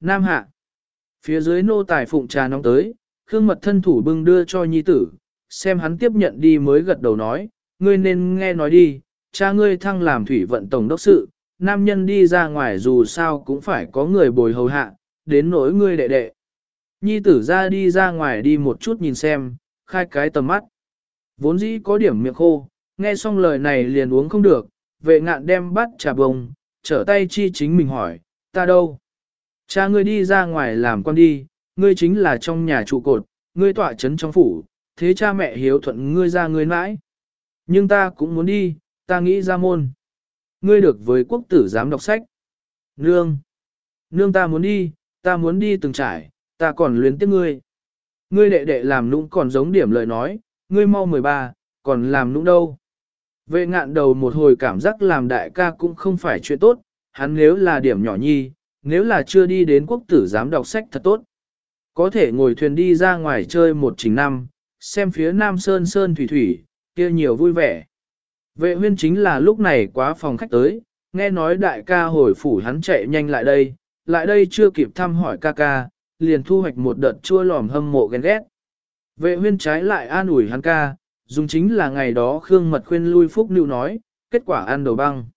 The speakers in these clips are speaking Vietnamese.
Nam Hạ. Phía dưới nô tài phụng trà nóng tới, Khương Mật thân thủ bưng đưa cho nhi tử, xem hắn tiếp nhận đi mới gật đầu nói, ngươi nên nghe nói đi, cha ngươi thăng làm thủy vận tổng đốc sự, nam nhân đi ra ngoài dù sao cũng phải có người bồi hầu hạ, đến nỗi ngươi đệ đệ. Nhi tử ra đi ra ngoài đi một chút nhìn xem, khai cái tầm mắt. Vốn dĩ có điểm miệng khô, nghe xong lời này liền uống không được, vệ ngạn đem bắt trà bông, trở tay chi chính mình hỏi, ta đâu? Cha ngươi đi ra ngoài làm con đi, ngươi chính là trong nhà trụ cột, ngươi tọa chấn trong phủ, thế cha mẹ hiếu thuận ngươi ra ngươi mãi. Nhưng ta cũng muốn đi, ta nghĩ ra môn. Ngươi được với quốc tử dám đọc sách. Nương! Nương ta muốn đi, ta muốn đi từng trải, ta còn luyến tiếc ngươi. Ngươi đệ đệ làm nũng còn giống điểm lời nói, ngươi mau 13, còn làm nũng đâu. Vệ ngạn đầu một hồi cảm giác làm đại ca cũng không phải chuyện tốt, hắn nếu là điểm nhỏ nhi, nếu là chưa đi đến quốc tử giám đọc sách thật tốt. Có thể ngồi thuyền đi ra ngoài chơi một trình năm, xem phía nam sơn sơn thủy thủy, kia nhiều vui vẻ. Vệ huyên chính là lúc này quá phòng khách tới, nghe nói đại ca hồi phủ hắn chạy nhanh lại đây, lại đây chưa kịp thăm hỏi ca ca, liền thu hoạch một đợt chua lòm hâm mộ ghen ghét. Vệ huyên trái lại an ủi hắn ca, dùng chính là ngày đó Khương Mật khuyên lui Phúc Nưu nói, kết quả ăn đầu băng.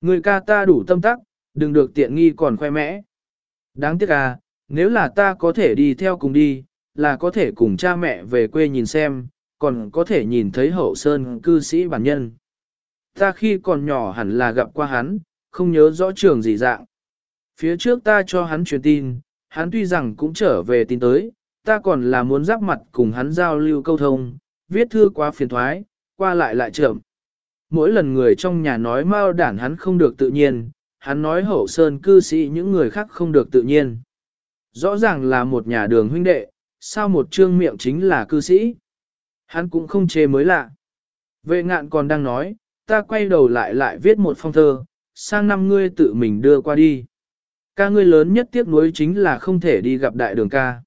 Người ca ta đủ tâm tắc, đừng được tiện nghi còn khoe mẽ. Đáng tiếc à, nếu là ta có thể đi theo cùng đi, là có thể cùng cha mẹ về quê nhìn xem, còn có thể nhìn thấy hậu sơn cư sĩ bản nhân. Ta khi còn nhỏ hẳn là gặp qua hắn, không nhớ rõ trường gì dạng. Phía trước ta cho hắn truyền tin, hắn tuy rằng cũng trở về tin tới, ta còn là muốn giáp mặt cùng hắn giao lưu câu thông, viết thư quá phiền thoái, qua lại lại chậm. Mỗi lần người trong nhà nói mau đản hắn không được tự nhiên, hắn nói hậu sơn cư sĩ những người khác không được tự nhiên. Rõ ràng là một nhà đường huynh đệ, sao một trương miệng chính là cư sĩ. Hắn cũng không chê mới lạ. Vệ ngạn còn đang nói, ta quay đầu lại lại viết một phong thơ, sang năm ngươi tự mình đưa qua đi. Ca ngươi lớn nhất tiếc nuối chính là không thể đi gặp đại đường ca.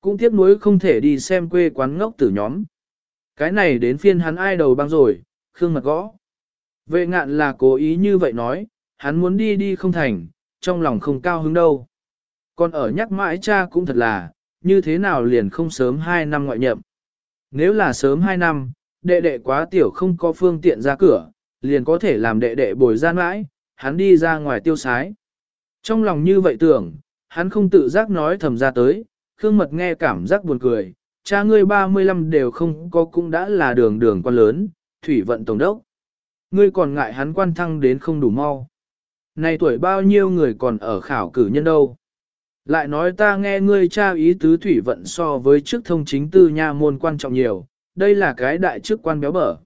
Cũng tiếc nuối không thể đi xem quê quán ngốc tử nhóm. Cái này đến phiên hắn ai đầu băng rồi, khương mật gõ. Vệ ngạn là cố ý như vậy nói, hắn muốn đi đi không thành, trong lòng không cao hứng đâu. Còn ở nhắc mãi cha cũng thật là, như thế nào liền không sớm 2 năm ngoại nhậm. Nếu là sớm 2 năm, đệ đệ quá tiểu không có phương tiện ra cửa, liền có thể làm đệ đệ bồi gian mãi, hắn đi ra ngoài tiêu sái. Trong lòng như vậy tưởng, hắn không tự giác nói thầm ra tới, Khương Mật nghe cảm giác buồn cười, cha ngươi 35 đều không có cũng đã là đường đường quan lớn, thủy vận tổng đốc. Ngươi còn ngại hắn quan thăng đến không đủ mau. Này tuổi bao nhiêu người còn ở khảo cử nhân đâu. Lại nói ta nghe ngươi cha ý tứ thủy vận so với chức thông chính tư nha môn quan trọng nhiều, đây là cái đại chức quan béo bở.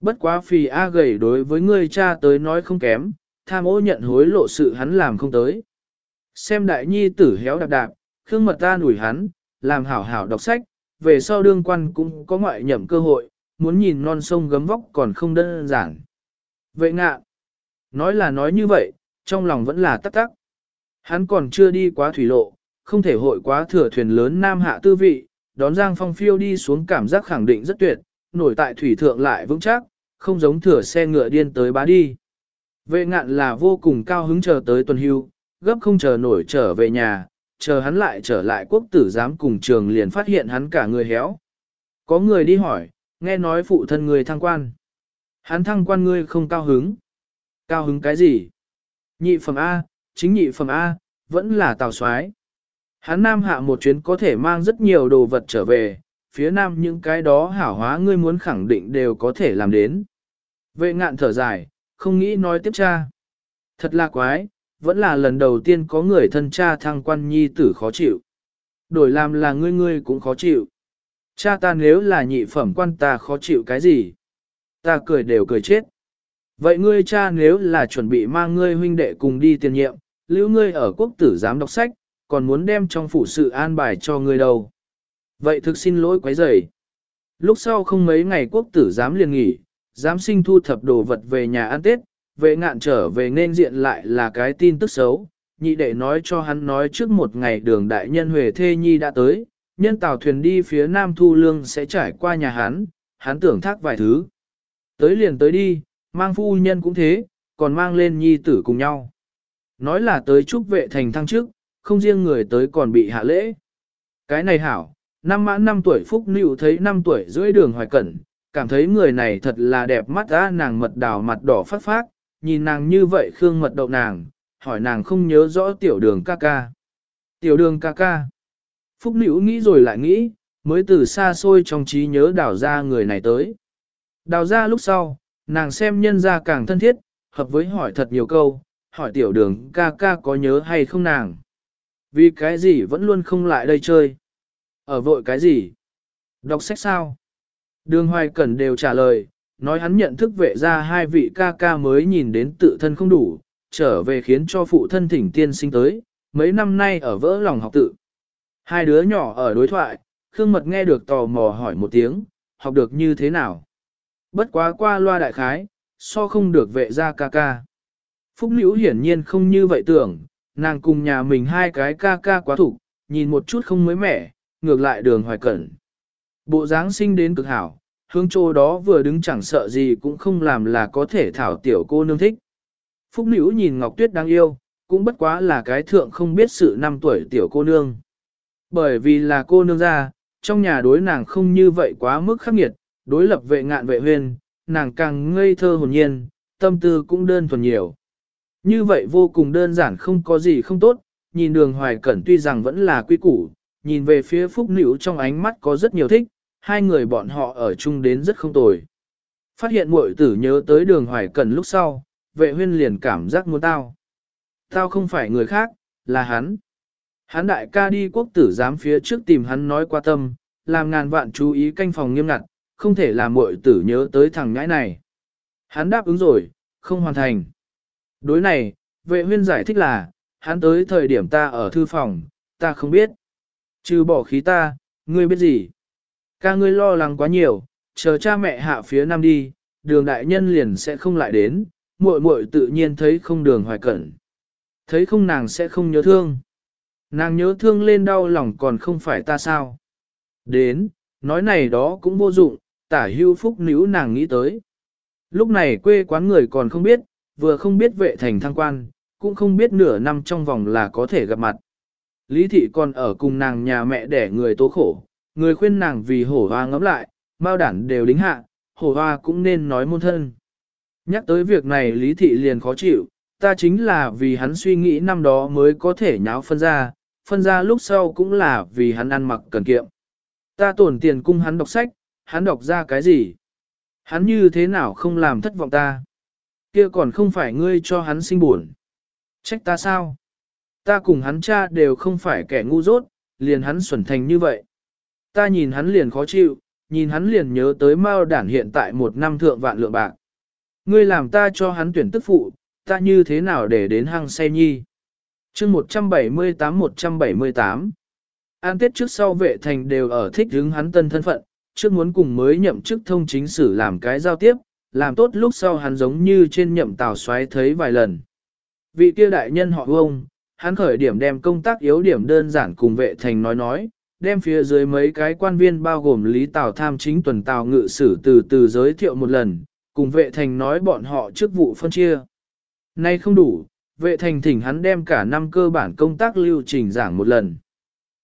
Bất quá phì A gầy đối với ngươi cha tới nói không kém, tham ô nhận hối lộ sự hắn làm không tới. Xem đại nhi tử héo đạp đạp, khương mật ta nủi hắn, làm hảo hảo đọc sách, về sau đương quan cũng có ngoại nhậm cơ hội, muốn nhìn non sông gấm vóc còn không đơn giản. Vậy ngạ, nói là nói như vậy, trong lòng vẫn là tắc tắc. Hắn còn chưa đi quá thủy lộ, không thể hội quá thừa thuyền lớn nam hạ tư vị, đón Giang Phong phiêu đi xuống cảm giác khẳng định rất tuyệt, nổi tại thủy thượng lại vững chắc, không giống thừa xe ngựa điên tới bá đi. Vệ ngạn là vô cùng cao hứng chờ tới tuần hưu, gấp không chờ nổi trở về nhà, chờ hắn lại trở lại quốc tử giám cùng trường liền phát hiện hắn cả người héo. Có người đi hỏi, nghe nói phụ thân người thăng quan. Hắn thăng quan ngươi không cao hứng. Cao hứng cái gì? Nhị phẩm A, chính nhị phẩm A, vẫn là tào soái. Hắn nam hạ một chuyến có thể mang rất nhiều đồ vật trở về, phía nam những cái đó hảo hóa ngươi muốn khẳng định đều có thể làm đến. Vệ ngạn thở dài, không nghĩ nói tiếp cha. Thật là quái, vẫn là lần đầu tiên có người thân cha thăng quan nhi tử khó chịu. Đổi làm là ngươi ngươi cũng khó chịu. Cha ta nếu là nhị phẩm quan ta khó chịu cái gì? Ta cười đều cười chết. Vậy ngươi cha nếu là chuẩn bị mang ngươi huynh đệ cùng đi tiền nhiệm, lưu ngươi ở quốc tử giám đọc sách, còn muốn đem trong phủ sự an bài cho ngươi đâu. Vậy thực xin lỗi quấy rầy. Lúc sau không mấy ngày quốc tử giám liền nghỉ, giám sinh thu thập đồ vật về nhà ăn Tết, về ngạn trở về nên diện lại là cái tin tức xấu. Nhị đệ nói cho hắn nói trước một ngày đường đại nhân Huệ Thê Nhi đã tới, nhân tàu thuyền đi phía Nam Thu Lương sẽ trải qua nhà hắn, hắn tưởng thác vài thứ. Tới liền tới đi, mang phu nhân cũng thế, còn mang lên nhi tử cùng nhau. Nói là tới chúc vệ thành thăng trước, không riêng người tới còn bị hạ lễ. Cái này hảo, năm mãn năm tuổi Phúc Nữu thấy năm tuổi dưới đường hoài cẩn, cảm thấy người này thật là đẹp mắt ra nàng mật đào mặt đỏ phát phát, nhìn nàng như vậy khương mật đậu nàng, hỏi nàng không nhớ rõ tiểu đường ca ca. Tiểu đường ca ca. Phúc Nữu nghĩ rồi lại nghĩ, mới từ xa xôi trong trí nhớ đào ra người này tới. Đào ra lúc sau, nàng xem nhân ra càng thân thiết, hợp với hỏi thật nhiều câu, hỏi tiểu đường ca ca có nhớ hay không nàng. Vì cái gì vẫn luôn không lại đây chơi. Ở vội cái gì? Đọc sách sao? Đường hoài cẩn đều trả lời, nói hắn nhận thức vệ ra hai vị ca ca mới nhìn đến tự thân không đủ, trở về khiến cho phụ thân thỉnh tiên sinh tới, mấy năm nay ở vỡ lòng học tự. Hai đứa nhỏ ở đối thoại, Khương Mật nghe được tò mò hỏi một tiếng, học được như thế nào? Bất quá qua loa đại khái, so không được vệ ra ca ca. Phúc Nữ hiển nhiên không như vậy tưởng, nàng cùng nhà mình hai cái ca ca quá thủ, nhìn một chút không mới mẻ, ngược lại đường hoài cẩn. Bộ dáng sinh đến cực hảo, hướng chỗ đó vừa đứng chẳng sợ gì cũng không làm là có thể thảo tiểu cô nương thích. Phúc Nữ nhìn Ngọc Tuyết đáng yêu, cũng bất quá là cái thượng không biết sự năm tuổi tiểu cô nương. Bởi vì là cô nương ra, trong nhà đối nàng không như vậy quá mức khắc nghiệt, đối lập vệ ngạn vệ huyên, nàng càng ngây thơ hồn nhiên, tâm tư cũng đơn thuần nhiều. Như vậy vô cùng đơn giản không có gì không tốt, nhìn đường hoài cẩn tuy rằng vẫn là quy củ, nhìn về phía phúc nữ trong ánh mắt có rất nhiều thích, hai người bọn họ ở chung đến rất không tồi. Phát hiện muội tử nhớ tới đường hoài cẩn lúc sau, vệ huyên liền cảm giác muốn tao. Tao không phải người khác, là hắn. Hắn đại ca đi quốc tử giám phía trước tìm hắn nói qua tâm, làm ngàn vạn chú ý canh phòng nghiêm ngặt, không thể làm muội tử nhớ tới thằng nhãi này. Hắn đáp ứng rồi, không hoàn thành. Đối này, vệ huyên giải thích là, hắn tới thời điểm ta ở thư phòng, ta không biết. Trừ bỏ khí ta, ngươi biết gì? Ca ngươi lo lắng quá nhiều, chờ cha mẹ hạ phía nam đi, đường đại nhân liền sẽ không lại đến, muội muội tự nhiên thấy không đường hoài cẩn. Thấy không nàng sẽ không nhớ thương. Nàng nhớ thương lên đau lòng còn không phải ta sao. Đến, nói này đó cũng vô dụng, tả hưu phúc níu nàng nghĩ tới. Lúc này quê quán người còn không biết, vừa không biết vệ thành thăng quan, cũng không biết nửa năm trong vòng là có thể gặp mặt. Lý thị còn ở cùng nàng nhà mẹ để người tố khổ, người khuyên nàng vì hổ hoa ngẫm lại, bao đản đều đính hạ, hổ hoa cũng nên nói môn thân. Nhắc tới việc này Lý thị liền khó chịu, ta chính là vì hắn suy nghĩ năm đó mới có thể nháo phân ra, phân ra lúc sau cũng là vì hắn ăn mặc cần kiệm. Ta tổn tiền cung hắn đọc sách, hắn đọc ra cái gì? Hắn như thế nào không làm thất vọng ta? Kia còn không phải ngươi cho hắn sinh buồn. Trách ta sao? Ta cùng hắn cha đều không phải kẻ ngu dốt, liền hắn xuẩn thành như vậy. Ta nhìn hắn liền khó chịu, nhìn hắn liền nhớ tới Mao đản hiện tại một năm thượng vạn lượng bạc. Ngươi làm ta cho hắn tuyển tức phụ, ta như thế nào để đến hăng say nhi? chương 178-178 An tiết trước sau vệ thành đều ở thích hứng hắn tân thân phận, trước muốn cùng mới nhậm chức thông chính sử làm cái giao tiếp, làm tốt lúc sau hắn giống như trên nhậm tàu xoáy thấy vài lần. Vị kia đại nhân họ ông, hắn khởi điểm đem công tác yếu điểm đơn giản cùng vệ thành nói nói, đem phía dưới mấy cái quan viên bao gồm Lý Tào tham chính tuần Tào ngự sử từ từ giới thiệu một lần, cùng vệ thành nói bọn họ chức vụ phân chia. Nay không đủ, vệ thành thỉnh hắn đem cả năm cơ bản công tác lưu trình giảng một lần.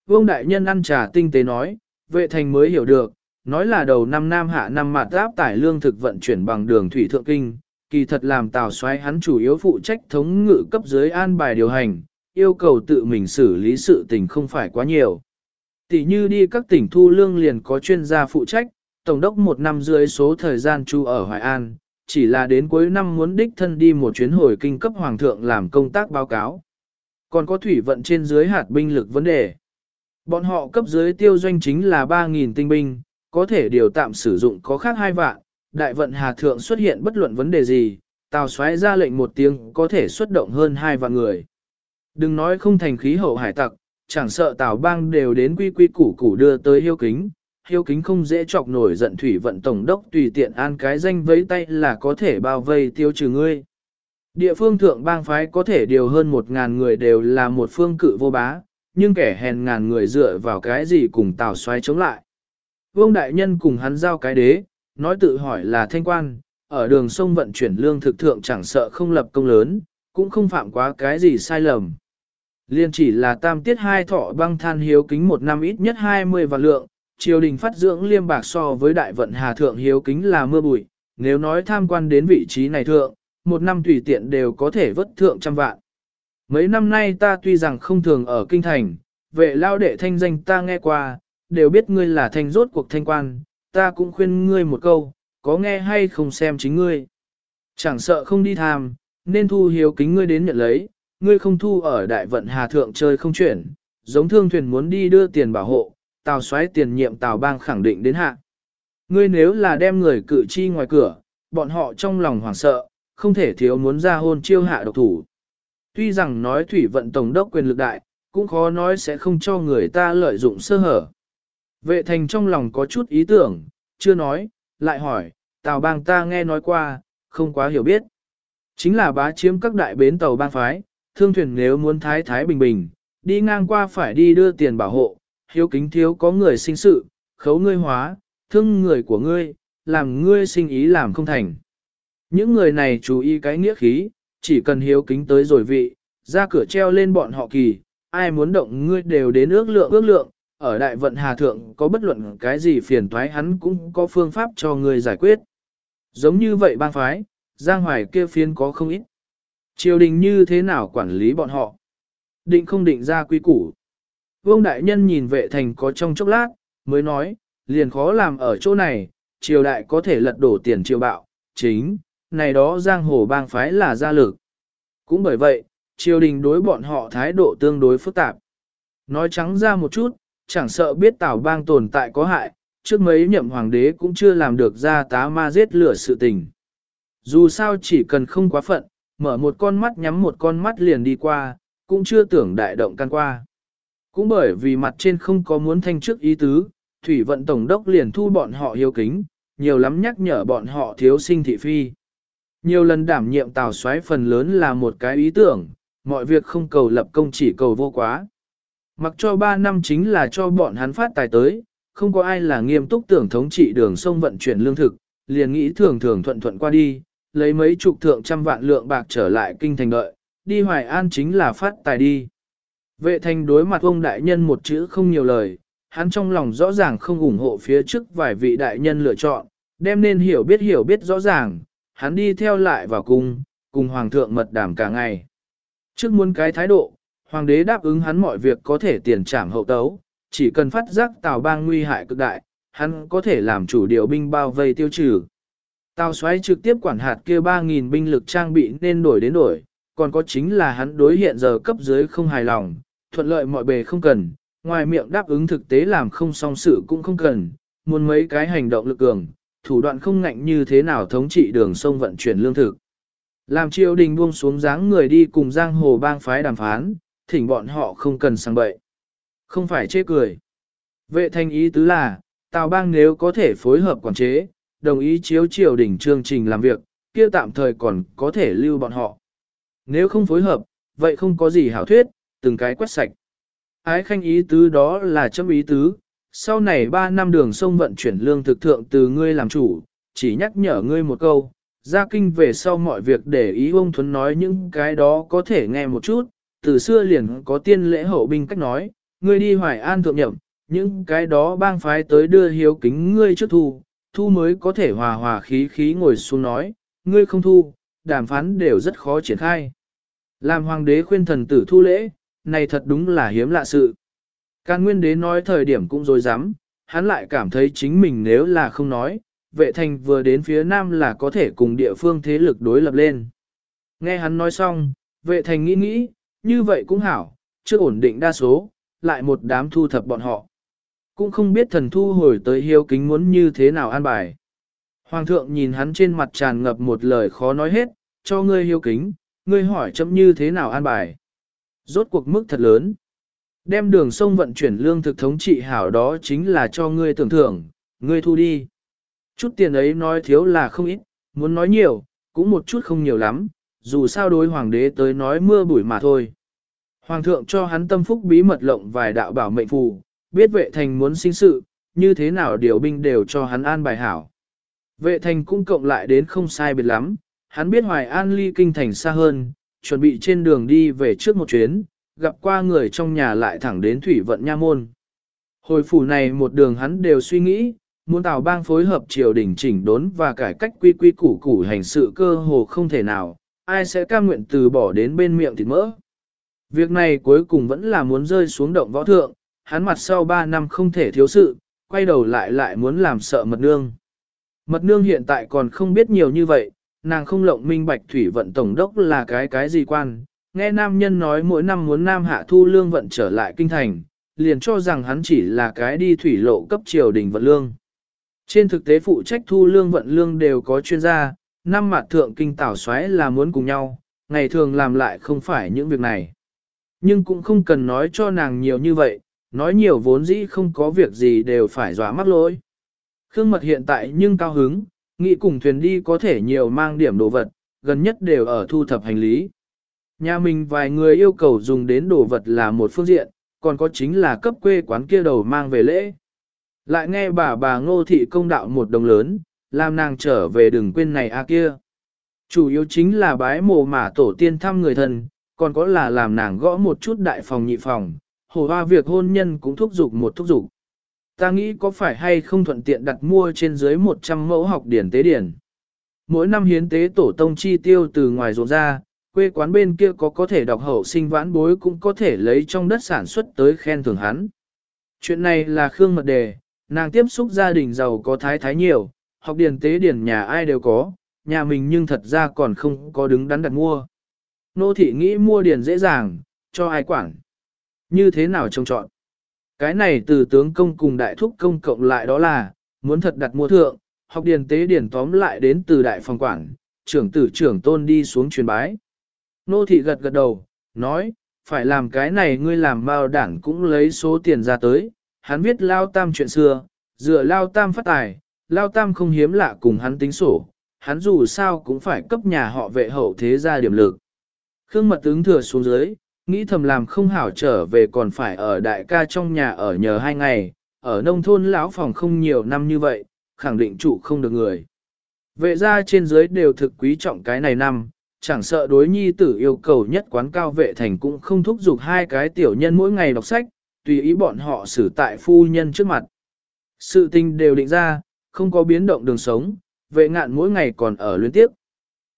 Vương đại nhân ăn trà tinh tế nói, vệ thành mới hiểu được, nói là đầu năm nam hạ năm mặt áp tải lương thực vận chuyển bằng đường thủy thượng kinh, kỳ thật làm tào xoáy hắn chủ yếu phụ trách thống ngự cấp dưới an bài điều hành, yêu cầu tự mình xử lý sự tình không phải quá nhiều. Tỷ như đi các tỉnh thu lương liền có chuyên gia phụ trách, tổng đốc một năm dưới số thời gian chu ở Hoài An, chỉ là đến cuối năm muốn đích thân đi một chuyến hồi kinh cấp hoàng thượng làm công tác báo cáo. Còn có thủy vận trên dưới hạt binh lực vấn đề. Bọn họ cấp dưới tiêu doanh chính là 3.000 tinh binh, có thể điều tạm sử dụng có khác hai vạn, đại vận hà thượng xuất hiện bất luận vấn đề gì, tào xoáy ra lệnh một tiếng có thể xuất động hơn hai vạn người. Đừng nói không thành khí hậu hải tặc, chẳng sợ tào bang đều đến quy quy củ củ đưa tới hiêu kính, hiếu kính không dễ chọc nổi giận thủy vận tổng đốc tùy tiện an cái danh với tay là có thể bao vây tiêu trừ ngươi. Địa phương thượng bang phái có thể điều hơn một ngàn người đều là một phương cự vô bá, nhưng kẻ hèn ngàn người dựa vào cái gì cùng tào xoáy chống lại. Vương đại nhân cùng hắn giao cái đế, nói tự hỏi là thanh quan, ở đường sông vận chuyển lương thực thượng chẳng sợ không lập công lớn, cũng không phạm quá cái gì sai lầm. Liên chỉ là tam tiết hai thọ băng than hiếu kính một năm ít nhất 20 vạn lượng, triều đình phát dưỡng liêm bạc so với đại vận hà thượng hiếu kính là mưa bụi, nếu nói tham quan đến vị trí này thượng, một năm tùy tiện đều có thể vất thượng trăm vạn. Mấy năm nay ta tuy rằng không thường ở kinh thành, vệ lao đệ thanh danh ta nghe qua, đều biết ngươi là thanh rốt cuộc thanh quan, ta cũng khuyên ngươi một câu, có nghe hay không xem chính ngươi. Chẳng sợ không đi tham, nên thu hiếu kính ngươi đến nhận lấy, ngươi không thu ở đại vận hà thượng chơi không chuyển, giống thương thuyền muốn đi đưa tiền bảo hộ, tàu xoáy tiền nhiệm tàu bang khẳng định đến hạ. Ngươi nếu là đem người cử chi ngoài cửa, bọn họ trong lòng hoảng sợ, không thể thiếu muốn ra hôn chiêu hạ độc thủ. Tuy rằng nói thủy vận tổng đốc quyền lực đại, cũng khó nói sẽ không cho người ta lợi dụng sơ hở. Vệ thành trong lòng có chút ý tưởng, chưa nói, lại hỏi, tàu bang ta nghe nói qua, không quá hiểu biết. Chính là bá chiếm các đại bến tàu bang phái, thương thuyền nếu muốn thái thái bình bình, đi ngang qua phải đi đưa tiền bảo hộ, hiếu kính thiếu có người sinh sự, khấu ngươi hóa, thương người của ngươi, làm ngươi sinh ý làm không thành. Những người này chú ý cái nghĩa khí, chỉ cần hiếu kính tới rồi vị, ra cửa treo lên bọn họ kỳ, ai muốn động ngươi đều đến ước lượng ước lượng, ở đại vận hà thượng có bất luận cái gì phiền toái hắn cũng có phương pháp cho người giải quyết. Giống như vậy bang phái, Giang Hoài kia phiên có không ít. Triều đình như thế nào quản lý bọn họ? Định không định ra quy củ. Vương Đại Nhân nhìn vệ thành có trong chốc lát, mới nói, liền khó làm ở chỗ này, triều đại có thể lật đổ tiền triều bạo, chính, này đó giang hồ bang phái là gia lực. Cũng bởi vậy, triều đình đối bọn họ thái độ tương đối phức tạp. Nói trắng ra một chút, chẳng sợ biết tảo bang tồn tại có hại, trước mấy nhậm hoàng đế cũng chưa làm được ra tá ma giết lửa sự tình. Dù sao chỉ cần không quá phận, mở một con mắt nhắm một con mắt liền đi qua, cũng chưa tưởng đại động can qua. Cũng bởi vì mặt trên không có muốn thanh trước ý tứ, thủy vận tổng đốc liền thu bọn họ hiếu kính, nhiều lắm nhắc nhở bọn họ thiếu sinh thị phi. Nhiều lần đảm nhiệm tào xoáy phần lớn là một cái ý tưởng, mọi việc không cầu lập công chỉ cầu vô quá. Mặc cho 3 năm chính là cho bọn hắn phát tài tới, không có ai là nghiêm túc tưởng thống trị đường sông vận chuyển lương thực, liền nghĩ thường thường thuận thuận qua đi, lấy mấy chục thượng trăm vạn lượng bạc trở lại kinh thành đợi, đi hoài an chính là phát tài đi. Vệ thành đối mặt ông đại nhân một chữ không nhiều lời, hắn trong lòng rõ ràng không ủng hộ phía trước vài vị đại nhân lựa chọn, đem nên hiểu biết hiểu biết rõ ràng, hắn đi theo lại vào cung, cùng hoàng thượng mật đảm cả ngày. Trước muốn cái thái độ, hoàng đế đáp ứng hắn mọi việc có thể tiền trảm hậu tấu, chỉ cần phát giác tào bang nguy hại cực đại, hắn có thể làm chủ điều binh bao vây tiêu trừ. Tào xoáy trực tiếp quản hạt kia 3.000 binh lực trang bị nên đổi đến đổi, còn có chính là hắn đối hiện giờ cấp dưới không hài lòng, thuận lợi mọi bề không cần, ngoài miệng đáp ứng thực tế làm không song sự cũng không cần, muốn mấy cái hành động lực cường, thủ đoạn không ngạnh như thế nào thống trị đường sông vận chuyển lương thực. Làm triều đình buông xuống dáng người đi cùng giang hồ bang phái đàm phán, thỉnh bọn họ không cần sang bậy. Không phải chê cười. Vệ thanh ý tứ là, Tào bang nếu có thể phối hợp quản chế, đồng ý chiếu triều đỉnh chương trình làm việc, kia tạm thời còn có thể lưu bọn họ. Nếu không phối hợp, vậy không có gì hảo thuyết, từng cái quét sạch. Ái khanh ý tứ đó là chấm ý tứ, sau này 3 năm đường sông vận chuyển lương thực thượng từ ngươi làm chủ, chỉ nhắc nhở ngươi một câu, ra kinh về sau mọi việc để ý ông Thuấn nói những cái đó có thể nghe một chút, từ xưa liền có tiên lễ hậu binh cách nói, ngươi đi hoài an thượng nhậm, những cái đó bang phái tới đưa hiếu kính ngươi trước thu, thu mới có thể hòa hòa khí khí ngồi xuống nói, ngươi không thu, đàm phán đều rất khó triển khai. Làm hoàng đế khuyên thần tử thu lễ, này thật đúng là hiếm lạ sự. Càn nguyên đế nói thời điểm cũng dối dám, hắn lại cảm thấy chính mình nếu là không nói, vệ thành vừa đến phía nam là có thể cùng địa phương thế lực đối lập lên. Nghe hắn nói xong, vệ thành nghĩ nghĩ, như vậy cũng hảo, chưa ổn định đa số, lại một đám thu thập bọn họ. Cũng không biết thần thu hồi tới hiếu kính muốn như thế nào an bài. Hoàng thượng nhìn hắn trên mặt tràn ngập một lời khó nói hết, cho ngươi hiếu kính, ngươi hỏi chấm như thế nào an bài. Rốt cuộc mức thật lớn. Đem đường sông vận chuyển lương thực thống trị hảo đó chính là cho ngươi tưởng thưởng, ngươi thu đi. Chút tiền ấy nói thiếu là không ít, muốn nói nhiều, cũng một chút không nhiều lắm, dù sao đối hoàng đế tới nói mưa bụi mà thôi. Hoàng thượng cho hắn tâm phúc bí mật lộng vài đạo bảo mệnh phù, biết vệ thành muốn sinh sự, như thế nào điều binh đều cho hắn an bài hảo. Vệ thành cũng cộng lại đến không sai biệt lắm, hắn biết Hoài An ly kinh thành xa hơn, chuẩn bị trên đường đi về trước một chuyến, gặp qua người trong nhà lại thẳng đến thủy vận nha môn. Hồi phủ này một đường hắn đều suy nghĩ, muốn tào bang phối hợp triều đình chỉnh đốn và cải cách quy quy củ củ hành sự cơ hồ không thể nào, ai sẽ cam nguyện từ bỏ đến bên miệng thịt mỡ. Việc này cuối cùng vẫn là muốn rơi xuống động võ thượng, hắn mặt sau 3 năm không thể thiếu sự, quay đầu lại lại muốn làm sợ mật nương. Mật nương hiện tại còn không biết nhiều như vậy, nàng không lộng minh bạch thủy vận tổng đốc là cái cái gì quan, nghe nam nhân nói mỗi năm muốn nam hạ thu lương vận trở lại kinh thành, liền cho rằng hắn chỉ là cái đi thủy lộ cấp triều đình vận lương. Trên thực tế phụ trách thu lương vận lương đều có chuyên gia, năm mặt thượng kinh tảo xoáy là muốn cùng nhau, ngày thường làm lại không phải những việc này. Nhưng cũng không cần nói cho nàng nhiều như vậy, nói nhiều vốn dĩ không có việc gì đều phải dọa mắc lỗi. Khương mật hiện tại nhưng cao hứng, nghĩ cùng thuyền đi có thể nhiều mang điểm đồ vật, gần nhất đều ở thu thập hành lý. Nhà mình vài người yêu cầu dùng đến đồ vật là một phương diện, còn có chính là cấp quê quán kia đầu mang về lễ. Lại nghe bà bà ngô thị công đạo một đồng lớn, làm nàng trở về đừng quên này a kia. Chủ yếu chính là bái mồ mả tổ tiên thăm người thân, còn có là làm nàng gõ một chút đại phòng nhị phòng, hồ hoa việc hôn nhân cũng thúc giục một thúc giục. Ta nghĩ có phải hay không thuận tiện đặt mua trên dưới 100 mẫu học điển tế điển. Mỗi năm hiến tế tổ tông chi tiêu từ ngoài ruộng ra, quê quán bên kia có có thể đọc hậu sinh vãn bối cũng có thể lấy trong đất sản xuất tới khen thưởng hắn. Chuyện này là Khương Mật Đề, nàng tiếp xúc gia đình giàu có thái thái nhiều, học điển tế điển nhà ai đều có, nhà mình nhưng thật ra còn không có đứng đắn đặt mua. Nô thị nghĩ mua điển dễ dàng, cho ai quản. Như thế nào trông chọn? Cái này từ tướng công cùng đại thúc công cộng lại đó là, muốn thật đặt mua thượng, học điển tế điển tóm lại đến từ đại phòng quản, trưởng tử trưởng tôn đi xuống truyền bái. Nô thị gật gật đầu, nói, phải làm cái này ngươi làm bao đảng cũng lấy số tiền ra tới, hắn viết lao tam chuyện xưa, dựa lao tam phát tài, lao tam không hiếm lạ cùng hắn tính sổ, hắn dù sao cũng phải cấp nhà họ vệ hậu thế ra điểm lực. Khương mật ứng thừa xuống dưới, nghĩ thầm làm không hảo trở về còn phải ở đại ca trong nhà ở nhờ hai ngày, ở nông thôn lão phòng không nhiều năm như vậy, khẳng định trụ không được người. Vệ gia trên dưới đều thực quý trọng cái này năm, chẳng sợ đối nhi tử yêu cầu nhất quán cao vệ thành cũng không thúc giục hai cái tiểu nhân mỗi ngày đọc sách, tùy ý bọn họ xử tại phu nhân trước mặt. Sự tình đều định ra, không có biến động đường sống, vệ ngạn mỗi ngày còn ở liên tiếp.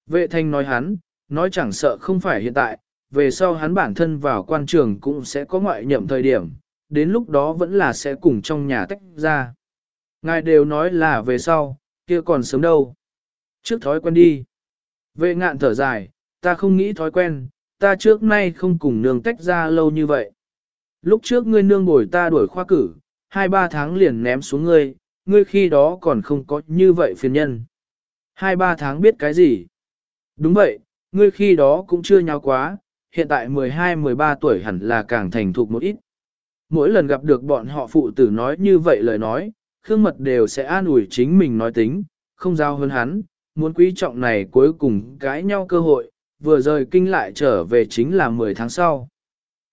Vệ thanh nói hắn, nói chẳng sợ không phải hiện tại, về sau hắn bản thân vào quan trường cũng sẽ có ngoại nhậm thời điểm, đến lúc đó vẫn là sẽ cùng trong nhà tách ra. Ngài đều nói là về sau, kia còn sớm đâu. Trước thói quen đi. Vệ ngạn thở dài, ta không nghĩ thói quen, ta trước nay không cùng nương tách ra lâu như vậy. Lúc trước ngươi nương bồi ta đuổi khoa cử, hai ba tháng liền ném xuống ngươi, ngươi khi đó còn không có như vậy phiền nhân. Hai ba tháng biết cái gì? Đúng vậy, ngươi khi đó cũng chưa nhau quá, hiện tại 12-13 tuổi hẳn là càng thành thục một ít. Mỗi lần gặp được bọn họ phụ tử nói như vậy lời nói, Khương Mật đều sẽ an ủi chính mình nói tính, không giao hơn hắn, muốn quý trọng này cuối cùng cãi nhau cơ hội, vừa rời kinh lại trở về chính là 10 tháng sau.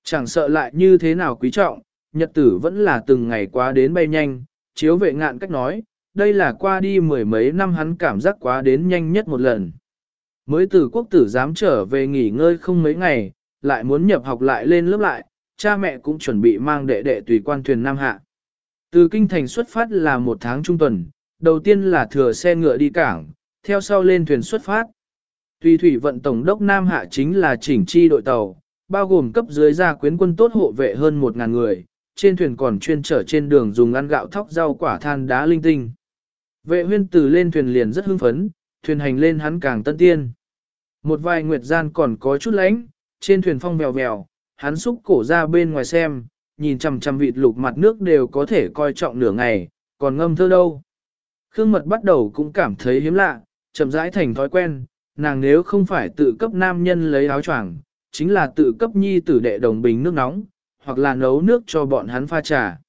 Chẳng sợ lại như thế nào quý trọng, nhật tử vẫn là từng ngày quá đến bay nhanh, chiếu vệ ngạn cách nói, đây là qua đi mười mấy năm hắn cảm giác quá đến nhanh nhất một lần. Mới từ quốc tử dám trở về nghỉ ngơi không mấy ngày, lại muốn nhập học lại lên lớp lại, cha mẹ cũng chuẩn bị mang đệ đệ tùy quan thuyền Nam Hạ. Từ kinh thành xuất phát là một tháng trung tuần, đầu tiên là thừa xe ngựa đi cảng, theo sau lên thuyền xuất phát. Tùy thủy vận tổng đốc Nam Hạ chính là chỉnh chi đội tàu, bao gồm cấp dưới gia quyến quân tốt hộ vệ hơn 1.000 người, trên thuyền còn chuyên trở trên đường dùng ăn gạo thóc rau quả than đá linh tinh. Vệ huyên từ lên thuyền liền rất hưng phấn, thuyền hành lên hắn càng tân tiên. Một vài nguyệt gian còn có chút lánh, trên thuyền phong vèo vèo, hắn xúc cổ ra bên ngoài xem, nhìn chằm chằm vịt lục mặt nước đều có thể coi trọng nửa ngày, còn ngâm thơ đâu. Khương mật bắt đầu cũng cảm thấy hiếm lạ, chậm rãi thành thói quen, nàng nếu không phải tự cấp nam nhân lấy áo choàng, chính là tự cấp nhi tử đệ đồng bình nước nóng, hoặc là nấu nước cho bọn hắn pha trà.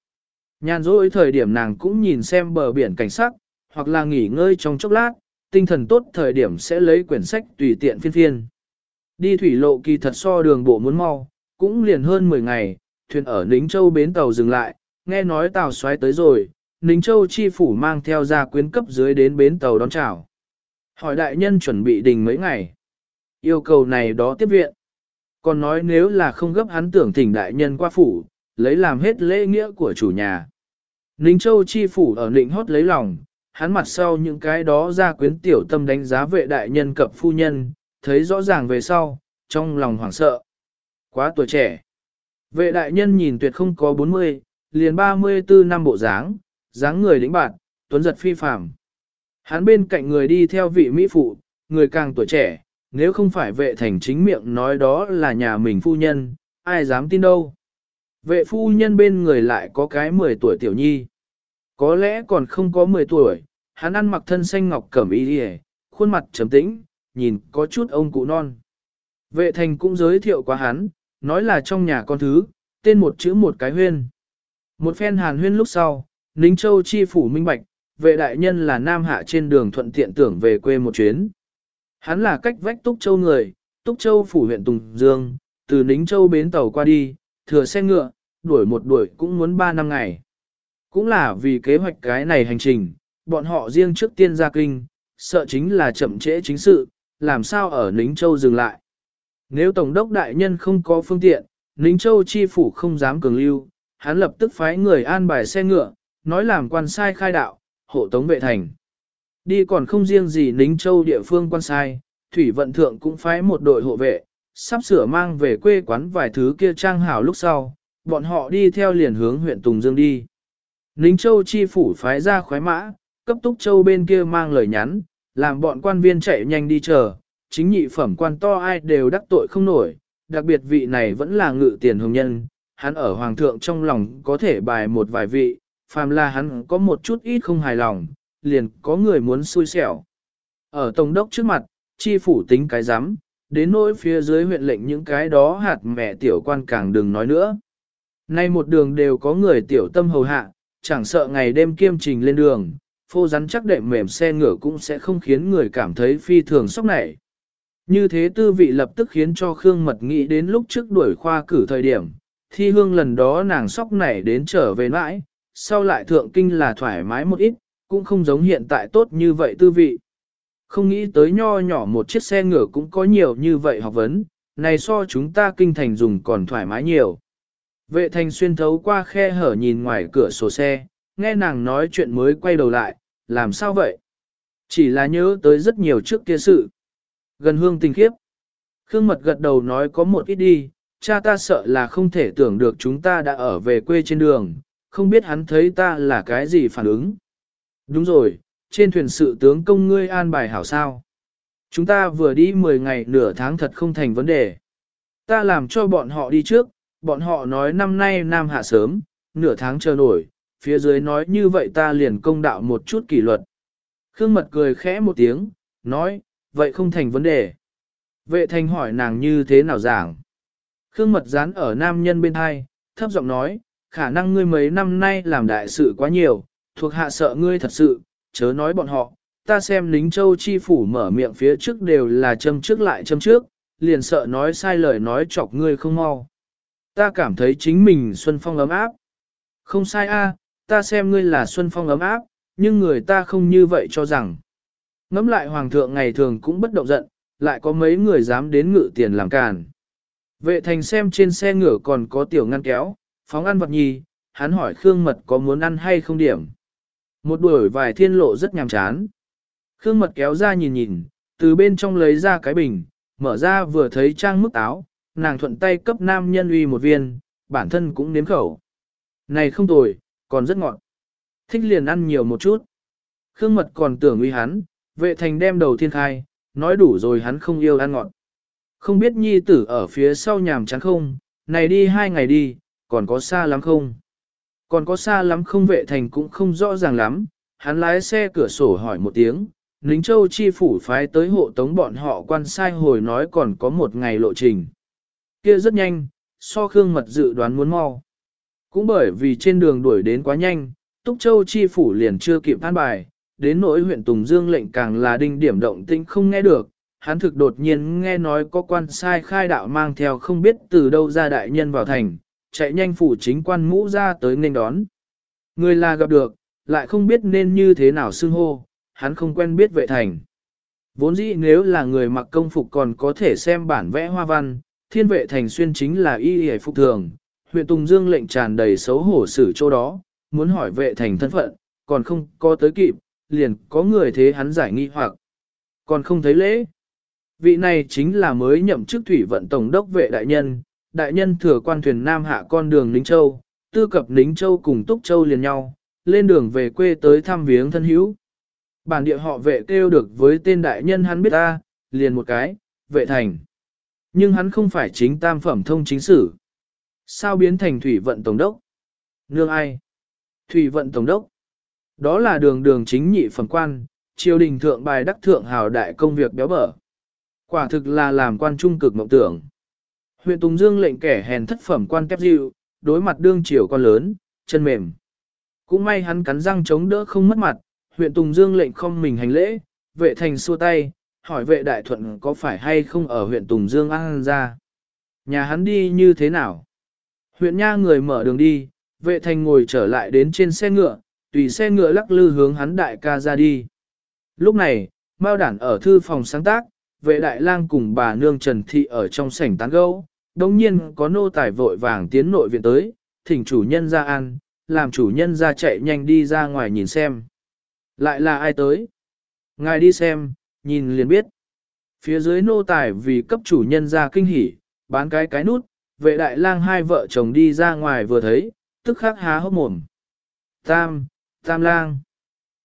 Nhàn rỗi thời điểm nàng cũng nhìn xem bờ biển cảnh sắc, hoặc là nghỉ ngơi trong chốc lát, tinh thần tốt thời điểm sẽ lấy quyển sách tùy tiện phiên phiên. Đi thủy lộ kỳ thật so đường bộ muốn mau, cũng liền hơn 10 ngày, thuyền ở Nính Châu bến tàu dừng lại, nghe nói tàu xoáy tới rồi, Nính Châu chi phủ mang theo ra quyến cấp dưới đến bến tàu đón chào. Hỏi đại nhân chuẩn bị đình mấy ngày. Yêu cầu này đó tiếp viện. Còn nói nếu là không gấp hắn tưởng thỉnh đại nhân qua phủ, lấy làm hết lễ nghĩa của chủ nhà. Ninh Châu chi phủ ở nịnh hót lấy lòng, hắn mặt sau những cái đó ra quyến tiểu tâm đánh giá vệ đại nhân cập phu nhân, thấy rõ ràng về sau, trong lòng hoảng sợ. Quá tuổi trẻ. Vệ đại nhân nhìn tuyệt không có 40, liền 34 năm bộ dáng, dáng người đĩnh bạn, tuấn giật phi phàm. Hắn bên cạnh người đi theo vị mỹ phụ, người càng tuổi trẻ, nếu không phải vệ thành chính miệng nói đó là nhà mình phu nhân, ai dám tin đâu. Vệ phu nhân bên người lại có cái 10 tuổi tiểu nhi. Có lẽ còn không có 10 tuổi, hắn ăn mặc thân xanh ngọc cẩm y đi khuôn mặt trầm tĩnh, nhìn có chút ông cụ non. Vệ thành cũng giới thiệu qua hắn, nói là trong nhà con thứ, tên một chữ một cái huyên. Một phen hàn huyên lúc sau, Ninh Châu chi phủ minh bạch, vệ đại nhân là nam hạ trên đường thuận tiện tưởng về quê một chuyến. Hắn là cách vách Túc Châu người, Túc Châu phủ huyện Tùng Dương, từ nính Châu bến tàu qua đi, thừa xe ngựa, đuổi một đuổi cũng muốn 3 năm ngày. Cũng là vì kế hoạch cái này hành trình, bọn họ riêng trước tiên ra kinh, sợ chính là chậm trễ chính sự, làm sao ở nính Châu dừng lại. Nếu Tổng đốc đại nhân không có phương tiện, nính Châu chi phủ không dám cường lưu, hắn lập tức phái người an bài xe ngựa, nói làm quan sai khai đạo, hộ tống vệ thành. Đi còn không riêng gì Ninh Châu địa phương quan sai, Thủy Vận Thượng cũng phái một đội hộ vệ, sắp sửa mang về quê quán vài thứ kia trang hảo lúc sau, bọn họ đi theo liền hướng huyện Tùng Dương đi. Ninh Châu chi phủ phái ra khoái mã, cấp túc châu bên kia mang lời nhắn, làm bọn quan viên chạy nhanh đi chờ, chính nhị phẩm quan to ai đều đắc tội không nổi, đặc biệt vị này vẫn là ngự tiền hồng nhân, hắn ở hoàng thượng trong lòng có thể bài một vài vị, phàm là hắn có một chút ít không hài lòng, liền có người muốn xui xẻo. Ở tổng đốc trước mặt, chi phủ tính cái giám, đến nỗi phía dưới huyện lệnh những cái đó hạt mẹ tiểu quan càng đừng nói nữa. Nay một đường đều có người tiểu tâm hầu hạ, chẳng sợ ngày đêm kiêm trình lên đường, phô rắn chắc đệm mềm xe ngựa cũng sẽ không khiến người cảm thấy phi thường sốc nảy. Như thế tư vị lập tức khiến cho Khương Mật nghĩ đến lúc trước đuổi khoa cử thời điểm, thi hương lần đó nàng sốc nảy đến trở về mãi, sau lại thượng kinh là thoải mái một ít, cũng không giống hiện tại tốt như vậy tư vị. Không nghĩ tới nho nhỏ một chiếc xe ngựa cũng có nhiều như vậy học vấn, này so chúng ta kinh thành dùng còn thoải mái nhiều. Vệ thành xuyên thấu qua khe hở nhìn ngoài cửa sổ xe, nghe nàng nói chuyện mới quay đầu lại, làm sao vậy? Chỉ là nhớ tới rất nhiều trước kia sự. Gần hương tình khiếp. Khương mật gật đầu nói có một ít đi, cha ta sợ là không thể tưởng được chúng ta đã ở về quê trên đường, không biết hắn thấy ta là cái gì phản ứng. Đúng rồi, trên thuyền sự tướng công ngươi an bài hảo sao. Chúng ta vừa đi 10 ngày nửa tháng thật không thành vấn đề. Ta làm cho bọn họ đi trước, bọn họ nói năm nay Nam hạ sớm, nửa tháng chờ nổi, phía dưới nói như vậy ta liền công đạo một chút kỷ luật. Khương mật cười khẽ một tiếng, nói, vậy không thành vấn đề. Vệ thành hỏi nàng như thế nào giảng. Khương mật dán ở nam nhân bên hai, thấp giọng nói, khả năng ngươi mấy năm nay làm đại sự quá nhiều, thuộc hạ sợ ngươi thật sự, chớ nói bọn họ, ta xem lính châu chi phủ mở miệng phía trước đều là châm trước lại châm trước, liền sợ nói sai lời nói chọc ngươi không mau. Ta cảm thấy chính mình Xuân Phong ấm áp. Không sai a, ta xem ngươi là Xuân Phong ấm áp, nhưng người ta không như vậy cho rằng. Ngắm lại hoàng thượng ngày thường cũng bất động giận, lại có mấy người dám đến ngự tiền làm càn. Vệ thành xem trên xe ngựa còn có tiểu ngăn kéo, phóng ăn vật nhì, hắn hỏi Khương Mật có muốn ăn hay không điểm. Một đuổi vài thiên lộ rất nhàm chán. Khương Mật kéo ra nhìn nhìn, từ bên trong lấy ra cái bình, mở ra vừa thấy trang mức áo, nàng thuận tay cấp nam nhân uy một viên, bản thân cũng nếm khẩu. Này không tồi, còn rất ngọt. Thích liền ăn nhiều một chút. Khương Mật còn tưởng uy hắn, vệ thành đem đầu thiên khai, nói đủ rồi hắn không yêu ăn ngọt. Không biết nhi tử ở phía sau nhàm chán không, này đi hai ngày đi, còn có xa lắm không? Còn có xa lắm không vệ thành cũng không rõ ràng lắm, hắn lái xe cửa sổ hỏi một tiếng, lính Châu chi phủ phái tới hộ tống bọn họ quan sai hồi nói còn có một ngày lộ trình. Kia rất nhanh, so Khương Mật dự đoán muốn mau. Cũng bởi vì trên đường đuổi đến quá nhanh, Túc Châu chi phủ liền chưa kịp an bài, đến nỗi huyện Tùng Dương lệnh càng là đinh điểm động tĩnh không nghe được, hắn thực đột nhiên nghe nói có quan sai khai đạo mang theo không biết từ đâu ra đại nhân vào thành, chạy nhanh phủ chính quan mũ ra tới nghênh đón. Người là gặp được, lại không biết nên như thế nào xưng hô, hắn không quen biết vệ thành. Vốn dĩ nếu là người mặc công phục còn có thể xem bản vẽ hoa văn, thiên vệ thành xuyên chính là y hề phục thường, huyện Tùng Dương lệnh tràn đầy xấu hổ xử chỗ đó, muốn hỏi vệ thành thân phận, còn không có tới kịp, liền có người thế hắn giải nghi hoặc, còn không thấy lễ. Vị này chính là mới nhậm chức thủy vận tổng đốc vệ đại nhân, đại nhân thừa quan thuyền Nam hạ con đường Ninh Châu, tư cập Ninh Châu cùng Túc Châu liền nhau, lên đường về quê tới thăm viếng thân hữu. Bản địa họ vệ kêu được với tên đại nhân hắn biết ta, liền một cái, vệ thành. Nhưng hắn không phải chính tam phẩm thông chính sử. Sao biến thành thủy vận tổng đốc? Nương ai? Thủy vận tổng đốc. Đó là đường đường chính nhị phẩm quan, triều đình thượng bài đắc thượng hào đại công việc béo bở. Quả thực là làm quan trung cực mộng tưởng. Huyện Tùng Dương lệnh kẻ hèn thất phẩm quan kép dịu, đối mặt đương triều con lớn, chân mềm. Cũng may hắn cắn răng chống đỡ không mất mặt, huyện Tùng Dương lệnh không mình hành lễ, vệ thành xua tay, hỏi vệ đại thuận có phải hay không ở huyện Tùng Dương ăn ra. Nhà hắn đi như thế nào? Huyện Nha người mở đường đi, vệ thành ngồi trở lại đến trên xe ngựa, tùy xe ngựa lắc lư hướng hắn đại ca ra đi. Lúc này, Mao Đản ở thư phòng sáng tác, vệ đại lang cùng bà nương Trần Thị ở trong sảnh tán gẫu, đồng nhiên có nô tài vội vàng tiến nội viện tới, thỉnh chủ nhân ra ăn, làm chủ nhân ra chạy nhanh đi ra ngoài nhìn xem. Lại là ai tới? Ngài đi xem, nhìn liền biết. Phía dưới nô tài vì cấp chủ nhân ra kinh hỉ, bán cái cái nút, vệ đại lang hai vợ chồng đi ra ngoài vừa thấy, tức khắc há hốc mồm. Tam, tam lang.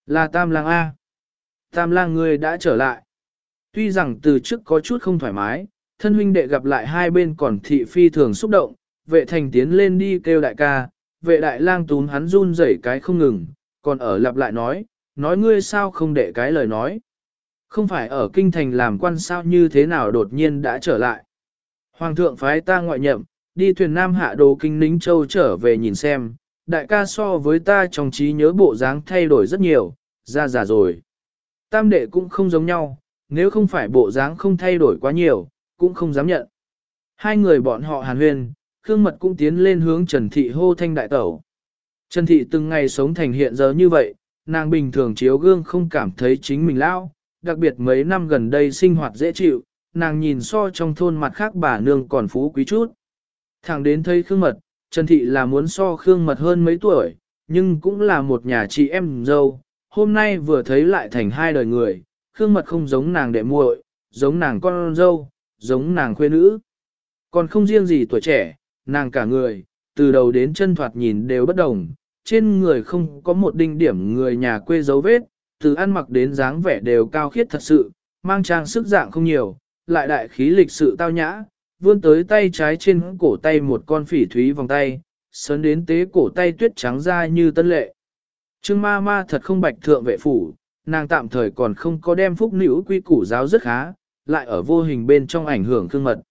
Là tam lang A. Tam lang người đã trở lại. Tuy rằng từ trước có chút không thoải mái, thân huynh đệ gặp lại hai bên còn thị phi thường xúc động, vệ thành tiến lên đi kêu đại ca, vệ đại lang túm hắn run rẩy cái không ngừng, còn ở lặp lại nói, nói ngươi sao không để cái lời nói. Không phải ở kinh thành làm quan sao như thế nào đột nhiên đã trở lại. Hoàng thượng phái ta ngoại nhậm, đi thuyền Nam hạ đồ kinh nính châu trở về nhìn xem, đại ca so với ta trong trí nhớ bộ dáng thay đổi rất nhiều, ra già rồi. Tam đệ cũng không giống nhau, nếu không phải bộ dáng không thay đổi quá nhiều, cũng không dám nhận. Hai người bọn họ hàn huyên, Khương Mật cũng tiến lên hướng Trần Thị hô thanh đại tẩu. Trần Thị từng ngày sống thành hiện giờ như vậy, nàng bình thường chiếu gương không cảm thấy chính mình lao, đặc biệt mấy năm gần đây sinh hoạt dễ chịu, nàng nhìn so trong thôn mặt khác bà nương còn phú quý chút. Thẳng đến thấy Khương Mật, Trần Thị là muốn so Khương Mật hơn mấy tuổi, nhưng cũng là một nhà chị em dâu, hôm nay vừa thấy lại thành hai đời người, Khương Mật không giống nàng đệ muội, giống nàng con dâu, giống nàng khuê nữ. Còn không riêng gì tuổi trẻ, nàng cả người, từ đầu đến chân thoạt nhìn đều bất đồng, trên người không có một đinh điểm người nhà quê dấu vết, từ ăn mặc đến dáng vẻ đều cao khiết thật sự, mang trang sức dạng không nhiều, lại đại khí lịch sự tao nhã, vươn tới tay trái trên cổ tay một con phỉ thúy vòng tay, sớn đến tế cổ tay tuyết trắng ra như tân lệ. Trương ma ma thật không bạch thượng vệ phủ, nàng tạm thời còn không có đem phúc nữ quy củ giáo rất khá, lại ở vô hình bên trong ảnh hưởng Khương Mật.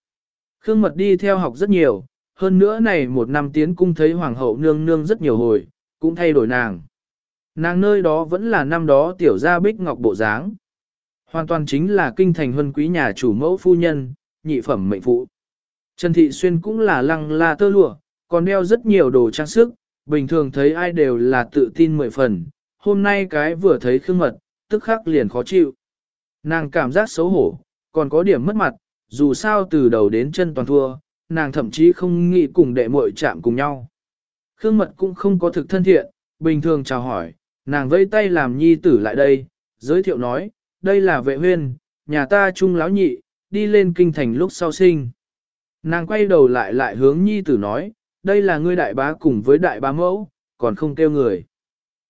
Khương Mật đi theo học rất nhiều, hơn nữa này một năm tiến cung thấy hoàng hậu nương nương rất nhiều hồi, cũng thay đổi nàng. Nàng nơi đó vẫn là năm đó tiểu gia bích ngọc bộ dáng. Hoàn toàn chính là kinh thành huân quý nhà chủ mẫu phu nhân, nhị phẩm mệnh phụ. Trần Thị Xuyên cũng là lăng la tơ lụa, còn đeo rất nhiều đồ trang sức, bình thường thấy ai đều là tự tin mười phần. Hôm nay cái vừa thấy khương mật, tức khắc liền khó chịu. Nàng cảm giác xấu hổ, còn có điểm mất mặt, dù sao từ đầu đến chân toàn thua, nàng thậm chí không nghĩ cùng đệ muội chạm cùng nhau. Khương mật cũng không có thực thân thiện, bình thường chào hỏi, nàng vẫy tay làm nhi tử lại đây, giới thiệu nói, đây là vệ huyên, nhà ta trung láo nhị, đi lên kinh thành lúc sau sinh. Nàng quay đầu lại lại hướng nhi tử nói, đây là ngươi đại bá cùng với đại bá mẫu, còn không kêu người.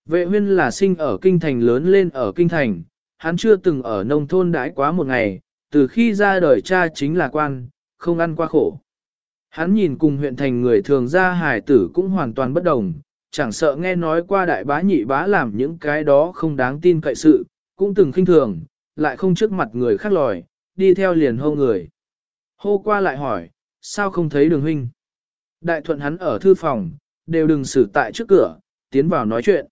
Vệ huyên là sinh ở kinh thành lớn lên ở kinh thành, hắn chưa từng ở nông thôn đãi quá một ngày, từ khi ra đời cha chính là quan, không ăn qua khổ. Hắn nhìn cùng huyện thành người thường ra hải tử cũng hoàn toàn bất đồng, chẳng sợ nghe nói qua đại bá nhị bá làm những cái đó không đáng tin cậy sự, cũng từng khinh thường, lại không trước mặt người khác lòi, đi theo liền hô người. Hô qua lại hỏi, sao không thấy đường huynh? Đại thuận hắn ở thư phòng, đều đừng xử tại trước cửa, tiến vào nói chuyện.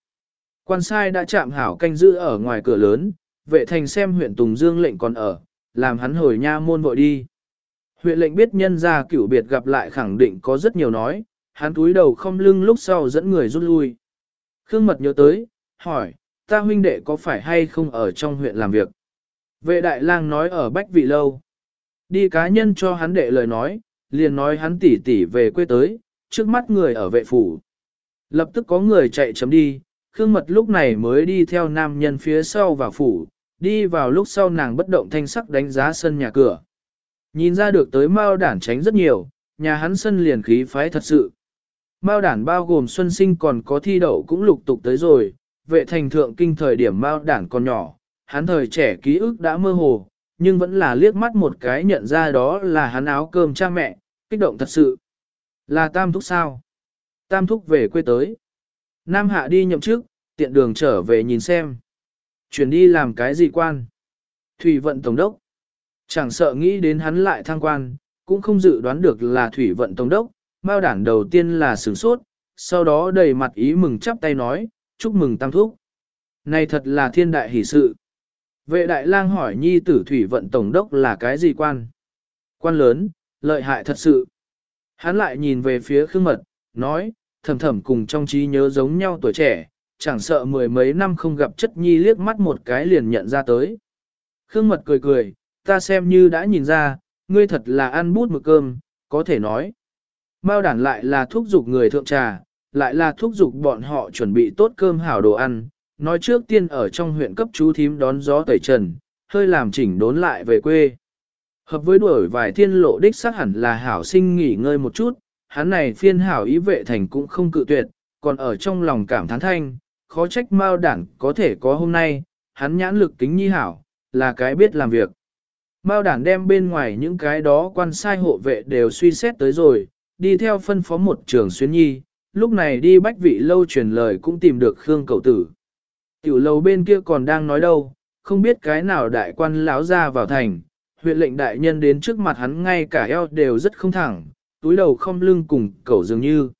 Quan sai đã chạm hảo canh giữ ở ngoài cửa lớn, vệ thành xem huyện Tùng Dương lệnh còn ở, làm hắn hồi nha môn vội đi. Huyện lệnh biết nhân gia cửu biệt gặp lại khẳng định có rất nhiều nói, hắn túi đầu không lưng lúc sau dẫn người rút lui. Khương Mật nhớ tới, hỏi, ta huynh đệ có phải hay không ở trong huyện làm việc? Vệ đại lang nói ở Bách Vị Lâu. Đi cá nhân cho hắn đệ lời nói, liền nói hắn tỉ tỉ về quê tới, trước mắt người ở vệ phủ. Lập tức có người chạy chấm đi, Khương Mật lúc này mới đi theo nam nhân phía sau vào phủ, đi vào lúc sau nàng bất động thanh sắc đánh giá sân nhà cửa. Nhìn ra được tới Mao đản tránh rất nhiều, nhà hắn sân liền khí phái thật sự. Mao đản bao gồm xuân sinh còn có thi đậu cũng lục tục tới rồi, vệ thành thượng kinh thời điểm Mao đản còn nhỏ, hắn thời trẻ ký ức đã mơ hồ, nhưng vẫn là liếc mắt một cái nhận ra đó là hắn áo cơm cha mẹ, kích động thật sự. Là tam thúc sao? Tam thúc về quê tới. Nam hạ đi nhậm chức, tiện đường trở về nhìn xem. Chuyển đi làm cái gì quan? Thủy vận tổng đốc. Chẳng sợ nghĩ đến hắn lại thăng quan, cũng không dự đoán được là thủy vận tổng đốc. Mao đản đầu tiên là sửng sốt, sau đó đầy mặt ý mừng chắp tay nói, chúc mừng tam thúc. Này thật là thiên đại hỷ sự. Vệ đại lang hỏi nhi tử thủy vận tổng đốc là cái gì quan? Quan lớn, lợi hại thật sự. Hắn lại nhìn về phía khương mật, nói, thầm thầm cùng trong trí nhớ giống nhau tuổi trẻ, chẳng sợ mười mấy năm không gặp chất nhi liếc mắt một cái liền nhận ra tới. Khương mật cười cười, ta xem như đã nhìn ra, ngươi thật là ăn bút mực cơm, có thể nói. Mao đản lại là thuốc dục người thượng trà, lại là thuốc dục bọn họ chuẩn bị tốt cơm hảo đồ ăn, nói trước tiên ở trong huyện cấp chú thím đón gió tẩy trần, hơi làm chỉnh đốn lại về quê. Hợp với đuổi vài thiên lộ đích xác hẳn là hảo sinh nghỉ ngơi một chút, hắn này phiên hảo ý vệ thành cũng không cự tuyệt, còn ở trong lòng cảm thán thanh, khó trách mao đảng có thể có hôm nay, hắn nhãn lực kính nhi hảo, là cái biết làm việc. Mao đảng đem bên ngoài những cái đó quan sai hộ vệ đều suy xét tới rồi, đi theo phân phó một trường xuyên nhi, lúc này đi bách vị lâu truyền lời cũng tìm được Khương cầu tử. Tiểu lầu bên kia còn đang nói đâu, không biết cái nào đại quan láo ra vào thành, huyện lệnh đại nhân đến trước mặt hắn ngay cả eo đều rất không thẳng, túi đầu không lưng cùng cầu dường như.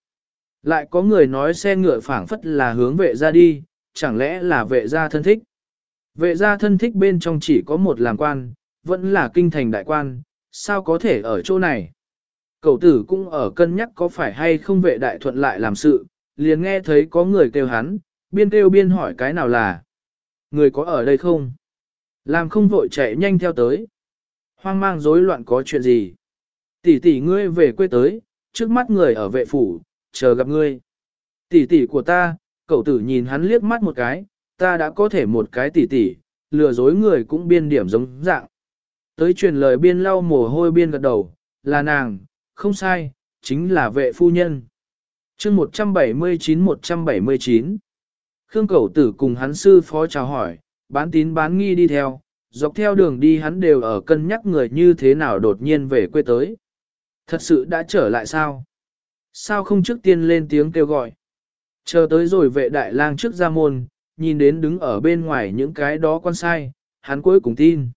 Lại có người nói xe ngựa phảng phất là hướng vệ ra đi, chẳng lẽ là vệ gia thân thích. Vệ gia thân thích bên trong chỉ có một làm quan, vẫn là kinh thành đại quan, sao có thể ở chỗ này. Cậu tử cũng ở cân nhắc có phải hay không vệ đại thuận lại làm sự, liền nghe thấy có người kêu hắn, biên kêu biên hỏi cái nào là. Người có ở đây không? Làm không vội chạy nhanh theo tới. Hoang mang rối loạn có chuyện gì? Tỷ tỷ ngươi về quê tới, trước mắt người ở vệ phủ, chờ gặp ngươi. Tỷ tỷ của ta, cậu tử nhìn hắn liếc mắt một cái, ta đã có thể một cái tỷ tỷ, lừa dối người cũng biên điểm giống dạng. Tới truyền lời biên lau mồ hôi biên gật đầu, là nàng, không sai, chính là vệ phu nhân. chương 179-179 Khương Cẩu Tử cùng hắn sư phó chào hỏi, bán tín bán nghi đi theo, dọc theo đường đi hắn đều ở cân nhắc người như thế nào đột nhiên về quê tới. Thật sự đã trở lại sao? Sao không trước tiên lên tiếng kêu gọi? Chờ tới rồi vệ đại lang trước ra môn, nhìn đến đứng ở bên ngoài những cái đó quan sai, hắn cuối cùng tin.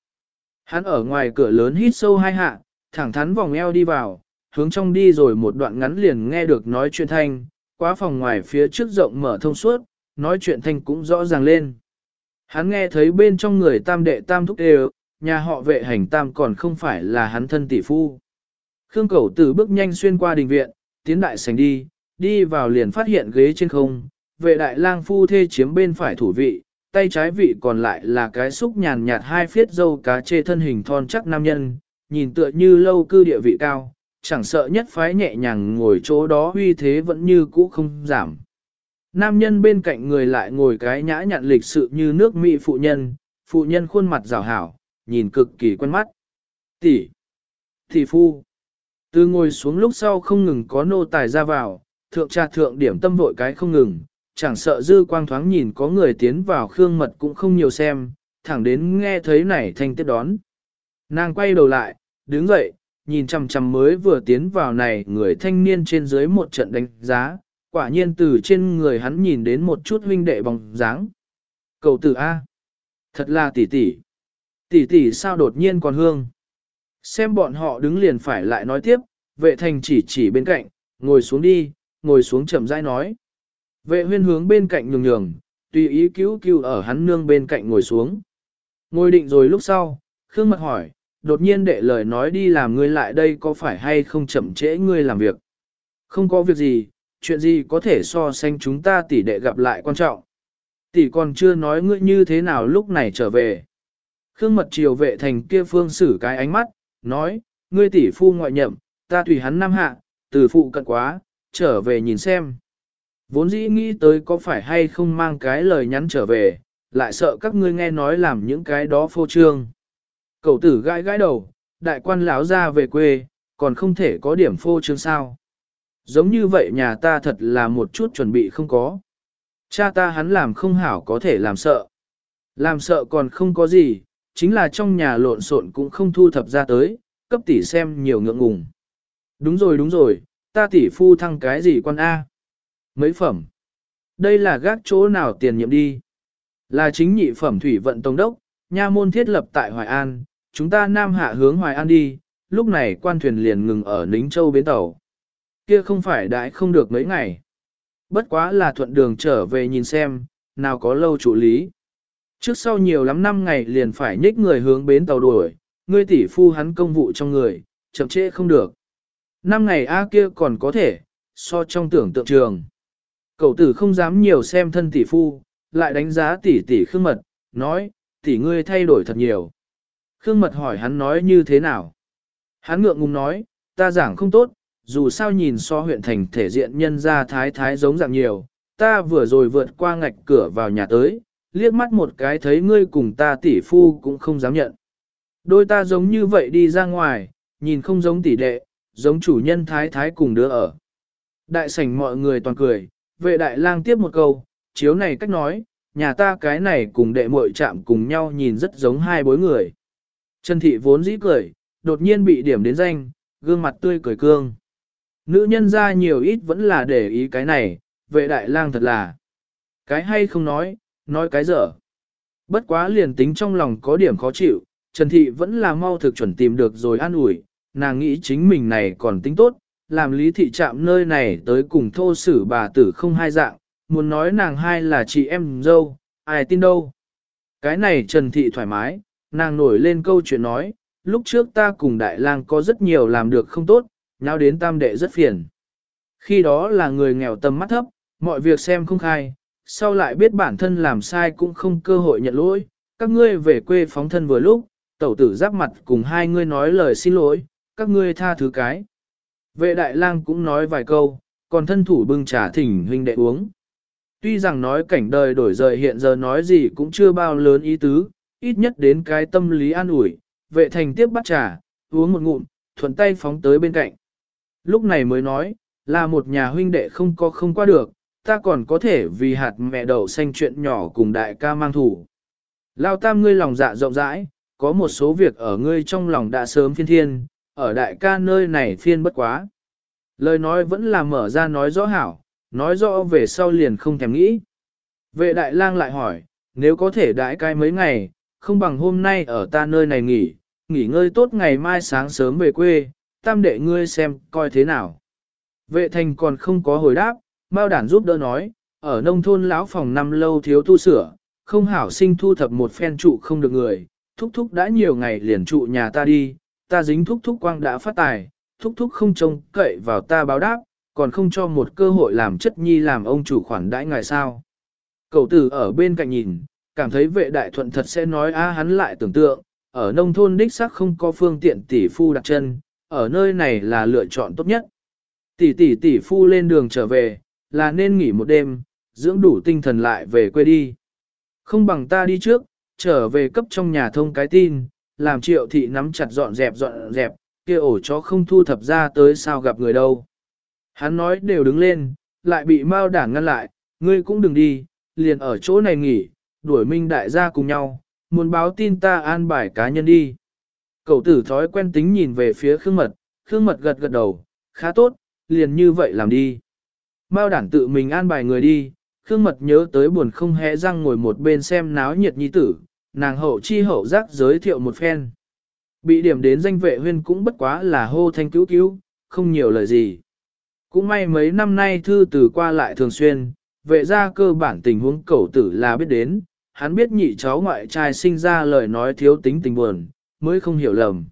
Hắn ở ngoài cửa lớn hít sâu hai hạ, thẳng thắn vòng eo đi vào, hướng trong đi rồi một đoạn ngắn liền nghe được nói chuyện thanh, quá phòng ngoài phía trước rộng mở thông suốt, nói chuyện thanh cũng rõ ràng lên. Hắn nghe thấy bên trong người tam đệ tam thúc đều, nhà họ vệ hành tam còn không phải là hắn thân tỷ phu. Khương Cẩu Tử bước nhanh xuyên qua đình viện, tiến đại sảnh đi, đi vào liền phát hiện ghế trên không, vệ đại lang phu thê chiếm bên phải thủ vị, tay trái vị còn lại là cái xúc nhàn nhạt hai phiết dâu cá chê thân hình thon chắc nam nhân, nhìn tựa như lâu cư địa vị cao, chẳng sợ nhất phái nhẹ nhàng ngồi chỗ đó uy thế vẫn như cũ không giảm. Nam nhân bên cạnh người lại ngồi cái nhã nhặn lịch sự như nước mỹ phụ nhân, phụ nhân khuôn mặt rào hảo, nhìn cực kỳ quen mắt. Tỷ, tỷ phu. Từ ngồi xuống lúc sau không ngừng có nô tài ra vào, thượng trà thượng điểm tâm vội cái không ngừng, chẳng sợ dư quang thoáng nhìn có người tiến vào khương mật cũng không nhiều xem, thẳng đến nghe thấy này thanh tiếp đón. Nàng quay đầu lại, đứng dậy, nhìn chằm chằm mới vừa tiến vào này người thanh niên trên dưới một trận đánh giá, quả nhiên từ trên người hắn nhìn đến một chút huynh đệ bóng dáng. Cầu tử A. Thật là tỷ tỷ. Tỷ tỷ sao đột nhiên còn hương. Xem bọn họ đứng liền phải lại nói tiếp, vệ thành chỉ chỉ bên cạnh, ngồi xuống đi, ngồi xuống chậm rãi nói. Vệ huyên hướng bên cạnh nhường nhường, tùy ý cứu cứu ở hắn nương bên cạnh ngồi xuống. Ngồi định rồi lúc sau, Khương Mật hỏi, đột nhiên đệ lời nói đi làm ngươi lại đây có phải hay không chậm trễ ngươi làm việc. Không có việc gì, chuyện gì có thể so sánh chúng ta tỷ đệ gặp lại quan trọng. Tỷ còn chưa nói ngươi như thế nào lúc này trở về. Khương Mật chiều vệ thành kia phương xử cái ánh mắt, nói, ngươi tỷ phu ngoại nhậm, ta tùy hắn năm hạ, từ phụ cận quá, trở về nhìn xem. Vốn dĩ nghĩ tới có phải hay không mang cái lời nhắn trở về, lại sợ các ngươi nghe nói làm những cái đó phô trương. Cậu tử gãi gãi đầu, đại quan lão ra về quê, còn không thể có điểm phô trương sao. Giống như vậy nhà ta thật là một chút chuẩn bị không có. Cha ta hắn làm không hảo có thể làm sợ. Làm sợ còn không có gì, chính là trong nhà lộn xộn cũng không thu thập ra tới, cấp tỷ xem nhiều ngượng ngùng. Đúng rồi đúng rồi, ta tỷ phu thăng cái gì quan A? Mấy phẩm? Đây là gác chỗ nào tiền nhiệm đi? Là chính nhị phẩm thủy vận tổng đốc, nha môn thiết lập tại Hoài An, chúng ta nam hạ hướng Hoài An đi, lúc này quan thuyền liền ngừng ở Nính Châu bến tàu. Kia không phải đãi không được mấy ngày. Bất quá là thuận đường trở về nhìn xem, nào có lâu chủ lý. Trước sau nhiều lắm năm ngày liền phải nhích người hướng bến tàu đuổi, ngươi tỷ phu hắn công vụ trong người, chậm trễ không được. Năm ngày A kia còn có thể, so trong tưởng tượng trường. Cậu tử không dám nhiều xem thân tỷ phu, lại đánh giá tỷ tỷ khương mật, nói, tỷ ngươi thay đổi thật nhiều. Khương mật hỏi hắn nói như thế nào? Hắn ngượng ngùng nói, ta giảng không tốt, dù sao nhìn so huyện thành thể diện nhân ra thái thái giống dạng nhiều, ta vừa rồi vượt qua ngạch cửa vào nhà tới, liếc mắt một cái thấy ngươi cùng ta tỷ phu cũng không dám nhận. Đôi ta giống như vậy đi ra ngoài, nhìn không giống tỷ đệ, giống chủ nhân thái thái cùng đứa ở. Đại sảnh mọi người toàn cười, vệ đại lang tiếp một câu, chiếu này cách nói, nhà ta cái này cùng đệ muội chạm cùng nhau nhìn rất giống hai bối người. Trần thị vốn dĩ cười, đột nhiên bị điểm đến danh, gương mặt tươi cười cương. Nữ nhân ra nhiều ít vẫn là để ý cái này, vệ đại lang thật là. Cái hay không nói, nói cái dở. Bất quá liền tính trong lòng có điểm khó chịu, Trần Thị vẫn là mau thực chuẩn tìm được rồi an ủi, nàng nghĩ chính mình này còn tính tốt, làm lý thị chạm nơi này tới cùng thô sử bà tử không hai dạng, muốn nói nàng hai là chị em dâu, ai tin đâu. Cái này Trần Thị thoải mái, nàng nổi lên câu chuyện nói, lúc trước ta cùng đại lang có rất nhiều làm được không tốt, nhau đến tam đệ rất phiền. Khi đó là người nghèo tầm mắt thấp, mọi việc xem không khai, sau lại biết bản thân làm sai cũng không cơ hội nhận lỗi, các ngươi về quê phóng thân vừa lúc, tẩu tử giáp mặt cùng hai ngươi nói lời xin lỗi, các ngươi tha thứ cái. Vệ đại lang cũng nói vài câu, còn thân thủ bưng trà thỉnh huynh đệ uống. Tuy rằng nói cảnh đời đổi rời hiện giờ nói gì cũng chưa bao lớn ý tứ, ít nhất đến cái tâm lý an ủi, vệ thành tiếp bắt trà, uống một ngụm, thuận tay phóng tới bên cạnh. Lúc này mới nói, là một nhà huynh đệ không có không qua được, ta còn có thể vì hạt mẹ đậu xanh chuyện nhỏ cùng đại ca mang thủ. Lao tam ngươi lòng dạ rộng rãi, có một số việc ở ngươi trong lòng đã sớm phiên thiên, ở đại ca nơi này phiên bất quá. Lời nói vẫn là mở ra nói rõ hảo, nói rõ về sau liền không thèm nghĩ. Vệ đại lang lại hỏi, nếu có thể đãi cai mấy ngày, không bằng hôm nay ở ta nơi này nghỉ, nghỉ ngơi tốt ngày mai sáng sớm về quê, tam đệ ngươi xem coi thế nào. Vệ thành còn không có hồi đáp, Mao đản giúp đỡ nói, ở nông thôn lão phòng năm lâu thiếu tu sửa, không hảo sinh thu thập một phen trụ không được người, thúc thúc đã nhiều ngày liền trụ nhà ta đi, ta dính thúc thúc quang đã phát tài, thúc thúc không trông cậy vào ta báo đáp, còn không cho một cơ hội làm chất nhi làm ông chủ khoản đãi ngài sao. Cậu tử ở bên cạnh nhìn, cảm thấy vệ đại thuận thật sẽ nói á hắn lại tưởng tượng, ở nông thôn đích xác không có phương tiện tỷ phu đặt chân, ở nơi này là lựa chọn tốt nhất. Tỷ tỷ tỷ phu lên đường trở về, là nên nghỉ một đêm, dưỡng đủ tinh thần lại về quê đi. Không bằng ta đi trước, trở về cấp trong nhà thông cái tin, làm triệu thị nắm chặt dọn dẹp dọn dẹp, kia ổ chó không thu thập ra tới sao gặp người đâu. Hắn nói đều đứng lên, lại bị Mao đảng ngăn lại, ngươi cũng đừng đi, liền ở chỗ này nghỉ, đuổi minh đại gia cùng nhau, muốn báo tin ta an bài cá nhân đi. Cậu tử thói quen tính nhìn về phía Khương Mật, Khương Mật gật gật đầu, khá tốt, liền như vậy làm đi. Mao đản tự mình an bài người đi, Khương Mật nhớ tới buồn không hẽ răng ngồi một bên xem náo nhiệt nhi tử, nàng hậu chi hậu giác giới thiệu một phen. Bị điểm đến danh vệ huyên cũng bất quá là hô thanh cứu cứu, không nhiều lời gì. Cũng may mấy năm nay thư từ qua lại thường xuyên, vệ ra cơ bản tình huống cẩu tử là biết đến, hắn biết nhị cháu ngoại trai sinh ra lời nói thiếu tính tình buồn, mới không hiểu lầm.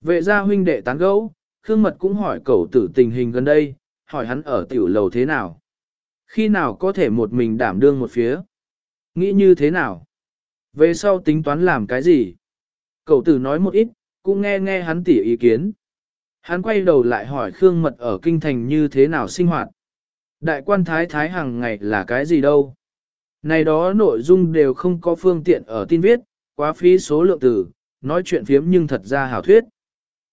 Vệ gia huynh đệ tán gẫu, Khương Mật cũng hỏi cẩu tử tình hình gần đây, hỏi hắn ở tiểu lầu thế nào. Khi nào có thể một mình đảm đương một phía? Nghĩ như thế nào? Về sau tính toán làm cái gì? Cậu tử nói một ít, cũng nghe nghe hắn tỉ ý kiến. Hắn quay đầu lại hỏi Khương Mật ở kinh thành như thế nào sinh hoạt. Đại quan thái thái hàng ngày là cái gì đâu. Này đó nội dung đều không có phương tiện ở tin viết, quá phí số lượng từ, nói chuyện phiếm nhưng thật ra hảo thuyết.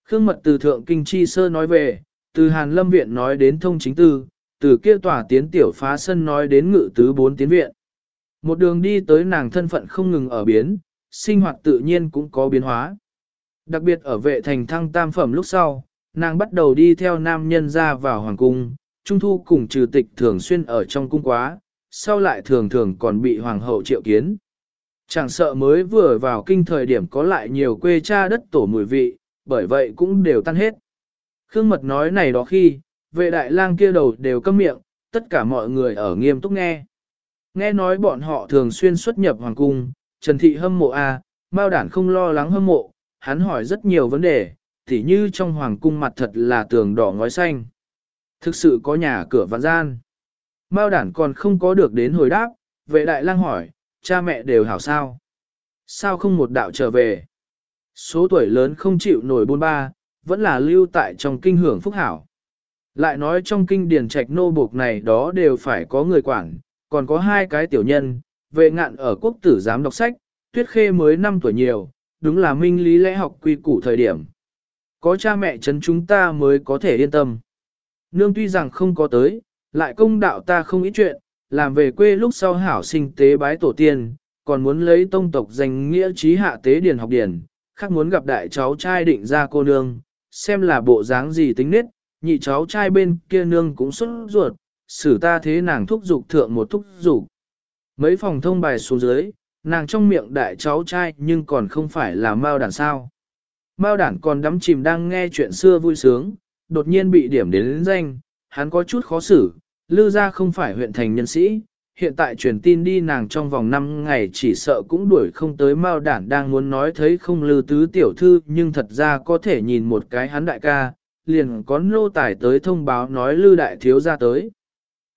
Khương Mật từ Thượng Kinh Chi Sơ nói về, từ Hàn Lâm Viện nói đến thông chính tư, từ kia tòa tiến tiểu phá sân nói đến ngự tứ bốn tiến viện. Một đường đi tới nàng thân phận không ngừng ở biến, sinh hoạt tự nhiên cũng có biến hóa. Đặc biệt ở vệ thành thăng tam phẩm lúc sau, nàng bắt đầu đi theo nam nhân ra vào hoàng cung, trung thu cùng trừ tịch thường xuyên ở trong cung quá, sau lại thường thường còn bị hoàng hậu triệu kiến. Chẳng sợ mới vừa vào kinh thời điểm có lại nhiều quê cha đất tổ mùi vị, bởi vậy cũng đều tan hết. Khương Mật nói này đó khi, vệ đại lang kia đầu đều câm miệng, tất cả mọi người ở nghiêm túc nghe. Nghe nói bọn họ thường xuyên xuất nhập hoàng cung, Trần Thị hâm mộ A, Mao Đản không lo lắng hâm mộ, hắn hỏi rất nhiều vấn đề, tỉ như trong hoàng cung mặt thật là tường đỏ ngói xanh. Thực sự có nhà cửa vạn gian. Mao Đản còn không có được đến hồi đáp, vệ đại lang hỏi, cha mẹ đều hảo sao? Sao không một đạo trở về? Số tuổi lớn không chịu nổi bôn ba, vẫn là lưu tại trong kinh hưởng phúc hảo. Lại nói trong kinh điển trạch nô buộc này đó đều phải có người quản, còn có hai cái tiểu nhân, vệ ngạn ở quốc tử giám đọc sách, tuyết khê mới 5 tuổi nhiều, đúng là minh lý lẽ học quy củ thời điểm. Có cha mẹ chấn chúng ta mới có thể yên tâm. Nương tuy rằng không có tới, lại công đạo ta không ý chuyện, làm về quê lúc sau hảo sinh tế bái tổ tiên, còn muốn lấy tông tộc danh nghĩa trí hạ tế điền học điển, khác muốn gặp đại cháu trai định ra cô nương, xem là bộ dáng gì tính nết, nhị cháu trai bên kia nương cũng xuất ruột, xử ta thế nàng thúc dục thượng một thúc dục. Mấy phòng thông bài xuống dưới, nàng trong miệng đại cháu trai nhưng còn không phải là Mao đàn sao. Mao đản còn đắm chìm đang nghe chuyện xưa vui sướng, đột nhiên bị điểm đến, đến danh, hắn có chút khó xử, lư ra không phải huyện thành nhân sĩ, hiện tại truyền tin đi nàng trong vòng 5 ngày chỉ sợ cũng đuổi không tới Mao đản đang muốn nói thấy không lư tứ tiểu thư nhưng thật ra có thể nhìn một cái hắn đại ca, liền có nô tài tới thông báo nói lư đại thiếu ra tới.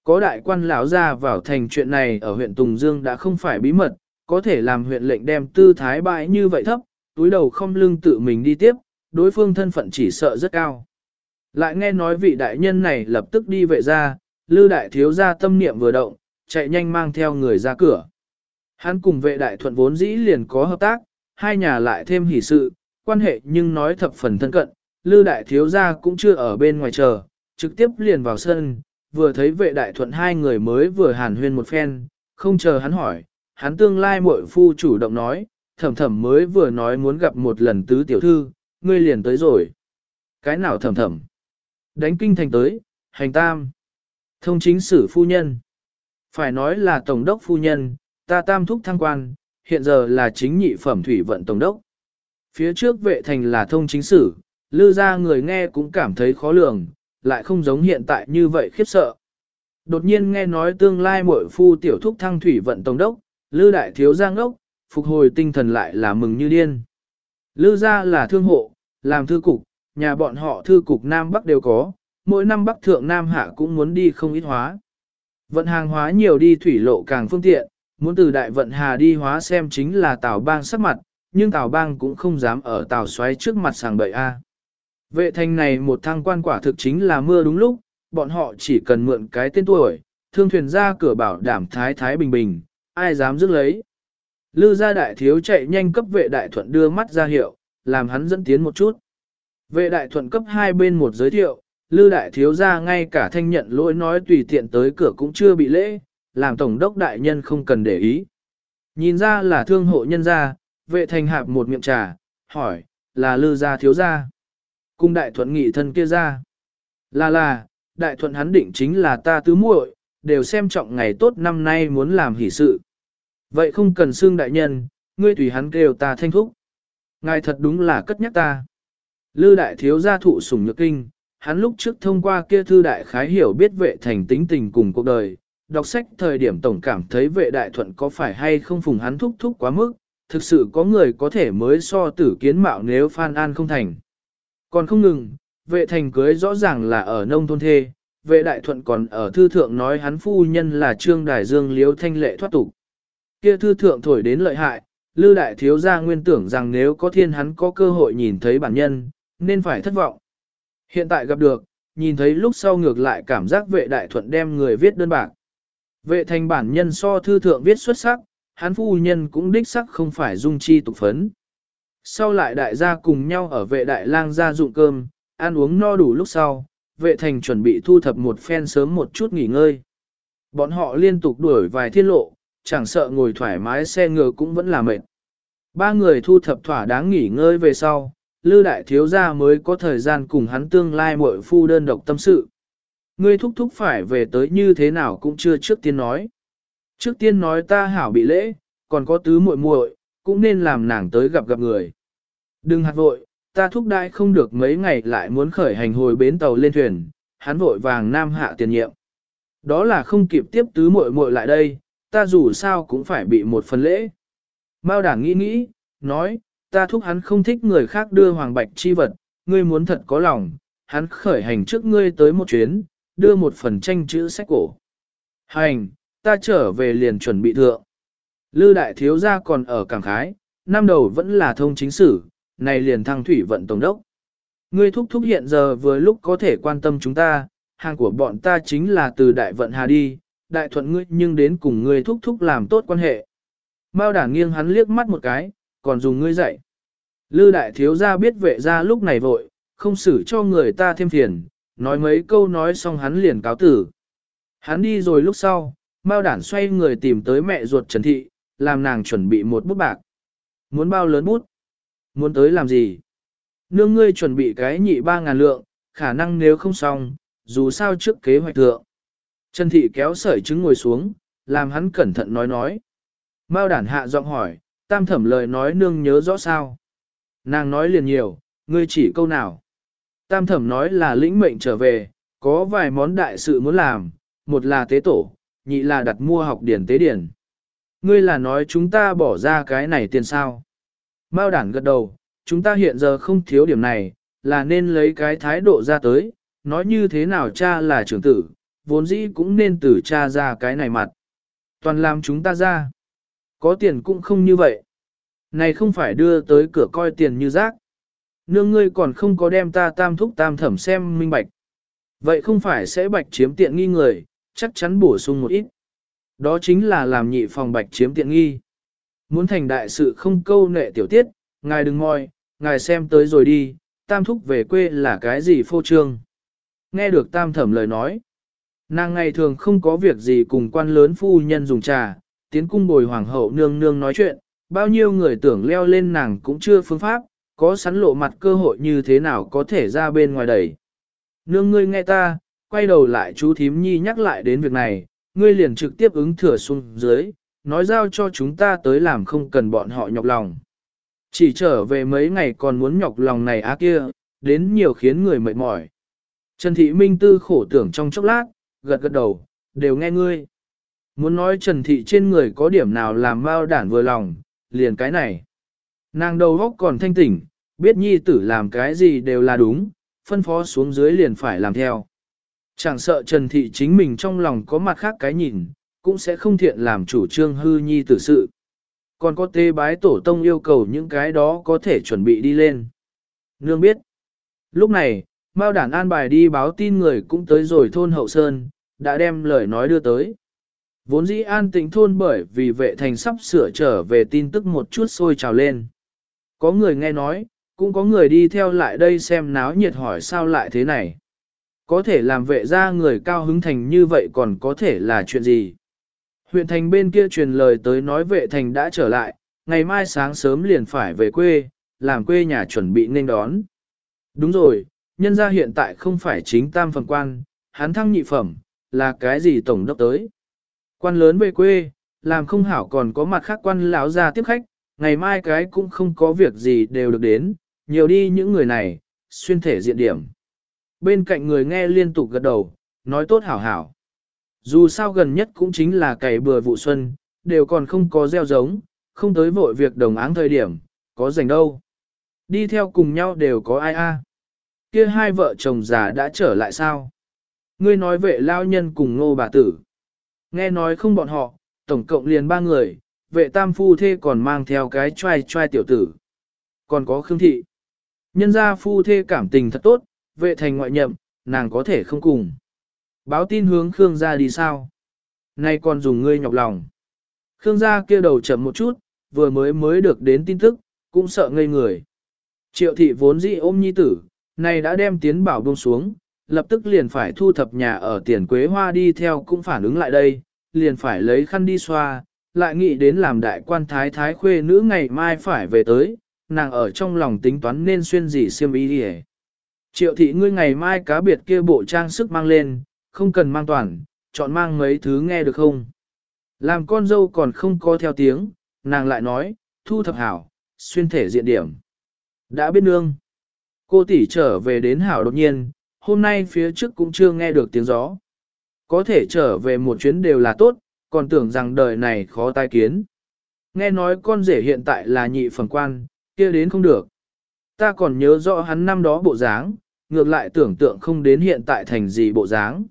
Có đại quan lão ra vào thành chuyện này ở huyện Tùng Dương đã không phải bí mật, có thể làm huyện lệnh đem tư thái bãi như vậy thấp, túi đầu không lưng tự mình đi tiếp, đối phương thân phận chỉ sợ rất cao. Lại nghe nói vị đại nhân này lập tức đi vệ ra, lư đại thiếu ra tâm niệm vừa động, chạy nhanh mang theo người ra cửa. Hắn cùng vệ đại thuận vốn dĩ liền có hợp tác, hai nhà lại thêm hỷ sự, quan hệ nhưng nói thập phần thân cận, lư đại thiếu gia cũng chưa ở bên ngoài chờ, trực tiếp liền vào sân, vừa thấy vệ đại thuận hai người mới vừa hàn huyên một phen, không chờ hắn hỏi, hắn tương lai muội phu chủ động nói, thẩm thẩm mới vừa nói muốn gặp một lần tứ tiểu thư, ngươi liền tới rồi. Cái nào thẩm thẩm? Đánh kinh thành tới, hành tam. Thông chính sử phu nhân. Phải nói là tổng đốc phu nhân, ta tam thúc thăng quan, hiện giờ là chính nhị phẩm thủy vận tổng đốc. Phía trước vệ thành là thông chính sử, lư ra người nghe cũng cảm thấy khó lường, lại không giống hiện tại như vậy khiếp sợ. Đột nhiên nghe nói tương lai muội phu tiểu thúc thăng thủy vận tổng đốc, lư đại thiếu giang ốc, phục hồi tinh thần lại là mừng như điên. Lư gia là thương hộ, làm thư cục, nhà bọn họ thư cục Nam Bắc đều có, mỗi năm Bắc Thượng Nam Hạ cũng muốn đi không ít hóa. Vận hàng hóa nhiều đi thủy lộ càng phương tiện, muốn từ đại vận hà đi hóa xem chính là Tào Bang sắc mặt, nhưng Tào Bang cũng không dám ở Tào xoáy trước mặt sàng bậy A. Vệ thành này một thăng quan quả thực chính là mưa đúng lúc, bọn họ chỉ cần mượn cái tên tuổi, thương thuyền ra cửa bảo đảm thái thái bình bình, ai dám dứt lấy. Lư gia đại thiếu chạy nhanh cấp vệ đại thuận đưa mắt ra hiệu, làm hắn dẫn tiến một chút. Vệ đại thuận cấp hai bên một giới thiệu, lư đại thiếu gia ngay cả thanh nhận lỗi nói tùy tiện tới cửa cũng chưa bị lễ, làm tổng đốc đại nhân không cần để ý. Nhìn ra là thương hộ nhân gia, vệ thành hạp một miệng trà, hỏi, là lư gia thiếu gia. Cung đại thuận nghị thân kia ra. Là là, đại thuận hắn định chính là ta tứ muội, đều xem trọng ngày tốt năm nay muốn làm hỷ sự. Vậy không cần xương đại nhân, ngươi tùy hắn kêu ta thanh thúc. Ngài thật đúng là cất nhắc ta. Lư đại thiếu gia thụ sủng nhược kinh, hắn lúc trước thông qua kia thư đại khái hiểu biết vệ thành tính tình cùng cuộc đời, đọc sách thời điểm tổng cảm thấy vệ đại thuận có phải hay không phùng hắn thúc thúc quá mức, thực sự có người có thể mới so tử kiến mạo nếu phan an không thành. Còn không ngừng, vệ thành cưới rõ ràng là ở nông thôn thê, vệ đại thuận còn ở thư thượng nói hắn phu nhân là trương đài dương liếu thanh lệ thoát tục. Kia thư thượng thổi đến lợi hại, lư đại thiếu gia nguyên tưởng rằng nếu có thiên hắn có cơ hội nhìn thấy bản nhân, nên phải thất vọng. Hiện tại gặp được, nhìn thấy lúc sau ngược lại cảm giác vệ đại thuận đem người viết đơn bạc. Vệ thành bản nhân so thư thượng viết xuất sắc, hán phu nhân cũng đích sắc không phải dung chi tục phấn. Sau lại đại gia cùng nhau ở vệ đại lang ra dụng cơm, ăn uống no đủ lúc sau, vệ thành chuẩn bị thu thập một phen sớm một chút nghỉ ngơi. Bọn họ liên tục đuổi vài thiên lộ, chẳng sợ ngồi thoải mái xe ngựa cũng vẫn là mệt. Ba người thu thập thỏa đáng nghỉ ngơi về sau, Lư Đại Thiếu Gia mới có thời gian cùng hắn tương lai muội phu đơn độc tâm sự. Ngươi thúc thúc phải về tới như thế nào cũng chưa trước tiên nói. Trước tiên nói ta hảo bị lễ, còn có tứ muội muội, cũng nên làm nàng tới gặp gặp người. Đừng hạt vội, ta thúc đại không được mấy ngày lại muốn khởi hành hồi bến tàu lên thuyền, hắn vội vàng nam hạ tiền nhiệm. Đó là không kịp tiếp tứ muội muội lại đây, ta dù sao cũng phải bị một phần lễ. Mao đảng nghĩ nghĩ, nói, ta thúc hắn không thích người khác đưa hoàng bạch chi vật, ngươi muốn thật có lòng, hắn khởi hành trước ngươi tới một chuyến, đưa một phần tranh chữ sách cổ. Hành, ta trở về liền chuẩn bị thượng. Lư đại thiếu gia còn ở cảng khái, năm đầu vẫn là thông chính sử, này liền thăng thủy vận tổng đốc. Ngươi thúc thúc hiện giờ vừa lúc có thể quan tâm chúng ta, hàng của bọn ta chính là từ đại vận hà đi, đại thuận ngươi nhưng đến cùng ngươi thúc thúc làm tốt quan hệ. Mao đảng nghiêng hắn liếc mắt một cái, còn dùng ngươi dạy. Lư đại thiếu gia biết vệ ra lúc này vội, không xử cho người ta thêm phiền, nói mấy câu nói xong hắn liền cáo tử. Hắn đi rồi lúc sau, Mao đản xoay người tìm tới mẹ ruột Trần Thị, làm nàng chuẩn bị một bút bạc. Muốn bao lớn bút? Muốn tới làm gì? Nương ngươi chuẩn bị cái nhị ba ngàn lượng, khả năng nếu không xong, dù sao trước kế hoạch thượng. Trần Thị kéo sợi trứng ngồi xuống, làm hắn cẩn thận nói nói. Mao đản hạ giọng hỏi, tam thẩm lời nói nương nhớ rõ sao. Nàng nói liền nhiều, ngươi chỉ câu nào. Tam thẩm nói là lĩnh mệnh trở về, có vài món đại sự muốn làm, một là tế tổ, nhị là đặt mua học điển tế điển. Ngươi là nói chúng ta bỏ ra cái này tiền sao. Mao đản gật đầu, chúng ta hiện giờ không thiếu điểm này, là nên lấy cái thái độ ra tới, nói như thế nào cha là trưởng tử, vốn dĩ cũng nên từ cha ra cái này mặt. Toàn làm chúng ta ra. Có tiền cũng không như vậy. Này không phải đưa tới cửa coi tiền như rác. Nương ngươi còn không có đem ta tam thúc tam thẩm xem minh bạch. Vậy không phải sẽ bạch chiếm tiện nghi người, chắc chắn bổ sung một ít. Đó chính là làm nhị phòng bạch chiếm tiện nghi. Muốn thành đại sự không câu nệ tiểu tiết, ngài đừng ngồi, ngài xem tới rồi đi, tam thúc về quê là cái gì phô trương. Nghe được tam thẩm lời nói. Nàng ngày thường không có việc gì cùng quan lớn phu nhân dùng trà, tiến cung bồi hoàng hậu nương nương nói chuyện, bao nhiêu người tưởng leo lên nàng cũng chưa phương pháp, có sẵn lộ mặt cơ hội như thế nào có thể ra bên ngoài đẩy. Nương ngươi nghe ta, quay đầu lại chú thím nhi nhắc lại đến việc này, ngươi liền trực tiếp ứng thừa xuống dưới, nói giao cho chúng ta tới làm không cần bọn họ nhọc lòng. Chỉ trở về mấy ngày còn muốn nhọc lòng này á kia, đến nhiều khiến người mệt mỏi. Trần Thị Minh Tư khổ tưởng trong chốc lát, gật gật đầu, đều nghe ngươi. Muốn nói Trần Thị trên người có điểm nào làm bao đản vừa lòng, liền cái này. Nàng đầu góc còn thanh tỉnh, biết nhi tử làm cái gì đều là đúng, phân phó xuống dưới liền phải làm theo. Chẳng sợ Trần Thị chính mình trong lòng có mặt khác cái nhìn, cũng sẽ không thiện làm chủ trương hư nhi tử sự. Còn có tê bái tổ tông yêu cầu những cái đó có thể chuẩn bị đi lên. Nương biết. Lúc này, Mao đản an bài đi báo tin người cũng tới rồi thôn Hậu Sơn, đã đem lời nói đưa tới. Vốn dĩ an tĩnh thôn bởi vì vệ thành sắp sửa trở về tin tức một chút sôi trào lên. Có người nghe nói, cũng có người đi theo lại đây xem náo nhiệt hỏi sao lại thế này. Có thể làm vệ ra người cao hứng thành như vậy còn có thể là chuyện gì. Huyện thành bên kia truyền lời tới nói vệ thành đã trở lại, ngày mai sáng sớm liền phải về quê, làm quê nhà chuẩn bị nên đón. Đúng rồi, nhân gia hiện tại không phải chính tam phần quan, hắn thăng nhị phẩm, là cái gì tổng đốc tới. Quan lớn về quê, làm không hảo còn có mặt khác quan lão ra tiếp khách, ngày mai cái cũng không có việc gì đều được đến, nhiều đi những người này, xuyên thể diện điểm. Bên cạnh người nghe liên tục gật đầu, nói tốt hảo hảo. Dù sao gần nhất cũng chính là cày bừa vụ xuân, đều còn không có gieo giống, không tới vội việc đồng áng thời điểm, có rảnh đâu. Đi theo cùng nhau đều có ai a? Kia hai vợ chồng già đã trở lại sao? Ngươi nói vệ lao nhân cùng ngô bà tử. Nghe nói không bọn họ, tổng cộng liền ba người, vệ tam phu thê còn mang theo cái trai trai tiểu tử. Còn có Khương Thị. Nhân gia phu thê cảm tình thật tốt, vệ thành ngoại nhậm, nàng có thể không cùng. Báo tin hướng Khương gia đi sao? Nay còn dùng ngươi nhọc lòng. Khương gia kia đầu chậm một chút, vừa mới mới được đến tin tức, cũng sợ ngây người. Triệu thị vốn dĩ ôm nhi tử, này đã đem tiến bảo buông xuống, lập tức liền phải thu thập nhà ở tiền quế hoa đi theo cũng phản ứng lại đây, liền phải lấy khăn đi xoa, lại nghĩ đến làm đại quan thái thái khuê nữ ngày mai phải về tới, nàng ở trong lòng tính toán nên xuyên gì xiêm y đi Triệu thị ngươi ngày mai cá biệt kia bộ trang sức mang lên, không cần mang toàn, chọn mang mấy thứ nghe được không? Làm con dâu còn không có theo tiếng, nàng lại nói, thu thập hảo, xuyên thể diện điểm. Đã biết nương. Cô tỷ trở về đến hảo đột nhiên, hôm nay phía trước cũng chưa nghe được tiếng gió. Có thể trở về một chuyến đều là tốt, còn tưởng rằng đời này khó tai kiến. Nghe nói con rể hiện tại là nhị phẩm quan, kia đến không được. Ta còn nhớ rõ hắn năm đó bộ dáng, ngược lại tưởng tượng không đến hiện tại thành gì bộ dáng.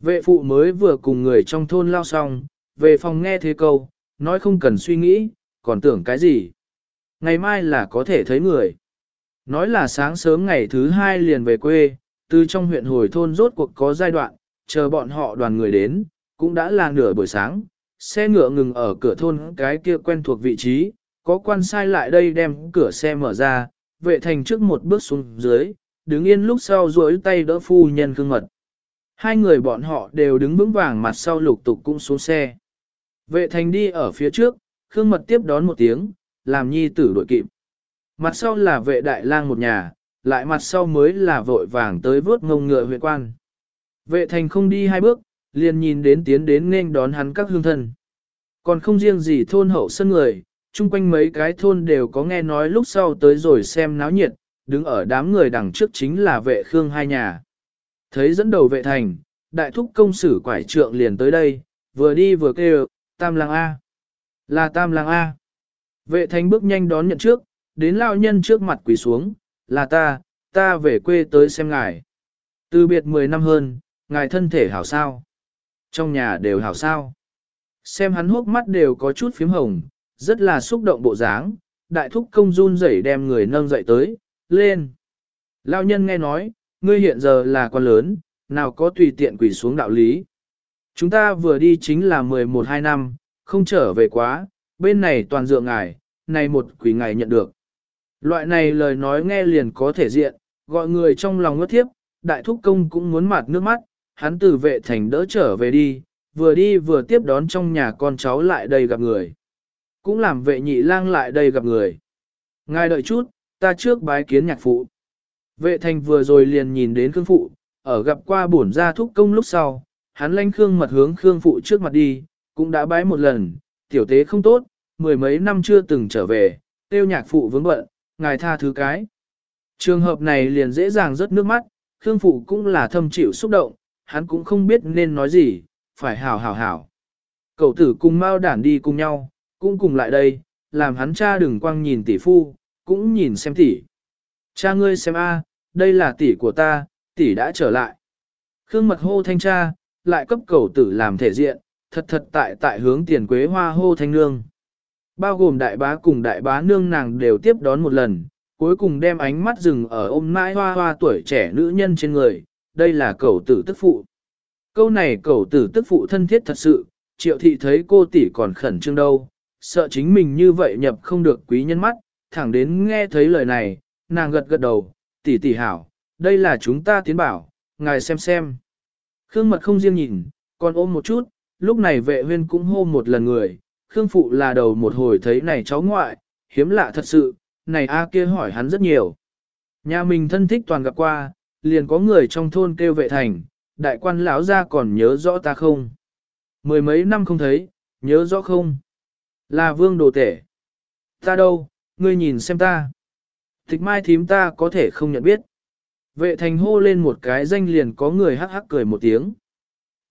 Vệ phụ mới vừa cùng người trong thôn lao xong, về phòng nghe thế câu, nói không cần suy nghĩ, còn tưởng cái gì. Ngày mai là có thể thấy người. Nói là sáng sớm ngày thứ hai liền về quê, từ trong huyện hồi thôn rốt cuộc có giai đoạn, chờ bọn họ đoàn người đến, cũng đã là nửa buổi sáng, xe ngựa ngừng ở cửa thôn cái kia quen thuộc vị trí, có quan sai lại đây đem cửa xe mở ra, vệ thành trước một bước xuống dưới, đứng yên lúc sau duỗi tay đỡ phu nhân cương mật. Hai người bọn họ đều đứng vững vàng mặt sau lục tục cũng xuống xe. Vệ thành đi ở phía trước, khương mật tiếp đón một tiếng, làm nhi tử đội kịp. Mặt sau là vệ đại lang một nhà, lại mặt sau mới là vội vàng tới vớt ngông ngựa huyện quan. Vệ thành không đi hai bước, liền nhìn đến tiến đến nên đón hắn các hương thân. Còn không riêng gì thôn hậu sân người, chung quanh mấy cái thôn đều có nghe nói lúc sau tới rồi xem náo nhiệt, đứng ở đám người đằng trước chính là vệ khương hai nhà. Thấy dẫn đầu vệ thành, đại thúc công sử quải trượng liền tới đây, vừa đi vừa kêu, tam lang A. Là tam lang A. Vệ thành bước nhanh đón nhận trước, đến lao nhân trước mặt quỳ xuống, là ta, ta về quê tới xem ngài. Từ biệt 10 năm hơn, ngài thân thể hảo sao. Trong nhà đều hảo sao. Xem hắn hốc mắt đều có chút phím hồng, rất là xúc động bộ dáng, đại thúc công run rẩy đem người nâng dậy tới, lên. Lao nhân nghe nói, ngươi hiện giờ là con lớn, nào có tùy tiện quỷ xuống đạo lý. Chúng ta vừa đi chính là 11-2 năm, không trở về quá, bên này toàn dựa ngài, này một quỷ ngài nhận được. Loại này lời nói nghe liền có thể diện, gọi người trong lòng ngất thiếp, đại thúc công cũng muốn mặt nước mắt, hắn từ vệ thành đỡ trở về đi, vừa đi vừa tiếp đón trong nhà con cháu lại đây gặp người. Cũng làm vệ nhị lang lại đây gặp người. Ngài đợi chút, ta trước bái kiến nhạc phụ. Vệ thành vừa rồi liền nhìn đến Khương Phụ, ở gặp qua bổn gia thúc công lúc sau, hắn lanh Khương mật hướng Khương Phụ trước mặt đi, cũng đã bái một lần, tiểu tế không tốt, mười mấy năm chưa từng trở về, tiêu nhạc phụ vướng bận, ngài tha thứ cái. Trường hợp này liền dễ dàng rớt nước mắt, Khương Phụ cũng là thâm chịu xúc động, hắn cũng không biết nên nói gì, phải hảo hảo hảo. Cậu tử cùng Mao đản đi cùng nhau, cũng cùng lại đây, làm hắn cha đừng quăng nhìn tỷ phu, cũng nhìn xem tỷ. Cha ngươi xem a, đây là tỷ của ta, tỷ đã trở lại. Khương mật hô thanh cha, lại cấp cầu tử làm thể diện, thật thật tại tại hướng tiền quế hoa hô thanh nương. Bao gồm đại bá cùng đại bá nương nàng đều tiếp đón một lần, cuối cùng đem ánh mắt dừng ở ôm mãi hoa hoa tuổi trẻ nữ nhân trên người, đây là cầu tử tức phụ. Câu này cầu tử tức phụ thân thiết thật sự, triệu thị thấy cô tỷ còn khẩn trương đâu, sợ chính mình như vậy nhập không được quý nhân mắt, thẳng đến nghe thấy lời này, nàng gật gật đầu, tỷ tỷ hảo, đây là chúng ta tiến bảo, ngài xem xem. Khương mật không riêng nhìn, còn ôm một chút, lúc này vệ huyên cũng hô một lần người, Khương phụ là đầu một hồi thấy này cháu ngoại, hiếm lạ thật sự, này A kia hỏi hắn rất nhiều. Nhà mình thân thích toàn gặp qua, liền có người trong thôn kêu vệ thành, đại quan lão ra còn nhớ rõ ta không? Mười mấy năm không thấy, nhớ rõ không? Là vương đồ tể. Ta đâu, ngươi nhìn xem ta. Tịch mai thím ta có thể không nhận biết. Vệ thành hô lên một cái danh liền có người hắc hắc cười một tiếng.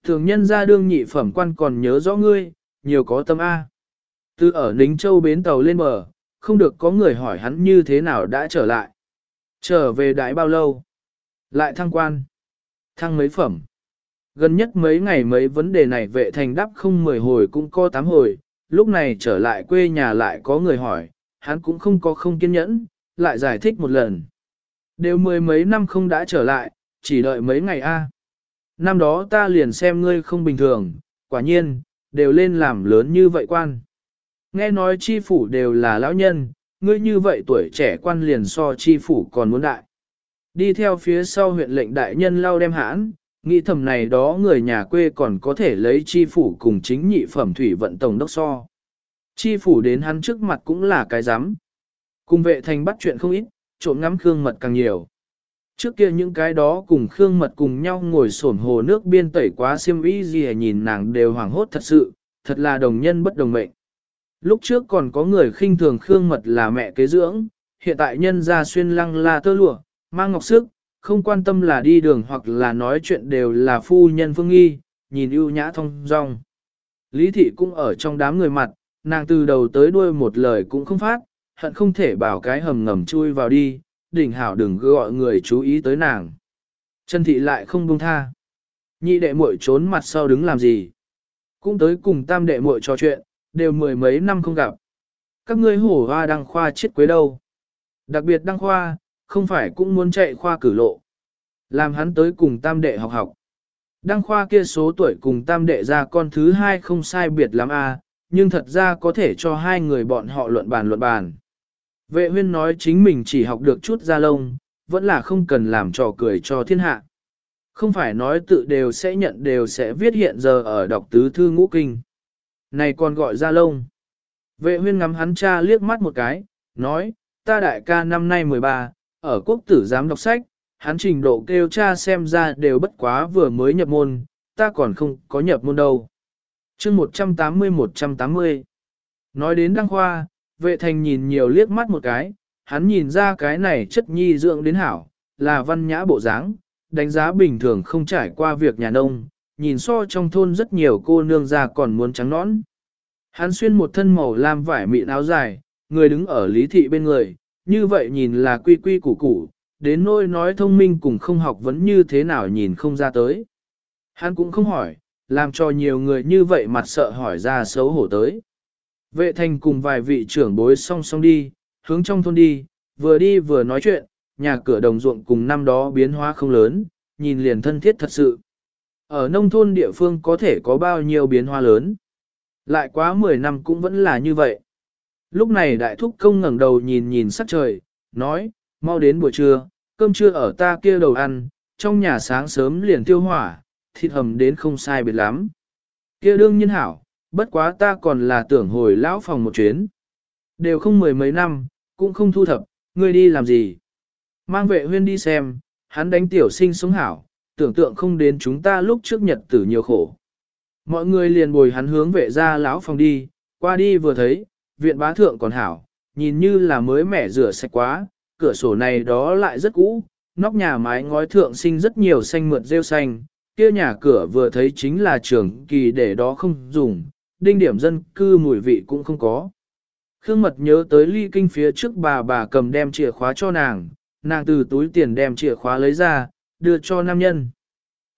Thường nhân ra đương nhị phẩm quan còn nhớ rõ ngươi, nhiều có tâm A. Từ ở Nính Châu bến tàu lên bờ, không được có người hỏi hắn như thế nào đã trở lại. Trở về đại bao lâu? Lại thăng quan. Thăng mấy phẩm. Gần nhất mấy ngày mấy vấn đề này vệ thành đáp không mười hồi cũng có tám hồi, lúc này trở lại quê nhà lại có người hỏi, hắn cũng không có không kiên nhẫn, lại giải thích một lần. Đều mười mấy năm không đã trở lại, chỉ đợi mấy ngày a. Năm đó ta liền xem ngươi không bình thường, quả nhiên, đều lên làm lớn như vậy quan. Nghe nói chi phủ đều là lão nhân, ngươi như vậy tuổi trẻ quan liền so chi phủ còn muốn đại. Đi theo phía sau huyện lệnh đại nhân lau đem hãn, nghĩ thầm này đó người nhà quê còn có thể lấy chi phủ cùng chính nhị phẩm thủy vận tổng đốc so. Chi phủ đến hắn trước mặt cũng là cái giám. Cùng vệ thành bắt chuyện không ít, trộm ngắm khương mật càng nhiều. Trước kia những cái đó cùng khương mật cùng nhau ngồi sổn hồ nước biên tẩy quá xiêm y gì à, nhìn nàng đều hoảng hốt thật sự, thật là đồng nhân bất đồng mệnh. Lúc trước còn có người khinh thường khương mật là mẹ kế dưỡng, hiện tại nhân ra xuyên lăng la tơ lụa, mang ngọc sức, không quan tâm là đi đường hoặc là nói chuyện đều là phu nhân phương nghi, nhìn ưu nhã thông dong. Lý thị cũng ở trong đám người mặt, nàng từ đầu tới đuôi một lời cũng không phát, hận không thể bảo cái hầm ngầm chui vào đi, đỉnh hảo đừng gọi người chú ý tới nàng. Trần thị lại không buông tha. Nhị đệ muội trốn mặt sau đứng làm gì? Cũng tới cùng tam đệ muội trò chuyện, đều mười mấy năm không gặp. Các ngươi hổ hoa đăng khoa chết quế đâu? Đặc biệt đăng khoa, không phải cũng muốn chạy khoa cử lộ. Làm hắn tới cùng tam đệ học học. Đăng khoa kia số tuổi cùng tam đệ ra con thứ hai không sai biệt lắm a, à, nhưng thật ra có thể cho hai người bọn họ luận bàn luận bàn. Vệ huyên nói chính mình chỉ học được chút ra lông, vẫn là không cần làm trò cười cho thiên hạ. Không phải nói tự đều sẽ nhận đều sẽ viết hiện giờ ở đọc tứ thư ngũ kinh. Này còn gọi ra lông. Vệ huyên ngắm hắn cha liếc mắt một cái, nói, ta đại ca năm nay 13, ở quốc tử giám đọc sách, hắn trình độ kêu cha xem ra đều bất quá vừa mới nhập môn, ta còn không có nhập môn đâu. chương 180-180 Nói đến đăng khoa, vệ thành nhìn nhiều liếc mắt một cái, hắn nhìn ra cái này chất nhi dưỡng đến hảo, là văn nhã bộ dáng, đánh giá bình thường không trải qua việc nhà nông, nhìn so trong thôn rất nhiều cô nương già còn muốn trắng nõn. Hắn xuyên một thân màu lam vải mịn áo dài, người đứng ở lý thị bên người, như vậy nhìn là quy quy củ củ, đến nỗi nói thông minh cùng không học vẫn như thế nào nhìn không ra tới. Hắn cũng không hỏi, làm cho nhiều người như vậy mặt sợ hỏi ra xấu hổ tới. Vệ thành cùng vài vị trưởng bối song song đi, hướng trong thôn đi, vừa đi vừa nói chuyện, nhà cửa đồng ruộng cùng năm đó biến hóa không lớn, nhìn liền thân thiết thật sự. Ở nông thôn địa phương có thể có bao nhiêu biến hóa lớn. Lại quá 10 năm cũng vẫn là như vậy. Lúc này đại thúc công ngẩng đầu nhìn nhìn sắc trời, nói, mau đến buổi trưa, cơm trưa ở ta kia đầu ăn, trong nhà sáng sớm liền tiêu hỏa, thịt hầm đến không sai biệt lắm. Kia đương nhiên hảo, bất quá ta còn là tưởng hồi lão phòng một chuyến. Đều không mười mấy năm, cũng không thu thập, ngươi đi làm gì. Mang vệ huyên đi xem, hắn đánh tiểu sinh sống hảo, tưởng tượng không đến chúng ta lúc trước nhật tử nhiều khổ. Mọi người liền bồi hắn hướng vệ ra lão phòng đi, qua đi vừa thấy, viện bá thượng còn hảo, nhìn như là mới mẻ rửa sạch quá, cửa sổ này đó lại rất cũ, nóc nhà mái ngói thượng sinh rất nhiều xanh mượt rêu xanh, kia nhà cửa vừa thấy chính là trường kỳ để đó không dùng, đinh điểm dân cư mùi vị cũng không có. Khương Mật nhớ tới ly kinh phía trước bà bà cầm đem chìa khóa cho nàng, nàng từ túi tiền đem chìa khóa lấy ra, đưa cho nam nhân.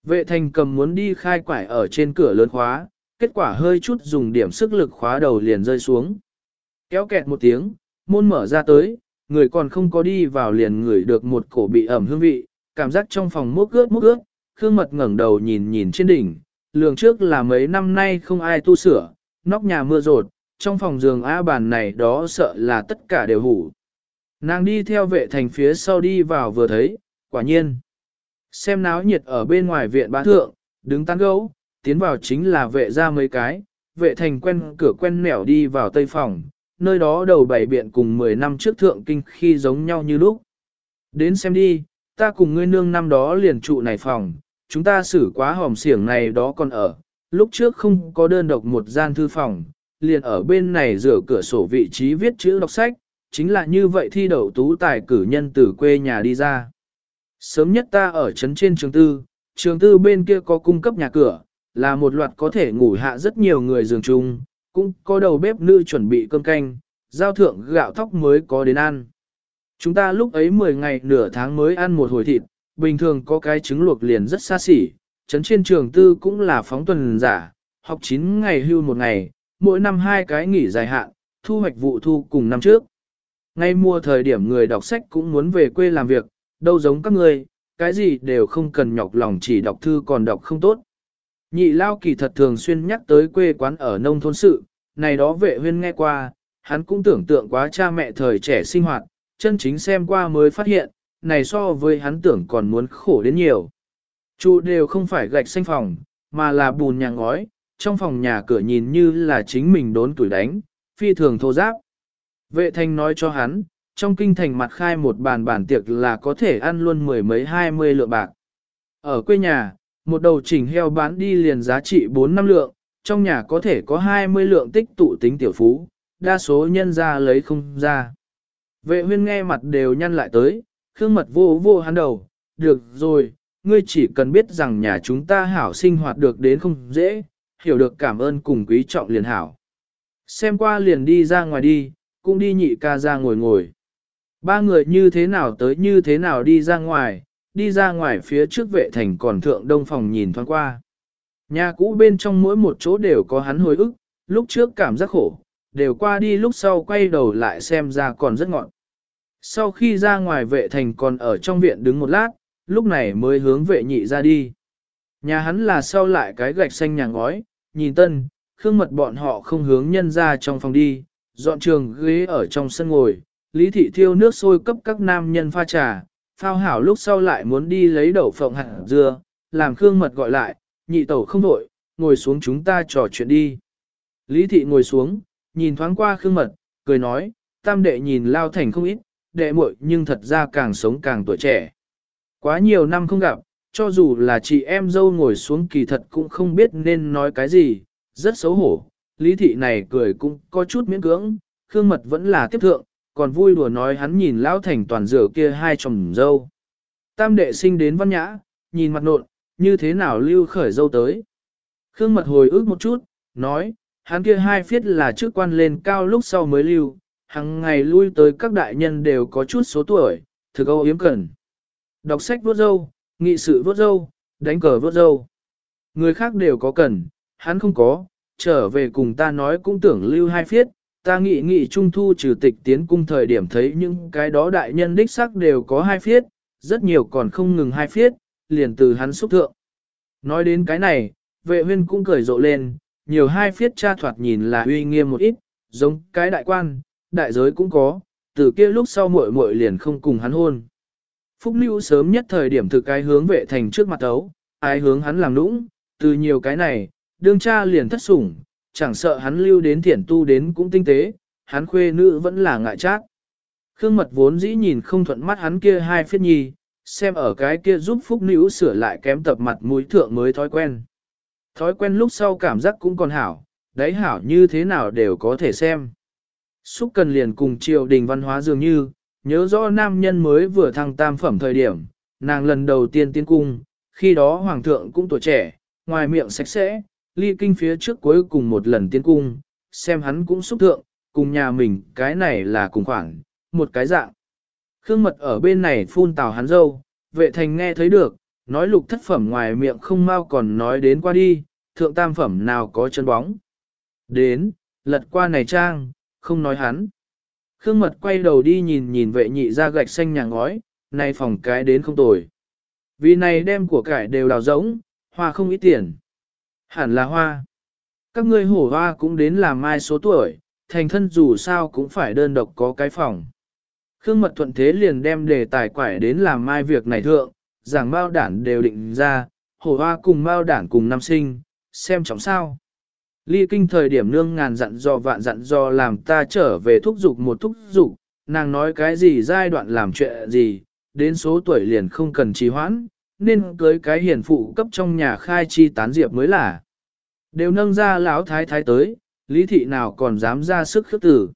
Vệ thành cầm muốn đi khai quải ở trên cửa lớn khóa, kết quả hơi chút dùng điểm sức lực khóa đầu liền rơi xuống. Kéo kẹt một tiếng, môn mở ra tới, người còn không có đi vào liền ngửi được một cổ bị ẩm hương vị, cảm giác trong phòng mốc ướt mốc ướt, Khương Mật ngẩng đầu nhìn nhìn trên đỉnh, lường trước là mấy năm nay không ai tu sửa, nóc nhà mưa rột, trong phòng giường A bàn này đó sợ là tất cả đều hủ. Nàng đi theo vệ thành phía sau đi vào vừa thấy, quả nhiên. Xem náo nhiệt ở bên ngoài viện bá thượng, đứng tán gấu, tiến vào chính là vệ ra mấy cái, vệ thành quen cửa quen nẻo đi vào tây phòng, nơi đó đầu bảy biện cùng 10 năm trước thượng kinh khi giống nhau như lúc. Đến xem đi, ta cùng ngươi nương năm đó liền trụ này phòng, chúng ta xử quá hòm xiểng này đó còn ở, lúc trước không có đơn độc một gian thư phòng, liền ở bên này rửa cửa sổ vị trí viết chữ đọc sách, chính là như vậy thi đậu tú tài cử nhân từ quê nhà đi ra. Sớm nhất ta ở trấn trên trường tư, trường tư bên kia có cung cấp nhà cửa, là một loạt có thể ngủ hạ rất nhiều người giường chung, cũng có đầu bếp nữ chuẩn bị cơm canh, giao thượng gạo thóc mới có đến ăn. Chúng ta lúc ấy 10 ngày nửa tháng mới ăn một hồi thịt, bình thường có cái trứng luộc liền rất xa xỉ, trấn trên trường tư cũng là phóng tuần giả, học 9 ngày hưu một ngày, mỗi năm hai cái nghỉ dài hạn, thu hoạch vụ thu cùng năm trước. Ngay mùa thời điểm người đọc sách cũng muốn về quê làm việc, đâu giống các ngươi, cái gì đều không cần nhọc lòng chỉ đọc thư còn đọc không tốt. Nhị lao kỳ thật thường xuyên nhắc tới quê quán ở nông thôn sự, này đó vệ huyên nghe qua, hắn cũng tưởng tượng quá cha mẹ thời trẻ sinh hoạt, chân chính xem qua mới phát hiện, này so với hắn tưởng còn muốn khổ đến nhiều. Trụ đều không phải gạch xanh phòng, mà là bùn nhà ngói, trong phòng nhà cửa nhìn như là chính mình đốn tuổi đánh, phi thường thô giáp. Vệ thanh nói cho hắn, trong kinh thành mặt khai một bàn bàn tiệc là có thể ăn luôn mười mấy hai mươi lượng bạc. Ở quê nhà, một đầu chỉnh heo bán đi liền giá trị 4 năm lượng, trong nhà có thể có 20 lượng tích tụ tính tiểu phú, đa số nhân ra lấy không ra. Vệ huyên nghe mặt đều nhăn lại tới, khương mật vô vô hắn đầu, được rồi, ngươi chỉ cần biết rằng nhà chúng ta hảo sinh hoạt được đến không dễ, hiểu được cảm ơn cùng quý trọng liền hảo. Xem qua liền đi ra ngoài đi, cũng đi nhị ca ra ngồi ngồi. Ba người như thế nào tới như thế nào đi ra ngoài, đi ra ngoài phía trước vệ thành còn thượng đông phòng nhìn thoáng qua. Nhà cũ bên trong mỗi một chỗ đều có hắn hồi ức, lúc trước cảm giác khổ, đều qua đi lúc sau quay đầu lại xem ra còn rất ngọn. Sau khi ra ngoài vệ thành còn ở trong viện đứng một lát, lúc này mới hướng vệ nhị ra đi. Nhà hắn là sau lại cái gạch xanh nhà ngói, nhìn tân, khương mật bọn họ không hướng nhân ra trong phòng đi, dọn trường ghế ở trong sân ngồi, lý thị thiêu nước sôi cấp các nam nhân pha trà, phao hảo lúc sau lại muốn đi lấy đậu phộng hạt dưa, làm khương mật gọi lại, nhị tẩu không đổi, ngồi xuống chúng ta trò chuyện đi. Lý thị ngồi xuống, nhìn thoáng qua khương mật, cười nói, tam đệ nhìn lao thành không ít, đệ muội nhưng thật ra càng sống càng tuổi trẻ. Quá nhiều năm không gặp, cho dù là chị em dâu ngồi xuống kỳ thật cũng không biết nên nói cái gì, rất xấu hổ. Lý thị này cười cũng có chút miễn cưỡng, Khương Mật vẫn là tiếp thượng, còn vui đùa nói hắn nhìn lão thành toàn rửa kia hai chồng dâu. Tam đệ sinh đến văn nhã, nhìn mặt nộn, như thế nào lưu khởi dâu tới. Khương Mật hồi ức một chút, nói, hắn kia hai phiết là trước quan lên cao lúc sau mới lưu, hàng ngày lui tới các đại nhân đều có chút số tuổi, thực âu yếm cần. Đọc sách vốt dâu, nghị sự vốt dâu, đánh cờ vốt dâu. Người khác đều có cần, hắn không có, trở về cùng ta nói cũng tưởng lưu hai phiết, ta nghị nghị trung thu trừ tịch tiến cung thời điểm thấy những cái đó đại nhân đích sắc đều có hai phiết, rất nhiều còn không ngừng hai phiết, liền từ hắn xúc thượng. Nói đến cái này, vệ huyên cũng cười rộ lên, nhiều hai phiết cha thoạt nhìn là uy nghiêm một ít, giống cái đại quan, đại giới cũng có, từ kia lúc sau muội muội liền không cùng hắn hôn. Phúc Lưu sớm nhất thời điểm thực cái hướng vệ thành trước mặt ấu, ai hướng hắn làm nũng, từ nhiều cái này, đương cha liền thất sủng, chẳng sợ hắn lưu đến thiển tu đến cũng tinh tế, hắn khuê nữ vẫn là ngại chát. Khương mật vốn dĩ nhìn không thuận mắt hắn kia hai phiết nhi, xem ở cái kia giúp Phúc Nữu sửa lại kém tập mặt mũi thượng mới thói quen. Thói quen lúc sau cảm giác cũng còn hảo, đấy hảo như thế nào đều có thể xem. Xúc cần liền cùng triều đình văn hóa dường như, nhớ rõ nam nhân mới vừa thăng tam phẩm thời điểm, nàng lần đầu tiên tiến cung, khi đó hoàng thượng cũng tuổi trẻ, ngoài miệng sạch sẽ, ly kinh phía trước cuối cùng một lần tiến cung, xem hắn cũng xúc thượng, cùng nhà mình cái này là cùng khoảng, một cái dạng. Khương mật ở bên này phun tào hắn dâu, vệ thành nghe thấy được, nói lục thất phẩm ngoài miệng không mau còn nói đến qua đi, thượng tam phẩm nào có chân bóng. Đến, lật qua này trang, không nói hắn. Khương mật quay đầu đi nhìn nhìn vệ nhị ra gạch xanh nhà ngói, nay phòng cái đến không tồi. Vì này đem của cải đều đào rỗng, hoa không ít tiền. Hẳn là hoa. Các ngươi hổ hoa cũng đến làm mai số tuổi, thành thân dù sao cũng phải đơn độc có cái phòng. Khương mật thuận thế liền đem đề tài quải đến làm mai việc này thượng, giảng mao đản đều định ra, hổ hoa cùng mao đản cùng năm sinh, xem trọng sao. Ly kinh thời điểm nương ngàn dặn do vạn dặn do làm ta trở về thúc dục một thúc dục, nàng nói cái gì giai đoạn làm chuyện gì, đến số tuổi liền không cần trì hoãn, nên cưới cái hiền phụ cấp trong nhà khai chi tán diệp mới là. Đều nâng ra lão thái thái tới, lý thị nào còn dám ra sức khước tử.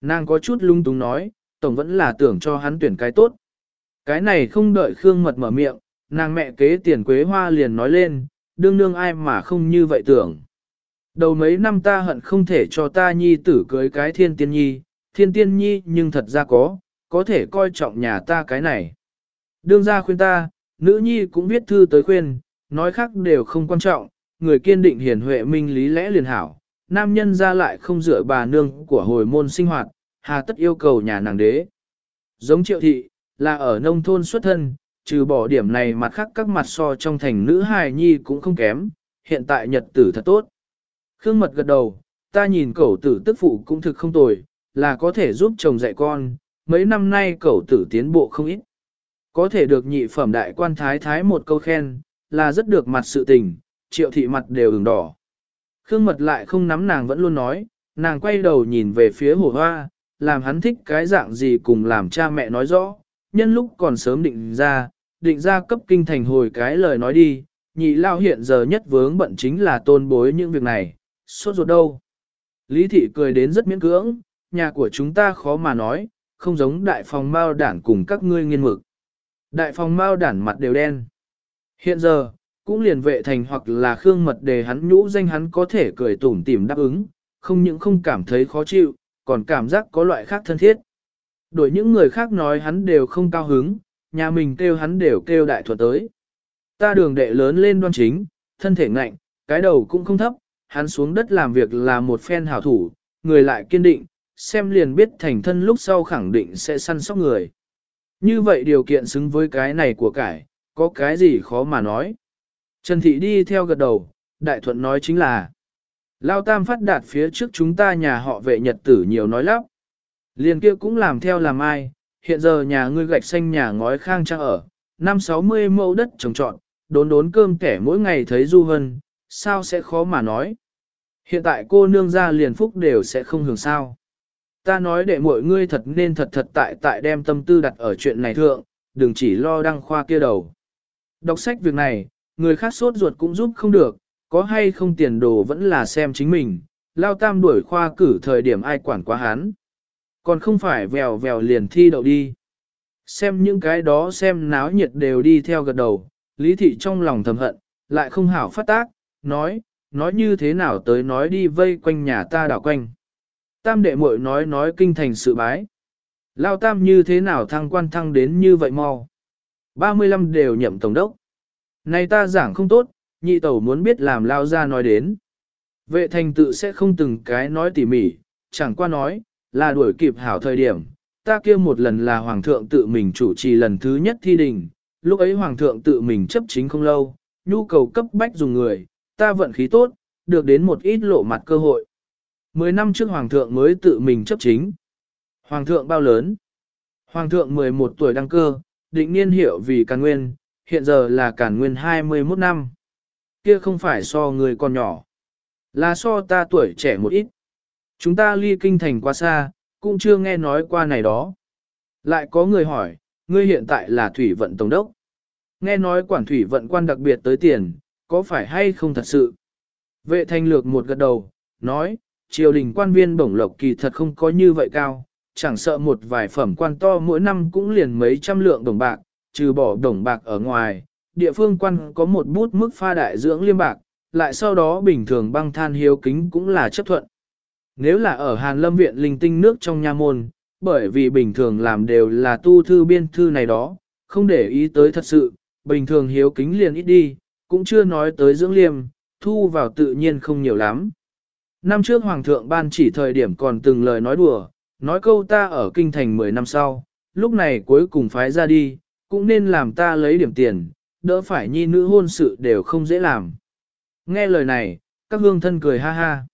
Nàng có chút lung túng nói, tổng vẫn là tưởng cho hắn tuyển cái tốt. Cái này không đợi Khương Mật mở miệng, nàng mẹ kế tiền quế hoa liền nói lên, đương nương ai mà không như vậy tưởng. Đầu mấy năm ta hận không thể cho ta nhi tử cưới cái thiên tiên nhi, thiên tiên nhi nhưng thật ra có, có thể coi trọng nhà ta cái này. Đương gia khuyên ta, nữ nhi cũng viết thư tới khuyên, nói khác đều không quan trọng, người kiên định hiền huệ minh lý lẽ liền hảo, nam nhân ra lại không dựa bà nương của hồi môn sinh hoạt, hà tất yêu cầu nhà nàng đế. Giống triệu thị, là ở nông thôn xuất thân, trừ bỏ điểm này mặt khác các mặt so trong thành nữ hài nhi cũng không kém, hiện tại nhật tử thật tốt. Khương mật gật đầu, ta nhìn cậu tử tức phụ cũng thực không tồi, là có thể giúp chồng dạy con, mấy năm nay cậu tử tiến bộ không ít. Có thể được nhị phẩm đại quan thái thái một câu khen, là rất được mặt sự tình, triệu thị mặt đều ửng đỏ. Khương mật lại không nắm nàng vẫn luôn nói, nàng quay đầu nhìn về phía hồ hoa, làm hắn thích cái dạng gì cùng làm cha mẹ nói rõ, nhân lúc còn sớm định ra, định ra cấp kinh thành hồi cái lời nói đi, nhị lao hiện giờ nhất vướng bận chính là tôn bối những việc này, sốt ruột đâu. Lý thị cười đến rất miễn cưỡng, nhà của chúng ta khó mà nói, không giống đại phòng mao đản cùng các ngươi nghiên mực. Đại phòng mao đản mặt đều đen. Hiện giờ, cũng liền vệ thành hoặc là khương mật để hắn nhũ danh hắn có thể cười tủm tỉm đáp ứng, không những không cảm thấy khó chịu, còn cảm giác có loại khác thân thiết. Đổi những người khác nói hắn đều không cao hứng, nhà mình kêu hắn đều kêu đại thuật tới. Ta đường đệ lớn lên đoan chính, thân thể ngạnh, cái đầu cũng không thấp, hắn xuống đất làm việc là một phen hảo thủ, người lại kiên định, xem liền biết thành thân lúc sau khẳng định sẽ săn sóc người. Như vậy điều kiện xứng với cái này của cải, có cái gì khó mà nói. Trần Thị đi theo gật đầu, Đại Thuận nói chính là Lao Tam phát đạt phía trước chúng ta nhà họ vệ nhật tử nhiều nói lắp, Liền kia cũng làm theo làm ai, hiện giờ nhà ngươi gạch xanh nhà ngói khang trang ở, năm sáu mươi mẫu đất trồng trọn, đốn đốn cơm kẻ mỗi ngày thấy du hân, sao sẽ khó mà nói. Hiện tại cô nương ra liền phúc đều sẽ không hưởng sao. Ta nói để mọi ngươi thật nên thật thật tại tại đem tâm tư đặt ở chuyện này thượng, đừng chỉ lo đăng khoa kia đầu. Đọc sách việc này, người khác sốt ruột cũng giúp không được, có hay không tiền đồ vẫn là xem chính mình, lao tam đuổi khoa cử thời điểm ai quản quá hắn. Còn không phải vèo vèo liền thi đậu đi. Xem những cái đó xem náo nhiệt đều đi theo gật đầu, lý thị trong lòng thầm hận, lại không hảo phát tác, nói, nói như thế nào tới nói đi vây quanh nhà ta đảo quanh. Tam đệ muội nói nói kinh thành sự bái. Lao tam như thế nào thăng quan thăng đến như vậy mau. 35 đều nhậm tổng đốc. Này ta giảng không tốt, nhị tẩu muốn biết làm lao ra nói đến. Vệ thành tự sẽ không từng cái nói tỉ mỉ, chẳng qua nói, là đuổi kịp hảo thời điểm. Ta kia một lần là hoàng thượng tự mình chủ trì lần thứ nhất thi đình, lúc ấy hoàng thượng tự mình chấp chính không lâu, nhu cầu cấp bách dùng người, ta vận khí tốt, được đến một ít lộ mặt cơ hội. Mười năm trước hoàng thượng mới tự mình chấp chính. Hoàng thượng bao lớn? Hoàng thượng 11 tuổi đăng cơ, định niên hiệu vì càn nguyên, hiện giờ là càn nguyên 21 năm. Kia không phải so người còn nhỏ, là so ta tuổi trẻ một ít. Chúng ta ly kinh thành quá xa, cũng chưa nghe nói qua này đó. Lại có người hỏi, ngươi hiện tại là thủy vận tổng đốc. Nghe nói quản thủy vận quan đặc biệt tới tiền, có phải hay không thật sự? Vệ thanh lược một gật đầu, nói, triều đình quan viên bổng lộc kỳ thật không có như vậy cao, chẳng sợ một vài phẩm quan to mỗi năm cũng liền mấy trăm lượng đồng bạc, trừ bỏ đồng bạc ở ngoài, địa phương quan có một bút mức pha đại dưỡng liêm bạc, lại sau đó bình thường băng than hiếu kính cũng là chấp thuận. Nếu là ở Hàn Lâm Viện linh tinh nước trong nha môn, bởi vì bình thường làm đều là tu thư biên thư này đó, không để ý tới thật sự, bình thường hiếu kính liền ít đi, cũng chưa nói tới dưỡng liêm, thu vào tự nhiên không nhiều lắm. Năm trước Hoàng thượng ban chỉ thời điểm còn từng lời nói đùa, nói câu ta ở kinh thành 10 năm sau, lúc này cuối cùng phái ra đi, cũng nên làm ta lấy điểm tiền, đỡ phải nhi nữ hôn sự đều không dễ làm. Nghe lời này, các hương thân cười ha ha.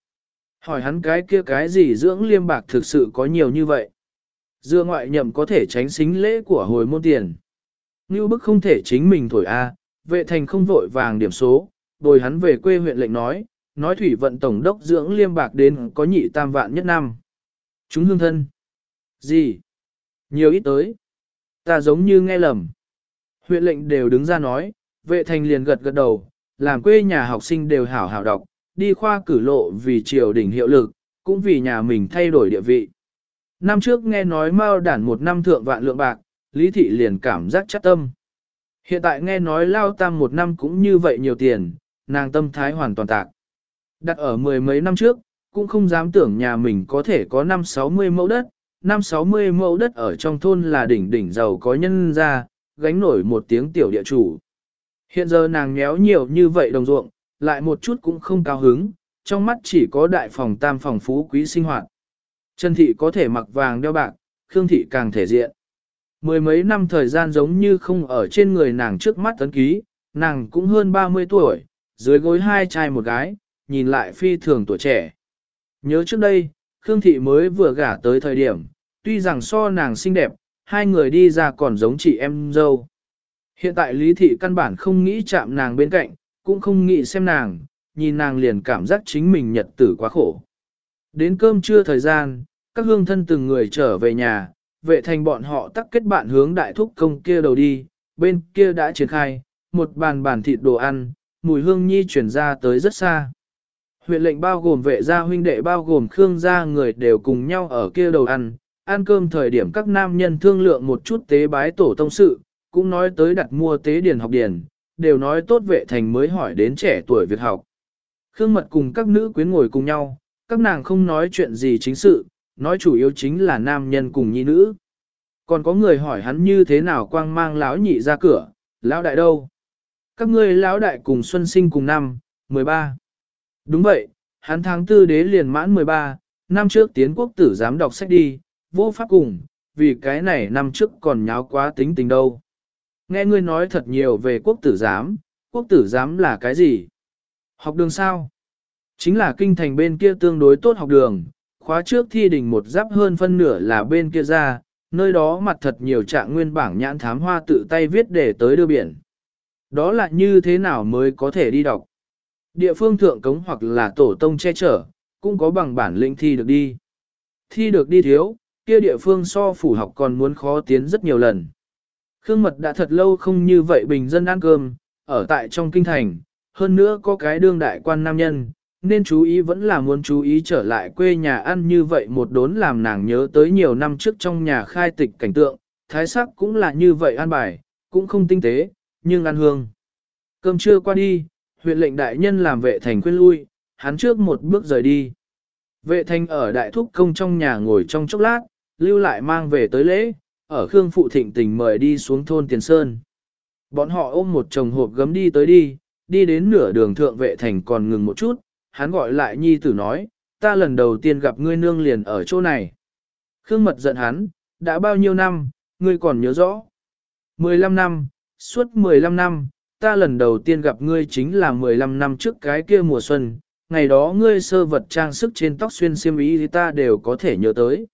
Hỏi hắn cái kia cái gì dưỡng liêm bạc thực sự có nhiều như vậy. Dưa ngoại nhậm có thể tránh xính lễ của hồi môn tiền. Như bức không thể chính mình thổi A, vệ thành không vội vàng điểm số, bồi hắn về quê huyện lệnh nói, nói thủy vận tổng đốc dưỡng liêm bạc đến có nhị tam vạn nhất năm. Chúng hương thân. Gì? Nhiều ít tới. Ta giống như nghe lầm. Huyện lệnh đều đứng ra nói, vệ thành liền gật gật đầu, làm quê nhà học sinh đều hảo hảo đọc, đi khoa cử lộ vì triều đình hiệu lực, cũng vì nhà mình thay đổi địa vị. Năm trước nghe nói Mao đản một năm thượng vạn lượng bạc, Lý Thị liền cảm giác chắc tâm. Hiện tại nghe nói Lao Tam một năm cũng như vậy nhiều tiền, nàng tâm thái hoàn toàn tạc. Đặt ở mười mấy năm trước, cũng không dám tưởng nhà mình có thể có năm sáu mươi mẫu đất, năm sáu mươi mẫu đất ở trong thôn là đỉnh đỉnh giàu có nhân ra, gánh nổi một tiếng tiểu địa chủ. Hiện giờ nàng nhéo nhiều như vậy đồng ruộng, lại một chút cũng không cao hứng, trong mắt chỉ có đại phòng tam phòng phú quý sinh hoạt. Trần thị có thể mặc vàng đeo bạc, Khương thị càng thể diện. Mười mấy năm thời gian giống như không ở trên người nàng trước mắt tấn ký, nàng cũng hơn 30 tuổi, dưới gối hai trai một gái, nhìn lại phi thường tuổi trẻ. Nhớ trước đây, Khương Thị mới vừa gả tới thời điểm, tuy rằng so nàng xinh đẹp, hai người đi ra còn giống chị em dâu. Hiện tại Lý Thị căn bản không nghĩ chạm nàng bên cạnh, cũng không nghĩ xem nàng, nhìn nàng liền cảm giác chính mình nhật tử quá khổ. Đến cơm trưa thời gian, các hương thân từng người trở về nhà, vệ thành bọn họ tắc kết bạn hướng đại thúc công kia đầu đi, bên kia đã triển khai, một bàn bàn thịt đồ ăn, mùi hương nhi chuyển ra tới rất xa. Huyện lệnh bao gồm vệ gia huynh đệ bao gồm Khương gia người đều cùng nhau ở kia đầu ăn, ăn cơm thời điểm các nam nhân thương lượng một chút tế bái tổ tông sự, cũng nói tới đặt mua tế điển học điển, đều nói tốt vệ thành mới hỏi đến trẻ tuổi việc học. Khương mật cùng các nữ quyến ngồi cùng nhau, các nàng không nói chuyện gì chính sự, nói chủ yếu chính là nam nhân cùng nhi nữ. Còn có người hỏi hắn như thế nào quang mang lão nhị ra cửa, lão đại đâu? Các ngươi lão đại cùng xuân sinh cùng năm, 13. Đúng vậy, hắn tháng tư đế liền mãn 13, năm trước tiến quốc tử dám đọc sách đi, vô pháp cùng, vì cái này năm trước còn nháo quá tính tình đâu. Nghe ngươi nói thật nhiều về quốc tử giám, quốc tử giám là cái gì? Học đường sao? Chính là kinh thành bên kia tương đối tốt học đường, khóa trước thi đình một giáp hơn phân nửa là bên kia ra, nơi đó mặt thật nhiều trạng nguyên bảng nhãn thám hoa tự tay viết để tới đưa biển. Đó là như thế nào mới có thể đi đọc? Địa phương thượng cống hoặc là tổ tông che chở, cũng có bằng bản lĩnh thi được đi. Thi được đi thiếu, kia địa phương so phủ học còn muốn khó tiến rất nhiều lần. Khương Mật đã thật lâu không như vậy bình dân ăn cơm, ở tại trong kinh thành, hơn nữa có cái đương đại quan nam nhân, nên chú ý vẫn là muốn chú ý trở lại quê nhà ăn như vậy một đốn làm nàng nhớ tới nhiều năm trước trong nhà khai tịch cảnh tượng, thái sắc cũng là như vậy ăn bài, cũng không tinh tế, nhưng ăn hương. Cơm trưa qua đi, huyện lệnh đại nhân làm vệ thành khuyên lui, hắn trước một bước rời đi. Vệ thành ở đại thúc công trong nhà ngồi trong chốc lát, lưu lại mang về tới lễ, ở Khương Phụ Thịnh tình mời đi xuống thôn Tiền Sơn. Bọn họ ôm một chồng hộp gấm đi tới đi, đi đến nửa đường thượng vệ thành còn ngừng một chút, hắn gọi lại nhi tử nói, ta lần đầu tiên gặp ngươi nương liền ở chỗ này. Khương Mật giận hắn, đã bao nhiêu năm, ngươi còn nhớ rõ. 15 năm, suốt 15 năm, ta lần đầu tiên gặp ngươi chính là 15 năm trước cái kia mùa xuân, ngày đó ngươi sơ vật trang sức trên tóc xuyên xiêm ý thì ta đều có thể nhớ tới.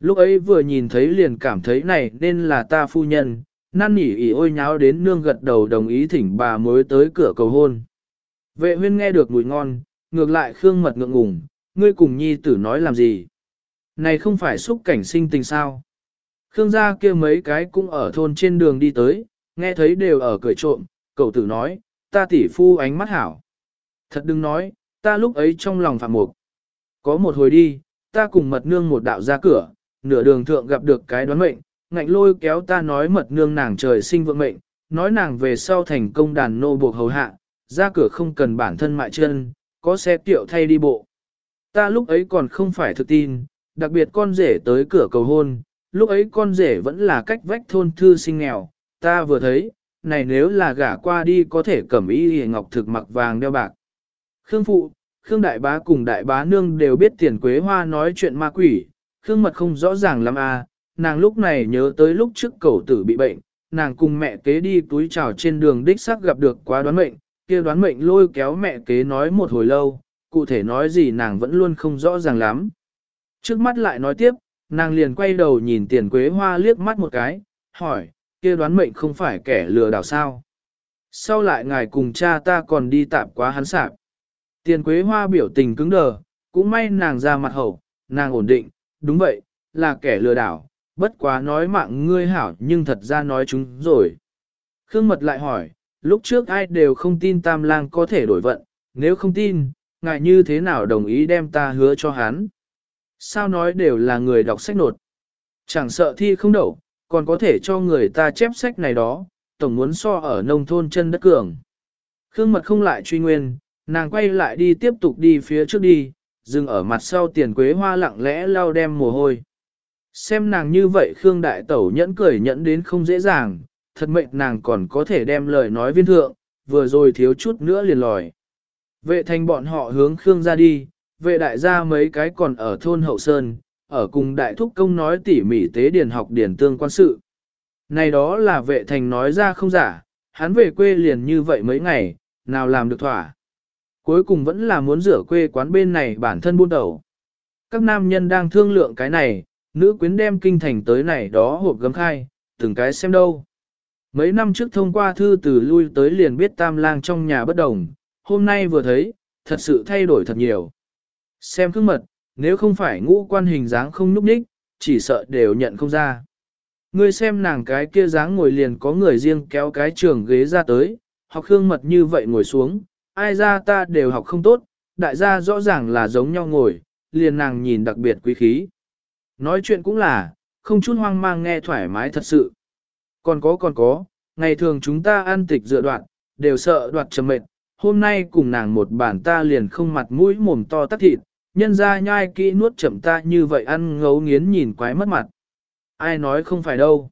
Lúc ấy vừa nhìn thấy liền cảm thấy này nên là ta phu nhân, năn nỉ ỉ ôi nháo đến nương gật đầu đồng ý thỉnh bà mới tới cửa cầu hôn. Vệ huyên nghe được mùi ngon, ngược lại khương mật ngượng ngùng, ngươi cùng nhi tử nói làm gì? Này không phải xúc cảnh sinh tình sao? Khương gia kia mấy cái cũng ở thôn trên đường đi tới, nghe thấy đều ở cười trộm, cậu tử nói, ta tỷ phu ánh mắt hảo. Thật đừng nói, ta lúc ấy trong lòng phạm mục. Có một hồi đi, ta cùng mật nương một đạo ra cửa, nửa đường thượng gặp được cái đoán mệnh, ngạnh lôi kéo ta nói mật nương nàng trời sinh vượng mệnh, nói nàng về sau thành công đàn nô buộc hầu hạ, ra cửa không cần bản thân mại chân, có xe tiệu thay đi bộ. Ta lúc ấy còn không phải thực tin, đặc biệt con rể tới cửa cầu hôn, lúc ấy con rể vẫn là cách vách thôn thư sinh nghèo, ta vừa thấy, này nếu là gả qua đi có thể cẩm y hề ngọc thực mặc vàng đeo bạc. Khương Phụ, Khương Đại Bá cùng Đại Bá Nương đều biết tiền quế hoa nói chuyện ma quỷ, Khương Mật không rõ ràng lắm à, nàng lúc này nhớ tới lúc trước cậu tử bị bệnh, nàng cùng mẹ kế đi túi trào trên đường đích xác gặp được quá đoán mệnh, kia đoán mệnh lôi kéo mẹ kế nói một hồi lâu, cụ thể nói gì nàng vẫn luôn không rõ ràng lắm. Trước mắt lại nói tiếp, nàng liền quay đầu nhìn tiền quế hoa liếc mắt một cái, hỏi, kia đoán mệnh không phải kẻ lừa đảo sao? Sau lại ngài cùng cha ta còn đi tạm quá hắn sạp. Tiền quế hoa biểu tình cứng đờ, cũng may nàng ra mặt hậu, nàng ổn định, đúng vậy, là kẻ lừa đảo, bất quá nói mạng ngươi hảo nhưng thật ra nói chúng rồi. Khương Mật lại hỏi, lúc trước ai đều không tin Tam Lang có thể đổi vận, nếu không tin, ngài như thế nào đồng ý đem ta hứa cho hắn? Sao nói đều là người đọc sách nột? Chẳng sợ thi không đậu, còn có thể cho người ta chép sách này đó, tổng muốn so ở nông thôn chân đất cường. Khương Mật không lại truy nguyên, nàng quay lại đi tiếp tục đi phía trước đi, dừng ở mặt sau tiền quế hoa lặng lẽ lau đem mồ hôi. Xem nàng như vậy Khương Đại Tẩu nhẫn cười nhẫn đến không dễ dàng, thật mệnh nàng còn có thể đem lời nói viên thượng, vừa rồi thiếu chút nữa liền lòi. Vệ thành bọn họ hướng Khương ra đi, vệ đại gia mấy cái còn ở thôn Hậu Sơn, ở cùng đại thúc công nói tỉ mỉ tế điển học điển tương quan sự. Này đó là vệ thành nói ra không giả, hắn về quê liền như vậy mấy ngày, nào làm được thỏa. Cuối cùng vẫn là muốn rửa quê quán bên này bản thân buôn đầu. Các nam nhân đang thương lượng cái này, nữ quyến đem kinh thành tới này đó hộp gấm khai, từng cái xem đâu. Mấy năm trước thông qua thư từ lui tới liền biết tam lang trong nhà bất đồng, hôm nay vừa thấy, thật sự thay đổi thật nhiều. Xem khương mật, nếu không phải ngũ quan hình dáng không núp đích, chỉ sợ đều nhận không ra. Ngươi xem nàng cái kia dáng ngồi liền có người riêng kéo cái trường ghế ra tới, học khương mật như vậy ngồi xuống, ai ra ta đều học không tốt, đại gia rõ ràng là giống nhau ngồi, liền nàng nhìn đặc biệt quý khí. Nói chuyện cũng là, không chút hoang mang nghe thoải mái thật sự. Còn có còn có, ngày thường chúng ta ăn tịch dựa đoạn, đều sợ đoạt trầm mệt, hôm nay cùng nàng một bản ta liền không mặt mũi mồm to tắt thịt, nhân ra nhai kỹ nuốt chậm ta như vậy ăn ngấu nghiến nhìn quái mất mặt. Ai nói không phải đâu.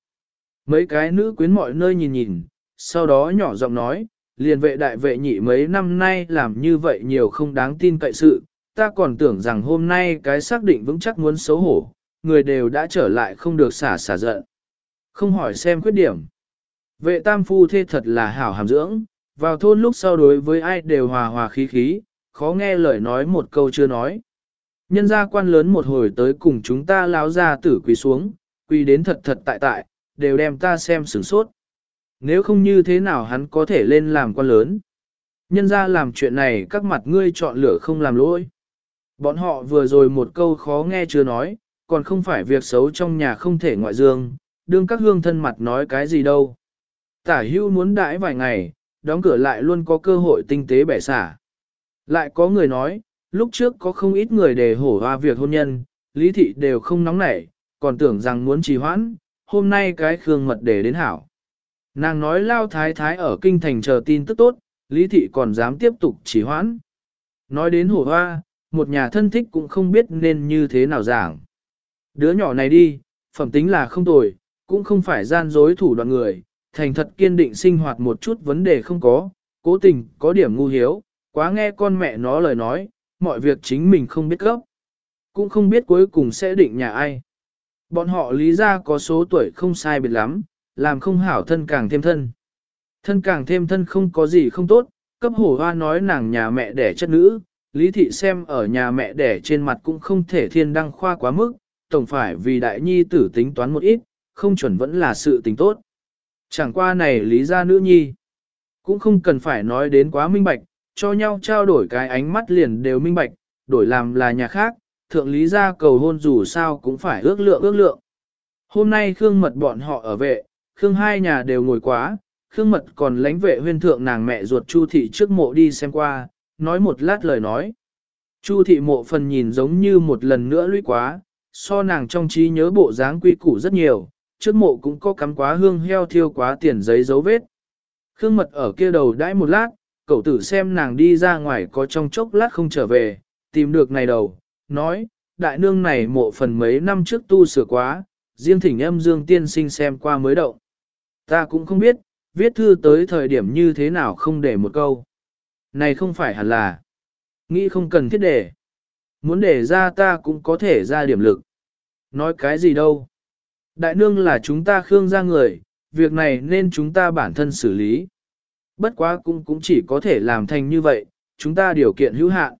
Mấy cái nữ quyến mọi nơi nhìn nhìn, sau đó nhỏ giọng nói, liền vệ đại vệ nhị mấy năm nay làm như vậy nhiều không đáng tin cậy sự, ta còn tưởng rằng hôm nay cái xác định vững chắc muốn xấu hổ, người đều đã trở lại không được xả xả giận. Không hỏi xem khuyết điểm. Vệ tam phu thê thật là hảo hàm dưỡng, vào thôn lúc sau đối với ai đều hòa hòa khí khí, khó nghe lời nói một câu chưa nói. Nhân gia quan lớn một hồi tới cùng chúng ta láo ra tử quỳ xuống, quỳ đến thật thật tại tại, đều đem ta xem sửng sốt. Nếu không như thế nào hắn có thể lên làm quan lớn. Nhân gia làm chuyện này các mặt ngươi chọn lựa không làm lỗi. Bọn họ vừa rồi một câu khó nghe chưa nói, còn không phải việc xấu trong nhà không thể ngoại dương, đương các hương thân mặt nói cái gì đâu. Tả hưu muốn đãi vài ngày, đóng cửa lại luôn có cơ hội tinh tế bẻ xả. Lại có người nói, lúc trước có không ít người đề hổ hoa việc hôn nhân, lý thị đều không nóng nảy, còn tưởng rằng muốn trì hoãn, hôm nay cái khương mật để đến hảo. Nàng nói lao thái thái ở kinh thành chờ tin tức tốt, lý thị còn dám tiếp tục trì hoãn. Nói đến hổ hoa, một nhà thân thích cũng không biết nên như thế nào giảng. Đứa nhỏ này đi, phẩm tính là không tồi, cũng không phải gian dối thủ đoạn người, thành thật kiên định sinh hoạt một chút vấn đề không có, cố tình có điểm ngu hiếu, quá nghe con mẹ nó lời nói, mọi việc chính mình không biết gốc Cũng không biết cuối cùng sẽ định nhà ai. Bọn họ lý ra có số tuổi không sai biệt lắm, làm không hảo thân càng thêm thân. Thân càng thêm thân không có gì không tốt, cấp hổ hoa nói nàng nhà mẹ đẻ chất nữ, lý thị xem ở nhà mẹ đẻ trên mặt cũng không thể thiên đăng khoa quá mức, tổng phải vì đại nhi tử tính toán một ít, không chuẩn vẫn là sự tình tốt. Chẳng qua này lý ra nữ nhi, cũng không cần phải nói đến quá minh bạch, cho nhau trao đổi cái ánh mắt liền đều minh bạch, đổi làm là nhà khác, thượng lý ra cầu hôn dù sao cũng phải ước lượng ước lượng. Hôm nay Khương Mật bọn họ ở vệ, Khương hai nhà đều ngồi quá, Khương Mật còn lánh vệ huyên thượng nàng mẹ ruột Chu Thị trước mộ đi xem qua, nói một lát lời nói. Chu Thị mộ phần nhìn giống như một lần nữa lũy quá, so nàng trong trí nhớ bộ dáng quy củ rất nhiều, trước mộ cũng có cắm quá hương heo thiêu quá tiền giấy dấu vết. Khương Mật ở kia đầu đãi một lát, cậu tử xem nàng đi ra ngoài có trong chốc lát không trở về, tìm được này đầu, nói, đại nương này mộ phần mấy năm trước tu sửa quá, riêng thỉnh âm dương tiên sinh xem qua mới động. Ta cũng không biết, viết thư tới thời điểm như thế nào không để một câu. Này không phải hẳn là, nghĩ không cần thiết để. Muốn để ra ta cũng có thể ra điểm lực. Nói cái gì đâu. Đại nương là chúng ta khương ra người, việc này nên chúng ta bản thân xử lý bất quá cũng cũng chỉ có thể làm thành như vậy, chúng ta điều kiện hữu hạn.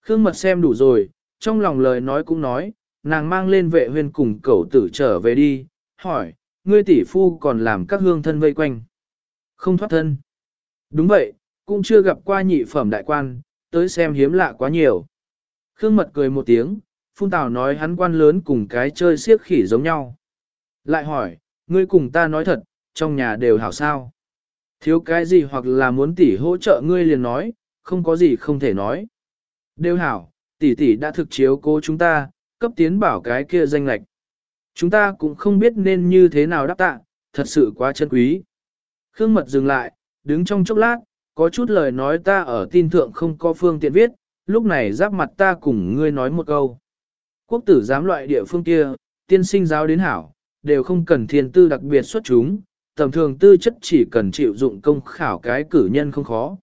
Khương mật xem đủ rồi, trong lòng lời nói cũng nói, nàng mang lên vệ huyên cùng cậu tử trở về đi, hỏi, ngươi tỷ phu còn làm các hương thân vây quanh. Không thoát thân. Đúng vậy, cũng chưa gặp qua nhị phẩm đại quan, tới xem hiếm lạ quá nhiều. Khương mật cười một tiếng, phun tào nói hắn quan lớn cùng cái chơi siếc khỉ giống nhau. Lại hỏi, ngươi cùng ta nói thật, trong nhà đều hảo sao. Thiếu cái gì hoặc là muốn tỷ hỗ trợ ngươi liền nói, không có gì không thể nói. Đều hảo, tỷ tỷ đã thực chiếu cố chúng ta, cấp tiến bảo cái kia danh lạch. Chúng ta cũng không biết nên như thế nào đáp tạ, thật sự quá chân quý. Khương mật dừng lại, đứng trong chốc lát, có chút lời nói ta ở tin thượng không có phương tiện viết, lúc này giáp mặt ta cùng ngươi nói một câu. Quốc tử giám loại địa phương kia, tiên sinh giáo đến hảo, đều không cần thiên tư đặc biệt xuất chúng, tầm thường tư chất chỉ cần chịu dụng công khảo cái cử nhân không khó.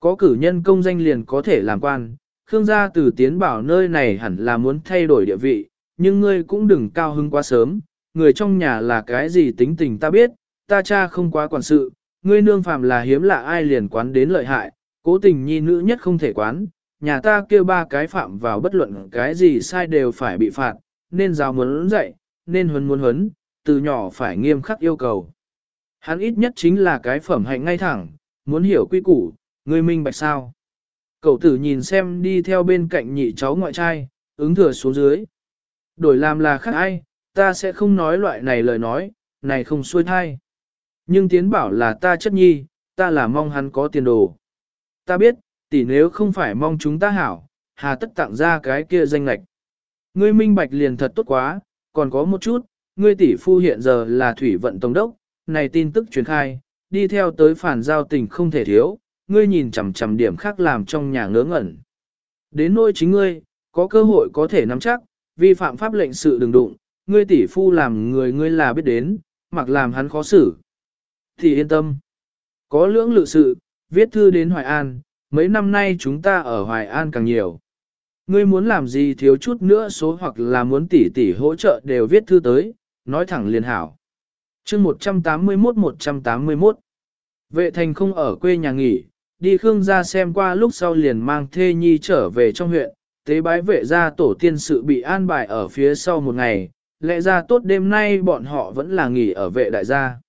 Có cử nhân công danh liền có thể làm quan, Khương gia từ tiến bảo nơi này hẳn là muốn thay đổi địa vị, nhưng ngươi cũng đừng cao hứng quá sớm, người trong nhà là cái gì tính tình ta biết, ta cha không quá quản sự, ngươi nương phàm là hiếm lạ ai liền quán đến lợi hại, cố tình nhi nữ nhất không thể quán, nhà ta kêu ba cái phạm vào bất luận cái gì sai đều phải bị phạt, nên giáo muốn dạy, nên huấn muốn huấn, từ nhỏ phải nghiêm khắc yêu cầu. Hắn ít nhất chính là cái phẩm hạnh ngay thẳng, muốn hiểu quy củ, người minh bạch sao. Cậu tử nhìn xem đi theo bên cạnh nhị cháu ngoại trai, ứng thừa xuống dưới. Đổi làm là khác ai, ta sẽ không nói loại này lời nói, này không xuôi thai. Nhưng tiến bảo là ta chất nhi, ta là mong hắn có tiền đồ. Ta biết, tỷ nếu không phải mong chúng ta hảo, hà tất tặng ra cái kia danh lạch. Ngươi minh bạch liền thật tốt quá, còn có một chút, ngươi tỷ phu hiện giờ là thủy vận tổng đốc, này tin tức truyền khai, đi theo tới phản giao tình không thể thiếu, ngươi nhìn chằm chằm điểm khác làm trong nhà ngớ ngẩn. Đến nỗi chính ngươi, có cơ hội có thể nắm chắc, vi phạm pháp lệnh sự đừng đụng, ngươi tỷ phu làm người ngươi là biết đến, mặc làm hắn khó xử. Thì yên tâm. Có lưỡng lự sự, viết thư đến Hoài An, mấy năm nay chúng ta ở Hoài An càng nhiều. Ngươi muốn làm gì thiếu chút nữa số hoặc là muốn tỷ tỷ hỗ trợ đều viết thư tới, nói thẳng liền hảo. chương 181-181 Vệ thành không ở quê nhà nghỉ, đi Khương gia xem qua lúc sau liền mang thê nhi trở về trong huyện, tế bái vệ gia tổ tiên sự bị an bài ở phía sau một ngày, lẽ ra tốt đêm nay bọn họ vẫn là nghỉ ở vệ đại gia.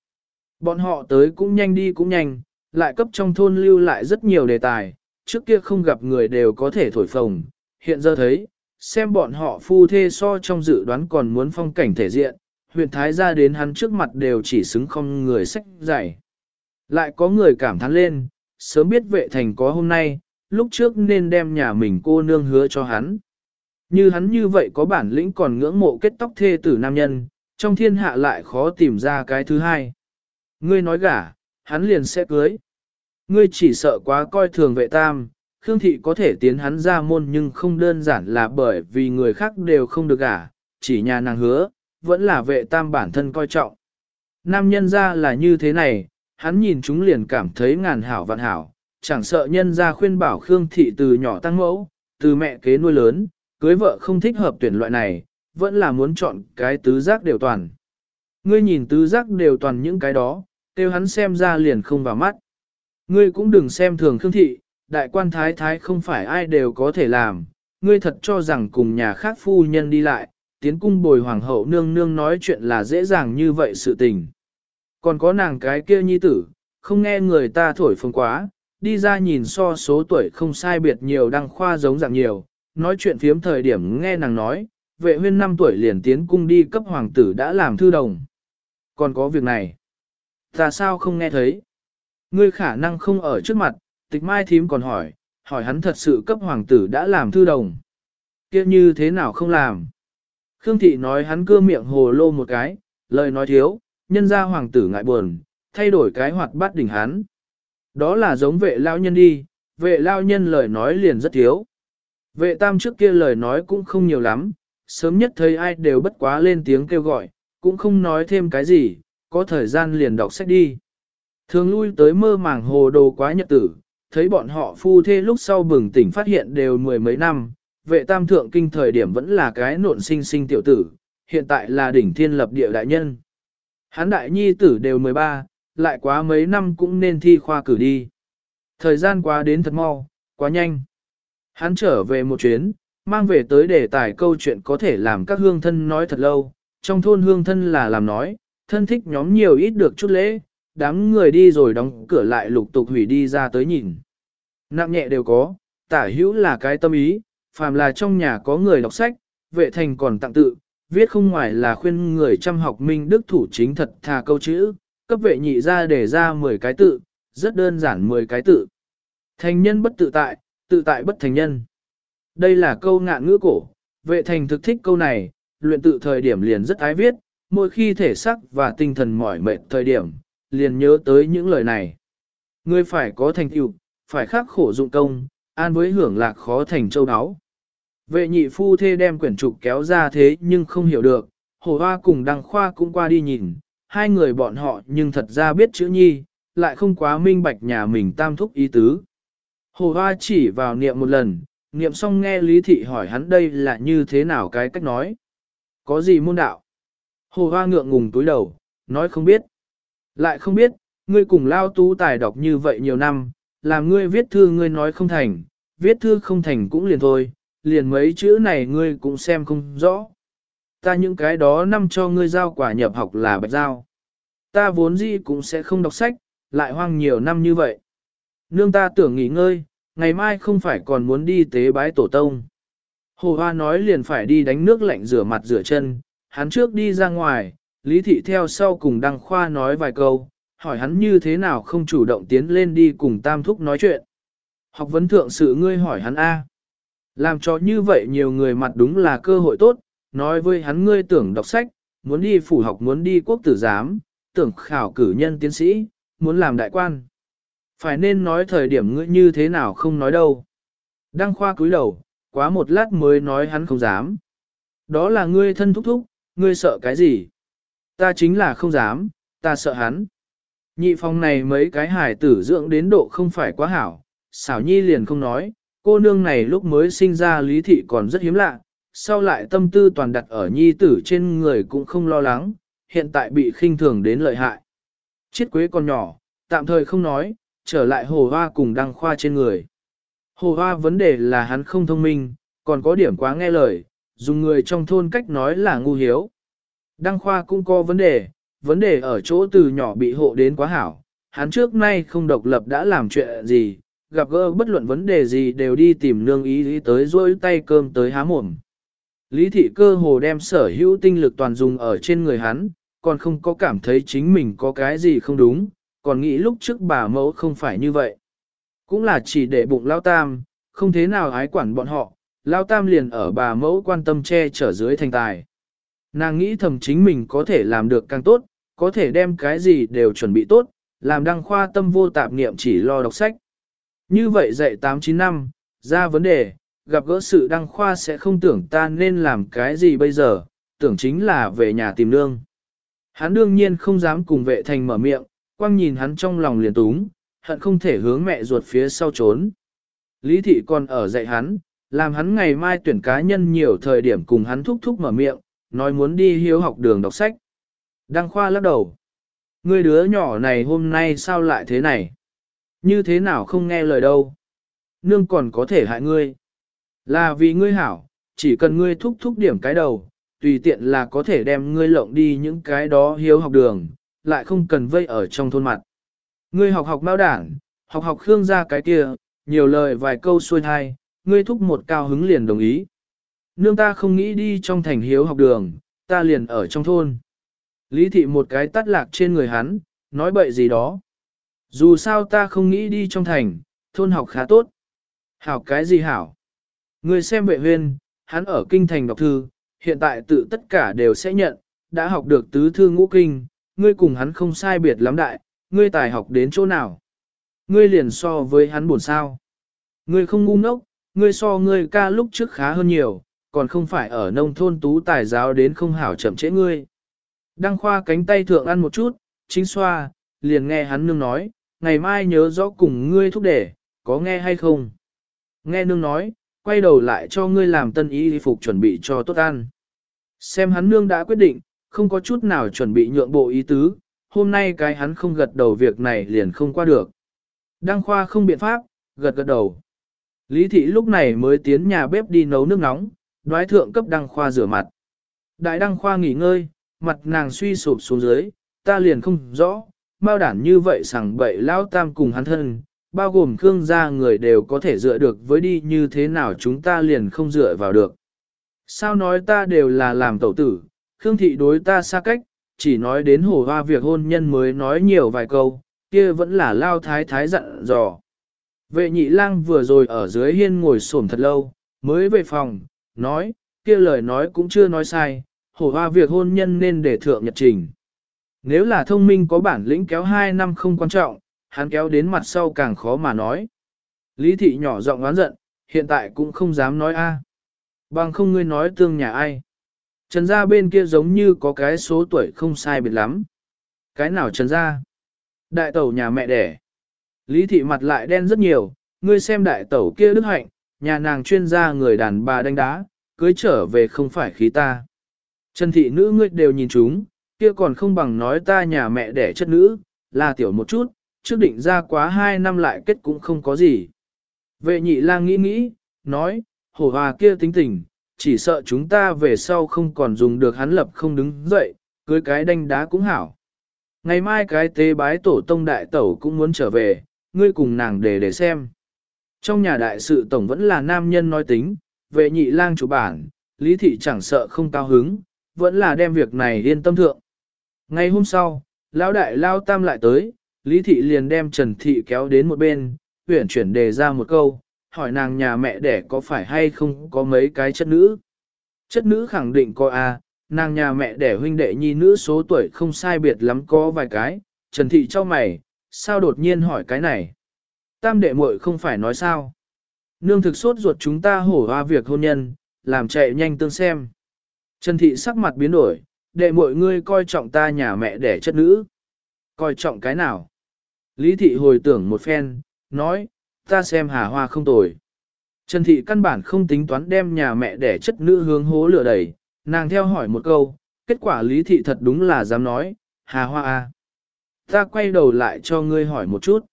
Bọn họ tới cũng nhanh đi cũng nhanh, lại cấp trong thôn lưu lại rất nhiều đề tài, trước kia không gặp người đều có thể thổi phồng, hiện giờ thấy, xem bọn họ phu thê so trong dự đoán còn muốn phong cảnh thể diện, huyện thái gia đến hắn trước mặt đều chỉ xứng không người sách dạy, Lại có người cảm thán lên, sớm biết vệ thành có hôm nay, lúc trước nên đem nhà mình cô nương hứa cho hắn. Như hắn như vậy có bản lĩnh còn ngưỡng mộ kết tóc thê tử nam nhân, trong thiên hạ lại khó tìm ra cái thứ hai. Ngươi nói gả, hắn liền sẽ cưới. Ngươi chỉ sợ quá coi thường vệ tam, Khương Thị có thể tiến hắn ra môn nhưng không đơn giản là bởi vì người khác đều không được gả, chỉ nhà nàng hứa, vẫn là vệ tam bản thân coi trọng. Nam nhân ra là như thế này, hắn nhìn chúng liền cảm thấy ngàn hảo vạn hảo, chẳng sợ nhân ra khuyên bảo Khương Thị từ nhỏ tăng mẫu, từ mẹ kế nuôi lớn, cưới vợ không thích hợp tuyển loại này, vẫn là muốn chọn cái tứ giác đều toàn. Ngươi nhìn tứ giác đều toàn những cái đó, tiêu hắn xem ra liền không vào mắt. Ngươi cũng đừng xem thường Khương Thị, đại quan thái thái không phải ai đều có thể làm, ngươi thật cho rằng cùng nhà khác phu nhân đi lại, tiến cung bồi hoàng hậu nương nương nói chuyện là dễ dàng như vậy sự tình. Còn có nàng cái kia nhi tử, không nghe người ta thổi phồng quá, đi ra nhìn so số tuổi không sai biệt nhiều đăng khoa giống dạng nhiều, nói chuyện phiếm thời điểm nghe nàng nói, vệ huyên 5 tuổi liền tiến cung đi cấp hoàng tử đã làm thư đồng. Còn có việc này, ta sao không nghe thấy? Ngươi khả năng không ở trước mặt, tịch mai thím còn hỏi, hỏi hắn thật sự cấp hoàng tử đã làm thư đồng. kia như thế nào không làm? Khương thị nói hắn cưa miệng hồ lô một cái, lời nói thiếu, nhân ra hoàng tử ngại buồn, thay đổi cái hoạt bát đỉnh hắn. Đó là giống vệ lao nhân đi, vệ lao nhân lời nói liền rất thiếu. Vệ tam trước kia lời nói cũng không nhiều lắm, sớm nhất thấy ai đều bất quá lên tiếng kêu gọi, cũng không nói thêm cái gì, có thời gian liền đọc sách đi. Thường lui tới mơ màng hồ đồ quá nhật tử, thấy bọn họ phu thê lúc sau bừng tỉnh phát hiện đều mười mấy năm, vệ tam thượng kinh thời điểm vẫn là cái nộn sinh sinh tiểu tử, hiện tại là đỉnh thiên lập địa đại nhân. Hán đại nhi tử đều 13, lại quá mấy năm cũng nên thi khoa cử đi. Thời gian quá đến thật mau, quá nhanh. Hắn trở về một chuyến, mang về tới đề tài câu chuyện có thể làm các hương thân nói thật lâu, trong thôn hương thân là làm nói, thân thích nhóm nhiều ít được chút lễ, đám người đi rồi đóng cửa lại lục tục hủy đi ra tới nhìn. Nặng nhẹ đều có, tả hữu là cái tâm ý, phàm là trong nhà có người đọc sách, vệ thành còn tặng tự, viết không ngoài là khuyên người chăm học minh đức thủ chính thật thà câu chữ, cấp vệ nhị ra để ra 10 cái tự, rất đơn giản 10 cái tự. Thành nhân bất tự tại, tự tại bất thành nhân. Đây là câu ngạn ngữ cổ, vệ thành thực thích câu này, luyện tự thời điểm liền rất ái viết, mỗi khi thể sắc và tinh thần mỏi mệt thời điểm, liền nhớ tới những lời này. Ngươi phải có thành tựu, phải khắc khổ dụng công, an với hưởng lạc khó thành châu áo. Vệ nhị phu thê đem quyển trục kéo ra thế nhưng không hiểu được, hồ hoa cùng đăng khoa cũng qua đi nhìn, hai người bọn họ nhưng thật ra biết chữ nhi, lại không quá minh bạch nhà mình tam thúc ý tứ. Hồ hoa chỉ vào niệm một lần, niệm xong nghe lý thị hỏi hắn đây là như thế nào cái cách nói. Có gì môn đạo? Hồ hoa ngượng ngùng túi đầu, nói không biết. Lại không biết, ngươi cùng lao tú tài đọc như vậy nhiều năm, làm ngươi viết thư ngươi nói không thành, viết thư không thành cũng liền thôi, liền mấy chữ này ngươi cũng xem không rõ. Ta những cái đó năm cho ngươi giao quả nhập học là bạch giao. Ta vốn gì cũng sẽ không đọc sách, lại hoang nhiều năm như vậy. Nương ta tưởng nghỉ ngơi, ngày mai không phải còn muốn đi tế bái tổ tông. Hồ Hoa nói liền phải đi đánh nước lạnh rửa mặt rửa chân, hắn trước đi ra ngoài, Lý Thị theo sau cùng Đăng Khoa nói vài câu, hỏi hắn như thế nào không chủ động tiến lên đi cùng Tam Thúc nói chuyện. Học vấn thượng sự ngươi hỏi hắn A. Làm cho như vậy nhiều người mặt đúng là cơ hội tốt, nói với hắn ngươi tưởng đọc sách, muốn đi phủ học muốn đi quốc tử giám, tưởng khảo cử nhân tiến sĩ, muốn làm đại quan. Phải nên nói thời điểm ngươi như thế nào không nói đâu. Đăng khoa cúi đầu, quá một lát mới nói hắn không dám. Đó là ngươi thân thúc thúc, ngươi sợ cái gì? Ta chính là không dám, ta sợ hắn. Nhị phòng này mấy cái hải tử dưỡng đến độ không phải quá hảo, xảo nhi liền không nói, cô nương này lúc mới sinh ra lý thị còn rất hiếm lạ, sau lại tâm tư toàn đặt ở nhi tử trên người cũng không lo lắng, hiện tại bị khinh thường đến lợi hại. Chiết quế còn nhỏ, tạm thời không nói, trở lại hồ hoa cùng đăng khoa trên người. Hồ hoa vấn đề là hắn không thông minh, còn có điểm quá nghe lời, dùng người trong thôn cách nói là ngu hiếu. Đăng khoa cũng có vấn đề, vấn đề ở chỗ từ nhỏ bị hộ đến quá hảo, hắn trước nay không độc lập đã làm chuyện gì, gặp gỡ bất luận vấn đề gì đều đi tìm nương ý, ý tới rôi tay cơm tới há mồm. Lý thị cơ hồ đem sở hữu tinh lực toàn dùng ở trên người hắn, còn không có cảm thấy chính mình có cái gì không đúng, còn nghĩ lúc trước bà mẫu không phải như vậy. Cũng là chỉ để bụng lao tam, không thế nào ái quản bọn họ, lao tam liền ở bà mẫu quan tâm che chở dưới thành tài. Nàng nghĩ thầm chính mình có thể làm được càng tốt, có thể đem cái gì đều chuẩn bị tốt, làm đăng khoa tâm vô tạp niệm chỉ lo đọc sách. Như vậy dạy 8-9 năm, ra vấn đề, gặp gỡ sự đăng khoa sẽ không tưởng ta nên làm cái gì bây giờ, tưởng chính là về nhà tìm lương. Hắn đương nhiên không dám cùng vệ thành mở miệng, quang nhìn hắn trong lòng liền túng, hận không thể hướng mẹ ruột phía sau trốn. Lý thị còn ở dạy hắn, làm hắn ngày mai tuyển cá nhân nhiều thời điểm cùng hắn thúc thúc mở miệng, nói muốn đi hiếu học đường đọc sách. Đăng khoa lắc đầu. Ngươi đứa nhỏ này hôm nay sao lại thế này? Như thế nào không nghe lời đâu? Nương còn có thể hại ngươi. Là vì ngươi hảo, chỉ cần ngươi thúc thúc điểm cái đầu, tùy tiện là có thể đem ngươi lộng đi những cái đó hiếu học đường, lại không cần vây ở trong thôn mặt. Ngươi học học mao đảng, học học khương gia cái kia, nhiều lời vài câu xuôi thai, ngươi thúc một cao hứng liền đồng ý. Nương ta không nghĩ đi trong thành hiếu học đường, ta liền ở trong thôn. Lý thị một cái tắt lạc trên người hắn, nói bậy gì đó. Dù sao ta không nghĩ đi trong thành, thôn học khá tốt. Hảo cái gì hảo? người xem vệ huyên, hắn ở kinh thành đọc thư, hiện tại tự tất cả đều sẽ nhận, đã học được tứ thư ngũ kinh, ngươi cùng hắn không sai biệt lắm đại, ngươi tài học đến chỗ nào? Ngươi liền so với hắn buồn sao? Ngươi không ngu ngốc, ngươi so ngươi ca lúc trước khá hơn nhiều, còn không phải ở nông thôn tú tài giáo đến không hảo chậm trễ ngươi. Đăng khoa cánh tay thượng ăn một chút, chính xoa, liền nghe hắn nương nói, ngày mai nhớ rõ cùng ngươi thúc để, có nghe hay không? Nghe nương nói, quay đầu lại cho ngươi làm tân y phục chuẩn bị cho tốt ăn. Xem hắn nương đã quyết định, không có chút nào chuẩn bị nhượng bộ ý tứ, hôm nay cái hắn không gật đầu việc này liền không qua được. Đăng khoa không biện pháp, gật gật đầu. Lý thị lúc này mới tiến nhà bếp đi nấu nước nóng, đoái thượng cấp đăng khoa rửa mặt. Đại đăng khoa nghỉ ngơi, mặt nàng suy sụp xuống dưới, ta liền không rõ, bao đản như vậy sẵn bậy lao tam cùng hắn thân, bao gồm Khương gia người đều có thể dựa được với đi như thế nào chúng ta liền không dựa vào được. Sao nói ta đều là làm tẩu tử, Khương thị đối ta xa cách, chỉ nói đến hổ hoa việc hôn nhân mới nói nhiều vài câu, kia vẫn là lao thái thái dặn dò. Vệ nhị lang vừa rồi ở dưới hiên ngồi xổm thật lâu, mới về phòng, nói, kia lời nói cũng chưa nói sai, hổ hoa việc hôn nhân nên để thượng nhật trình. Nếu là thông minh có bản lĩnh kéo hai năm không quan trọng, hắn kéo đến mặt sau càng khó mà nói. Lý thị nhỏ giọng oán giận, hiện tại cũng không dám nói a. Bằng không ngươi nói tương nhà ai. Trần gia bên kia giống như có cái số tuổi không sai biệt lắm. Cái nào trần gia? Đại tẩu nhà mẹ đẻ. Lý thị mặt lại đen rất nhiều, ngươi xem đại tẩu kia đức hạnh, nhà nàng chuyên gia người đàn bà đánh đá, cưới trở về không phải khí ta. Trần thị nữ ngươi đều nhìn chúng, kia còn không bằng nói ta nhà mẹ đẻ chất nữ, là tiểu một chút, trước định ra quá hai năm lại kết cũng không có gì. Vệ nhị lang nghĩ nghĩ, nói, hổ hòa kia tính tình, chỉ sợ chúng ta về sau không còn dùng được hắn lập không đứng dậy, cưới cái đanh đá cũng hảo. Ngày mai cái tế bái tổ tông đại tẩu cũng muốn trở về, ngươi cùng nàng để để xem. Trong nhà đại sự tổng vẫn là nam nhân nói tính, vệ nhị lang chủ bản, lý thị chẳng sợ không cao hứng, vẫn là đem việc này yên tâm thượng. Ngày hôm sau, lão đại lao tam lại tới, lý thị liền đem Trần Thị kéo đến một bên, huyển chuyển đề ra một câu, hỏi nàng nhà mẹ đẻ có phải hay không có mấy cái chất nữ. Chất nữ khẳng định có a, nàng nhà mẹ đẻ huynh đệ nhi nữ số tuổi không sai biệt lắm có vài cái, Trần Thị cho mày, sao đột nhiên hỏi cái này. Tam đệ muội không phải nói sao. Nương thực sốt ruột chúng ta hổ hoa việc hôn nhân, làm chạy nhanh tương xem. Trần Thị sắc mặt biến đổi, đệ muội ngươi coi trọng ta nhà mẹ đẻ chất nữ. Coi trọng cái nào? Lý Thị hồi tưởng một phen, nói, ta xem hà hoa không tồi. Trần Thị căn bản không tính toán đem nhà mẹ đẻ chất nữ hướng hố lửa đẩy, nàng theo hỏi một câu, kết quả Lý Thị thật đúng là dám nói, hà hoa a, à. Ta quay đầu lại cho ngươi hỏi một chút.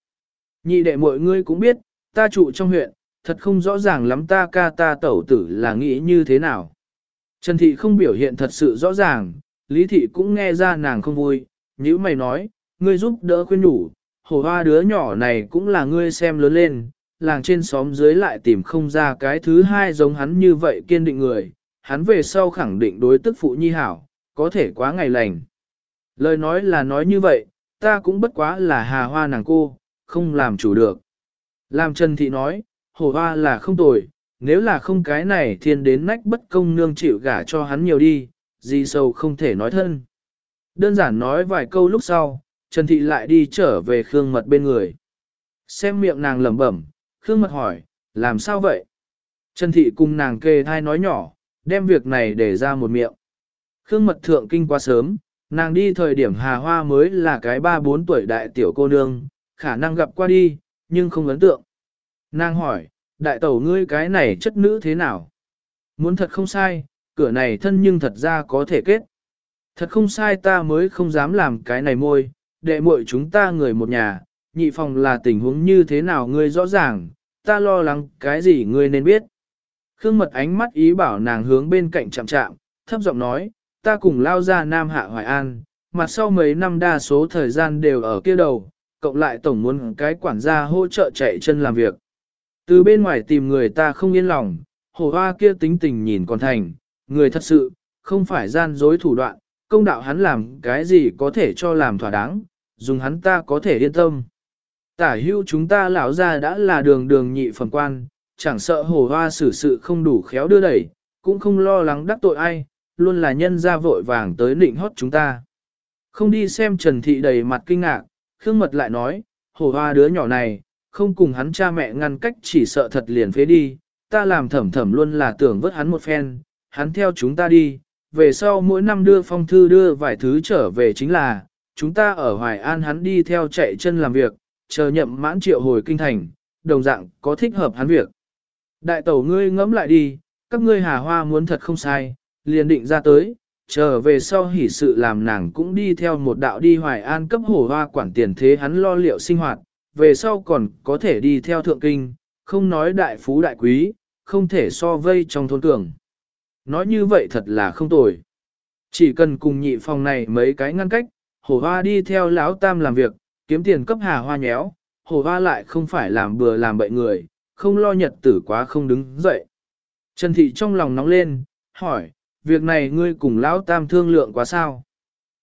Nhị đệ mọi ngươi cũng biết, ta trụ trong huyện, thật không rõ ràng lắm ta ca ta tẩu tử là nghĩ như thế nào. Trần Thị không biểu hiện thật sự rõ ràng, Lý Thị cũng nghe ra nàng không vui, như mày nói, ngươi giúp đỡ khuyên nhủ, hổ hoa đứa nhỏ này cũng là ngươi xem lớn lên, làng trên xóm dưới lại tìm không ra cái thứ hai giống hắn như vậy kiên định người, hắn về sau khẳng định đối tức phụ nhi hảo, có thể quá ngày lành. Lời nói là nói như vậy, ta cũng bất quá là hà hoa nàng cô, không làm chủ được. Làm Trần Thị nói, hổ hoa là không tồi, nếu là không cái này thiên đến nách bất công nương chịu gả cho hắn nhiều đi, gì sâu không thể nói thân. Đơn giản nói vài câu lúc sau, Trần Thị lại đi trở về Khương Mật bên người. Xem miệng nàng lẩm bẩm, Khương Mật hỏi, làm sao vậy? Trần Thị cùng nàng kê thai nói nhỏ, đem việc này để ra một miệng. Khương Mật thượng kinh quá sớm, nàng đi thời điểm Hà Hoa mới là cái ba bốn tuổi đại tiểu cô nương, khả năng gặp qua đi, nhưng không ấn tượng. Nàng hỏi, đại tẩu ngươi cái này chất nữ thế nào? Muốn thật không sai, cửa này thân nhưng thật ra có thể kết. Thật không sai ta mới không dám làm cái này môi, đệ muội chúng ta người một nhà, nhị phòng là tình huống như thế nào ngươi rõ ràng, ta lo lắng cái gì ngươi nên biết. Khương mật ánh mắt ý bảo nàng hướng bên cạnh chạm chạm, thấp giọng nói, ta cùng lao ra Nam Hạ Hoài An, mặt sau mấy năm đa số thời gian đều ở kia đầu, cộng lại tổng muốn cái quản gia hỗ trợ chạy chân làm việc. Từ bên ngoài tìm người ta không yên lòng, hồ hoa kia tính tình nhìn còn thành, người thật sự, không phải gian dối thủ đoạn, công đạo hắn làm cái gì có thể cho làm thỏa đáng, dùng hắn ta có thể yên tâm. Tả hưu chúng ta lão ra đã là đường đường nhị phẩm quan, chẳng sợ hồ hoa xử sự không đủ khéo đưa đẩy, cũng không lo lắng đắc tội ai, luôn là nhân ra vội vàng tới định hót chúng ta. Không đi xem Trần Thị đầy mặt kinh ngạc, Khương Mật lại nói, hổ hoa đứa nhỏ này, không cùng hắn cha mẹ ngăn cách chỉ sợ thật liền phế đi, ta làm thẩm thẩm luôn là tưởng vớt hắn một phen, hắn theo chúng ta đi, về sau mỗi năm đưa phong thư đưa vài thứ trở về chính là, chúng ta ở Hoài An hắn đi theo chạy chân làm việc, chờ nhậm mãn triệu hồi kinh thành, đồng dạng có thích hợp hắn việc. Đại tẩu ngươi ngẫm lại đi, các ngươi hà hoa muốn thật không sai, liền định ra tới, chờ về sau hỉ sự làm nàng cũng đi theo một đạo đi Hoài An cấp hổ hoa quản tiền thế hắn lo liệu sinh hoạt, về sau còn có thể đi theo thượng kinh, không nói đại phú đại quý, không thể so vây trong thôn cường. Nói như vậy thật là không tồi. Chỉ cần cùng nhị phòng này mấy cái ngăn cách, hổ hoa đi theo lão tam làm việc, kiếm tiền cấp hà hoa nhéo, hổ hoa lại không phải làm bừa làm bậy người, không lo nhật tử quá không đứng dậy. Trần thị trong lòng nóng lên, hỏi, việc này ngươi cùng lão tam thương lượng quá sao?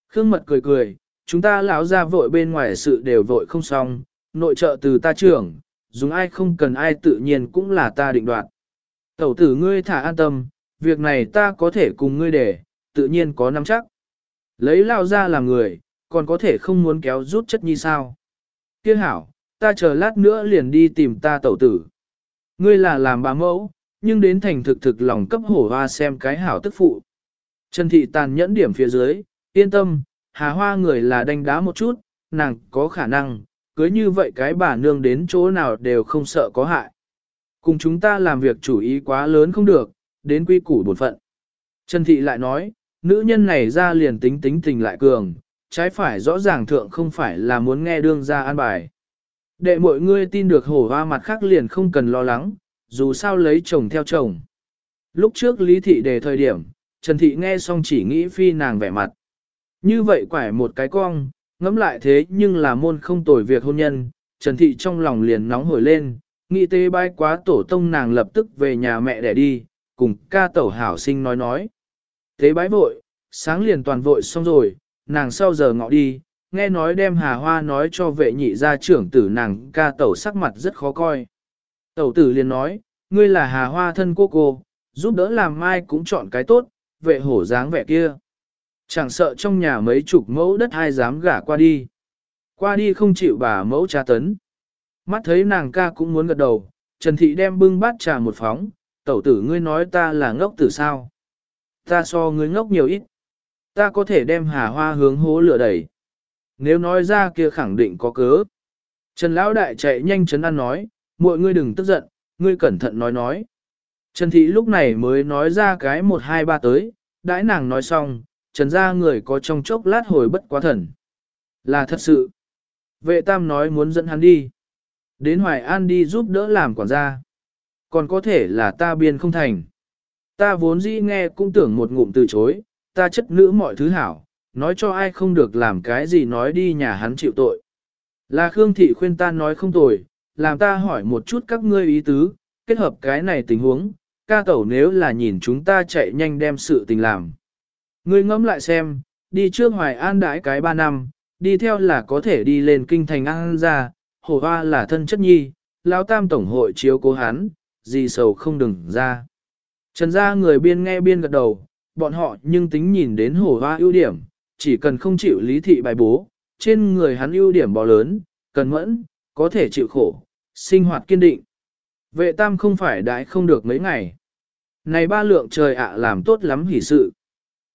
Khương mật cười cười, chúng ta lão ra vội bên ngoài sự đều vội không xong, nội trợ từ ta trưởng, dùng ai không cần ai tự nhiên cũng là ta định đoạt. Tẩu tử ngươi thả an tâm, việc này ta có thể cùng ngươi để, tự nhiên có nắm chắc. Lấy lao ra làm người, còn có thể không muốn kéo rút chất nhi sao. Kiếc hảo, ta chờ lát nữa liền đi tìm ta tẩu tử. Ngươi là làm bà mẫu, nhưng đến thành thực thực lòng cấp hổ hoa xem cái hảo tức phụ. Trần thị tàn nhẫn điểm phía dưới, yên tâm, hà hoa người là đánh đá một chút, nàng có khả năng, cưới như vậy cái bà nương đến chỗ nào đều không sợ có hại. Cùng chúng ta làm việc chủ ý quá lớn không được, đến quy củ bổn phận. Trần Thị lại nói, nữ nhân này ra liền tính tính tình lại cường, trái phải rõ ràng thượng không phải là muốn nghe đương ra an bài. Đệ mọi ngươi tin được hổ hoa mặt khác liền không cần lo lắng, dù sao lấy chồng theo chồng. Lúc trước Lý Thị đề thời điểm, Trần Thị nghe xong chỉ nghĩ phi nàng vẻ mặt. Như vậy quải một cái cong, ngẫm lại thế nhưng là môn không tồi việc hôn nhân, Trần Thị trong lòng liền nóng hổi lên, nghĩ tế bái quá tổ tông nàng lập tức về nhà mẹ để đi, cùng ca tẩu hảo sinh nói nói. Tế bái vội, sáng liền toàn vội xong rồi, nàng sau giờ ngọ đi, nghe nói đem hà hoa nói cho vệ nhị gia trưởng tử nàng ca tẩu sắc mặt rất khó coi. Tẩu tử liền nói, ngươi là hà hoa thân cô cô, giúp đỡ làm mai cũng chọn cái tốt, vệ hổ dáng vẻ kia. Chẳng sợ trong nhà mấy chục mẫu đất ai dám gả qua đi. Qua đi không chịu bà mẫu trà tấn. Mắt thấy nàng ca cũng muốn gật đầu, Trần Thị đem bưng bát trà một phóng, tẩu tử ngươi nói ta là ngốc tử sao. Ta so ngươi ngốc nhiều ít. Ta có thể đem hà hoa hướng hố lửa đẩy. Nếu nói ra kia khẳng định có cớ. Trần Lão Đại chạy nhanh chấn ăn nói, mọi ngươi đừng tức giận, ngươi cẩn thận nói nói. Trần Thị lúc này mới nói ra cái một hai ba tới, đãi nàng nói xong, Trần ra người có trong chốc lát hồi bất quá thần. Là thật sự. Vệ tam nói muốn dẫn hắn đi. Đến Hoài An đi giúp đỡ làm quản gia. Còn có thể là ta biên không thành. Ta vốn dĩ nghe cũng tưởng một ngụm từ chối, ta chất nữ mọi thứ hảo, nói cho ai không được làm cái gì nói đi nhà hắn chịu tội. Là Khương Thị khuyên ta nói không tội làm ta hỏi một chút các ngươi ý tứ, kết hợp cái này tình huống, ca tẩu nếu là nhìn chúng ta chạy nhanh đem sự tình làm. Ngươi ngẫm lại xem, đi trước Hoài An đãi cái ba năm, đi theo là có thể đi lên kinh thành An ra, hổ hoa là thân chất nhi, lão tam tổng hội chiếu cố hắn, gì sầu không đừng ra. Trần gia người biên nghe biên gật đầu, bọn họ nhưng tính nhìn đến hổ hoa ưu điểm, chỉ cần không chịu lý thị bài bố, trên người hắn ưu điểm bò lớn, cần mẫn, có thể chịu khổ, sinh hoạt kiên định. Vệ tam không phải đãi không được mấy ngày. Này ba lượng trời ạ làm tốt lắm hỷ sự.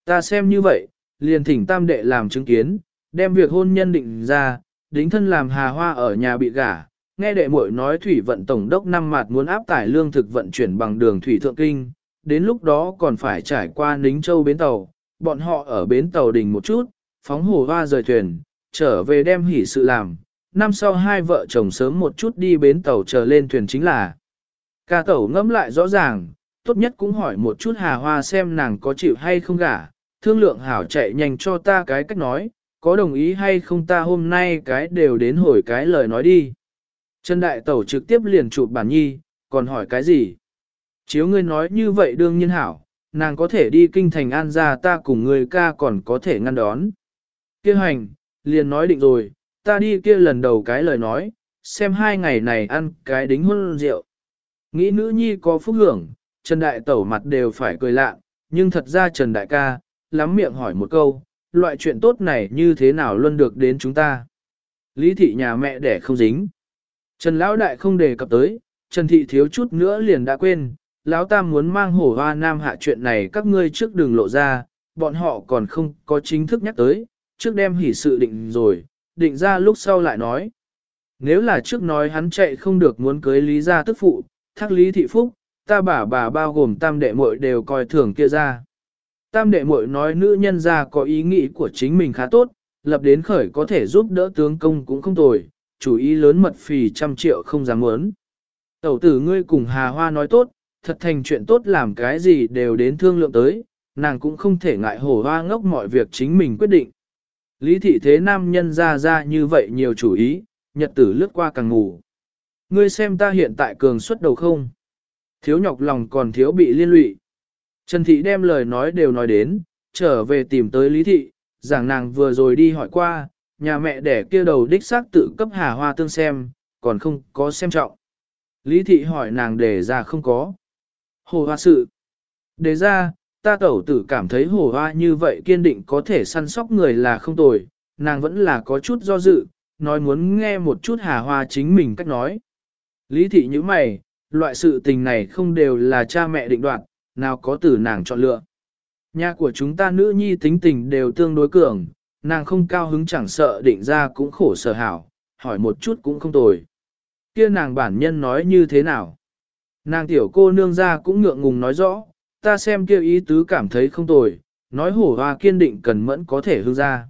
Ta xem như vậy, liền thỉnh tam đệ làm chứng kiến, đem việc hôn nhân định ra, đính thân làm hà hoa ở nhà bị gả. Nghe đệ muội nói thủy vận tổng đốc năm mặt muốn áp tải lương thực vận chuyển bằng đường thủy thượng kinh, đến lúc đó còn phải trải qua Nính Châu bến tàu, bọn họ ở bến tàu đình một chút, phóng hồ hoa rời thuyền, trở về đem hỉ sự làm, năm sau hai vợ chồng sớm một chút đi bến tàu chờ lên thuyền chính là. Ca tẩu ngẫm lại rõ ràng, tốt nhất cũng hỏi một chút hà hoa xem nàng có chịu hay không gả, thương lượng hảo chạy nhanh cho ta cái cách nói, có đồng ý hay không ta hôm nay cái đều đến hồi cái lời nói đi. Trần Đại Tẩu trực tiếp liền chụp bản nhi, còn hỏi cái gì? Chiếu ngươi nói như vậy đương nhiên hảo, nàng có thể đi kinh thành an ra ta cùng người ca còn có thể ngăn đón. Kêu hành, liền nói định rồi, ta đi kia lần đầu cái lời nói, xem hai ngày này ăn cái đính hôn rượu. Nghĩ nữ nhi có phúc hưởng, Trần Đại Tẩu mặt đều phải cười lạ, nhưng thật ra Trần Đại ca, lắm miệng hỏi một câu, loại chuyện tốt này như thế nào luôn được đến chúng ta. Lý thị nhà mẹ đẻ không dính. Trần Lão Đại không đề cập tới, Trần Thị thiếu chút nữa liền đã quên, Lão Tam muốn mang hổ hoa nam hạ chuyện này các ngươi trước đường lộ ra, bọn họ còn không có chính thức nhắc tới, trước đem hỉ sự định rồi, định ra lúc sau lại nói. Nếu là trước nói hắn chạy không được muốn cưới Lý gia tức phụ, thác Lý Thị Phúc, ta bà bà bao gồm tam đệ muội đều coi thường kia ra. Tam đệ muội nói nữ nhân gia có ý nghĩ của chính mình khá tốt, lập đến khởi có thể giúp đỡ tướng công cũng không tồi, chủ ý lớn mật phì trăm triệu không dám muốn. Tẩu tử ngươi cùng Hà Hoa nói tốt, thật thành chuyện tốt làm cái gì đều đến thương lượng tới, nàng cũng không thể ngại hổ hoa ngốc mọi việc chính mình quyết định. Lý thị thế nam nhân ra ra như vậy nhiều chủ ý, nhật tử lướt qua càng ngủ. Ngươi xem ta hiện tại cường suất đầu không? Thiếu nhọc lòng còn thiếu bị liên lụy. Trần thị đem lời nói đều nói đến, trở về tìm tới Lý thị, giảng nàng vừa rồi đi hỏi qua, nhà mẹ đẻ kia đầu đích xác tự cấp hà hoa tương xem, còn không có xem trọng. Lý thị hỏi nàng để ra không có. Hồ hoa sự. Đề ra, ta tẩu tử cảm thấy hồ hoa như vậy kiên định có thể săn sóc người là không tồi, nàng vẫn là có chút do dự, nói muốn nghe một chút hà hoa chính mình cách nói. Lý thị như mày, loại sự tình này không đều là cha mẹ định đoạt, nào có tử nàng chọn lựa. Nhà của chúng ta nữ nhi tính tình đều tương đối cường, nàng không cao hứng chẳng sợ định ra cũng khổ sở hảo, hỏi một chút cũng không tồi. Kia nàng bản nhân nói như thế nào? Nàng tiểu cô nương ra cũng ngượng ngùng nói rõ, ta xem kêu ý tứ cảm thấy không tồi, nói hổ hoa kiên định cần mẫn có thể hư ra.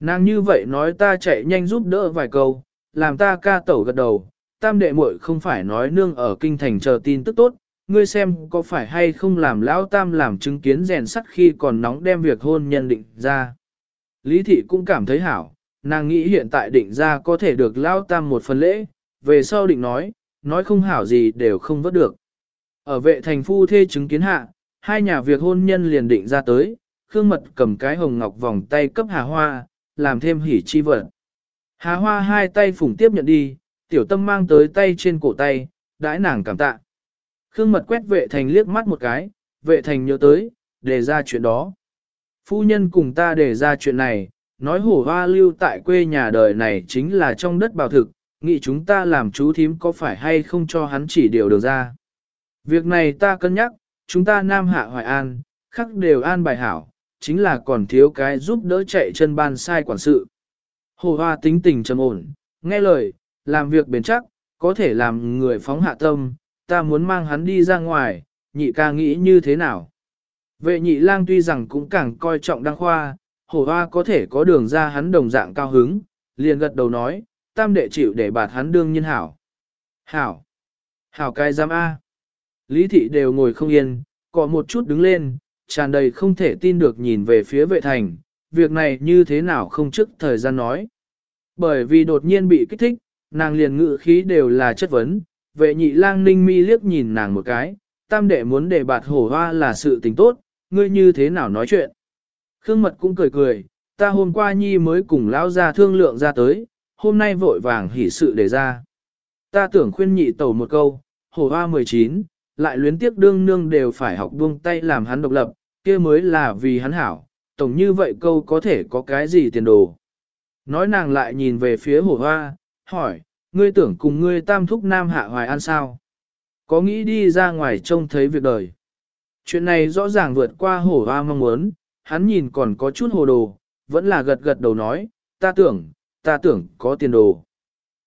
Nàng như vậy nói ta chạy nhanh giúp đỡ vài câu, làm ta ca tẩu gật đầu, tam đệ muội không phải nói nương ở kinh thành chờ tin tức tốt, ngươi xem có phải hay không làm lão tam làm chứng kiến rèn sắt khi còn nóng đem việc hôn nhân định ra. Lý thị cũng cảm thấy hảo, nàng nghĩ hiện tại định ra có thể được lão tam một phần lễ, về sau định nói, nói không hảo gì đều không vớt được. Ở vệ thành phu thê chứng kiến hạ, hai nhà việc hôn nhân liền định ra tới, Khương Mật cầm cái hồng ngọc vòng tay cấp Hà Hoa, làm thêm hỉ chi vật. Hà Hoa hai tay phủng tiếp nhận đi, tiểu tâm mang tới tay trên cổ tay, đãi nàng cảm tạ. Khương Mật quét vệ thành liếc mắt một cái, vệ thành nhớ tới, đề ra chuyện đó. Phu nhân cùng ta đề ra chuyện này, nói hổ hoa lưu tại quê nhà đời này chính là trong đất bào thực, nghĩ chúng ta làm chú thím có phải hay không cho hắn chỉ điều được ra. Việc này ta cân nhắc, chúng ta nam hạ hoài an, khắc đều an bài hảo, chính là còn thiếu cái giúp đỡ chạy chân ban sai quản sự. Hồ hoa tính tình trầm ổn, nghe lời, làm việc bền chắc, có thể làm người phóng hạ tâm, ta muốn mang hắn đi ra ngoài, nhị ca nghĩ như thế nào. Vệ nhị lang tuy rằng cũng càng coi trọng đăng khoa, hổ hoa có thể có đường ra hắn đồng dạng cao hứng, liền gật đầu nói, tam đệ chịu để bạt hắn đương nhiên hảo. Hảo! Hảo cái giam A. Lý thị đều ngồi không yên, cọ một chút đứng lên, tràn đầy không thể tin được nhìn về phía vệ thành, việc này như thế nào không trước thời gian nói. Bởi vì đột nhiên bị kích thích, nàng liền ngự khí đều là chất vấn, vệ nhị lang ninh mi liếc nhìn nàng một cái, tam đệ muốn để bạt hổ hoa là sự tình tốt, ngươi như thế nào nói chuyện. Khương mật cũng cười cười, ta hôm qua nhi mới cùng lão ra thương lượng ra tới, hôm nay vội vàng hỉ sự để ra. Ta tưởng khuyên nhị tẩu một câu, hổ hoa 19, lại luyến tiếc đương nương đều phải học buông tay làm hắn độc lập, kia mới là vì hắn hảo, tổng như vậy câu có thể có cái gì tiền đồ. Nói nàng lại nhìn về phía hổ hoa, hỏi, ngươi tưởng cùng ngươi tam thúc nam hạ hoài an sao? Có nghĩ đi ra ngoài trông thấy việc đời? Chuyện này rõ ràng vượt qua hổ hoa mong muốn, hắn nhìn còn có chút hồ đồ, vẫn là gật gật đầu nói, ta tưởng, ta tưởng có tiền đồ.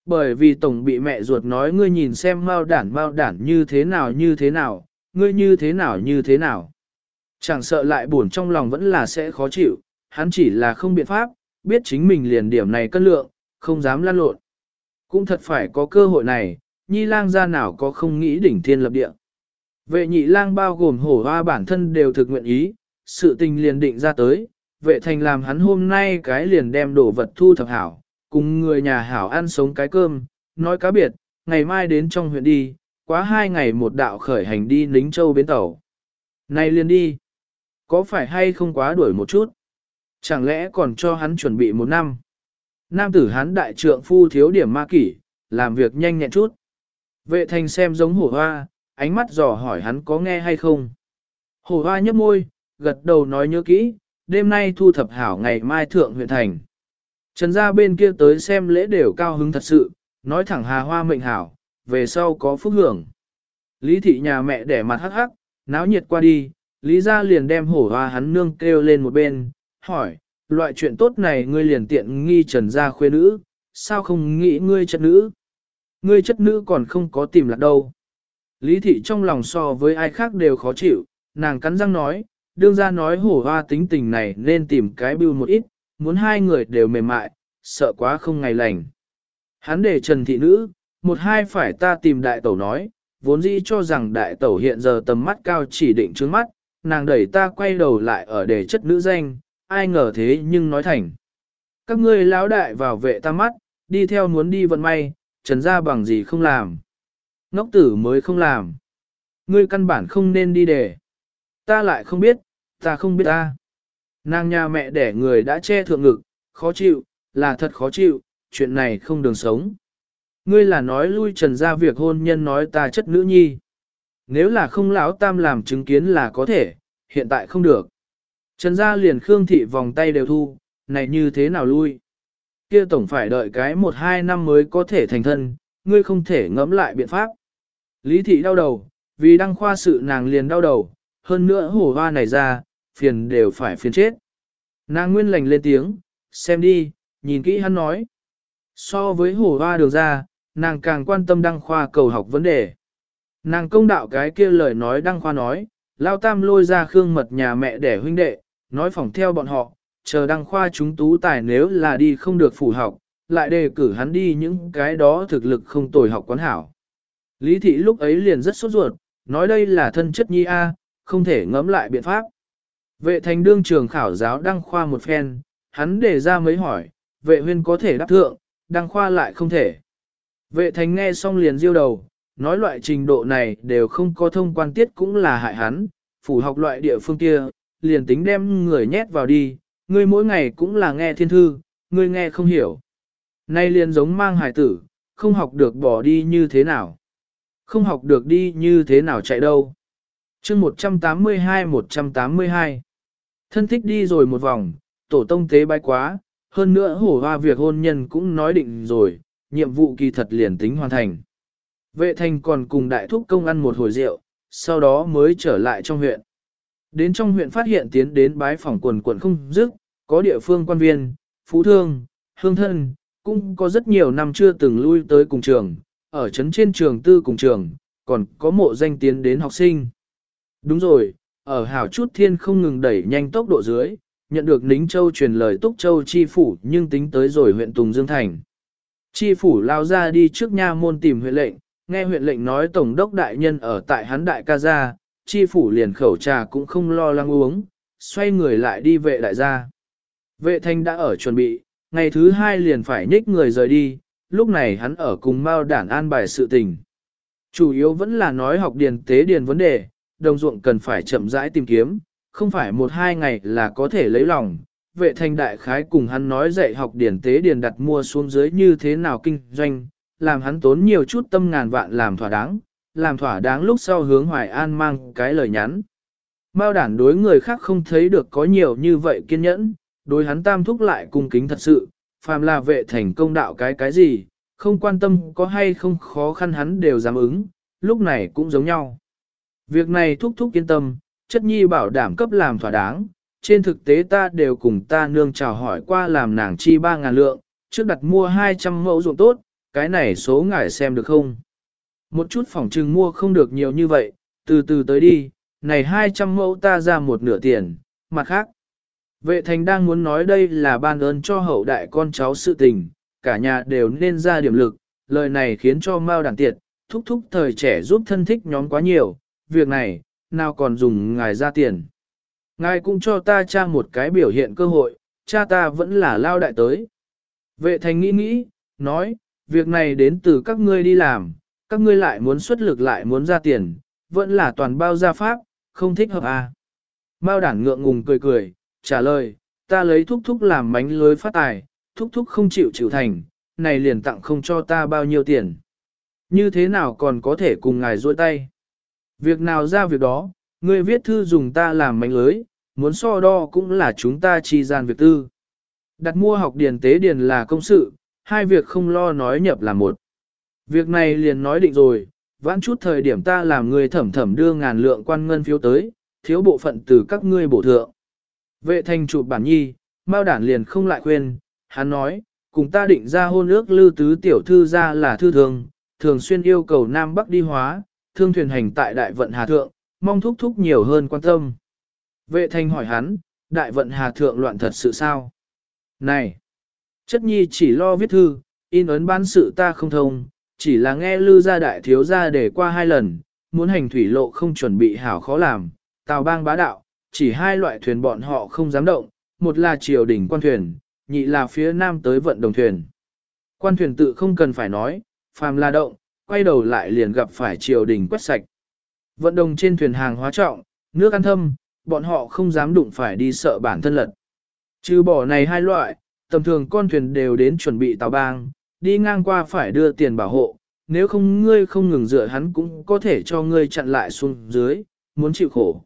Bởi vì tổng bị mẹ ruột nói ngươi nhìn xem mau đản mau đản như thế nào như thế nào, ngươi như thế nào như thế nào. Chẳng sợ lại buồn trong lòng vẫn là sẽ khó chịu, hắn chỉ là không biện pháp, biết chính mình liền điểm này cân lượng, không dám lăn lộn. Cũng thật phải có cơ hội này, nhi lang ra nào có không nghĩ đỉnh thiên lập địa. Vệ nhị lang bao gồm hổ hoa bản thân đều thực nguyện ý, sự tình liền định ra tới, vệ thành làm hắn hôm nay cái liền đem đồ vật thu thập hảo, cùng người nhà hảo ăn sống cái cơm, nói cá biệt, ngày mai đến trong huyện đi, quá hai ngày một đạo khởi hành đi lính châu bến tàu. Này liền đi, có phải hay không quá đuổi một chút? Chẳng lẽ còn cho hắn chuẩn bị một năm? Nam tử hắn đại trượng phu thiếu điểm ma kỷ, làm việc nhanh nhẹn chút. Vệ thành xem giống hổ hoa, ánh mắt dò hỏi hắn có nghe hay không. Hổ hoa nhấp môi, gật đầu nói nhớ kỹ, đêm nay thu thập hảo ngày mai thượng huyện thành. Trần gia bên kia tới xem lễ đều cao hứng thật sự, nói thẳng hà hoa mệnh hảo, về sau có phúc hưởng. Lý thị nhà mẹ đẻ mặt hắc hắc, náo nhiệt qua đi, Lý gia liền đem hổ hoa hắn nương kêu lên một bên, hỏi, loại chuyện tốt này ngươi liền tiện nghi trần gia khuê nữ, sao không nghĩ ngươi chất nữ? Ngươi chất nữ còn không có tìm lạc đâu. Lý thị trong lòng so với ai khác đều khó chịu, nàng cắn răng nói, đương ra nói hổ hoa tính tình này nên tìm cái bưu một ít, muốn hai người đều mềm mại, sợ quá không ngày lành. Hắn để trần thị nữ, một hai phải ta tìm đại tẩu nói, vốn dĩ cho rằng đại tẩu hiện giờ tầm mắt cao chỉ định trước mắt, nàng đẩy ta quay đầu lại ở đề chất nữ danh, ai ngờ thế nhưng nói thành. Các ngươi lão đại vào vệ ta mắt, đi theo muốn đi vận may, trần ra bằng gì không làm. Ngốc tử mới không làm. Ngươi căn bản không nên đi để. Ta lại không biết, ta không biết ta. Nàng nhà mẹ đẻ người đã che thượng ngực, khó chịu, là thật khó chịu, chuyện này không đường sống. Ngươi là nói lui trần ra việc hôn nhân nói ta chất nữ nhi. Nếu là không lão tam làm chứng kiến là có thể, hiện tại không được. Trần gia liền khương thị vòng tay đều thu, này như thế nào lui? Kia tổng phải đợi cái một hai năm mới có thể thành thân, ngươi không thể ngẫm lại biện pháp. Lý thị đau đầu, vì đăng khoa sự nàng liền đau đầu, hơn nữa hổ hoa này ra, phiền đều phải phiền chết. Nàng nguyên lành lên tiếng, xem đi, nhìn kỹ hắn nói. So với hổ hoa đường ra, nàng càng quan tâm đăng khoa cầu học vấn đề. Nàng công đạo cái kia lời nói đăng khoa nói, lao tam lôi ra khương mật nhà mẹ để huynh đệ, nói phỏng theo bọn họ, chờ đăng khoa chúng tú tài nếu là đi không được phủ học, lại đề cử hắn đi những cái đó thực lực không tồi học quán hảo. Lý thị lúc ấy liền rất sốt ruột, nói đây là thân chất nhi A, không thể ngẫm lại biện pháp. Vệ thành đương trường khảo giáo đăng khoa một phen, hắn đề ra mấy hỏi, vệ huyên có thể đáp thượng, đăng khoa lại không thể. Vệ thành nghe xong liền diêu đầu, nói loại trình độ này đều không có thông quan tiết cũng là hại hắn, phủ học loại địa phương kia, liền tính đem người nhét vào đi, ngươi mỗi ngày cũng là nghe thiên thư, ngươi nghe không hiểu. Nay liền giống mang hải tử, không học được bỏ đi như thế nào. Không học được đi như thế nào chạy đâu. chương 182-182 Thân thích đi rồi một vòng, tổ tông tế bái quá, hơn nữa hổ hoa việc hôn nhân cũng nói định rồi, nhiệm vụ kỳ thật liền tính hoàn thành. Vệ thành còn cùng đại thúc công ăn một hồi rượu, sau đó mới trở lại trong huyện. Đến trong huyện phát hiện tiến đến bái phòng quần quần không dứt, có địa phương quan viên, phú thương, hương thân, cũng có rất nhiều năm chưa từng lui tới cùng trường, ở trấn trên trường tư cùng trường, còn có mộ danh tiến đến học sinh. Đúng rồi, ở hảo chút thiên không ngừng đẩy nhanh tốc độ dưới, nhận được Nính Châu truyền lời Túc Châu chi phủ nhưng tính tới rồi huyện Tùng Dương Thành. Chi phủ lao ra đi trước nha môn tìm huyện lệnh, nghe huyện lệnh nói Tổng đốc đại nhân ở tại hắn đại ca gia, chi phủ liền khẩu trà cũng không lo lắng uống, xoay người lại đi vệ đại gia. Vệ thanh đã ở chuẩn bị, ngày thứ hai liền phải nhích người rời đi, lúc này hắn ở cùng Mao đản an bài sự tình. Chủ yếu vẫn là nói học điền tế điền vấn đề, đồng ruộng cần phải chậm rãi tìm kiếm, không phải một hai ngày là có thể lấy lòng. Vệ Thành đại khái cùng hắn nói dạy học điển tế điền đặt mua xuống dưới như thế nào kinh doanh, làm hắn tốn nhiều chút tâm ngàn vạn làm thỏa đáng, làm thỏa đáng lúc sau hướng Hoài An mang cái lời nhắn. Mao đản đối người khác không thấy được có nhiều như vậy kiên nhẫn, đối hắn tam thúc lại cung kính thật sự, phàm là vệ thành công đạo cái cái gì, không quan tâm có hay không khó khăn hắn đều dám ứng, lúc này cũng giống nhau. Việc này thúc thúc yên tâm, chất nhi bảo đảm cấp làm thỏa đáng, trên thực tế ta đều cùng ta nương chào hỏi qua làm nàng chi 3.000 lượng, trước đặt mua 200 mẫu ruộng tốt, cái này số ngài xem được không? Một chút phòng trừng mua không được nhiều như vậy, từ từ tới đi, này 200 mẫu ta ra một nửa tiền, mặt khác. Vệ thành đang muốn nói đây là ban ơn cho hậu đại con cháu sự tình, cả nhà đều nên ra điểm lực, lời này khiến cho Mao đảng tiệt, thúc thúc thời trẻ giúp thân thích nhóm quá nhiều, việc này, nào còn dùng ngài ra tiền. Ngài cũng cho ta cha một cái biểu hiện cơ hội, cha ta vẫn là lao đại tới. Vệ thành nghĩ nghĩ, nói, việc này đến từ các ngươi đi làm, các ngươi lại muốn xuất lực lại muốn ra tiền, vẫn là toàn bao gia pháp, không thích hợp à. Mao đản ngượng ngùng cười cười, trả lời, ta lấy thúc thúc làm mánh lưới phát tài, thúc thúc không chịu chịu thành, này liền tặng không cho ta bao nhiêu tiền. Như thế nào còn có thể cùng ngài duỗi tay? Việc nào ra việc đó, ngươi viết thư dùng ta làm mánh lưới, muốn so đo cũng là chúng ta chi gian việc tư. Đặt mua học điền tế điền là công sự, hai việc không lo nói nhập là một. Việc này liền nói định rồi, vãn chút thời điểm ta làm người thẩm thẩm đưa ngàn lượng quan ngân phiếu tới, thiếu bộ phận từ các ngươi bổ thượng. Vệ thành chụp bản nhi, Mao đản liền không lại khuyên, hắn nói, cùng ta định ra hôn ước lưu tứ tiểu thư ra là thư thường, thường xuyên yêu cầu Nam Bắc đi hóa, thương thuyền hành tại đại vận Hà Thượng, mong thúc thúc nhiều hơn quan tâm. Vệ thành hỏi hắn, đại vận Hà Thượng loạn thật sự sao? Này! Chất nhi chỉ lo viết thư, in ấn bán sự ta không thông, chỉ là nghe lư gia đại thiếu gia để qua hai lần, muốn hành thủy lộ không chuẩn bị hảo khó làm, tàu bang bá đạo, chỉ hai loại thuyền bọn họ không dám động, một là triều đỉnh quan thuyền, nhị là phía nam tới vận đồng thuyền. Quan thuyền tự không cần phải nói, phàm là động, quay đầu lại liền gặp phải triều đình quét sạch. Vận động trên thuyền hàng hóa trọng, nước ăn thâm, bọn họ không dám đụng phải đi sợ bản thân lật. Trừ bỏ này hai loại, tầm thường con thuyền đều đến chuẩn bị tàu bang, đi ngang qua phải đưa tiền bảo hộ, nếu không ngươi không ngừng dựa hắn cũng có thể cho ngươi chặn lại xuống dưới, muốn chịu khổ.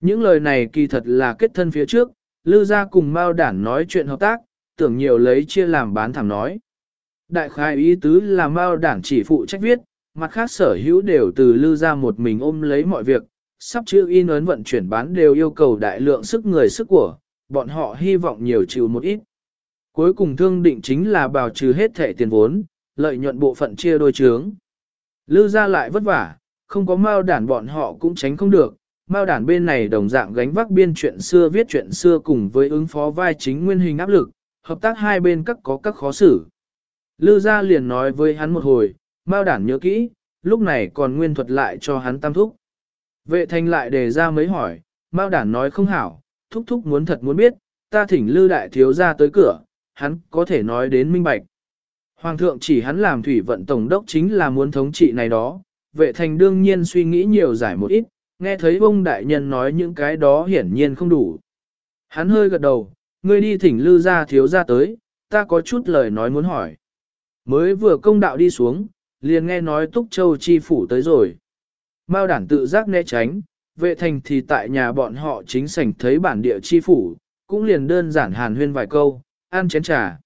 Những lời này kỳ thật là kết thân phía trước, Lư gia cùng Mao Đản nói chuyện hợp tác, tưởng nhiều lấy chia làm bán thảm nói. Đại khai ý tứ là Mao Đản chỉ phụ trách viết, mặt khác sở hữu đều từ Lưu gia một mình ôm lấy mọi việc, sắp chữ in ấn vận chuyển bán đều yêu cầu đại lượng sức người sức của, bọn họ hy vọng nhiều chịu một ít. Cuối cùng thương định chính là bào trừ hết thẻ tiền vốn, lợi nhuận bộ phận chia đôi chướng. Lưu ra lại vất vả, không có mao đản bọn họ cũng tránh không được, Mao đản bên này đồng dạng gánh vác biên chuyện xưa viết chuyện xưa cùng với ứng phó vai chính nguyên hình áp lực, hợp tác hai bên các có các khó xử. Lư gia liền nói với hắn một hồi, Mao đản nhớ kỹ, lúc này còn nguyên thuật lại cho hắn tam thúc. Vệ thành lại đề ra mấy hỏi, Mao đản nói không hảo, thúc thúc muốn thật muốn biết, ta thỉnh lư đại thiếu ra tới cửa, hắn có thể nói đến minh bạch. Hoàng thượng chỉ hắn làm thủy vận tổng đốc chính là muốn thống trị này đó, vệ thành đương nhiên suy nghĩ nhiều giải một ít, nghe thấy ông đại nhân nói những cái đó hiển nhiên không đủ. Hắn hơi gật đầu, ngươi đi thỉnh lư ra thiếu ra tới, ta có chút lời nói muốn hỏi. Mới vừa công đạo đi xuống, liền nghe nói Túc Châu chi phủ tới rồi. Mao đản tự giác né tránh, vệ thành thì tại nhà bọn họ chính sảnh thấy bản địa chi phủ, cũng liền đơn giản hàn huyên vài câu, ăn chén trà.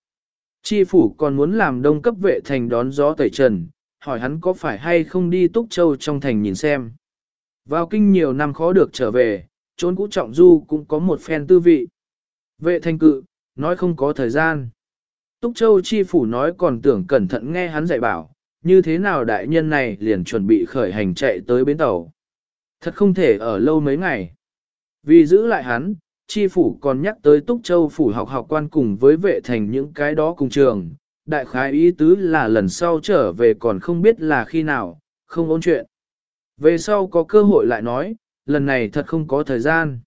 Chi phủ còn muốn làm đông cấp vệ thành đón gió tẩy trần, hỏi hắn có phải hay không đi Túc Châu trong thành nhìn xem. Vào kinh nhiều năm khó được trở về, trốn cũ trọng du cũng có một phen tư vị. Vệ thành cự, nói không có thời gian. Túc Châu chi phủ nói còn tưởng cẩn thận nghe hắn dạy bảo, như thế nào đại nhân này liền chuẩn bị khởi hành chạy tới bến tàu. Thật không thể ở lâu mấy ngày. Vì giữ lại hắn, chi phủ còn nhắc tới Túc Châu phủ học học quan cùng với vệ thành những cái đó cùng trường. Đại khái ý tứ là lần sau trở về còn không biết là khi nào, không ôn chuyện. Về sau có cơ hội lại nói, lần này thật không có thời gian.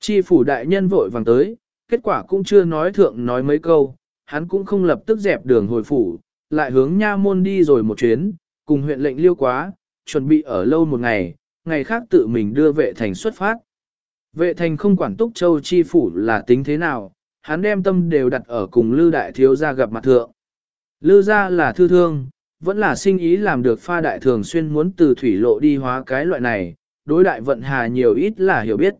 Chi phủ đại nhân vội vàng tới, kết quả cũng chưa nói thượng nói mấy câu, hắn cũng không lập tức dẹp đường hồi phủ, lại hướng nha môn đi rồi một chuyến, cùng huyện lệnh liêu quá, chuẩn bị ở lâu một ngày, ngày khác tự mình đưa vệ thành xuất phát. Vệ thành không quản túc châu chi phủ là tính thế nào, hắn đem tâm đều đặt ở cùng Lư Đại Thiếu gia gặp mặt thượng. Lư gia là thư thương, vẫn là sinh ý làm được pha đại thường xuyên muốn từ thủy lộ đi hóa cái loại này, đối đại vận hà nhiều ít là hiểu biết.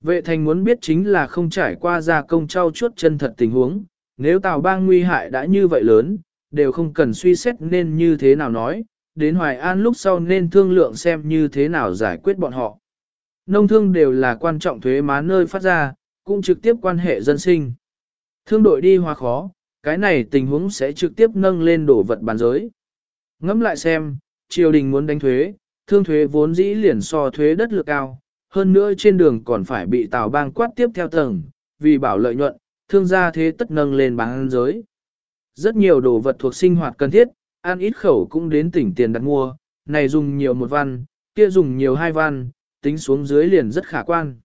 Vệ thành muốn biết chính là không trải qua gia công trao chuốt chân thật tình huống, nếu tào bang nguy hại đã như vậy lớn, đều không cần suy xét nên như thế nào nói, đến Hoài An lúc sau nên thương lượng xem như thế nào giải quyết bọn họ. Nông thương đều là quan trọng thuế má nơi phát ra, cũng trực tiếp quan hệ dân sinh. Thương đội đi hóa khó, cái này tình huống sẽ trực tiếp nâng lên đổ vật bán giới. Ngẫm lại xem, triều đình muốn đánh thuế, thương thuế vốn dĩ liền so thuế đất lược cao, hơn nữa trên đường còn phải bị tàu bang quát tiếp theo tầng, vì bảo lợi nhuận, thương gia thế tất nâng lên bán giới. Rất nhiều đồ vật thuộc sinh hoạt cần thiết, ăn ít khẩu cũng đến tỉnh tiền đặt mua, này dùng nhiều một văn, kia dùng nhiều hai văn, tính xuống dưới liền rất khả quan.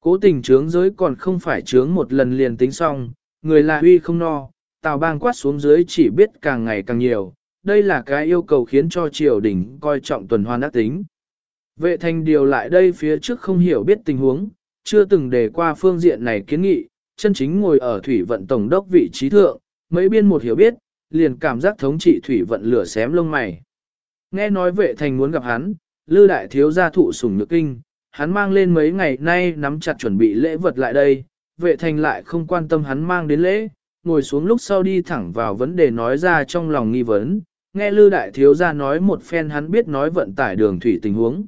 Cố tình trướng giới còn không phải trướng một lần liền tính xong, người là huy không no, tào bang quát xuống dưới chỉ biết càng ngày càng nhiều, đây là cái yêu cầu khiến cho triều đình coi trọng tuần hoàn đắc tính. Vệ thành điều lại đây phía trước không hiểu biết tình huống, chưa từng đề qua phương diện này kiến nghị, chân chính ngồi ở thủy vận tổng đốc vị trí thượng, mấy biên một hiểu biết, liền cảm giác thống trị thủy vận lửa xém lông mày. Nghe nói vệ thành muốn gặp hắn, lư đại thiếu gia thụ sủng nhược kinh, hắn mang lên mấy ngày nay nắm chặt chuẩn bị lễ vật lại đây, vệ thành lại không quan tâm hắn mang đến lễ, ngồi xuống lúc sau đi thẳng vào vấn đề nói ra trong lòng nghi vấn, nghe lư đại thiếu gia nói một phen hắn biết nói vận tải đường thủy tình huống.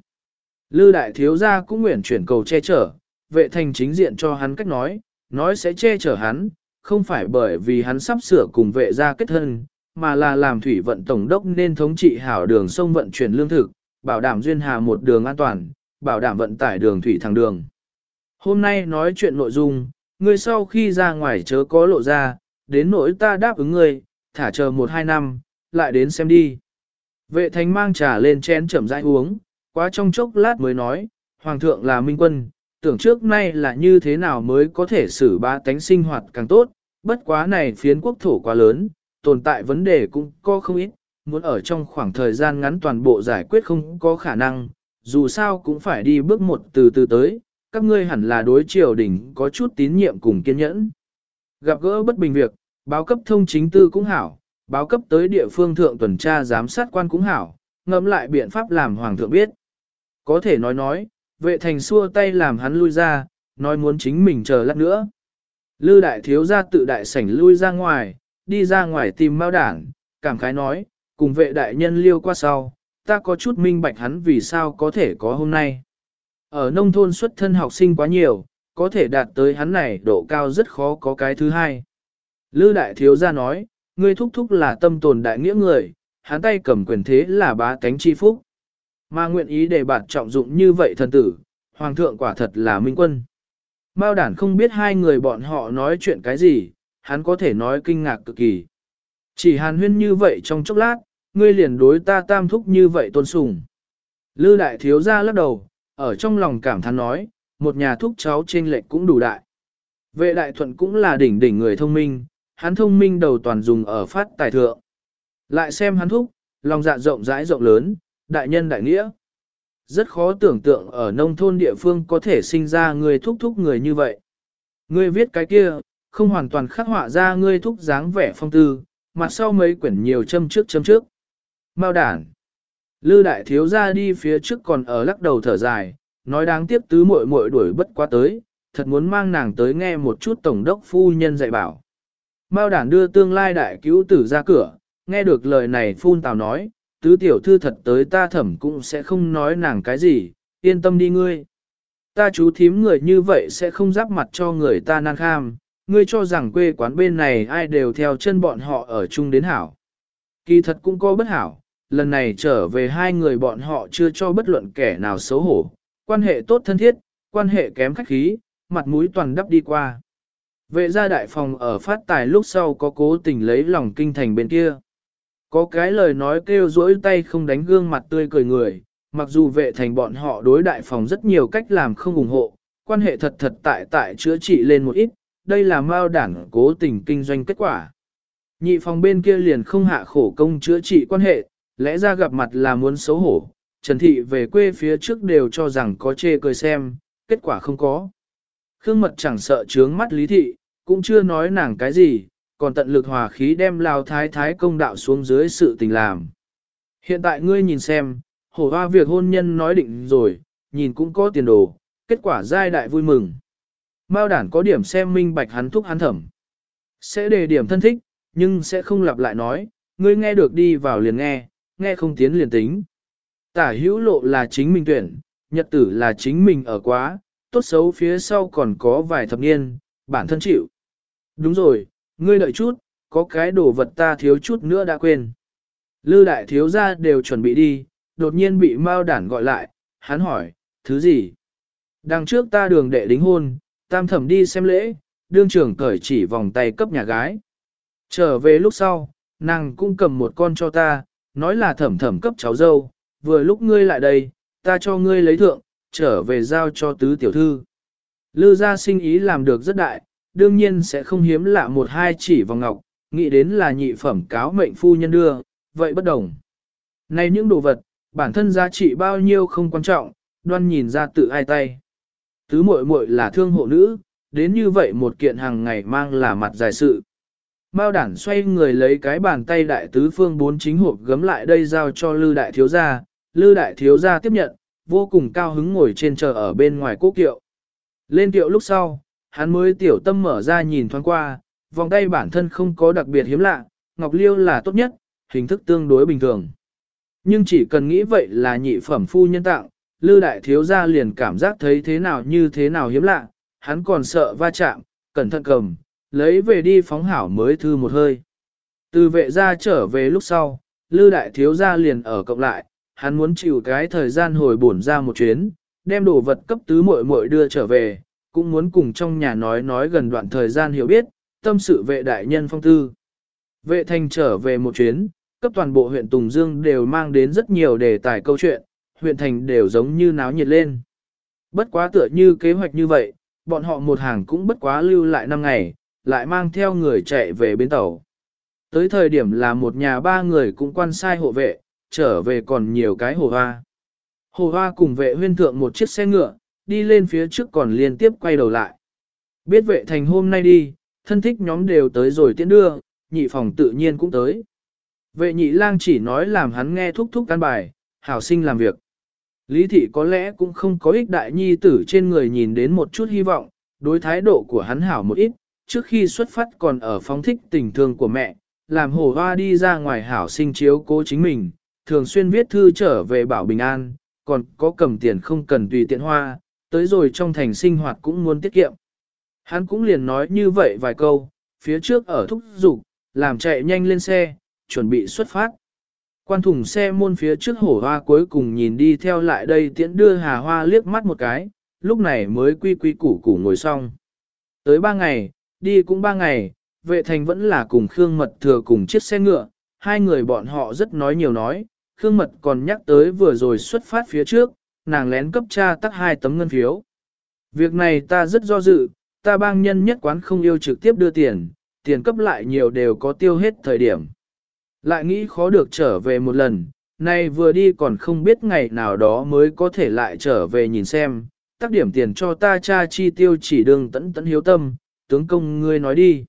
Lư đại thiếu gia cũng nguyện chuyển cầu che chở, vệ thành chính diện cho hắn cách nói, nói sẽ che chở hắn, không phải bởi vì hắn sắp sửa cùng vệ gia kết thân, mà là làm thủy vận tổng đốc nên thống trị hảo đường sông vận chuyển lương thực, bảo đảm duyên hà một đường an toàn, bảo đảm vận tải đường thủy thẳng đường. Hôm nay nói chuyện nội dung, ngươi sau khi ra ngoài chớ có lộ ra, đến nỗi ta đáp ứng ngươi, thả chờ một hai năm, lại đến xem đi. Vệ thánh mang trà lên chén chậm rãi uống, quá trong chốc lát mới nói, Hoàng thượng là minh quân, tưởng trước nay là như thế nào mới có thể xử ba tánh sinh hoạt càng tốt, bất quá này phiến quốc thổ quá lớn, tồn tại vấn đề cũng có không ít, muốn ở trong khoảng thời gian ngắn toàn bộ giải quyết không có khả năng, dù sao cũng phải đi bước một từ từ tới, các ngươi hẳn là đối triều đình có chút tín nhiệm cùng kiên nhẫn. Gặp gỡ bất bình việc, báo cấp thông chính tư cũng hảo, báo cấp tới địa phương thượng tuần tra giám sát quan cũng hảo, ngẫm lại biện pháp làm hoàng thượng biết. Có thể nói nói, vệ thành xua tay làm hắn lui ra, nói muốn chính mình chờ lát nữa. Lư đại thiếu gia tự đại sảnh lui ra ngoài, đi ra ngoài tìm mao đảng, cảm khái nói, cùng vệ đại nhân liêu qua sau, ta có chút minh bạch hắn vì sao có thể có hôm nay. Ở nông thôn xuất thân học sinh quá nhiều, có thể đạt tới hắn này độ cao rất khó có cái thứ hai. Lư đại thiếu gia nói, ngươi thúc thúc là tâm tồn đại nghĩa người, hắn tay cầm quyền thế là bá tánh chi phúc. Mà nguyện ý để bạn trọng dụng như vậy thần tử, hoàng thượng quả thật là minh quân. Mao đản không biết hai người bọn họ nói chuyện cái gì, hắn có thể nói kinh ngạc cực kỳ. Chỉ hàn huyên như vậy trong chốc lát, ngươi liền đối ta tam thúc như vậy tôn sùng. Lư đại thiếu ra lắc đầu, ở trong lòng cảm thán nói, một nhà thúc cháu trên lệch cũng đủ đại. Vệ đại thuận cũng là đỉnh đỉnh người thông minh, hắn thông minh đầu toàn dùng ở phát tài thượng. Lại xem hắn thúc, lòng dạ rộng rãi rộng lớn, đại nhân đại nghĩa. Rất khó tưởng tượng ở nông thôn địa phương có thể sinh ra người thúc thúc người như vậy. Ngươi viết cái kia, không hoàn toàn khắc họa ra ngươi thúc dáng vẻ phong tư, mặt sau mấy quyển nhiều châm trước châm trước. Mao đản. Lư đại thiếu ra đi phía trước còn ở lắc đầu thở dài, nói đáng tiếc tứ muội muội đuổi bất quá tới, thật muốn mang nàng tới nghe một chút tổng đốc phu nhân dạy bảo. Mao đản đưa tương lai đại cứu tử ra cửa, nghe được lời này phun tào nói, tứ tiểu thư thật tới ta thẩm cũng sẽ không nói nàng cái gì, yên tâm đi ngươi. Ta chú thím người như vậy sẽ không giáp mặt cho người ta nan kham, ngươi cho rằng quê quán bên này ai đều theo chân bọn họ ở chung đến hảo. Kỳ thật cũng có bất hảo, lần này trở về hai người bọn họ chưa cho bất luận kẻ nào xấu hổ, quan hệ tốt thân thiết, quan hệ kém khách khí, mặt mũi toàn đắp đi qua. Vệ gia đại phòng ở phát tài lúc sau có cố tình lấy lòng kinh thành bên kia. Có cái lời nói kêu rỗi tay không đánh gương mặt tươi cười người, mặc dù vệ thành bọn họ đối đại phòng rất nhiều cách làm không ủng hộ, quan hệ thật thật tại tại chữa trị lên một ít, đây là mao đảng cố tình kinh doanh kết quả. Nhị phòng bên kia liền không hạ khổ công chữa trị quan hệ, lẽ ra gặp mặt là muốn xấu hổ, Trần Thị về quê phía trước đều cho rằng có chê cười xem, kết quả không có. Khương Mật chẳng sợ trướng mắt Lý Thị, cũng chưa nói nàng cái gì, còn tận lực hòa khí đem lao thái thái công đạo xuống dưới sự tình làm. Hiện tại ngươi nhìn xem, hổ hoa việc hôn nhân nói định rồi, nhìn cũng có tiền đồ, kết quả giai đại vui mừng. Mao đản có điểm xem minh bạch hắn thúc hắn thẩm. Sẽ đề điểm thân thích, nhưng sẽ không lặp lại nói, ngươi nghe được đi vào liền nghe, nghe không tiến liền tính. Tả hữu lộ là chính mình tuyển, nhật tử là chính mình ở quá, tốt xấu phía sau còn có vài thập niên, bản thân chịu. Đúng rồi, ngươi đợi chút, có cái đồ vật ta thiếu chút nữa đã quên. Lư đại thiếu gia đều chuẩn bị đi, đột nhiên bị Mao đản gọi lại, hắn hỏi, thứ gì? Đằng trước ta đường đệ đính hôn, tam thẩm đi xem lễ, đương trưởng cởi chỉ vòng tay cấp nhà gái. Trở về lúc sau, nàng cũng cầm một con cho ta, nói là thẩm thẩm cấp cháu dâu, vừa lúc ngươi lại đây, ta cho ngươi lấy thượng, trở về giao cho tứ tiểu thư. Lư gia sinh ý làm được rất đại, đương nhiên sẽ không hiếm lạ một hai chỉ vào ngọc, nghĩ đến là nhị phẩm cáo mệnh phu nhân đưa, vậy bất đồng. Này những đồ vật, bản thân giá trị bao nhiêu không quan trọng, đoan nhìn ra tự ai tay. Tứ muội muội là thương hộ nữ, đến như vậy một kiện hàng ngày mang là mặt dài sự. Mao đản xoay người lấy cái bàn tay đại tứ phương bốn chính hộp gấm lại đây giao cho Lư đại thiếu gia, Lư đại thiếu gia tiếp nhận, vô cùng cao hứng ngồi trên chờ ở bên ngoài cố kiệu. Lên kiệu lúc sau, hắn mới tiểu tâm mở ra nhìn thoáng qua, vòng tay bản thân không có đặc biệt hiếm lạ, ngọc liêu là tốt nhất, hình thức tương đối bình thường. Nhưng chỉ cần nghĩ vậy là nhị phẩm phu nhân tặng, Lư đại thiếu gia liền cảm giác thấy thế nào như thế nào hiếm lạ, hắn còn sợ va chạm, cẩn thận cầm, lấy về đi phóng hảo mới thư một hơi. Từ vệ gia trở về lúc sau, Lư đại thiếu gia liền ở cộng lại, hắn muốn chịu cái thời gian hồi bổn ra một chuyến, đem đồ vật cấp tứ muội muội đưa trở về, cũng muốn cùng trong nhà nói nói gần đoạn thời gian hiểu biết, tâm sự vệ đại nhân phong tư. Vệ thành trở về một chuyến, cấp toàn bộ huyện Tùng Dương đều mang đến rất nhiều đề tài câu chuyện, huyện thành đều giống như náo nhiệt lên. Bất quá tựa như kế hoạch như vậy, bọn họ một hàng cũng bất quá lưu lại năm ngày, lại mang theo người chạy về bến tàu. Tới thời điểm là một nhà ba người cũng quan sai hộ vệ, trở về còn nhiều cái hồ hoa. Hồ hoa cùng vệ huyên thượng một chiếc xe ngựa, đi lên phía trước còn liên tiếp quay đầu lại. Biết vệ thành hôm nay đi, thân thích nhóm đều tới rồi tiễn đưa, nhị phòng tự nhiên cũng tới. Vệ nhị lang chỉ nói làm hắn nghe thúc thúc căn bài, hảo sinh làm việc. Lý thị có lẽ cũng không có ích đại nhi tử trên người nhìn đến một chút hy vọng, đối thái độ của hắn hảo một ít, trước khi xuất phát còn ở phóng thích tình thương của mẹ, làm hồ hoa đi ra ngoài hảo sinh chiếu cố chính mình, thường xuyên viết thư trở về bảo bình an, còn có cầm tiền không cần tùy tiện hoa, tới rồi trong thành sinh hoạt cũng muốn tiết kiệm. Hắn cũng liền nói như vậy vài câu, phía trước ở thúc dục làm chạy nhanh lên xe, chuẩn bị xuất phát. Quan thùng xe môn phía trước hổ hoa cuối cùng nhìn đi theo lại đây tiễn đưa hà hoa liếc mắt một cái, lúc này mới quy quy củ củ ngồi xong. Tới ba ngày, đi cũng ba ngày, vệ thành vẫn là cùng Khương Mật thừa cùng chiếc xe ngựa, hai người bọn họ rất nói nhiều nói, Khương Mật còn nhắc tới vừa rồi xuất phát phía trước, nàng lén cấp cha tắt hai tấm ngân phiếu. Việc này ta rất do dự, ta bang nhân nhất quán không yêu trực tiếp đưa tiền, tiền cấp lại nhiều đều có tiêu hết thời điểm. Lại nghĩ khó được trở về một lần, nay vừa đi còn không biết ngày nào đó mới có thể lại trở về nhìn xem, tác điểm tiền cho ta cha chi tiêu chỉ đường tẫn tẫn hiếu tâm, tướng công ngươi nói đi.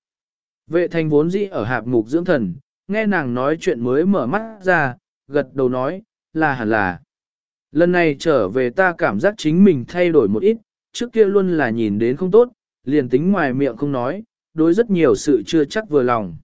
Vệ thành vốn dĩ ở hạp mục dưỡng thần, nghe nàng nói chuyện mới mở mắt ra, gật đầu nói, là hẳn là. Lần này trở về ta cảm giác chính mình thay đổi một ít, trước kia luôn là nhìn đến không tốt, liền tính ngoài miệng không nói, đối rất nhiều sự chưa chắc vừa lòng.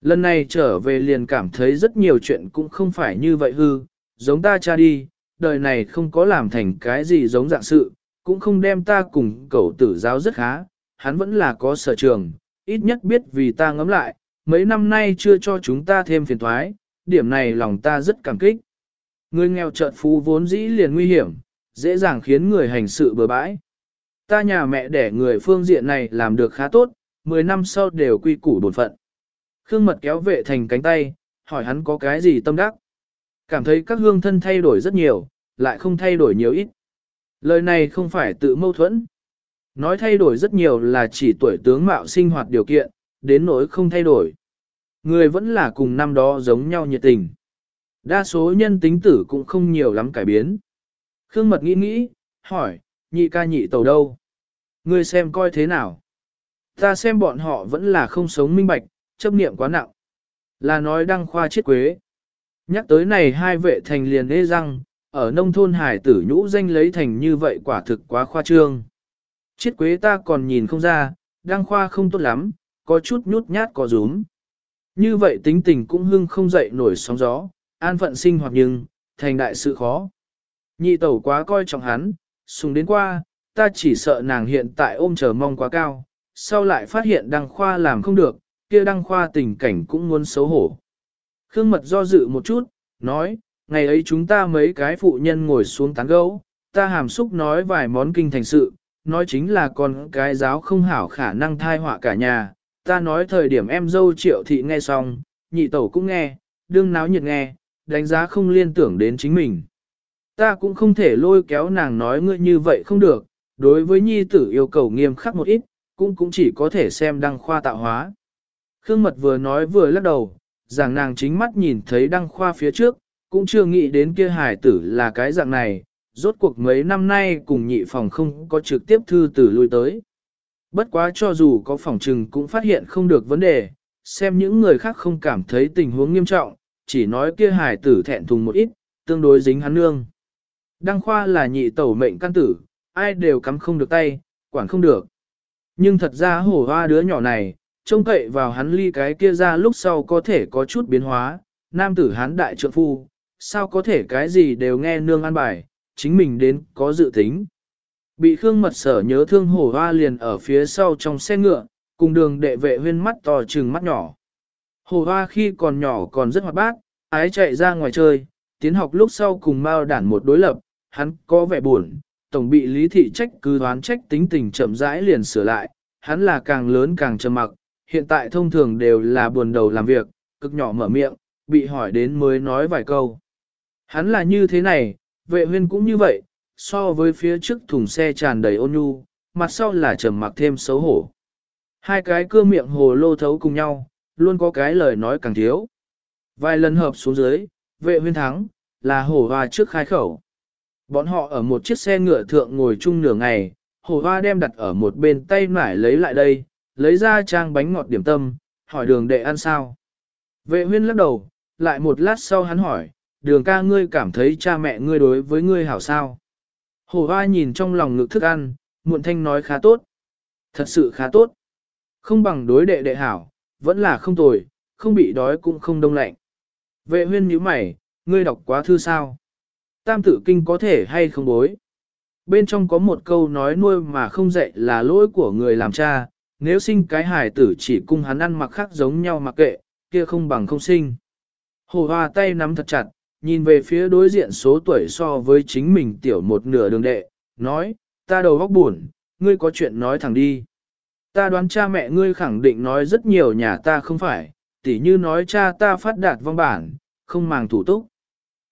Lần này trở về liền cảm thấy rất nhiều chuyện cũng không phải như vậy hư, giống ta cha đi, đời này không có làm thành cái gì giống dạng sự, cũng không đem ta cùng cậu tử giáo rất khá, hắn vẫn là có sở trường, ít nhất biết vì ta ngấm lại, mấy năm nay chưa cho chúng ta thêm phiền thoái, điểm này lòng ta rất cảm kích. Người nghèo trợn phú vốn dĩ liền nguy hiểm, dễ dàng khiến người hành sự bừa bãi. Ta nhà mẹ đẻ người phương diện này làm được khá tốt, 10 năm sau đều quy củ bổn phận. Khương mật kéo vệ thành cánh tay, hỏi hắn có cái gì tâm đắc. Cảm thấy các hương thân thay đổi rất nhiều, lại không thay đổi nhiều ít. Lời này không phải tự mâu thuẫn. Nói thay đổi rất nhiều là chỉ tuổi tướng mạo sinh hoạt điều kiện, đến nỗi không thay đổi. Người vẫn là cùng năm đó giống nhau nhiệt tình. Đa số nhân tính tử cũng không nhiều lắm cải biến. Khương Mật nghĩ nghĩ, hỏi, nhị ca nhị tàu đâu? Ngươi xem coi thế nào? Ta xem bọn họ vẫn là không sống minh bạch, chấp niệm quá nặng. Là nói đăng khoa chết quế. Nhắc tới này hai vệ thành liền ê răng, ở nông thôn hải tử nhũ danh lấy thành như vậy quả thực quá khoa trương. Chiết quế ta còn nhìn không ra, đăng khoa không tốt lắm, có chút nhút nhát có rúm. Như vậy tính tình cũng hưng không dậy nổi sóng gió, an phận sinh hoạt nhưng, thành đại sự khó. Nhị tẩu quá coi trọng hắn, sùng đến qua, ta chỉ sợ nàng hiện tại ôm chờ mong quá cao, sau lại phát hiện đăng khoa làm không được, kia đăng khoa tình cảnh cũng muốn xấu hổ. Khương mật do dự một chút, nói, ngày ấy chúng ta mấy cái phụ nhân ngồi xuống tán gấu, ta hàm xúc nói vài món kinh thành sự, nói chính là con cái giáo không hảo khả năng thai họa cả nhà, ta nói thời điểm em dâu triệu thị nghe xong, nhị tẩu cũng nghe, đương náo nhiệt nghe, đánh giá không liên tưởng đến chính mình. Ta cũng không thể lôi kéo nàng nói ngươi như vậy không được, đối với nhi tử yêu cầu nghiêm khắc một ít, cũng cũng chỉ có thể xem đăng khoa tạo hóa. Khương Mật vừa nói vừa lắc đầu, rằng nàng chính mắt nhìn thấy đăng khoa phía trước, cũng chưa nghĩ đến kia Hải tử là cái dạng này, rốt cuộc mấy năm nay cùng nhị phòng không có trực tiếp thư tử lui tới. Bất quá cho dù có phòng trừng cũng phát hiện không được vấn đề, xem những người khác không cảm thấy tình huống nghiêm trọng, chỉ nói kia hài tử thẹn thùng một ít, tương đối dính hắn nương. Đăng khoa là nhị tẩu mệnh căn tử, ai đều cắm không được tay, quản không được. Nhưng thật ra hổ hoa đứa nhỏ này, trông cậy vào hắn ly cái kia ra lúc sau có thể có chút biến hóa, nam tử hắn đại trượng phu, sao có thể cái gì đều nghe nương an bài, chính mình đến có dự tính. Bị Khương Mật Sở nhớ thương hổ hoa liền ở phía sau trong xe ngựa, cùng đường đệ vệ huyên mắt to trừng mắt nhỏ. Hồ hoa khi còn nhỏ còn rất hoạt bát, ái chạy ra ngoài chơi, tiến học lúc sau cùng Mao đản một đối lập, hắn có vẻ buồn, tổng bị lý thị trách cứ đoán trách tính tình chậm rãi liền sửa lại, hắn là càng lớn càng trầm mặc, hiện tại thông thường đều là buồn đầu làm việc, cực nhỏ mở miệng, bị hỏi đến mới nói vài câu. Hắn là như thế này, vệ huyên cũng như vậy, so với phía trước thùng xe tràn đầy ôn nhu, mặt sau là trầm mặc thêm xấu hổ. Hai cái cưa miệng hồ lô thấu cùng nhau, luôn có cái lời nói càng thiếu. Vài lần hợp xuống dưới, vệ huyên thắng, là hổ hoa trước khai khẩu. Bọn họ ở một chiếc xe ngựa thượng ngồi chung nửa ngày, hổ hoa đem đặt ở một bên tay nải lấy lại đây, lấy ra trang bánh ngọt điểm tâm, hỏi đường đệ ăn sao. Vệ huyên lắc đầu, lại một lát sau hắn hỏi, đường ca ngươi cảm thấy cha mẹ ngươi đối với ngươi hảo sao. Hổ hoa nhìn trong lòng ngực thức ăn, muộn thanh nói khá tốt. Thật sự khá tốt. Không bằng đối đệ đệ hảo, vẫn là không tồi, không bị đói cũng không đông lạnh. Vệ huyên nhíu mày, ngươi đọc quá thư sao? Tam tử kinh có thể hay không bối? Bên trong có một câu nói nuôi mà không dạy là lỗi của người làm cha, nếu sinh cái hài tử chỉ cung hắn ăn mặc khác giống nhau mặc kệ, kia không bằng không sinh. Hồ hoa tay nắm thật chặt, nhìn về phía đối diện số tuổi so với chính mình tiểu một nửa đường đệ, nói, ta đầu góc buồn, ngươi có chuyện nói thẳng đi. Ta đoán cha mẹ ngươi khẳng định nói rất nhiều nhà ta không phải, tỉ như nói cha ta phát đạt vong bản, không màng thủ túc.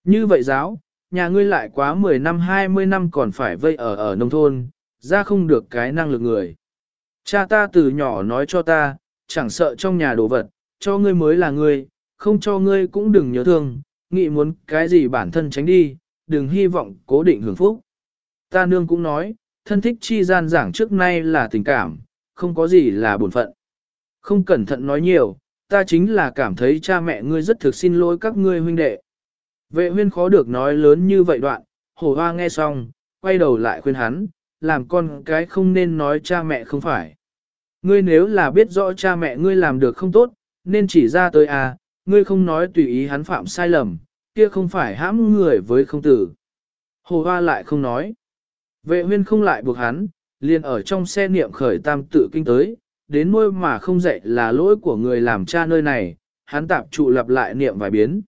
Như vậy giáo, nhà ngươi lại quá 10 năm 20 năm còn phải vây ở ở nông thôn, ra không được cái năng lực người. Cha ta từ nhỏ nói cho ta, chẳng sợ trong nhà đồ vật, cho ngươi mới là ngươi, không cho ngươi cũng đừng nhớ thương, nghĩ muốn cái gì bản thân tránh đi, đừng hy vọng cố định hưởng phúc. Ta nương cũng nói, thân thích chi gian giảng trước nay là tình cảm, không có gì là buồn phận. Không cẩn thận nói nhiều, ta chính là cảm thấy cha mẹ ngươi rất thực xin lỗi các ngươi huynh đệ. Vệ huyên khó được nói lớn như vậy đoạn, hổ hoa nghe xong, quay đầu lại khuyên hắn, làm con cái không nên nói cha mẹ không phải. Ngươi nếu là biết rõ cha mẹ ngươi làm được không tốt, nên chỉ ra tới à, ngươi không nói tùy ý hắn phạm sai lầm, kia không phải hãm người với không tử. Hồ hoa lại không nói. Vệ huyên không lại buộc hắn, liền ở trong xe niệm khởi tam tự kinh tới, đến nuôi mà không dạy là lỗi của người làm cha nơi này, hắn tạp trụ lặp lại niệm vài biến.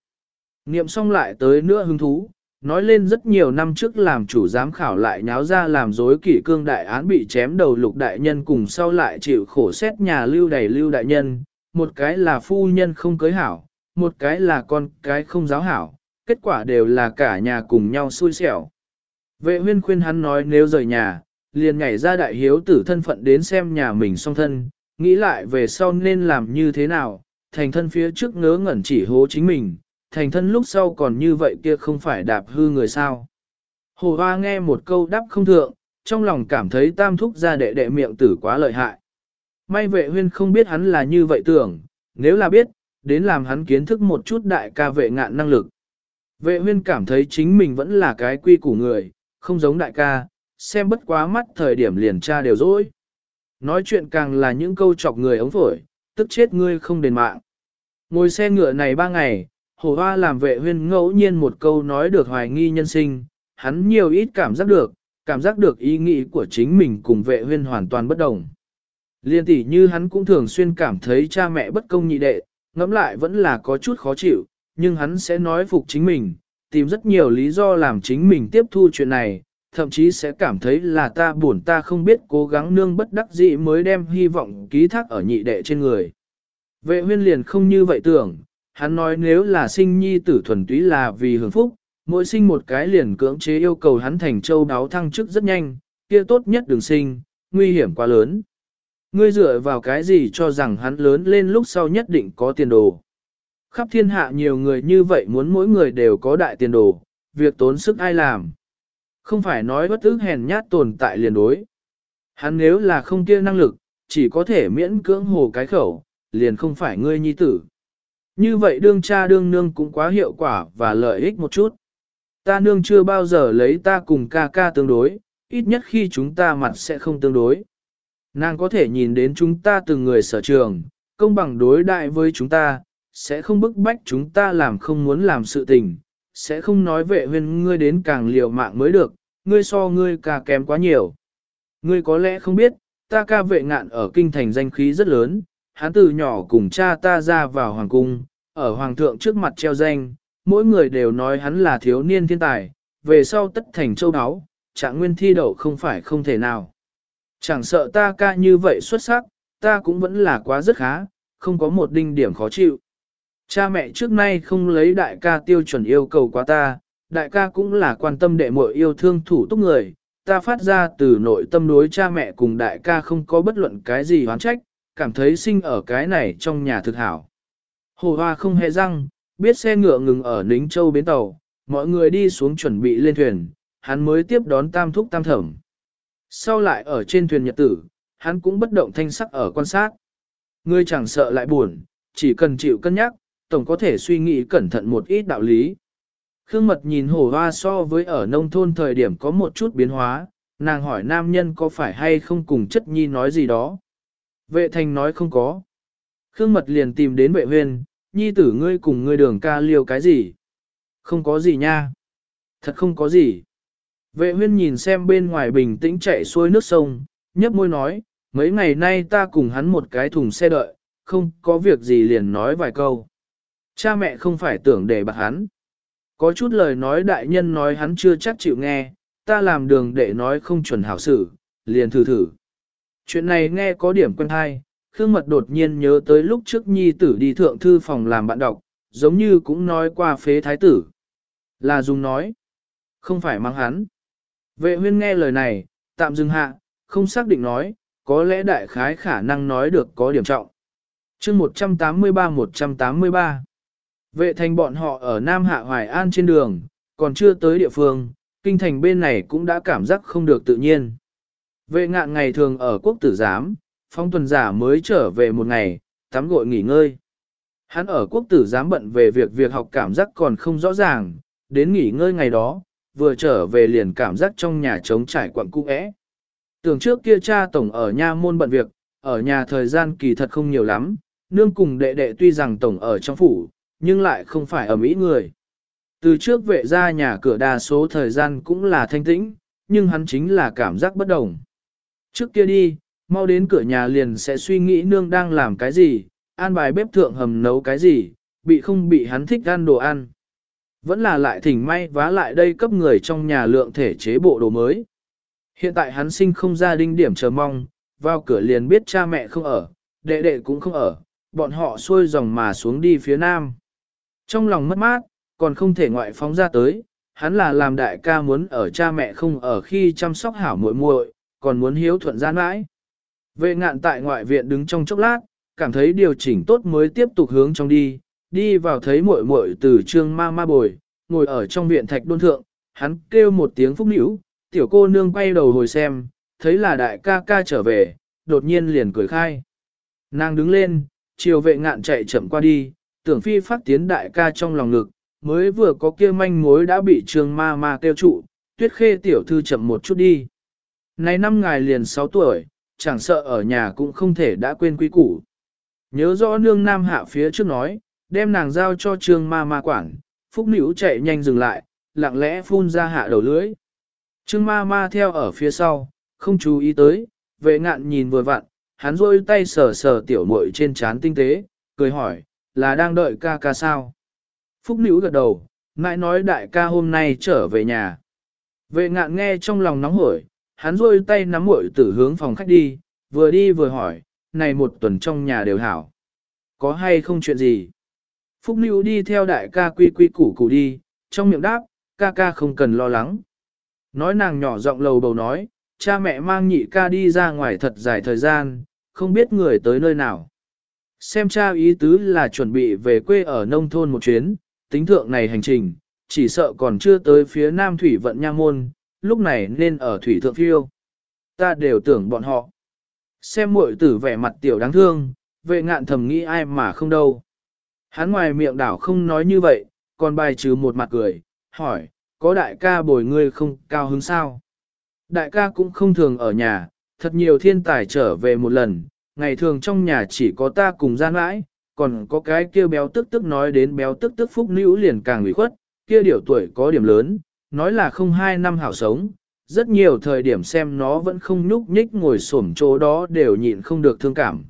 Niệm xong lại tới nữa hứng thú, nói lên rất nhiều năm trước làm chủ giám khảo lại nháo ra làm dối kỷ cương đại án bị chém đầu lục đại nhân cùng sau lại chịu khổ xét nhà lưu đầy lưu đại nhân, một cái là phu nhân không cưới hảo, một cái là con cái không giáo hảo, kết quả đều là cả nhà cùng nhau xui xẻo. Vệ huyên khuyên hắn nói nếu rời nhà, liền nhảy ra đại hiếu tử thân phận đến xem nhà mình song thân, nghĩ lại về sau nên làm như thế nào, thành thân phía trước ngớ ngẩn chỉ hố chính mình, thành thân lúc sau còn như vậy kia không phải đạp hư người sao. Hồ Hoa nghe một câu đáp không thượng, trong lòng cảm thấy tam thúc ra đệ đệ miệng tử quá lợi hại. May vệ huyên không biết hắn là như vậy tưởng, nếu là biết, đến làm hắn kiến thức một chút đại ca vệ ngạn năng lực. Vệ huyên cảm thấy chính mình vẫn là cái quy củ người, không giống đại ca, xem bất quá mắt thời điểm liền tra đều dối. Nói chuyện càng là những câu chọc người ống phổi, tức chết ngươi không đền mạng. Ngồi xe ngựa này ba ngày, hồ hoa làm vệ huyên ngẫu nhiên một câu nói được hoài nghi nhân sinh, hắn nhiều ít cảm giác được, cảm giác được ý nghĩ của chính mình cùng vệ huyên hoàn toàn bất đồng. Liên tỷ như hắn cũng thường xuyên cảm thấy cha mẹ bất công nhị đệ, ngẫm lại vẫn là có chút khó chịu, nhưng hắn sẽ nói phục chính mình, tìm rất nhiều lý do làm chính mình tiếp thu chuyện này, thậm chí sẽ cảm thấy là ta buồn ta không biết cố gắng nương bất đắc dĩ mới đem hy vọng ký thác ở nhị đệ trên người. Vệ huyên liền không như vậy tưởng, hắn nói nếu là sinh nhi tử thuần túy là vì hưởng phúc, mỗi sinh một cái liền cưỡng chế yêu cầu hắn thành châu đáo thăng chức rất nhanh, kia tốt nhất đừng sinh, nguy hiểm quá lớn. Ngươi dựa vào cái gì cho rằng hắn lớn lên lúc sau nhất định có tiền đồ. Khắp thiên hạ nhiều người như vậy muốn mỗi người đều có đại tiền đồ, việc tốn sức ai làm. Không phải nói bất ức hèn nhát tồn tại liền đối. Hắn nếu là không kia năng lực, chỉ có thể miễn cưỡng hồ cái khẩu, liền không phải ngươi nhi tử. Như vậy đương cha đương nương cũng quá hiệu quả và lợi ích một chút. Ta nương chưa bao giờ lấy ta cùng ca ca tương đối, ít nhất khi chúng ta mặt sẽ không tương đối. Nàng có thể nhìn đến chúng ta từng người sở trường, công bằng đối đại với chúng ta, sẽ không bức bách chúng ta làm không muốn làm sự tình, sẽ không nói vệ huyên ngươi đến càng liều mạng mới được, ngươi so ngươi ca kém quá nhiều. Ngươi có lẽ không biết, ta ca vệ ngạn ở kinh thành danh khí rất lớn, hắn từ nhỏ cùng cha ta ra vào hoàng cung, ở hoàng thượng trước mặt treo danh, mỗi người đều nói hắn là thiếu niên thiên tài, về sau tất thành châu áo, trạng nguyên thi đậu không phải không thể nào. Chẳng sợ ta ca như vậy xuất sắc, ta cũng vẫn là quá rất khá, không có một đinh điểm khó chịu. Cha mẹ trước nay không lấy đại ca tiêu chuẩn yêu cầu quá ta, đại ca cũng là quan tâm đệ muội yêu thương thủ túc người, ta phát ra từ nội tâm đối cha mẹ cùng đại ca không có bất luận cái gì hoán trách, cảm thấy sinh ở cái này trong nhà thực hảo. Hồ Hoa không hề răng, biết xe ngựa ngừng ở Nính Châu bến tàu, mọi người đi xuống chuẩn bị lên thuyền, hắn mới tiếp đón tam thúc tam thẩm. Sau lại ở trên thuyền nhật tử, hắn cũng bất động thanh sắc ở quan sát. Ngươi chẳng sợ lại buồn, chỉ cần chịu cân nhắc, tổng có thể suy nghĩ cẩn thận một ít đạo lý. Khương Mật nhìn hổ hoa so với ở nông thôn thời điểm có một chút biến hóa, nàng hỏi nam nhân có phải hay không cùng chất nhi nói gì đó. Vệ thành nói không có. Khương Mật liền tìm đến vệ huyên, nhi tử ngươi cùng ngươi đường ca liều cái gì? Không có gì nha. Thật không có gì. Vệ huyên nhìn xem bên ngoài bình tĩnh chạy xuôi nước sông, nhấp môi nói, mấy ngày nay ta cùng hắn một cái thùng xe đợi, không có việc gì liền nói vài câu. Cha mẹ không phải tưởng để bạc hắn. Có chút lời nói đại nhân nói hắn chưa chắc chịu nghe, ta làm đường để nói không chuẩn hảo xử, liền thử thử. Chuyện này nghe có điểm quen hay, Khương Mật đột nhiên nhớ tới lúc trước nhi tử đi thượng thư phòng làm bạn đọc, giống như cũng nói qua phế thái tử. Là dùng nói, không phải mang hắn. Vệ huyên nghe lời này, tạm dừng hạ, không xác định nói, có lẽ đại khái khả năng nói được có điểm trọng. chương 183-183 Vệ thành bọn họ ở Nam Hạ Hoài An trên đường, còn chưa tới địa phương, kinh thành bên này cũng đã cảm giác không được tự nhiên. Vệ ngạn ngày thường ở quốc tử giám, phong tuần giả mới trở về một ngày, tắm gội nghỉ ngơi. Hắn ở quốc tử giám bận về việc việc học cảm giác còn không rõ ràng, đến nghỉ ngơi ngày đó, vừa trở về liền cảm giác trong nhà trống trải quặng cung ẽ. Tưởng trước kia cha tổng ở Nha môn bận việc, ở nhà thời gian kỳ thật không nhiều lắm, nương cùng đệ đệ tuy rằng tổng ở trong phủ, nhưng lại không phải ở Mỹ người. Từ trước vệ ra nhà cửa đa số thời gian cũng là thanh tĩnh, nhưng hắn chính là cảm giác bất đồng. Trước kia đi, mau đến cửa nhà liền sẽ suy nghĩ nương đang làm cái gì, an bài bếp thượng hầm nấu cái gì, bị không bị hắn thích ăn đồ ăn. Vẫn là lại thỉnh may vá lại đây cấp người trong nhà lượng thể chế bộ đồ mới. Hiện tại hắn sinh không gia đình điểm chờ mong, vào cửa liền biết cha mẹ không ở, đệ đệ cũng không ở, bọn họ xuôi dòng mà xuống đi phía nam. Trong lòng mất mát, còn không thể ngoại phóng ra tới, hắn là làm đại ca muốn ở cha mẹ không ở khi chăm sóc hảo muội muội, còn muốn hiếu thuận gian mãi. Vệ ngạn tại ngoại viện đứng trong chốc lát, cảm thấy điều chỉnh tốt mới tiếp tục hướng trong đi, đi vào thấy muội muội từ trương ma ma bồi, ngồi ở trong viện thạch đôn thượng, hắn kêu một tiếng phúc nữ, tiểu cô nương quay đầu hồi xem, thấy là đại ca ca trở về, đột nhiên liền cười khai. Nàng đứng lên, chiều vệ ngạn chạy chậm qua đi, tưởng phi phát tiến đại ca trong lòng ngực, mới vừa có kia manh mối đã bị trương ma ma kêu trụ, tuyết khê tiểu thư chậm một chút đi. Này năm ngài liền 6 tuổi, chẳng sợ ở nhà cũng không thể đã quên quý củ. Nhớ rõ nương nam hạ phía trước nói, đem nàng giao cho trương ma ma quản, phúc nữ chạy nhanh dừng lại, lặng lẽ phun ra hạ đầu lưới. Trương ma ma theo ở phía sau, không chú ý tới, vệ ngạn nhìn vừa vặn, hắn rôi tay sờ sờ tiểu muội trên trán tinh tế, cười hỏi, là đang đợi ca ca sao? Phúc nữ gật đầu, mãi nói đại ca hôm nay trở về nhà. Vệ ngạn nghe trong lòng nóng hổi, hắn rôi tay nắm muội tử hướng phòng khách đi, vừa đi vừa hỏi, này một tuần trong nhà đều hảo. Có hay không chuyện gì? Phúc Nữ đi theo đại ca quy quy củ củ đi, trong miệng đáp, ca ca không cần lo lắng. Nói nàng nhỏ giọng lầu bầu nói, cha mẹ mang nhị ca đi ra ngoài thật dài thời gian, không biết người tới nơi nào. Xem cha ý tứ là chuẩn bị về quê ở nông thôn một chuyến, tính thượng này hành trình, chỉ sợ còn chưa tới phía nam thủy vận nha môn, lúc này nên ở thủy thượng phiêu. Ta đều tưởng bọn họ. Xem muội tử vẻ mặt tiểu đáng thương, vệ ngạn thầm nghĩ ai mà không đâu. Hắn ngoài miệng đảo không nói như vậy, còn bài trừ một mặt cười, hỏi, có đại ca bồi ngươi không cao hứng sao? Đại ca cũng không thường ở nhà, thật nhiều thiên tài trở về một lần, ngày thường trong nhà chỉ có ta cùng gian mãi, còn có cái kia béo tức tức nói đến béo tức tức phúc nữ liền càng ủy khuất, kia điều tuổi có điểm lớn, nói là không hai năm hảo sống, rất nhiều thời điểm xem nó vẫn không nhúc nhích ngồi xổm chỗ đó đều nhịn không được thương cảm.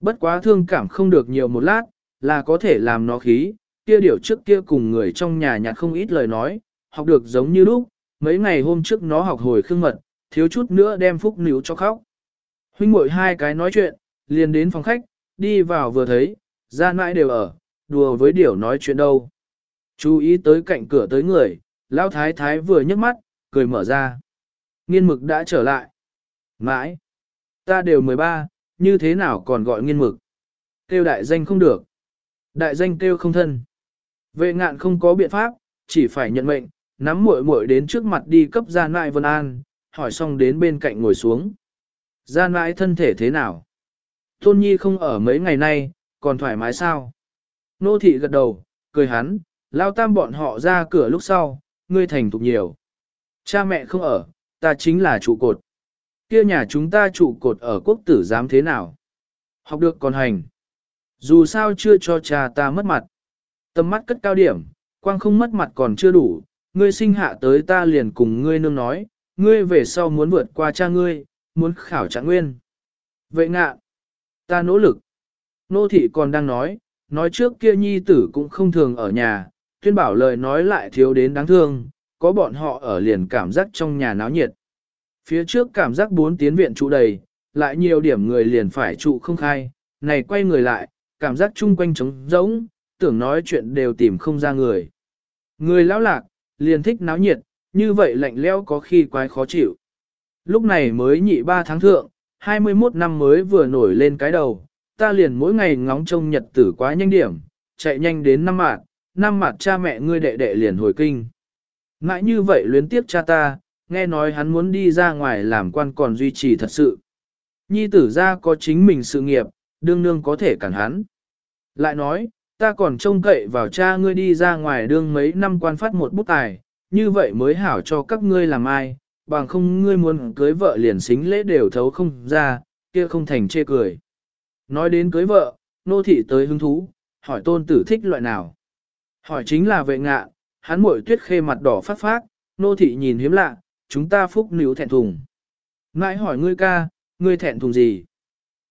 Bất quá thương cảm không được nhiều một lát, là có thể làm nó khí, kia điều trước kia cùng người trong nhà nhạt không ít lời nói, học được giống như lúc, mấy ngày hôm trước nó học hồi khương mật, thiếu chút nữa đem phúc níu cho khóc. Huynh muội hai cái nói chuyện, liền đến phòng khách, đi vào vừa thấy, ra mãi đều ở, đùa với điều nói chuyện đâu. Chú ý tới cạnh cửa tới người, lão thái thái vừa nhấc mắt, cười mở ra. Nghiên mực đã trở lại. Mãi. Ta đều 13, như thế nào còn gọi nghiên mực? Kêu đại danh không được. Đại danh kêu không thân. Vệ ngạn không có biện pháp, chỉ phải nhận mệnh, nắm muội muội đến trước mặt đi cấp ra nại vân an, hỏi xong đến bên cạnh ngồi xuống. Gian mãi thân thể thế nào? Tôn Nhi không ở mấy ngày nay, còn thoải mái sao? Nô thị gật đầu, cười hắn, lao tam bọn họ ra cửa lúc sau, ngươi thành thục nhiều. Cha mẹ không ở, ta chính là trụ cột. Kia nhà chúng ta trụ cột ở quốc tử giám thế nào? Học được còn hành. Dù sao chưa cho cha ta mất mặt. Tầm mắt cất cao điểm, quang không mất mặt còn chưa đủ, ngươi sinh hạ tới ta liền cùng ngươi nương nói, ngươi về sau muốn vượt qua cha ngươi, muốn khảo trạng nguyên. Vậy ngạ, ta nỗ lực. Nô thị còn đang nói, nói trước kia nhi tử cũng không thường ở nhà, tuyên bảo lời nói lại thiếu đến đáng thương, có bọn họ ở liền cảm giác trong nhà náo nhiệt. Phía trước cảm giác bốn tiến viện trụ đầy, lại nhiều điểm người liền phải trụ không khai, này quay người lại, cảm giác chung quanh trống rỗng, tưởng nói chuyện đều tìm không ra người. Người lão lạc, liền thích náo nhiệt, như vậy lạnh lẽo có khi quái khó chịu. Lúc này mới nhị ba tháng thượng, 21 năm mới vừa nổi lên cái đầu, ta liền mỗi ngày ngóng trông nhật tử quá nhanh điểm, chạy nhanh đến năm mạt, năm mạt cha mẹ ngươi đệ đệ liền hồi kinh. Ngại như vậy luyến tiếp cha ta, nghe nói hắn muốn đi ra ngoài làm quan còn duy trì thật sự. Nhi tử ra có chính mình sự nghiệp, đương nương có thể cản hắn. Lại nói, ta còn trông cậy vào cha ngươi đi ra ngoài đương mấy năm quan phát một bút tài, như vậy mới hảo cho các ngươi làm ai, bằng không ngươi muốn cưới vợ liền xính lễ đều thấu không ra, kia không thành chê cười. Nói đến cưới vợ, nô thị tới hứng thú, hỏi tôn tử thích loại nào. Hỏi chính là vệ ngạ, hắn mội tuyết khê mặt đỏ phát phát, nô thị nhìn hiếm lạ, chúng ta phúc níu thẹn thùng. Ngãi hỏi ngươi ca, ngươi thẹn thùng gì?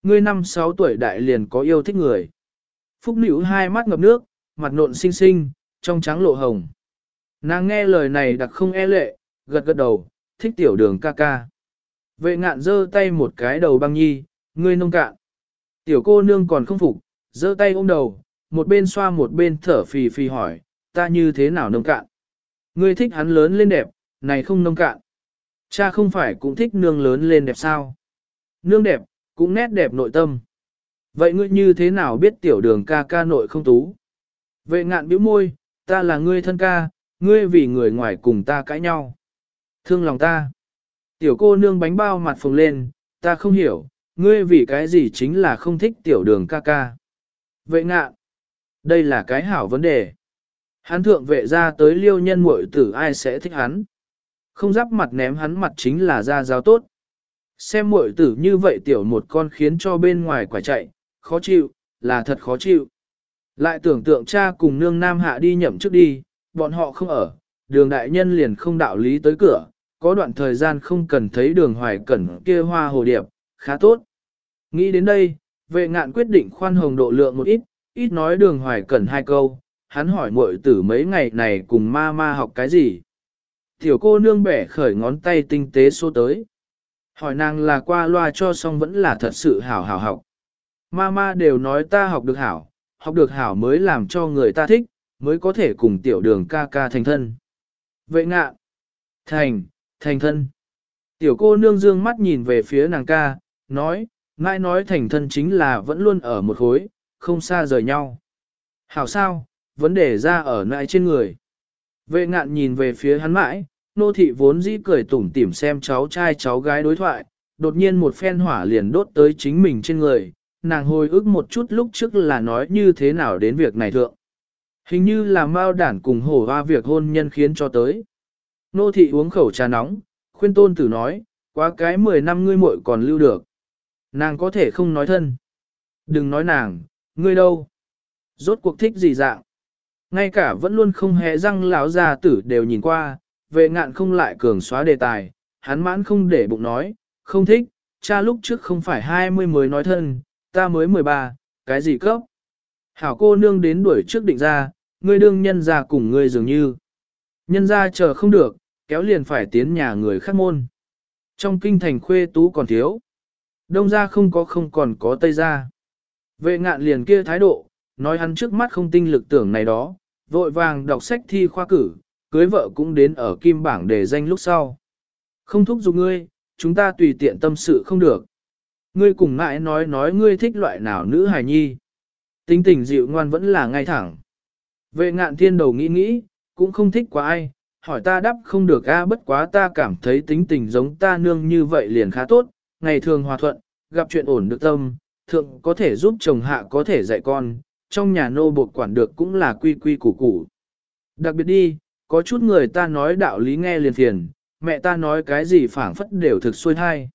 Ngươi năm sáu tuổi đại liền có yêu thích người. Phúc níu hai mắt ngập nước, mặt nộn xinh xinh, trong trắng lộ hồng. Nàng nghe lời này đặc không e lệ, gật gật đầu, thích tiểu đường ca ca. Vệ ngạn giơ tay một cái đầu băng nhi, ngươi nông cạn. Tiểu cô nương còn không phục, giơ tay ôm đầu, một bên xoa một bên thở phì phì hỏi, ta như thế nào nông cạn? Ngươi thích hắn lớn lên đẹp, này không nông cạn. Cha không phải cũng thích nương lớn lên đẹp sao? Nương đẹp, cũng nét đẹp nội tâm. Vậy ngươi như thế nào biết tiểu đường ca ca nội không tú? Vệ ngạn bĩu môi, ta là ngươi thân ca, ngươi vì người ngoài cùng ta cãi nhau. Thương lòng ta. Tiểu cô nương bánh bao mặt phồng lên, ta không hiểu, ngươi vì cái gì chính là không thích tiểu đường ca ca. Vệ ngạ. đây là cái hảo vấn đề. Hắn thượng vệ ra tới liêu nhân muội tử ai sẽ thích hắn. Không giáp mặt ném hắn mặt chính là ra giáo tốt. Xem muội tử như vậy tiểu một con khiến cho bên ngoài quả chạy, khó chịu, là thật khó chịu. Lại tưởng tượng cha cùng nương nam hạ đi nhậm trước đi, bọn họ không ở, đường đại nhân liền không đạo lý tới cửa, có đoạn thời gian không cần thấy đường hoài cẩn kia hoa hồ điệp, khá tốt. Nghĩ đến đây, vệ ngạn quyết định khoan hồng độ lượng một ít, ít nói đường hoài cẩn hai câu, hắn hỏi muội tử mấy ngày này cùng ma ma học cái gì. Tiểu cô nương bẻ khởi ngón tay tinh tế xô tới. Hỏi nàng là qua loa cho xong vẫn là thật sự hảo hảo học. Ma ma đều nói ta học được hảo, học được hảo mới làm cho người ta thích, mới có thể cùng tiểu đường ca ca thành thân. Vệ ngạ, thành, thành thân. Tiểu cô nương dương mắt nhìn về phía nàng ca, nói, ngại nói thành thân chính là vẫn luôn ở một khối, không xa rời nhau. Hảo sao, vấn đề ra ở nại trên người. Vệ ngạn nhìn về phía hắn mãi, nô thị vốn dĩ cười tủm tỉm xem cháu trai cháu gái đối thoại, đột nhiên một phen hỏa liền đốt tới chính mình trên người, nàng hồi ức một chút lúc trước là nói như thế nào đến việc này thượng. Hình như là mao đản cùng hổ hoa việc hôn nhân khiến cho tới. Nô thị uống khẩu trà nóng, khuyên tôn tử nói, quá cái 10 năm ngươi muội còn lưu được. Nàng có thể không nói thân. Đừng nói nàng, ngươi đâu. Rốt cuộc thích gì dạng. Ngay cả vẫn luôn không hề răng lão già tử đều nhìn qua, vệ ngạn không lại cường xóa đề tài, hắn mãn không để bụng nói, không thích, cha lúc trước không phải 20 mới nói thân, ta mới 13, cái gì cấp. Hảo cô nương đến đuổi trước định ra, ngươi đương nhân ra cùng ngươi dường như. Nhân ra chờ không được, kéo liền phải tiến nhà người khác môn. Trong kinh thành khuê tú còn thiếu. Đông ra không có không còn có tây ra. Vệ ngạn liền kia thái độ, nói hắn trước mắt không tinh lực tưởng này đó, vội vàng đọc sách thi khoa cử, cưới vợ cũng đến ở kim bảng để danh lúc sau. Không thúc giục ngươi, chúng ta tùy tiện tâm sự không được. Ngươi cùng ngại nói nói ngươi thích loại nào nữ hài nhi. Tính tình dịu ngoan vẫn là ngay thẳng. Vệ ngạn thiên đầu nghĩ nghĩ, cũng không thích quá ai, hỏi ta đáp không được a bất quá ta cảm thấy tính tình giống ta nương như vậy liền khá tốt, ngày thường hòa thuận, gặp chuyện ổn được tâm, thượng có thể giúp chồng hạ có thể dạy con, trong nhà nô bột quản được cũng là quy quy củ củ. Đặc biệt đi, có chút người ta nói đạo lý nghe liền thiền, mẹ ta nói cái gì phảng phất đều thực xuôi thai.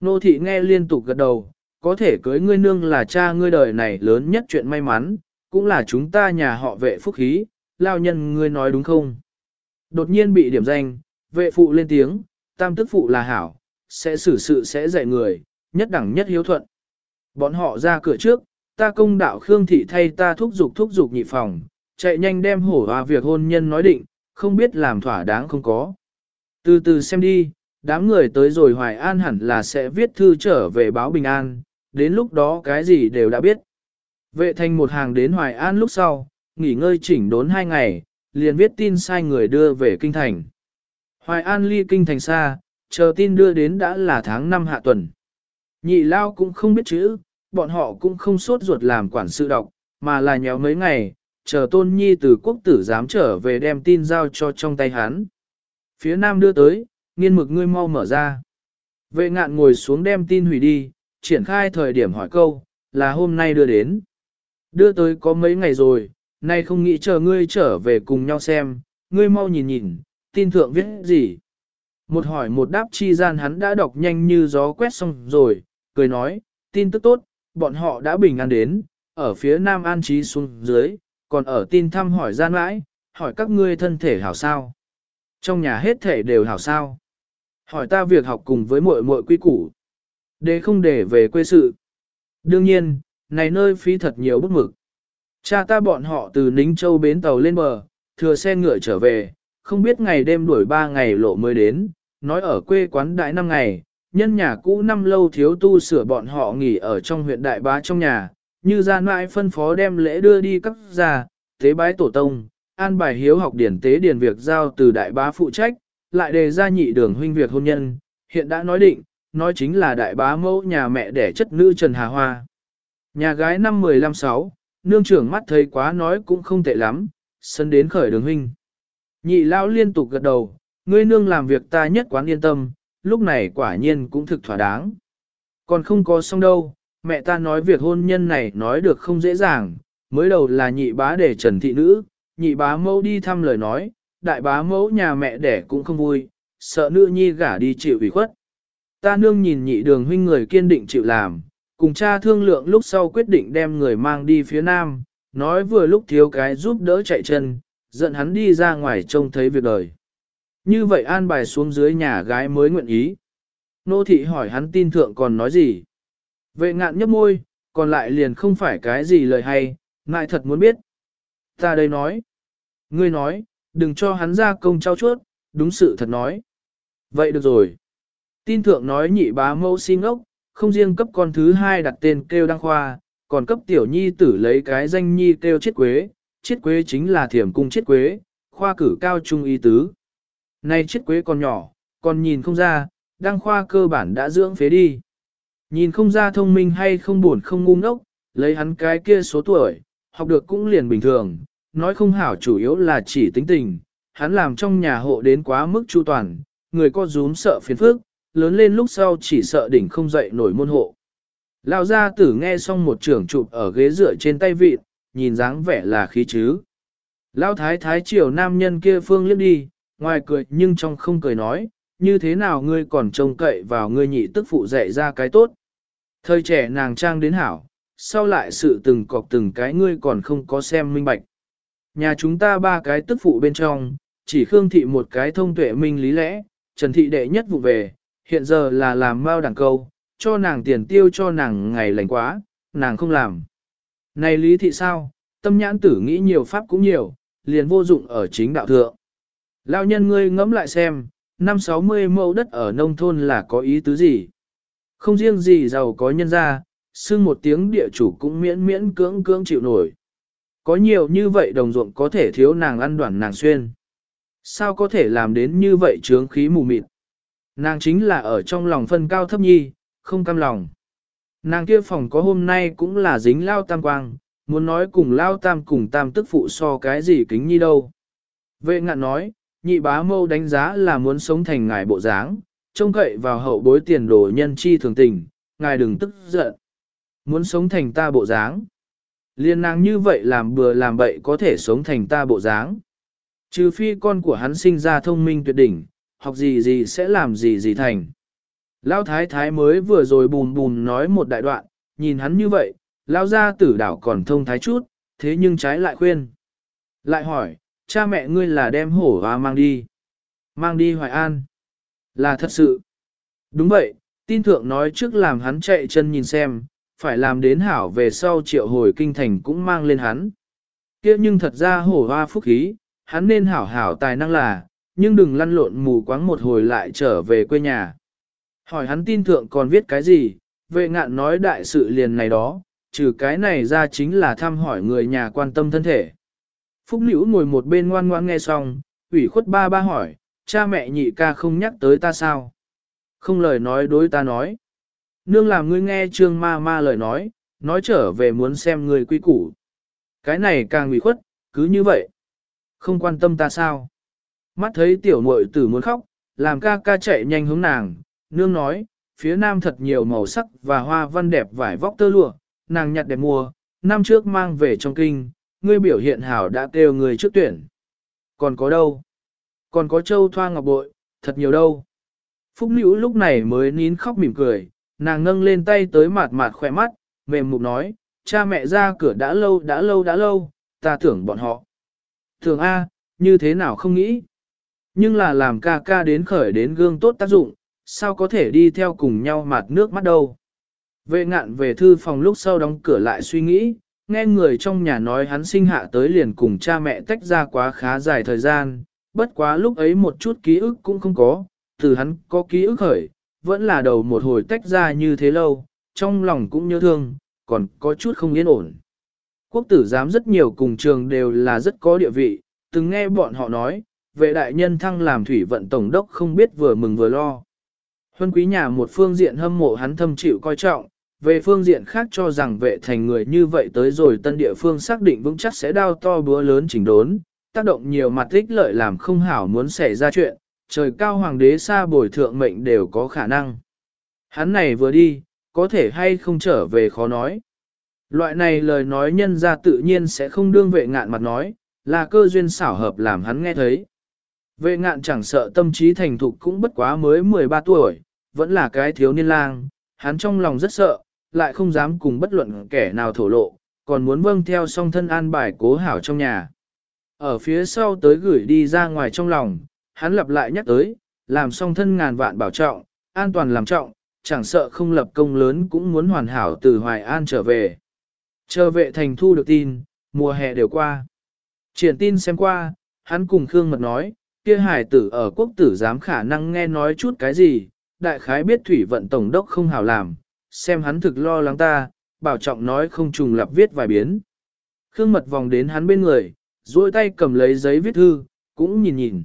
Nô thị nghe liên tục gật đầu, có thể cưới ngươi nương là cha ngươi đời này lớn nhất chuyện may mắn, cũng là chúng ta nhà họ vệ phúc khí, lao nhân ngươi nói đúng không? Đột nhiên bị điểm danh, vệ phụ lên tiếng, tam tức phụ là hảo, sẽ xử sự sẽ dạy người, nhất đẳng nhất hiếu thuận. Bọn họ ra cửa trước, ta công đạo Khương Thị thay ta thúc giục thúc giục nhị phòng, chạy nhanh đem hổ hòa việc hôn nhân nói định, không biết làm thỏa đáng không có. Từ từ xem đi, đám người tới rồi Hoài An hẳn là sẽ viết thư trở về báo bình an, đến lúc đó cái gì đều đã biết. Vệ thành một hàng đến Hoài An lúc sau, nghỉ ngơi chỉnh đốn hai ngày, liền viết tin sai người đưa về kinh thành. Hoài An ly kinh thành xa, chờ tin đưa đến đã là tháng 5 hạ tuần. Nhị lao cũng không biết chữ, bọn họ cũng không sốt ruột làm quản sự đọc, mà là nhéo mấy ngày, chờ tôn nhi từ quốc tử dám trở về đem tin giao cho trong tay hắn. Phía nam đưa tới, nghiên mực ngươi mau mở ra. Vệ ngạn ngồi xuống đem tin hủy đi, triển khai thời điểm hỏi câu, là hôm nay đưa đến. Đưa tới có mấy ngày rồi, nay không nghĩ chờ ngươi trở về cùng nhau xem, ngươi mau nhìn nhìn, tin thượng viết gì. Một hỏi một đáp chi gian hắn đã đọc nhanh như gió quét xong rồi, cười nói, tin tức tốt, bọn họ đã bình an đến, ở phía nam an trí xuống dưới, còn ở tin thăm hỏi gian mãi, hỏi các ngươi thân thể hảo sao. Trong nhà hết thể đều hảo sao. Hỏi ta việc học cùng với muội muội quy củ. Để không để về quê sự. Đương nhiên, này nơi phí thật nhiều bức mực. Cha ta bọn họ từ Ninh Châu bến tàu lên bờ, thừa xe ngựa trở về, không biết ngày đêm đuổi ba ngày lộ mới đến, nói ở quê quán đại năm ngày, nhân nhà cũ năm lâu thiếu tu sửa bọn họ nghỉ ở trong huyện đại bá trong nhà, như ra mãi phân phó đem lễ đưa đi cấp gia, tế bái tổ tông, an bài hiếu học điển tế điển việc giao từ đại bá phụ trách, lại đề ra nhị đường huynh việc hôn nhân, hiện đã nói định, nói chính là đại bá mẫu nhà mẹ đẻ chất nữ Trần Hà Hoa. Nhà gái năm 15 sáu, nương trưởng mắt thấy quá nói cũng không tệ lắm, sân đến khởi đường huynh. Nhị lão liên tục gật đầu, ngươi nương làm việc ta nhất quán yên tâm, lúc này quả nhiên cũng thực thỏa đáng. Còn không có xong đâu, mẹ ta nói việc hôn nhân này nói được không dễ dàng, mới đầu là nhị bá để trần thị nữ, nhị bá mẫu đi thăm lời nói, đại bá mẫu nhà mẹ đẻ cũng không vui, sợ nữ nhi gả đi chịu ủy khuất. Ta nương nhìn nhị đường huynh người kiên định chịu làm, cùng cha thương lượng lúc sau quyết định đem người mang đi phía nam, nói vừa lúc thiếu cái giúp đỡ chạy chân, dẫn hắn đi ra ngoài trông thấy việc đời. Như vậy an bài xuống dưới nhà gái mới nguyện ý. Nô thị hỏi hắn tin thượng còn nói gì. Vệ ngạn nhấp môi, còn lại liền không phải cái gì lời hay, ngại thật muốn biết. Ta đây nói. Ngươi nói, đừng cho hắn ra công trao chuốt, đúng sự thật nói. Vậy được rồi. Tin thượng nói nhị bá mâu xin ốc, không riêng cấp con thứ hai đặt tên kêu đăng khoa, còn cấp tiểu nhi tử lấy cái danh nhi kêu chết quế, chết quế chính là thiểm cung chết quế, khoa cử cao trung y tứ. Nay chết quế còn nhỏ, còn nhìn không ra, đăng khoa cơ bản đã dưỡng phế đi. Nhìn không ra thông minh hay không buồn không ngu ngốc, lấy hắn cái kia số tuổi, học được cũng liền bình thường, nói không hảo chủ yếu là chỉ tính tình, hắn làm trong nhà hộ đến quá mức chu toàn, người có rúm sợ phiền phức, lớn lên lúc sau chỉ sợ đỉnh không dậy nổi môn hộ. Lão gia tử nghe xong một trưởng chụp ở ghế dựa trên tay vịt, nhìn dáng vẻ là khí chứ. Lão thái thái triều nam nhân kia phương liếc đi, ngoài cười nhưng trong không cười nói, như thế nào ngươi còn trông cậy vào ngươi nhị tức phụ dạy ra cái tốt. Thời trẻ nàng trang đến hảo, sau lại sự từng cọc từng cái ngươi còn không có xem minh bạch. Nhà chúng ta ba cái tức phụ bên trong, chỉ Khương Thị một cái thông tuệ minh lý lẽ, Trần Thị đệ nhất vụ về, hiện giờ là làm mao đảng câu, cho nàng tiền tiêu cho nàng ngày lành quá, nàng không làm. Này lý thị sao, tâm nhãn tử nghĩ nhiều pháp cũng nhiều, liền vô dụng ở chính đạo thượng. Lao nhân ngươi ngẫm lại xem, năm 60 mẫu đất ở nông thôn là có ý tứ gì? Không riêng gì giàu có nhân ra, xưng một tiếng địa chủ cũng miễn miễn cưỡng cưỡng chịu nổi. Có nhiều như vậy đồng ruộng có thể thiếu nàng ăn đoàn nàng xuyên. Sao có thể làm đến như vậy trướng khí mù mịt? Nàng chính là ở trong lòng phân cao thấp nhi, không cam lòng. Nàng kia phòng có hôm nay cũng là dính lao tam quang, muốn nói cùng lao tam cùng tam tức phụ so cái gì kính nhi đâu. Vệ ngạn nói, nhị bá mâu đánh giá là muốn sống thành ngài bộ dáng, trông cậy vào hậu bối tiền đồ nhân chi thường tình, ngài đừng tức giận. Muốn sống thành ta bộ dáng. Liên nàng như vậy làm bừa làm bậy có thể sống thành ta bộ dáng. Trừ phi con của hắn sinh ra thông minh tuyệt đỉnh, học gì gì sẽ làm gì gì thành. Lão thái thái mới vừa rồi bùn bùn nói một đại đoạn, nhìn hắn như vậy, lão gia tử đảo còn thông thái chút, thế nhưng trái lại khuyên. Lại hỏi, cha mẹ ngươi là đem hổ và mang đi. Mang đi Hoài An. Là thật sự. Đúng vậy, tin thượng nói trước làm hắn chạy chân nhìn xem, phải làm đến hảo về sau triệu hồi kinh thành cũng mang lên hắn. kia nhưng thật ra hổ hoa phúc khí, hắn nên hảo hảo tài năng là, nhưng đừng lăn lộn mù quáng một hồi lại trở về quê nhà. Hỏi hắn tin thượng còn viết cái gì, vệ ngạn nói đại sự liền này đó, trừ cái này ra chính là thăm hỏi người nhà quan tâm thân thể. Phúc Nữ ngồi một bên ngoan ngoan nghe xong, ủy khuất ba ba hỏi, cha mẹ nhị ca không nhắc tới ta sao? Không lời nói đối ta nói. Nương làm ngươi nghe trương ma ma lời nói, nói trở về muốn xem người quy củ. Cái này càng ủy khuất, cứ như vậy. Không quan tâm ta sao? Mắt thấy tiểu muội tử muốn khóc, làm ca ca chạy nhanh hướng nàng, nương nói, phía nam thật nhiều màu sắc và hoa văn đẹp vải vóc tơ lụa, nàng nhặt đẹp mua, năm trước mang về trong kinh, ngươi biểu hiện hảo đã kêu người trước tuyển. Còn có đâu? Còn có châu thoa ngọc bội, thật nhiều đâu. Phúc Nữ lúc này mới nín khóc mỉm cười, nàng nâng lên tay tới mạt mạt khỏe mắt, mềm mục nói, cha mẹ ra cửa đã lâu đã lâu đã lâu, ta tưởng bọn họ. Thường A, như thế nào không nghĩ. Nhưng là làm ca ca đến khởi đến gương tốt tác dụng, sao có thể đi theo cùng nhau mạt nước mắt đâu. Vệ ngạn về thư phòng lúc sau đóng cửa lại suy nghĩ, nghe người trong nhà nói hắn sinh hạ tới liền cùng cha mẹ tách ra quá khá dài thời gian, bất quá lúc ấy một chút ký ức cũng không có, từ hắn có ký ức khởi, vẫn là đầu một hồi tách ra như thế lâu, trong lòng cũng nhớ thương, còn có chút không yên ổn. Quốc tử giám rất nhiều cùng trường đều là rất có địa vị, từng nghe bọn họ nói, vệ đại nhân thăng làm thủy vận tổng đốc không biết vừa mừng vừa lo. Huân quý nhà một phương diện hâm mộ hắn thâm chịu coi trọng, về phương diện khác cho rằng vệ thành người như vậy tới rồi tân địa phương xác định vững chắc sẽ đao to búa lớn chỉnh đốn, tác động nhiều mặt ích lợi làm không hảo muốn xảy ra chuyện, trời cao hoàng đế xa bồi thượng mệnh đều có khả năng. Hắn này vừa đi, có thể hay không trở về khó nói. Loại này lời nói nhân ra tự nhiên sẽ không đương vệ ngạn mặt nói, là cơ duyên xảo hợp làm hắn nghe thấy. Vệ ngạn chẳng sợ tâm trí thành thục cũng bất quá mới 13 tuổi, vẫn là cái thiếu niên lang, hắn trong lòng rất sợ, lại không dám cùng bất luận kẻ nào thổ lộ, còn muốn vâng theo song thân an bài cố hảo trong nhà. Ở phía sau tới gửi đi ra ngoài trong lòng, hắn lặp lại nhắc tới, làm song thân ngàn vạn bảo trọng, an toàn làm trọng, chẳng sợ không lập công lớn cũng muốn hoàn hảo từ Hoài An trở về. Chờ vệ thành thu được tin, mùa hè đều qua. Triển tin xem qua, hắn cùng Khương Mật nói, kia hải tử ở quốc tử dám khả năng nghe nói chút cái gì, đại khái biết thủy vận tổng đốc không hảo làm, xem hắn thực lo lắng ta, bảo trọng nói không trùng lập viết vài biến. Khương Mật vòng đến hắn bên người, duỗi tay cầm lấy giấy viết thư, cũng nhìn nhìn.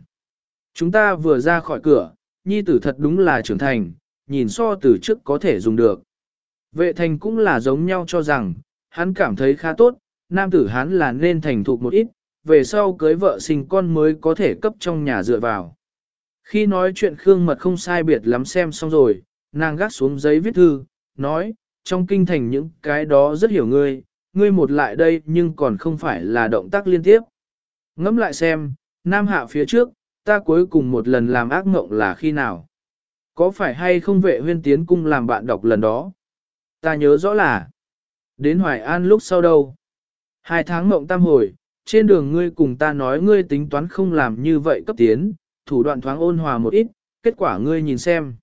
Chúng ta vừa ra khỏi cửa, nhi tử thật đúng là trưởng thành, nhìn so từ trước có thể dùng được. Vệ thành cũng là giống nhau cho rằng, hắn cảm thấy khá tốt, nam tử hắn là nên thành thục một ít, về sau cưới vợ sinh con mới có thể cấp trong nhà dựa vào. Khi nói chuyện Khương Mật không sai biệt lắm xem xong rồi, nàng gác xuống giấy viết thư, nói, trong kinh thành những cái đó rất hiểu ngươi, ngươi một lại đây nhưng còn không phải là động tác liên tiếp. Ngẫm lại xem, nam hạ phía trước, ta cuối cùng một lần làm ác mộng là khi nào? Có phải hay không vệ huyên tiến cung làm bạn đọc lần đó? Ta nhớ rõ là, đến Hoài An lúc sau đâu? Hai tháng mộng tam hồi, trên đường ngươi cùng ta nói ngươi tính toán không làm như vậy cấp tiến, thủ đoạn thoáng ôn hòa một ít, kết quả ngươi nhìn xem.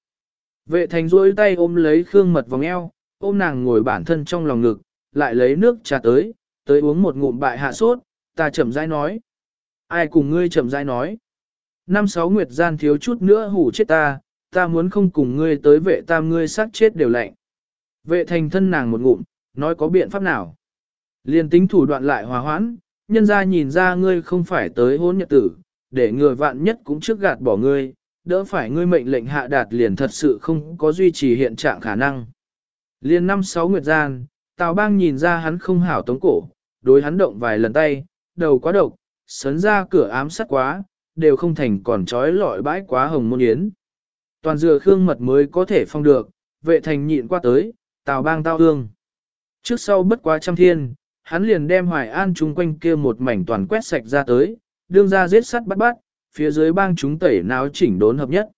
Vệ thành duỗi tay ôm lấy Khương Mật vòng eo, ôm nàng ngồi bản thân trong lòng ngực, lại lấy nước trà tới, tới uống một ngụm bại hạ sốt, ta chậm rãi nói. Ai cùng ngươi chậm rãi nói. Năm sáu nguyệt gian thiếu chút nữa hủ chết ta, ta muốn không cùng ngươi tới vệ tam ngươi sát chết đều lạnh. Vệ thành thân nàng một ngụm, nói có biện pháp nào. Liên tính thủ đoạn lại hòa hoãn, nhân ra nhìn ra ngươi không phải tới hôn nhật tử, để người vạn nhất cũng trước gạt bỏ ngươi, đỡ phải ngươi mệnh lệnh hạ đạt liền thật sự không có duy trì hiện trạng khả năng. Liên năm sáu nguyệt gian, Tào bang nhìn ra hắn không hảo tống cổ, đối hắn động vài lần tay, đầu quá độc, sấn ra cửa ám sát quá, đều không thành còn trói lọi bãi quá hồng môn yến. Toàn dừa khương mật mới có thể phong được, vệ thành nhịn qua tới, Tào bang tao hương. Trước sau bất quá trăm thiên, hắn liền đem hoài an chung quanh kia một mảnh toàn quét sạch ra tới, đương ra giết sắt bắt bắt, phía dưới bang chúng tẩy náo chỉnh đốn hợp nhất.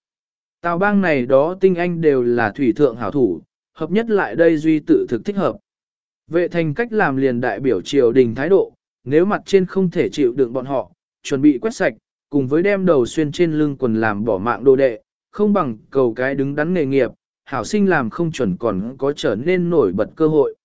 Tào bang này đó tinh anh đều là thủy thượng hảo thủ, hợp nhất lại đây duy tự thực thích hợp. Vệ thành cách làm liền đại biểu triều đình thái độ, nếu mặt trên không thể chịu đựng bọn họ, chuẩn bị quét sạch, cùng với đem đầu xuyên trên lưng quần làm bỏ mạng đồ đệ, không bằng cầu cái đứng đắn nghề nghiệp, hảo sinh làm không chuẩn còn có trở nên nổi bật cơ hội.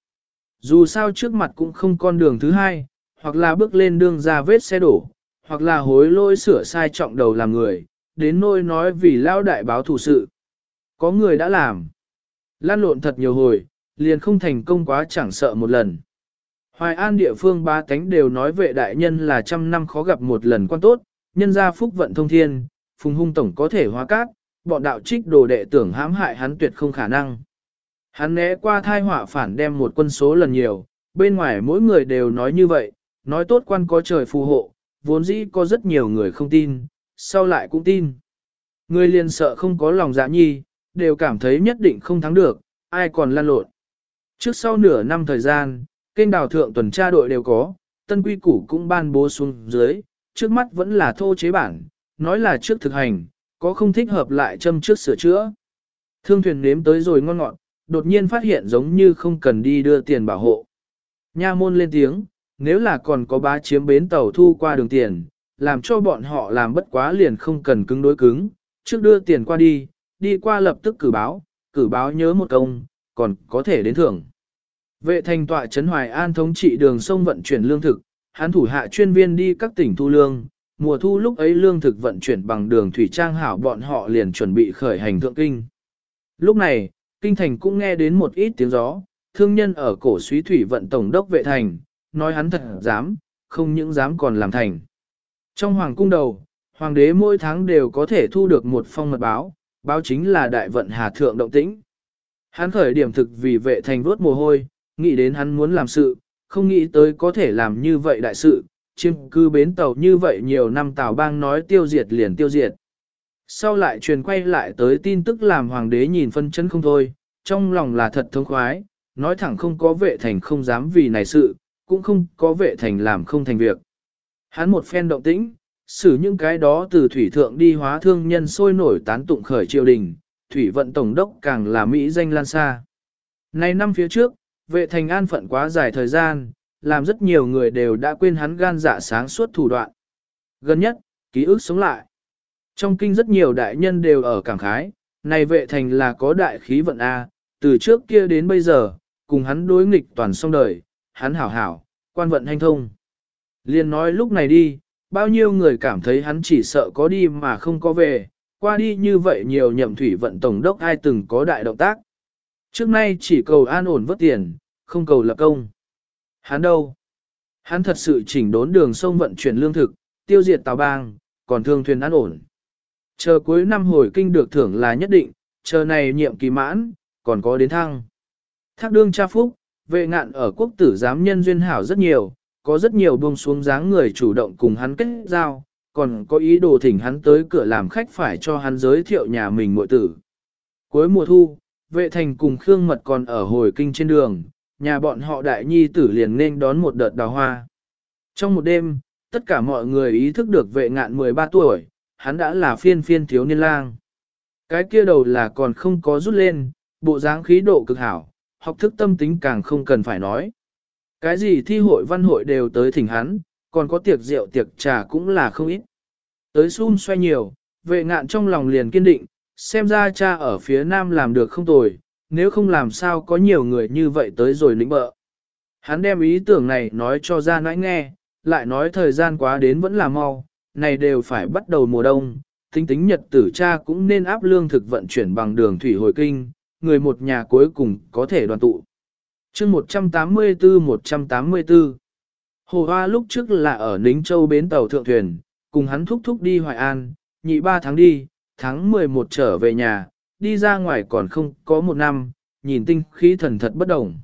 Dù sao trước mặt cũng không con đường thứ hai, hoặc là bước lên đường ra vết xe đổ, hoặc là hối lỗi sửa sai trọng đầu làm người, đến nôi nói vì lao đại báo thủ sự. Có người đã làm. Lan lộn thật nhiều hồi, liền không thành công quá chẳng sợ một lần. Hoài An địa phương ba tánh đều nói vệ đại nhân là trăm năm khó gặp một lần quan tốt, nhân gia phúc vận thông thiên, phùng hung tổng có thể hóa cát, bọn đạo trích đồ đệ tưởng hãm hại hắn tuyệt không khả năng. Hắn né qua thai họa phản đem một quân số lần nhiều, bên ngoài mỗi người đều nói như vậy, nói tốt quan có trời phù hộ, vốn dĩ có rất nhiều người không tin, sau lại cũng tin. Người liền sợ không có lòng dạ nhi, đều cảm thấy nhất định không thắng được, ai còn lan lộn. Trước sau nửa năm thời gian, kênh đào thượng tuần tra đội đều có, tân quy củ cũng ban bố xuống dưới, trước mắt vẫn là thô chế bản, nói là trước thực hành, có không thích hợp lại châm trước sửa chữa. Thương thuyền nếm tới rồi ngon ngọt, đột nhiên phát hiện giống như không cần đi đưa tiền bảo hộ. Nha môn lên tiếng, nếu là còn có bá chiếm bến tàu thu qua đường tiền, làm cho bọn họ làm bất quá liền không cần cứng đối cứng, trước đưa tiền qua đi, đi qua lập tức cử báo, cử báo nhớ một công, còn có thể đến thưởng. Vệ thành tọa Trấn Hoài An thống trị đường sông vận chuyển lương thực, hắn thủ hạ chuyên viên đi các tỉnh thu lương, mùa thu lúc ấy lương thực vận chuyển bằng đường thủy trang hảo bọn họ liền chuẩn bị khởi hành thượng kinh. Lúc này, kinh thành cũng nghe đến một ít tiếng gió, thương nhân ở cổ suý thủy vận tổng đốc vệ thành, nói hắn thật dám, không những dám còn làm thành. Trong hoàng cung đầu, hoàng đế mỗi tháng đều có thể thu được một phong mật báo, báo chính là đại vận hà thượng động tĩnh. Hắn khởi điểm thực vì vệ thành vốt mồ hôi, nghĩ đến hắn muốn làm sự, không nghĩ tới có thể làm như vậy đại sự, chiêm cư bến tàu như vậy nhiều năm tàu bang nói tiêu diệt liền tiêu diệt. Sau lại truyền quay lại tới tin tức làm hoàng đế nhìn phân chân không thôi, trong lòng là thật thông khoái, nói thẳng không có vệ thành không dám vì này sự, cũng không có vệ thành làm không thành việc. Hắn một phen động tĩnh, xử những cái đó từ thủy thượng đi hóa thương nhân sôi nổi tán tụng khởi triều đình, thủy vận tổng đốc càng là Mỹ danh lan xa. Nay năm phía trước, vệ thành an phận quá dài thời gian, làm rất nhiều người đều đã quên hắn gan dạ sáng suốt thủ đoạn. Gần nhất, ký ức sống lại. Trong kinh rất nhiều đại nhân đều ở cảm khái, này vệ thành là có đại khí vận A, từ trước kia đến bây giờ, cùng hắn đối nghịch toàn song đời, hắn hảo hảo, quan vận hành thông. Liên nói lúc này đi, bao nhiêu người cảm thấy hắn chỉ sợ có đi mà không có về, qua đi như vậy nhiều nhậm thủy vận tổng đốc ai từng có đại động tác. Trước nay chỉ cầu an ổn vất tiền, không cầu lập công. Hắn đâu? Hắn thật sự chỉnh đốn đường sông vận chuyển lương thực, tiêu diệt tàu bang, còn thương thuyền an ổn. Chờ cuối năm hồi kinh được thưởng là nhất định, chờ này nhiệm kỳ mãn, còn có đến thăng. Thác đương cha phúc, vệ ngạn ở quốc tử giám nhân duyên hảo rất nhiều, có rất nhiều buông xuống dáng người chủ động cùng hắn kết giao, còn có ý đồ thỉnh hắn tới cửa làm khách phải cho hắn giới thiệu nhà mình muội tử. Cuối mùa thu, vệ thành cùng Khương Mật còn ở hồi kinh trên đường, nhà bọn họ đại nhi tử liền nên đón một đợt đào hoa. Trong một đêm, tất cả mọi người ý thức được vệ ngạn 13 tuổi, hắn đã là phiên phiên thiếu niên lang. Cái kia đầu là còn không có rút lên, bộ dáng khí độ cực hảo, học thức tâm tính càng không cần phải nói. Cái gì thi hội văn hội đều tới thỉnh hắn, còn có tiệc rượu tiệc trà cũng là không ít. Tới xung xoay nhiều, vệ ngạn trong lòng liền kiên định, xem ra cha ở phía nam làm được không tồi, nếu không làm sao có nhiều người như vậy tới rồi lĩnh bợ. Hắn đem ý tưởng này nói cho ra nãi nghe, lại nói thời gian quá đến vẫn là mau, này đều phải bắt đầu mùa đông, tính tính nhật tử cha cũng nên áp lương thực vận chuyển bằng đường thủy hồi kinh, người một nhà cuối cùng có thể đoàn tụ. chương 184-184 Hồ Hoa lúc trước là ở Nính Châu bến tàu thượng thuyền, cùng hắn thúc thúc đi Hoài An, nhị ba tháng đi, tháng 11 trở về nhà, đi ra ngoài còn không có một năm, nhìn tinh khí thần thật bất đồng.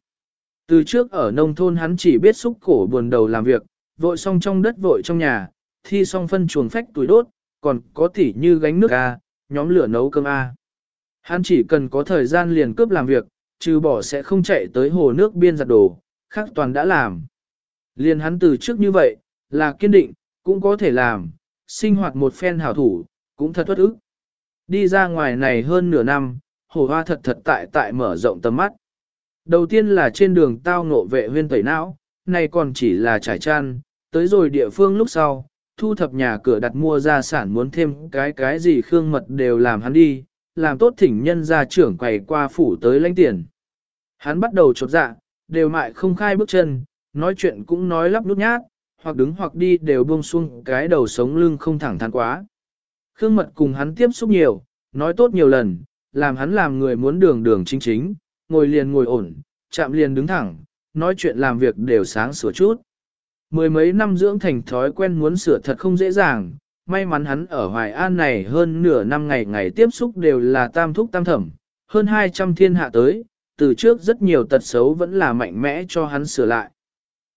Từ trước ở nông thôn hắn chỉ biết xúc cổ buồn đầu làm việc, vội xong trong đất vội trong nhà, thi xong phân chuồng phách tuổi đốt, còn có tỉ như gánh nước A, nhóm lửa nấu cơm A. Hắn chỉ cần có thời gian liền cướp làm việc, trừ bỏ sẽ không chạy tới hồ nước biên giặt đồ, khác toàn đã làm. Liền hắn từ trước như vậy, là kiên định, cũng có thể làm, sinh hoạt một phen hảo thủ, cũng thật thất ức. Đi ra ngoài này hơn nửa năm, hồ hoa thật thật tại tại mở rộng tầm mắt. Đầu tiên là trên đường tao ngộ vệ huyên tẩy não, này còn chỉ là trải chăn, tới rồi địa phương lúc sau, thu thập nhà cửa đặt mua gia sản muốn thêm cái cái gì khương mật đều làm hắn đi, làm tốt thỉnh nhân gia trưởng quầy qua phủ tới lãnh tiền. Hắn bắt đầu chột dạ, đều mại không khai bước chân, nói chuyện cũng nói lắp nút nhát, hoặc đứng hoặc đi đều buông xuống cái đầu sống lưng không thẳng thắn quá. Khương Mật cùng hắn tiếp xúc nhiều, nói tốt nhiều lần, làm hắn làm người muốn đường đường chính chính, ngồi liền ngồi ổn, chạm liền đứng thẳng, nói chuyện làm việc đều sáng sửa chút. Mười mấy năm dưỡng thành thói quen muốn sửa thật không dễ dàng, may mắn hắn ở Hoài An này hơn nửa năm ngày ngày tiếp xúc đều là tam thúc tam thẩm, hơn 200 thiên hạ tới, từ trước rất nhiều tật xấu vẫn là mạnh mẽ cho hắn sửa lại.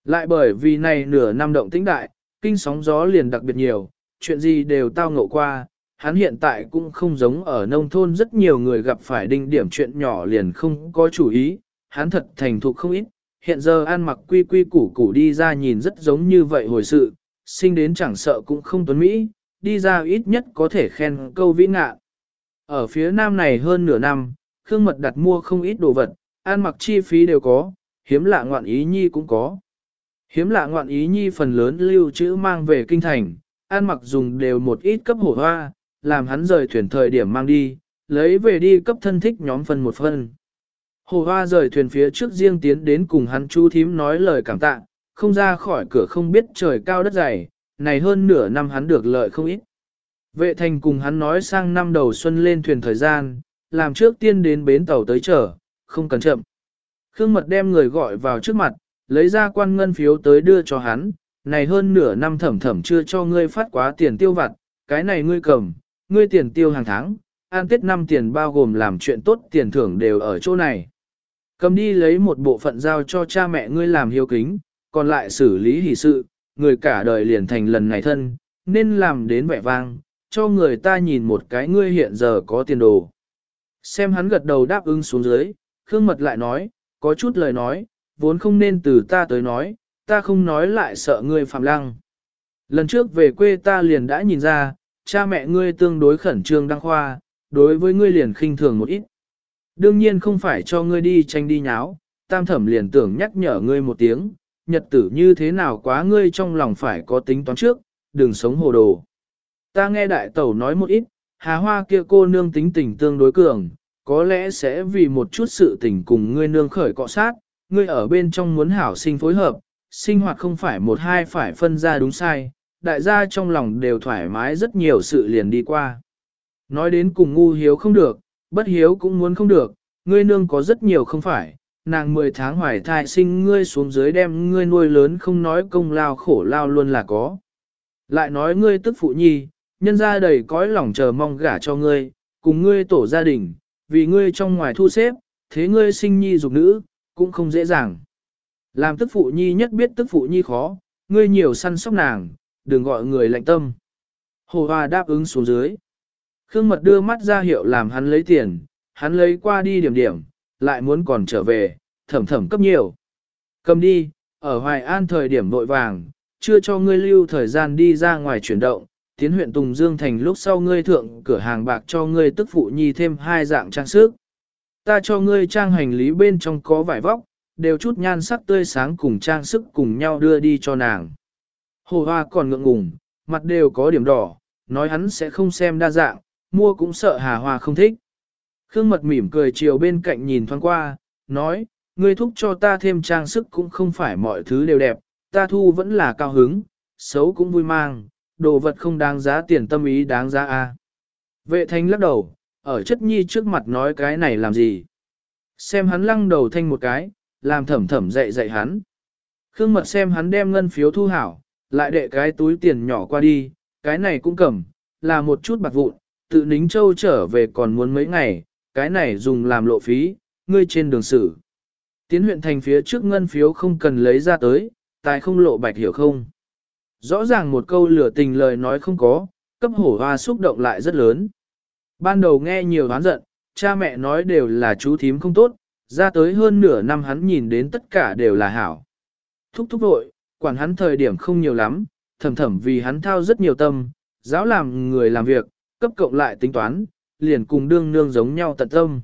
Lại bởi vì này nửa năm động tĩnh đại, kinh sóng gió liền đặc biệt nhiều, chuyện gì đều tao ngộ qua, hắn hiện tại cũng không giống ở nông thôn rất nhiều người gặp phải đinh điểm chuyện nhỏ liền không có chủ ý, hắn thật thành thục không ít, hiện giờ ăn mặc quy quy củ củ đi ra nhìn rất giống như vậy hồi sự, sinh đến chẳng sợ cũng không tuấn Mỹ, đi ra ít nhất có thể khen câu vĩ ngạ. Ở phía nam này hơn nửa năm, Khương Mật đặt mua không ít đồ vật, ăn mặc chi phí đều có, hiếm lạ ngoạn ý nhi cũng có. Hiếm lạ ngoạn ý nhi phần lớn lưu trữ mang về kinh thành, ăn mặc dùng đều một ít cấp hổ hoa, làm hắn rời thuyền thời điểm mang đi, lấy về đi cấp thân thích nhóm phần một phần. Hồ hoa rời thuyền phía trước riêng tiến đến cùng hắn chú thím nói lời cảm tạ, không ra khỏi cửa không biết trời cao đất dày, này hơn nửa năm hắn được lợi không ít. Vệ thành cùng hắn nói sang năm đầu xuân lên thuyền thời gian, làm trước tiên đến bến tàu tới chờ, không cần chậm. Khương Mật đem người gọi vào trước mặt, lấy ra quan ngân phiếu tới đưa cho hắn, này hơn nửa năm thẩm thẩm chưa cho ngươi phát quá tiền tiêu vặt, cái này ngươi cầm, ngươi tiền tiêu hàng tháng, an tết năm tiền bao gồm làm chuyện tốt tiền thưởng đều ở chỗ này. Cầm đi lấy một bộ phận giao cho cha mẹ ngươi làm hiếu kính, còn lại xử lý hỷ sự, người cả đời liền thành lần này thân, nên làm đến vẻ vang, cho người ta nhìn một cái ngươi hiện giờ có tiền đồ. Xem hắn gật đầu đáp ứng xuống dưới, Khương Mật lại nói, có chút lời nói, vốn không nên từ ta tới nói, ta không nói lại sợ ngươi phạm lăng. Lần trước về quê ta liền đã nhìn ra, cha mẹ ngươi tương đối khẩn trương đăng khoa, đối với ngươi liền khinh thường một ít. Đương nhiên không phải cho ngươi đi tranh đi nháo, tam thẩm liền tưởng nhắc nhở ngươi một tiếng, nhật tử như thế nào quá ngươi trong lòng phải có tính toán trước, đừng sống hồ đồ. Ta nghe đại tẩu nói một ít, hà hoa kia cô nương tính tình tương đối cường, có lẽ sẽ vì một chút sự tình cùng ngươi nương khởi cọ sát, ngươi ở bên trong muốn hảo sinh phối hợp, sinh hoạt không phải một hai phải phân ra đúng sai, đại gia trong lòng đều thoải mái rất nhiều sự liền đi qua. Nói đến cùng ngu hiếu không được, bất hiếu cũng muốn không được, ngươi nương có rất nhiều không phải, nàng 10 tháng hoài thai sinh ngươi xuống dưới đem ngươi nuôi lớn không nói công lao khổ lao luôn là có. Lại nói ngươi tức phụ nhi, nhân ra đầy cõi lòng chờ mong gả cho ngươi, cùng ngươi tổ gia đình, vì ngươi trong ngoài thu xếp, thế ngươi sinh nhi dục nữ, cũng không dễ dàng. Làm tức phụ nhi nhất biết tức phụ nhi khó, ngươi nhiều săn sóc nàng, đừng gọi người lạnh tâm. Hồ Hoa đáp ứng xuống dưới. Khương Mật đưa mắt ra hiệu làm hắn lấy tiền, hắn lấy qua đi điểm điểm, lại muốn còn trở về, thẩm thẩm cấp nhiều. Cầm đi, ở Hoài An thời điểm vội vàng, chưa cho ngươi lưu thời gian đi ra ngoài chuyển động, tiến huyện Tùng Dương thành lúc sau ngươi thượng cửa hàng bạc cho ngươi tức phụ nhi thêm hai dạng trang sức. Ta cho ngươi trang hành lý bên trong có vải vóc, đều chút nhan sắc tươi sáng cùng trang sức cùng nhau đưa đi cho nàng. Hồ hoa còn ngượng ngùng, mặt đều có điểm đỏ, nói hắn sẽ không xem đa dạng, mua cũng sợ hà hoa không thích. Khương mật mỉm cười chiều bên cạnh nhìn thoáng qua, nói, ngươi thúc cho ta thêm trang sức cũng không phải mọi thứ đều đẹp, ta thu vẫn là cao hứng, xấu cũng vui mang, đồ vật không đáng giá tiền tâm ý đáng giá a. Vệ thanh lắc đầu, ở chất nhi trước mặt nói cái này làm gì. Xem hắn lăng đầu thanh một cái, làm thẩm thẩm dạy dạy hắn. Khương mật xem hắn đem ngân phiếu thu hảo, lại đệ cái túi tiền nhỏ qua đi, cái này cũng cầm, là một chút bạc vụn, tự nính châu trở về còn muốn mấy ngày, cái này dùng làm lộ phí, ngươi trên đường xử. Tiến huyện thành phía trước ngân phiếu không cần lấy ra tới, tài không lộ bạch hiểu không. Rõ ràng một câu lửa tình lời nói không có, cấp hổ hoa xúc động lại rất lớn. Ban đầu nghe nhiều đoán giận, cha mẹ nói đều là chú thím không tốt, ra tới hơn nửa năm hắn nhìn đến tất cả đều là hảo. Thúc thúc vội, quản hắn thời điểm không nhiều lắm, thầm thầm vì hắn thao rất nhiều tâm, giáo làm người làm việc, cấp cộng lại tính toán, liền cùng đương nương giống nhau tận tâm.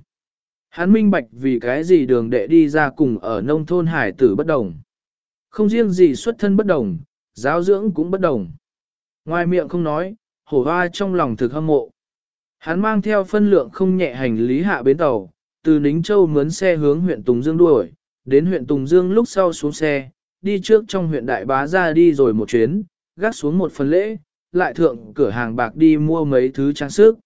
Hắn minh bạch vì cái gì đường đệ đi ra cùng ở nông thôn hải tử bất đồng. Không riêng gì xuất thân bất đồng, giáo dưỡng cũng bất đồng. Ngoài miệng không nói, hổ hoa trong lòng thực hâm mộ. Hắn mang theo phân lượng không nhẹ hành lý hạ bến tàu, từ Nính Châu mướn xe hướng huyện Tùng Dương đuổi, đến huyện Tùng Dương lúc sau xuống xe, đi trước trong huyện Đại Bá ra đi rồi một chuyến, gác xuống một phần lễ, lại thượng cửa hàng bạc đi mua mấy thứ trang sức.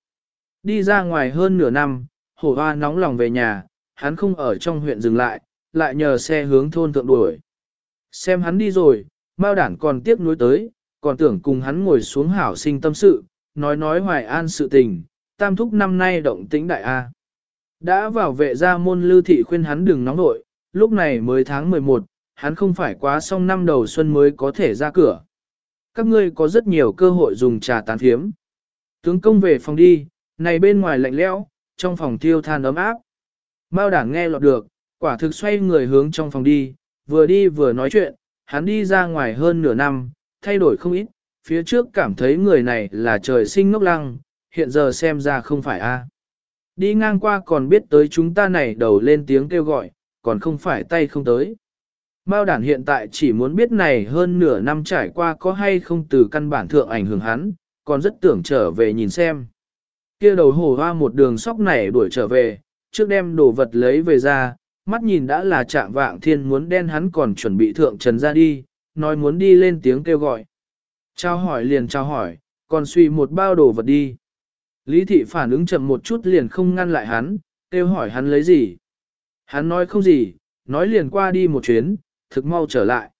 Đi ra ngoài hơn nửa năm, hổ hoa nóng lòng về nhà, hắn không ở trong huyện dừng lại, lại nhờ xe hướng thôn thượng đuổi. Xem hắn đi rồi, Mao đản còn tiếc nuối tới, còn tưởng cùng hắn ngồi xuống hảo sinh tâm sự, nói nói hoài an sự tình, tam thúc năm nay động tĩnh đại A. Đã vào vệ gia môn lưu thị khuyên hắn đừng nóng nội, lúc này mới tháng 11, hắn không phải quá xong năm đầu xuân mới có thể ra cửa. Các ngươi có rất nhiều cơ hội dùng trà tán thiếm Tướng công về phòng đi, này bên ngoài lạnh lẽo, trong phòng thiêu than ấm áp. Mao đảng nghe lọt được, quả thực xoay người hướng trong phòng đi, vừa đi vừa nói chuyện, hắn đi ra ngoài hơn nửa năm, thay đổi không ít, phía trước cảm thấy người này là trời sinh ngốc lăng, hiện giờ xem ra không phải a. Đi ngang qua còn biết tới chúng ta này đầu lên tiếng kêu gọi, còn không phải tay không tới. Mao đản hiện tại chỉ muốn biết này hơn nửa năm trải qua có hay không từ căn bản thượng ảnh hưởng hắn, còn rất tưởng trở về nhìn xem. Kia đầu hổ hoa một đường sóc nảy đuổi trở về, trước đem đồ vật lấy về ra, mắt nhìn đã là trạng vạng thiên muốn đen hắn còn chuẩn bị thượng trần ra đi, nói muốn đi lên tiếng kêu gọi. Trao hỏi liền trao hỏi, còn suy một bao đồ vật đi. Lý thị phản ứng chậm một chút liền không ngăn lại hắn, kêu hỏi hắn lấy gì. Hắn nói không gì, nói liền qua đi một chuyến, thực mau trở lại.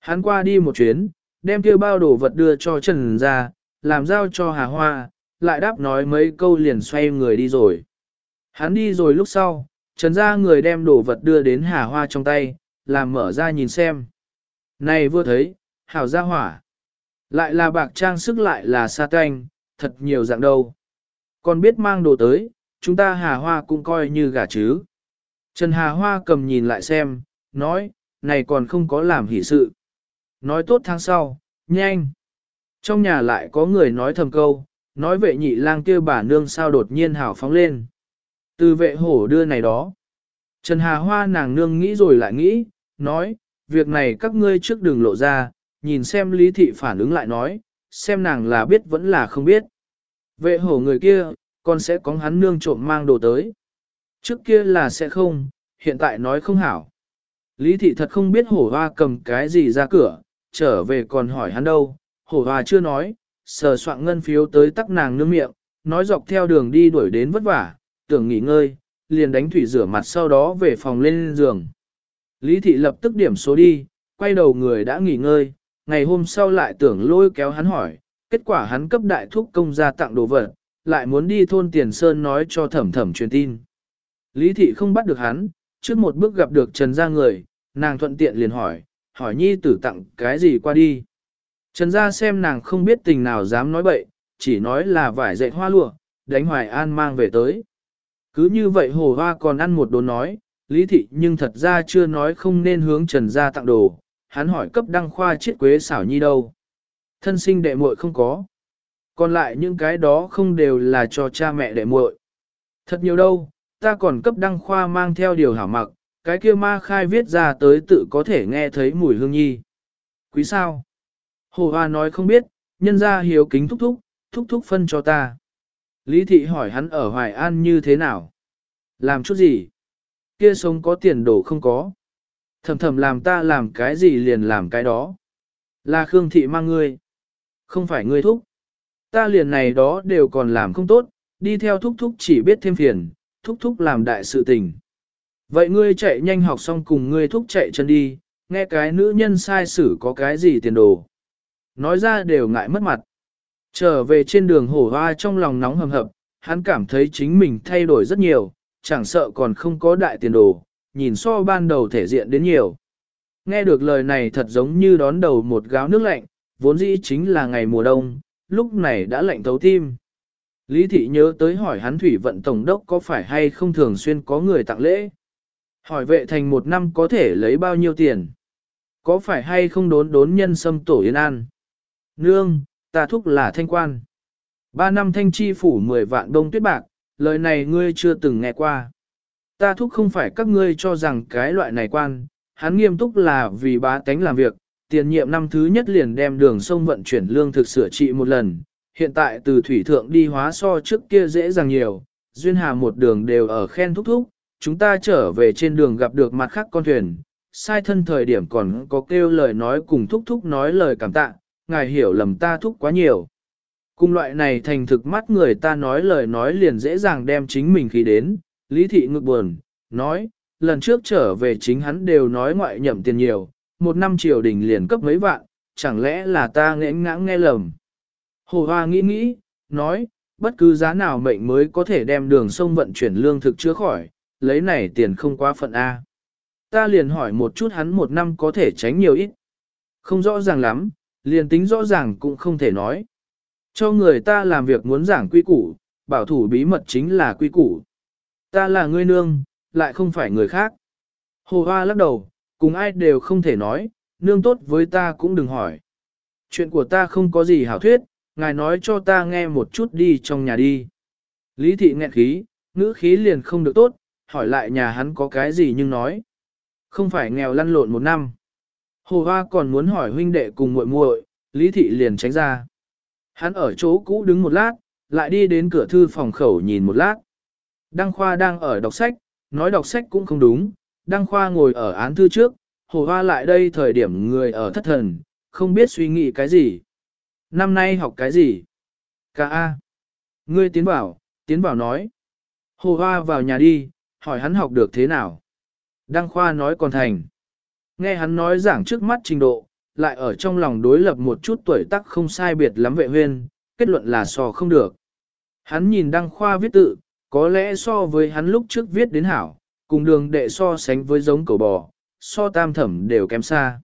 Hắn qua đi một chuyến, đem kia bao đồ vật đưa cho Trần ra, làm giao cho Hà Hoa, lại đáp nói mấy câu liền xoay người đi rồi. Hắn đi rồi lúc sau, Trần ra người đem đồ vật đưa đến Hà Hoa trong tay, làm mở ra nhìn xem. Này vừa thấy, hảo ra hỏa. Lại là bạc trang sức lại là sa tanh, thật nhiều dạng đâu. Còn biết mang đồ tới, chúng ta Hà Hoa cũng coi như gà chứ. Trần Hà Hoa cầm nhìn lại xem, nói, này còn không có làm hỷ sự. Nói tốt tháng sau, nhanh. Trong nhà lại có người nói thầm câu, nói vệ nhị lang kia bà nương sao đột nhiên hào phóng lên. Từ vệ hổ đưa này đó. Trần Hà Hoa nàng nương nghĩ rồi lại nghĩ, nói, việc này các ngươi trước đừng lộ ra, nhìn xem lý thị phản ứng lại nói, xem nàng là biết vẫn là không biết. Vệ hổ người kia, con sẽ có hắn nương trộm mang đồ tới. Trước kia là sẽ không, hiện tại nói không hảo. Lý thị thật không biết hổ hoa cầm cái gì ra cửa, trở về còn hỏi hắn đâu, hổ hoa chưa nói, sờ soạn ngân phiếu tới tắc nàng nương miệng, nói dọc theo đường đi đuổi đến vất vả, tưởng nghỉ ngơi, liền đánh thủy rửa mặt sau đó về phòng lên giường. Lý thị lập tức điểm số đi, quay đầu người đã nghỉ ngơi, ngày hôm sau lại tưởng lôi kéo hắn hỏi, kết quả hắn cấp đại thúc công gia tặng đồ vật, lại muốn đi thôn Tiền Sơn nói cho thẩm thẩm truyền tin. Lý thị không bắt được hắn, trước một bước gặp được Trần gia người, nàng thuận tiện liền hỏi, hỏi nhi tử tặng cái gì qua đi. Trần gia xem nàng không biết tình nào dám nói bậy, chỉ nói là vải dệt hoa lụa, đánh hoài an mang về tới. Cứ như vậy hồ hoa còn ăn một đồ nói, lý thị nhưng thật ra chưa nói không nên hướng Trần gia tặng đồ, hắn hỏi cấp đăng khoa chiết quế xảo nhi đâu. Thân sinh đệ muội không có. Còn lại những cái đó không đều là cho cha mẹ đệ muội. Thật nhiều đâu, ta còn cấp đăng khoa mang theo điều hảo mặc, cái kia ma khai viết ra tới tự có thể nghe thấy mùi hương nhi. Quý sao? Hồ Hoa nói không biết, nhân ra hiếu kính thúc thúc, thúc thúc phân cho ta. Lý thị hỏi hắn ở Hoài An như thế nào? Làm chút gì? Kia sống có tiền đổ không có. Thầm thầm làm ta làm cái gì liền làm cái đó. Là Khương thị mang ngươi. Không phải ngươi thúc. Ta liền này đó đều còn làm không tốt, đi theo thúc thúc chỉ biết thêm phiền, thúc thúc làm đại sự tình. Vậy ngươi chạy nhanh học xong cùng ngươi thúc chạy chân đi, nghe cái nữ nhân sai xử có cái gì tiền đồ. Nói ra đều ngại mất mặt. Trở về trên đường hổ hoa trong lòng nóng hầm hập, hắn cảm thấy chính mình thay đổi rất nhiều, chẳng sợ còn không có đại tiền đồ, nhìn so ban đầu thể diện đến nhiều. Nghe được lời này thật giống như đón đầu một gáo nước lạnh, vốn dĩ chính là ngày mùa đông, lúc này đã lạnh thấu tim. Lý thị nhớ tới hỏi hắn thủy vận tổng đốc có phải hay không thường xuyên có người tặng lễ. Hỏi vệ thành một năm có thể lấy bao nhiêu tiền? Có phải hay không đốn đốn nhân sâm tổ yên an? Nương, ta thúc là thanh quan. Ba năm thanh chi phủ mười vạn đông tuyết bạc, lời này ngươi chưa từng nghe qua. Ta thúc không phải các ngươi cho rằng cái loại này quan, hắn nghiêm túc là vì bá tánh làm việc, tiền nhiệm năm thứ nhất liền đem đường sông vận chuyển lương thực sửa trị một lần, hiện tại từ thủy thượng đi hóa so trước kia dễ dàng nhiều, duyên hà một đường đều ở khen thúc thúc, chúng ta trở về trên đường gặp được mặt khác con thuyền, sai thân thời điểm còn có kêu lời nói cùng thúc thúc nói lời cảm tạ, ngài hiểu lầm ta thúc quá nhiều. Cùng loại này thành thực mắt người ta nói lời nói liền dễ dàng đem chính mình khí đến, lý thị ngực buồn, nói, lần trước trở về chính hắn đều nói ngoại nhậm tiền nhiều, một năm triều đình liền cấp mấy vạn, chẳng lẽ là ta nghẽn ngãng nghe lầm. Hồ Hoa nghĩ nghĩ, nói, bất cứ giá nào mệnh mới có thể đem đường sông vận chuyển lương thực chữa khỏi, lấy này tiền không quá phận A. Ta liền hỏi một chút hắn một năm có thể tránh nhiều ít. Không rõ ràng lắm, liền tính rõ ràng cũng không thể nói. Cho người ta làm việc muốn giảng quy củ, bảo thủ bí mật chính là quy củ. Ta là ngươi nương, lại không phải người khác. Hồ Hoa lắc đầu, cùng ai đều không thể nói, nương tốt với ta cũng đừng hỏi. Chuyện của ta không có gì hảo thuyết, ngài nói cho ta nghe một chút đi trong nhà đi. Lý thị nghẹn khí, ngữ khí liền không được tốt, hỏi lại nhà hắn có cái gì nhưng nói. Không phải nghèo lăn lộn một năm. Hồ Hoa còn muốn hỏi huynh đệ cùng muội muội, Lý thị liền tránh ra. Hắn ở chỗ cũ đứng một lát, lại đi đến cửa thư phòng khẩu nhìn một lát. Đăng Khoa đang ở đọc sách, nói đọc sách cũng không đúng, Đăng Khoa ngồi ở án thư trước, Hồ Hoa lại đây thời điểm người ở thất thần, không biết suy nghĩ cái gì. Năm nay học cái gì? cả A. Ngươi tiến bảo, tiến bảo nói. Hồ Hoa vào nhà đi, hỏi hắn học được thế nào. Đăng Khoa nói còn thành. Nghe hắn nói giảng trước mắt trình độ, lại ở trong lòng đối lập một chút tuổi tác không sai biệt lắm vệ huyên, kết luận là so không được. Hắn nhìn Đăng Khoa viết tự, có lẽ so với hắn lúc trước viết đến hảo, cùng đường đệ so sánh với giống cầu bò, so tam thẩm đều kém xa.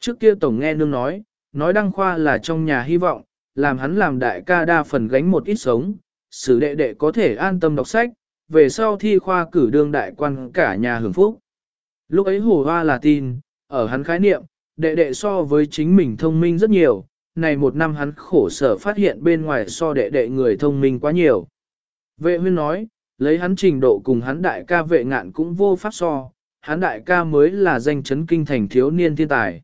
Trước kia Tổng nghe nương nói, nói Đăng Khoa là trong nhà hy vọng, làm hắn làm đại ca đa phần gánh một ít sống, sử đệ đệ có thể an tâm đọc sách, về sau thi khoa cử đương đại quan cả nhà hưởng phúc. Lúc ấy hồ hoa là tin, ở hắn khái niệm, đệ đệ so với chính mình thông minh rất nhiều, này một năm hắn khổ sở phát hiện bên ngoài so đệ đệ người thông minh quá nhiều. Vệ huyên nói, lấy hắn trình độ cùng hắn đại ca vệ ngạn cũng vô pháp so, hắn đại ca mới là danh chấn kinh thành thiếu niên thiên tài.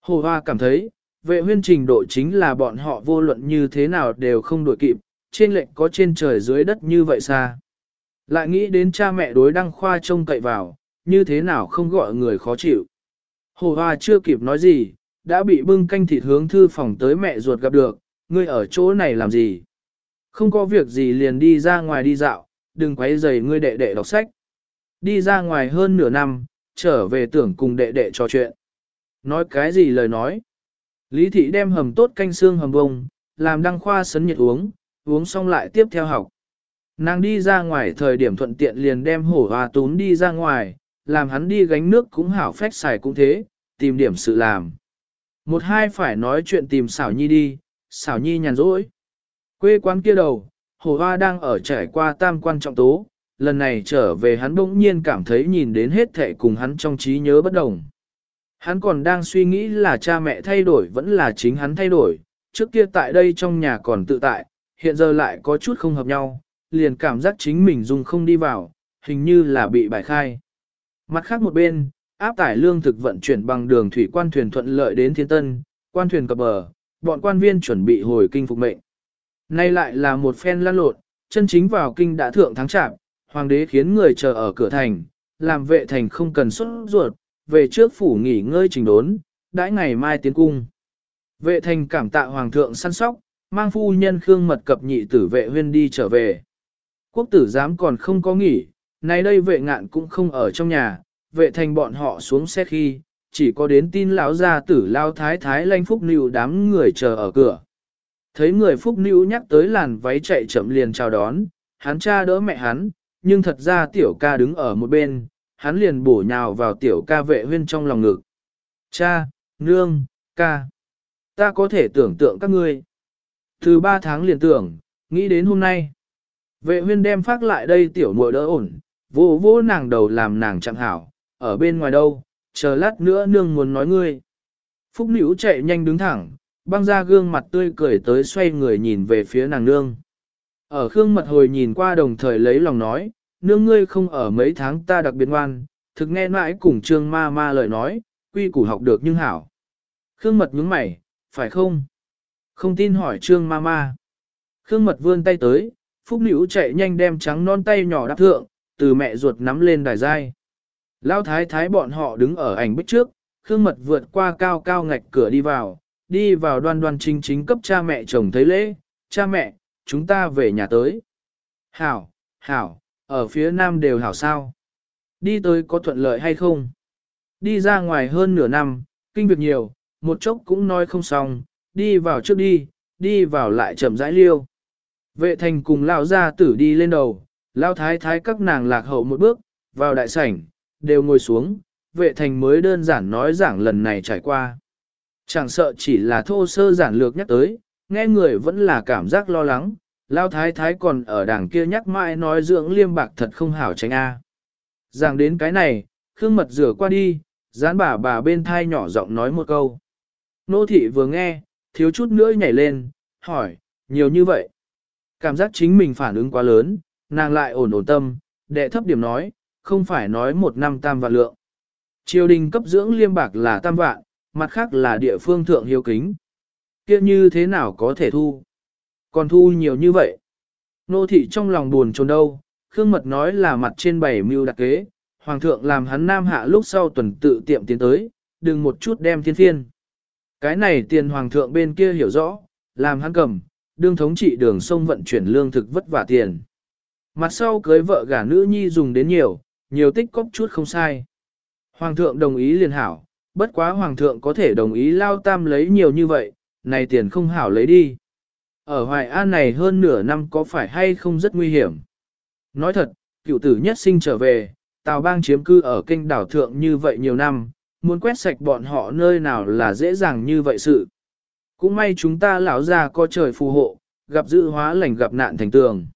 Hồ Hoa cảm thấy, vệ huyên trình độ chính là bọn họ vô luận như thế nào đều không đổi kịp, trên lệnh có trên trời dưới đất như vậy xa. Lại nghĩ đến cha mẹ đối đăng khoa trông cậy vào, như thế nào không gọi người khó chịu. Hồ Hoa chưa kịp nói gì, đã bị bưng canh thịt hướng thư phòng tới mẹ ruột gặp được, ngươi ở chỗ này làm gì? Không có việc gì liền đi ra ngoài đi dạo, đừng quấy rầy ngươi đệ đệ đọc sách. Đi ra ngoài hơn nửa năm, trở về tưởng cùng đệ đệ trò chuyện. Nói cái gì lời nói? Lý thị đem hầm tốt canh xương hầm bông, làm đăng khoa sấn nhiệt uống, uống xong lại tiếp theo học. Nàng đi ra ngoài thời điểm thuận tiện liền đem hổ hoa tún đi ra ngoài, làm hắn đi gánh nước cũng hảo phách xài cũng thế, tìm điểm sự làm. Một hai phải nói chuyện tìm xảo nhi đi, xảo nhi nhàn rỗi. Quê quán kia đầu, hổ hoa đang ở trải qua tam quan trọng tố, lần này trở về hắn bỗng nhiên cảm thấy nhìn đến hết thệ cùng hắn trong trí nhớ bất đồng. Hắn còn đang suy nghĩ là cha mẹ thay đổi vẫn là chính hắn thay đổi, trước kia tại đây trong nhà còn tự tại, hiện giờ lại có chút không hợp nhau, liền cảm giác chính mình dùng không đi vào, hình như là bị bài khai. Mặt khác một bên, áp tải lương thực vận chuyển bằng đường thủy quan thuyền thuận lợi đến thiên tân, quan thuyền cập bờ, bọn quan viên chuẩn bị hồi kinh phục mệnh. Nay lại là một phen lăn lộn, chân chính vào kinh đã thượng tháng chạm, hoàng đế khiến người chờ ở cửa thành, làm vệ thành không cần xuất ruột, về trước phủ nghỉ ngơi trình đốn, đãi ngày mai tiến cung. Vệ thành cảm tạ hoàng thượng săn sóc, mang phu nhân khương mật cập nhị tử vệ huyên đi trở về. Quốc tử giám còn không có nghỉ, nay đây vệ ngạn cũng không ở trong nhà, vệ thành bọn họ xuống xe khi, chỉ có đến tin lão gia tử lao thái thái lanh phúc nịu đám người chờ ở cửa. Thấy người phúc nịu nhắc tới làn váy chạy chậm liền chào đón, hắn cha đỡ mẹ hắn, nhưng thật ra tiểu ca đứng ở một bên, hắn liền bổ nhào vào tiểu ca vệ huyên trong lòng ngực. Cha, nương, ca, ta có thể tưởng tượng các ngươi. Từ ba tháng liền tưởng, nghĩ đến hôm nay. Vệ huyên đem phát lại đây tiểu muội đỡ ổn, vô vô nàng đầu làm nàng chẳng hảo, ở bên ngoài đâu, chờ lát nữa nương muốn nói ngươi. Phúc nữ chạy nhanh đứng thẳng, băng ra gương mặt tươi cười tới xoay người nhìn về phía nàng nương. Ở khương mật hồi nhìn qua đồng thời lấy lòng nói, nương ngươi không ở mấy tháng ta đặc biệt ngoan, thực nghe mãi cùng trương ma ma lời nói, quy củ học được nhưng hảo. Khương mật nhướng mày, phải không? Không tin hỏi trương ma ma. Khương mật vươn tay tới, phúc nữ chạy nhanh đem trắng non tay nhỏ đáp thượng, từ mẹ ruột nắm lên đài dai. Lao thái thái bọn họ đứng ở ảnh bích trước, Khương Mật vượt qua cao cao ngạch cửa đi vào, đi vào đoan đoan chính chính cấp cha mẹ chồng thấy lễ, cha mẹ, chúng ta về nhà tới. Hảo, hảo, ở phía nam đều hảo sao. Đi tới có thuận lợi hay không? Đi ra ngoài hơn nửa năm, kinh việc nhiều, một chốc cũng nói không xong, đi vào trước đi, đi vào lại chậm rãi liêu. Vệ thành cùng lao gia tử đi lên đầu, lao thái thái các nàng lạc hậu một bước, vào đại sảnh, đều ngồi xuống, vệ thành mới đơn giản nói giảng lần này trải qua. Chẳng sợ chỉ là thô sơ giản lược nhắc tới, nghe người vẫn là cảm giác lo lắng, lao thái thái còn ở đảng kia nhắc mãi nói dưỡng liêm bạc thật không hảo tránh a. Giảng đến cái này, Khương Mật rửa qua đi, dán bà bà bên thai nhỏ giọng nói một câu. Nô thị vừa nghe, thiếu chút nữa nhảy lên, hỏi, nhiều như vậy. Cảm giác chính mình phản ứng quá lớn, nàng lại ổn ổn tâm, đệ thấp điểm nói, không phải nói một năm tam vạn lượng. Triều đình cấp dưỡng liêm bạc là tam vạn, mặt khác là địa phương thượng hiếu kính. kia như thế nào có thể thu? Còn thu nhiều như vậy. Nô thị trong lòng buồn trồn đâu, Khương Mật nói là mặt trên bảy mưu đặc kế, Hoàng thượng làm hắn nam hạ lúc sau tuần tự tiệm tiến tới, đừng một chút đem thiên phiên. Cái này tiền Hoàng thượng bên kia hiểu rõ, làm hắn cầm, đương thống trị đường sông vận chuyển lương thực vất vả tiền. Mặt sau cưới vợ gả nữ nhi dùng đến nhiều, nhiều tích cóp chút không sai. Hoàng thượng đồng ý liền hảo, bất quá hoàng thượng có thể đồng ý lao tam lấy nhiều như vậy, này tiền không hảo lấy đi. Ở Hoài An này hơn nửa năm có phải hay không rất nguy hiểm. Nói thật, cựu tử nhất sinh trở về, Tào bang chiếm cư ở kinh đảo thượng như vậy nhiều năm, muốn quét sạch bọn họ nơi nào là dễ dàng như vậy sự. Cũng may chúng ta lão ra có trời phù hộ, gặp dự hóa lành gặp nạn thành tường.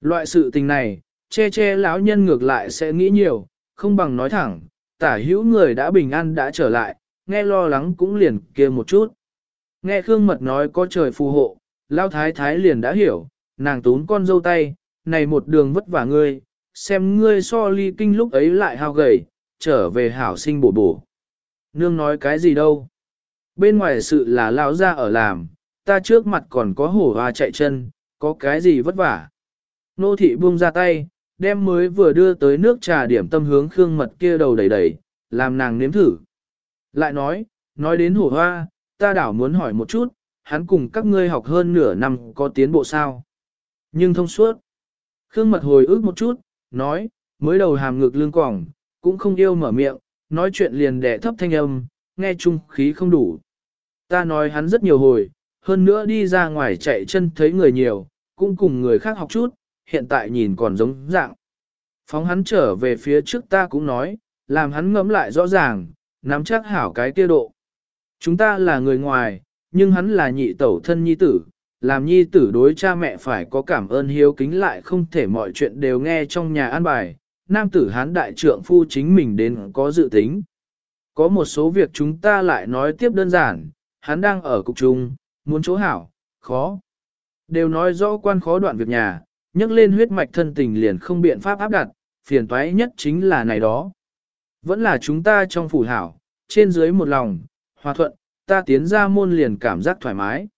Loại sự tình này, che che lão nhân ngược lại sẽ nghĩ nhiều, không bằng nói thẳng, tả hữu người đã bình an đã trở lại, nghe lo lắng cũng liền kia một chút. Nghe Khương Mật nói có trời phù hộ, Lao Thái Thái liền đã hiểu, nàng tún con dâu tay, này một đường vất vả ngươi, xem ngươi so ly kinh lúc ấy lại hao gầy, trở về hảo sinh bổ bổ. Nương nói cái gì đâu. Bên ngoài sự là lão ra ở làm, ta trước mặt còn có hổ hoa chạy chân, có cái gì vất vả. Nô thị buông ra tay, đem mới vừa đưa tới nước trà điểm tâm hướng khương mật kia đầu đầy đầy, làm nàng nếm thử. Lại nói, nói đến hổ hoa, ta đảo muốn hỏi một chút, hắn cùng các ngươi học hơn nửa năm có tiến bộ sao. Nhưng thông suốt. Khương mật hồi ức một chút, nói, mới đầu hàm ngực lương quỏng, cũng không yêu mở miệng, nói chuyện liền đẻ thấp thanh âm, nghe chung khí không đủ. Ta nói hắn rất nhiều hồi, hơn nữa đi ra ngoài chạy chân thấy người nhiều, cũng cùng người khác học chút, hiện tại nhìn còn giống dạng. Phóng hắn trở về phía trước ta cũng nói, làm hắn ngẫm lại rõ ràng, nắm chắc hảo cái tiêu độ. Chúng ta là người ngoài, nhưng hắn là nhị tẩu thân nhi tử, làm nhi tử đối cha mẹ phải có cảm ơn hiếu kính lại không thể mọi chuyện đều nghe trong nhà an bài, nam tử hán đại trượng phu chính mình đến có dự tính. Có một số việc chúng ta lại nói tiếp đơn giản, hắn đang ở cục trung, muốn chỗ hảo, khó. Đều nói rõ quan khó đoạn việc nhà, nhắc lên huyết mạch thân tình liền không biện pháp áp đặt, phiền toái nhất chính là này đó. Vẫn là chúng ta trong phủ hảo, trên dưới một lòng, hòa thuận, ta tiến ra môn liền cảm giác thoải mái.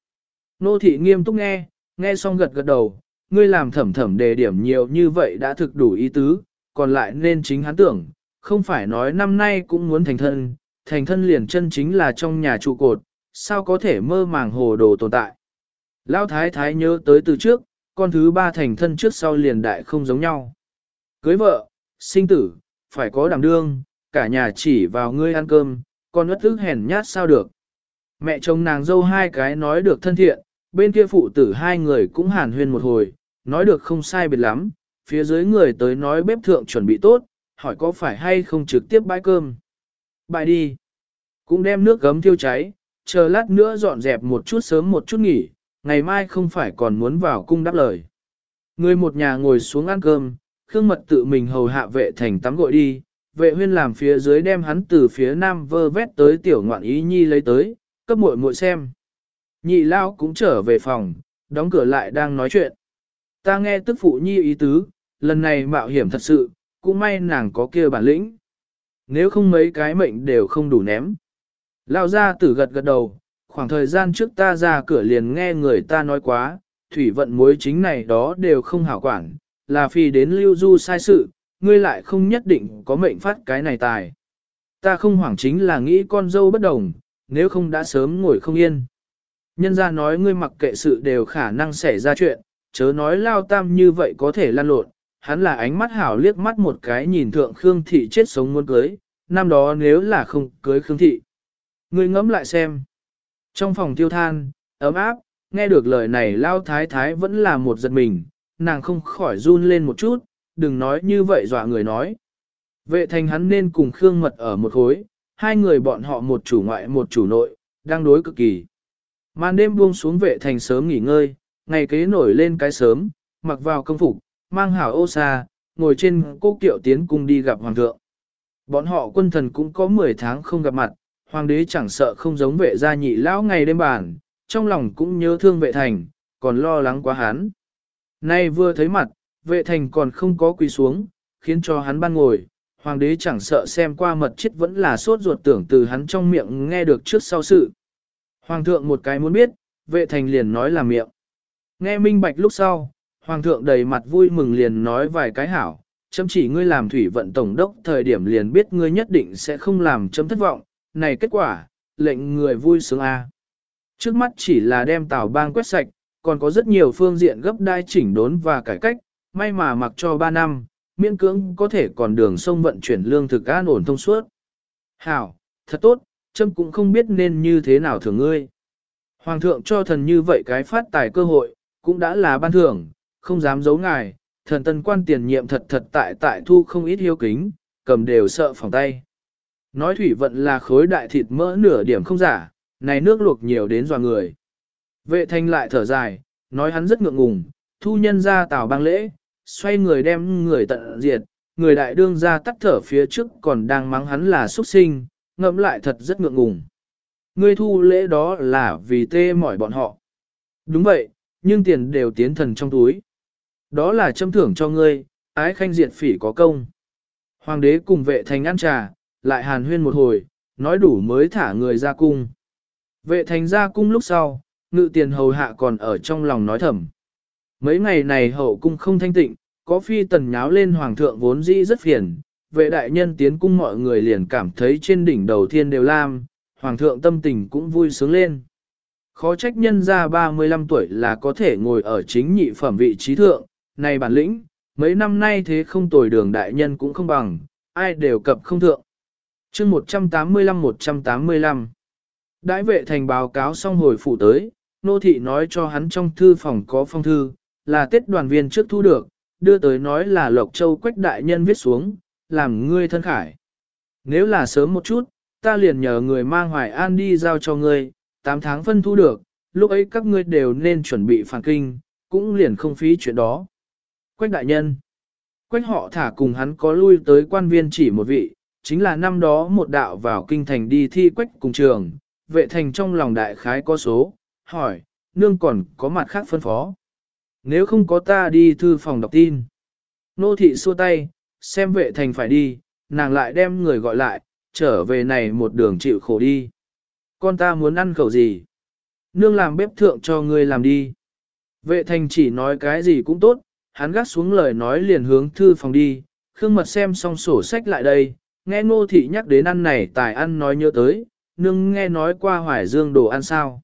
Nô thị nghiêm túc nghe, nghe xong gật gật đầu, ngươi làm thẩm thẩm đề điểm nhiều như vậy đã thực đủ ý tứ, còn lại nên chính hắn tưởng, không phải nói năm nay cũng muốn thành thân, thành thân liền chân chính là trong nhà trụ cột, sao có thể mơ màng hồ đồ tồn tại. Lão thái thái nhớ tới từ trước, con thứ ba thành thân trước sau liền đại không giống nhau. Cưới vợ, sinh tử, phải có đảm đương, cả nhà chỉ vào ngươi ăn cơm, con ất ức hèn nhát sao được. Mẹ chồng nàng dâu hai cái nói được thân thiện, bên kia phụ tử hai người cũng hàn huyên một hồi, nói được không sai biệt lắm, phía dưới người tới nói bếp thượng chuẩn bị tốt, hỏi có phải hay không trực tiếp bãi cơm. Bài đi. Cũng đem nước gấm thiêu cháy, chờ lát nữa dọn dẹp một chút sớm một chút nghỉ, ngày mai không phải còn muốn vào cung đáp lời. Người một nhà ngồi xuống ăn cơm, Khương Mật tự mình hầu hạ vệ thành tắm gội đi, vệ huyên làm phía dưới đem hắn từ phía nam vơ vét tới tiểu ngoạn ý nhi lấy tới, cấp muội muội xem. Nhị lao cũng trở về phòng, đóng cửa lại đang nói chuyện. Ta nghe tức phụ nhi ý tứ, lần này mạo hiểm thật sự, cũng may nàng có kia bản lĩnh. Nếu không mấy cái mệnh đều không đủ ném. Lao ra tử gật gật đầu, khoảng thời gian trước ta ra cửa liền nghe người ta nói quá, thủy vận mối chính này đó đều không hảo quản, là phi đến lưu du sai sự, ngươi lại không nhất định có mệnh phát cái này tài. Ta không hoảng chính là nghĩ con dâu bất đồng, nếu không đã sớm ngồi không yên. Nhân ra nói ngươi mặc kệ sự đều khả năng xảy ra chuyện, chớ nói lao tam như vậy có thể lan lộn, hắn là ánh mắt hảo liếc mắt một cái nhìn thượng Khương Thị chết sống muốn cưới, năm đó nếu là không cưới Khương Thị. Ngươi ngẫm lại xem. Trong phòng tiêu than, ấm áp, nghe được lời này lao thái thái vẫn là một giật mình, nàng không khỏi run lên một chút, đừng nói như vậy dọa người nói. Vệ thành hắn nên cùng Khương Mật ở một khối, hai người bọn họ một chủ ngoại một chủ nội, đang đối cực kỳ. Màn đêm buông xuống vệ thành sớm nghỉ ngơi, ngày kế nổi lên cái sớm, mặc vào công phục, mang hảo ô xa, ngồi trên cô kiệu tiến cung đi gặp hoàng thượng. Bọn họ quân thần cũng có 10 tháng không gặp mặt, hoàng đế chẳng sợ không giống vệ gia nhị lão ngày đêm bàn, trong lòng cũng nhớ thương vệ thành, còn lo lắng quá hắn. Nay vừa thấy mặt, vệ thành còn không có quỳ xuống, khiến cho hắn ban ngồi, hoàng đế chẳng sợ xem qua mật chết vẫn là sốt ruột tưởng từ hắn trong miệng nghe được trước sau sự. Hoàng thượng một cái muốn biết, vệ thành liền nói là miệng. Nghe minh bạch lúc sau, hoàng thượng đầy mặt vui mừng liền nói vài cái hảo, chấm chỉ ngươi làm thủy vận tổng đốc thời điểm liền biết ngươi nhất định sẽ không làm chấm thất vọng, này kết quả, lệnh người vui sướng a. Trước mắt chỉ là đem tàu bang quét sạch, còn có rất nhiều phương diện gấp đai chỉnh đốn và cải cách, may mà mặc cho 3 năm, miễn cưỡng có thể còn đường sông vận chuyển lương thực an ổn thông suốt. Hảo, thật tốt, châm cũng không biết nên như thế nào thường ngươi. Hoàng thượng cho thần như vậy cái phát tài cơ hội, cũng đã là ban thưởng, không dám giấu ngài, thần tân quan tiền nhiệm thật thật tại tại thu không ít hiếu kính, cầm đều sợ phòng tay. Nói thủy vận là khối đại thịt mỡ nửa điểm không giả, này nước luộc nhiều đến dò người. Vệ thanh lại thở dài, nói hắn rất ngượng ngùng, thu nhân ra tào bang lễ, xoay người đem người tận diệt, người đại đương ra tắt thở phía trước còn đang mắng hắn là xuất sinh, ngẫm lại thật rất ngượng ngùng. Ngươi thu lễ đó là vì tê mỏi bọn họ. Đúng vậy, nhưng tiền đều tiến thần trong túi. Đó là châm thưởng cho ngươi, ái khanh diệt phỉ có công. Hoàng đế cùng vệ thành ăn trà, lại hàn huyên một hồi, nói đủ mới thả người ra cung. Vệ thành ra cung lúc sau, ngự tiền hầu hạ còn ở trong lòng nói thầm. Mấy ngày này hậu cung không thanh tịnh, có phi tần nháo lên hoàng thượng vốn dĩ rất phiền, vệ đại nhân tiến cung mọi người liền cảm thấy trên đỉnh đầu thiên đều lam, hoàng thượng tâm tình cũng vui sướng lên. Khó trách nhân ra 35 tuổi là có thể ngồi ở chính nhị phẩm vị trí thượng, này bản lĩnh, mấy năm nay thế không tồi đường đại nhân cũng không bằng, ai đều cập không thượng chương 185-185 Đại vệ thành báo cáo xong hồi phủ tới, nô thị nói cho hắn trong thư phòng có phong thư, là tết đoàn viên trước thu được, đưa tới nói là Lộc Châu Quách đại nhân viết xuống, làm ngươi thân khải. Nếu là sớm một chút, ta liền nhờ người mang Hoài An đi giao cho ngươi, 8 tháng phân thu được, lúc ấy các ngươi đều nên chuẩn bị phản kinh, cũng liền không phí chuyện đó. Quách đại nhân Quách họ thả cùng hắn có lui tới quan viên chỉ một vị, chính là năm đó một đạo vào kinh thành đi thi quách cùng trường, vệ thành trong lòng đại khái có số, hỏi, nương còn có mặt khác phân phó. Nếu không có ta đi thư phòng đọc tin. Nô thị xua tay, xem vệ thành phải đi, nàng lại đem người gọi lại, trở về này một đường chịu khổ đi. Con ta muốn ăn khẩu gì? Nương làm bếp thượng cho ngươi làm đi. Vệ thành chỉ nói cái gì cũng tốt, hắn gắt xuống lời nói liền hướng thư phòng đi, khương mật xem xong sổ sách lại đây, nghe ngô thị nhắc đến ăn này tài ăn nói nhớ tới, nương nghe nói qua hoài dương đồ ăn sao.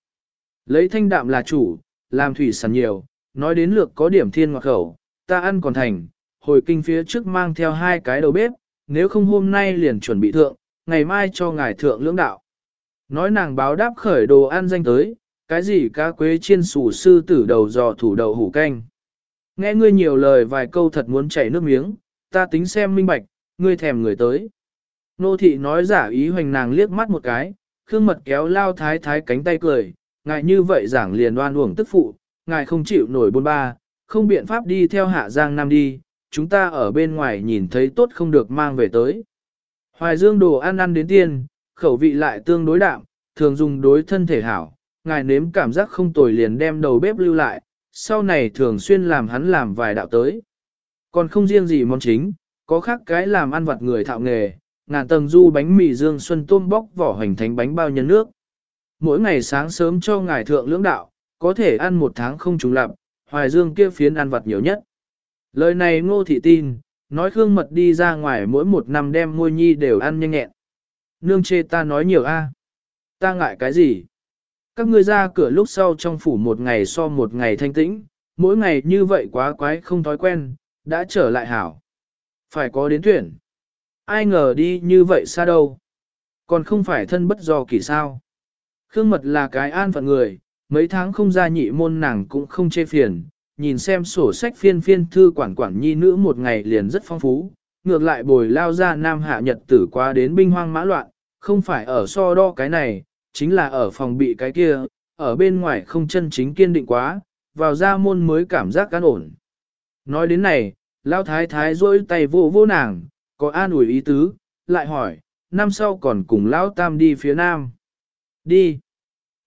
Lấy thanh đạm là chủ, làm thủy sản nhiều, nói đến lược có điểm thiên ngọt khẩu, ta ăn còn thành, hồi kinh phía trước mang theo hai cái đầu bếp, nếu không hôm nay liền chuẩn bị thượng, ngày mai cho ngài thượng lưỡng đạo. Nói nàng báo đáp khởi đồ ăn danh tới, cái gì cá quế chiên sủ sư tử đầu giò thủ đầu hủ canh. Nghe ngươi nhiều lời vài câu thật muốn chảy nước miếng, ta tính xem minh bạch, ngươi thèm người tới. Nô thị nói giả ý hoành nàng liếc mắt một cái, khương mật kéo lao thái thái cánh tay cười, ngài như vậy giảng liền đoan uổng tức phụ, ngài không chịu nổi bôn ba, không biện pháp đi theo hạ giang nam đi, chúng ta ở bên ngoài nhìn thấy tốt không được mang về tới. Hoài dương đồ ăn ăn đến tiên, khẩu vị lại tương đối đạm, thường dùng đối thân thể hảo, ngài nếm cảm giác không tồi liền đem đầu bếp lưu lại, sau này thường xuyên làm hắn làm vài đạo tới. Còn không riêng gì món chính, có khác cái làm ăn vặt người thạo nghề, ngàn tầng du bánh mì dương xuân tôm bóc vỏ hành thánh bánh bao nhân nước. Mỗi ngày sáng sớm cho ngài thượng lưỡng đạo, có thể ăn một tháng không trùng lặp, hoài dương kia phiến ăn vặt nhiều nhất. Lời này ngô thị tin, nói Khương Mật đi ra ngoài mỗi một năm đem môi nhi đều ăn nhanh nhẹn. Nương chê ta nói nhiều a, Ta ngại cái gì? Các ngươi ra cửa lúc sau trong phủ một ngày so một ngày thanh tĩnh, mỗi ngày như vậy quá quái không thói quen, đã trở lại hảo. Phải có đến tuyển. Ai ngờ đi như vậy xa đâu. Còn không phải thân bất do kỳ sao. Khương Mật là cái an phận người, mấy tháng không ra nhị môn nàng cũng không chê phiền, nhìn xem sổ sách phiên phiên thư quản quản nhi nữ một ngày liền rất phong phú, ngược lại bồi lao ra nam hạ nhật tử qua đến binh hoang mã loạn, không phải ở so đo cái này, chính là ở phòng bị cái kia, ở bên ngoài không chân chính kiên định quá, vào ra môn mới cảm giác cán ổn. Nói đến này, lao thái thái rỗi tay vô vô nàng, có an ủi ý tứ, lại hỏi, năm sau còn cùng lão tam đi phía nam. Đi.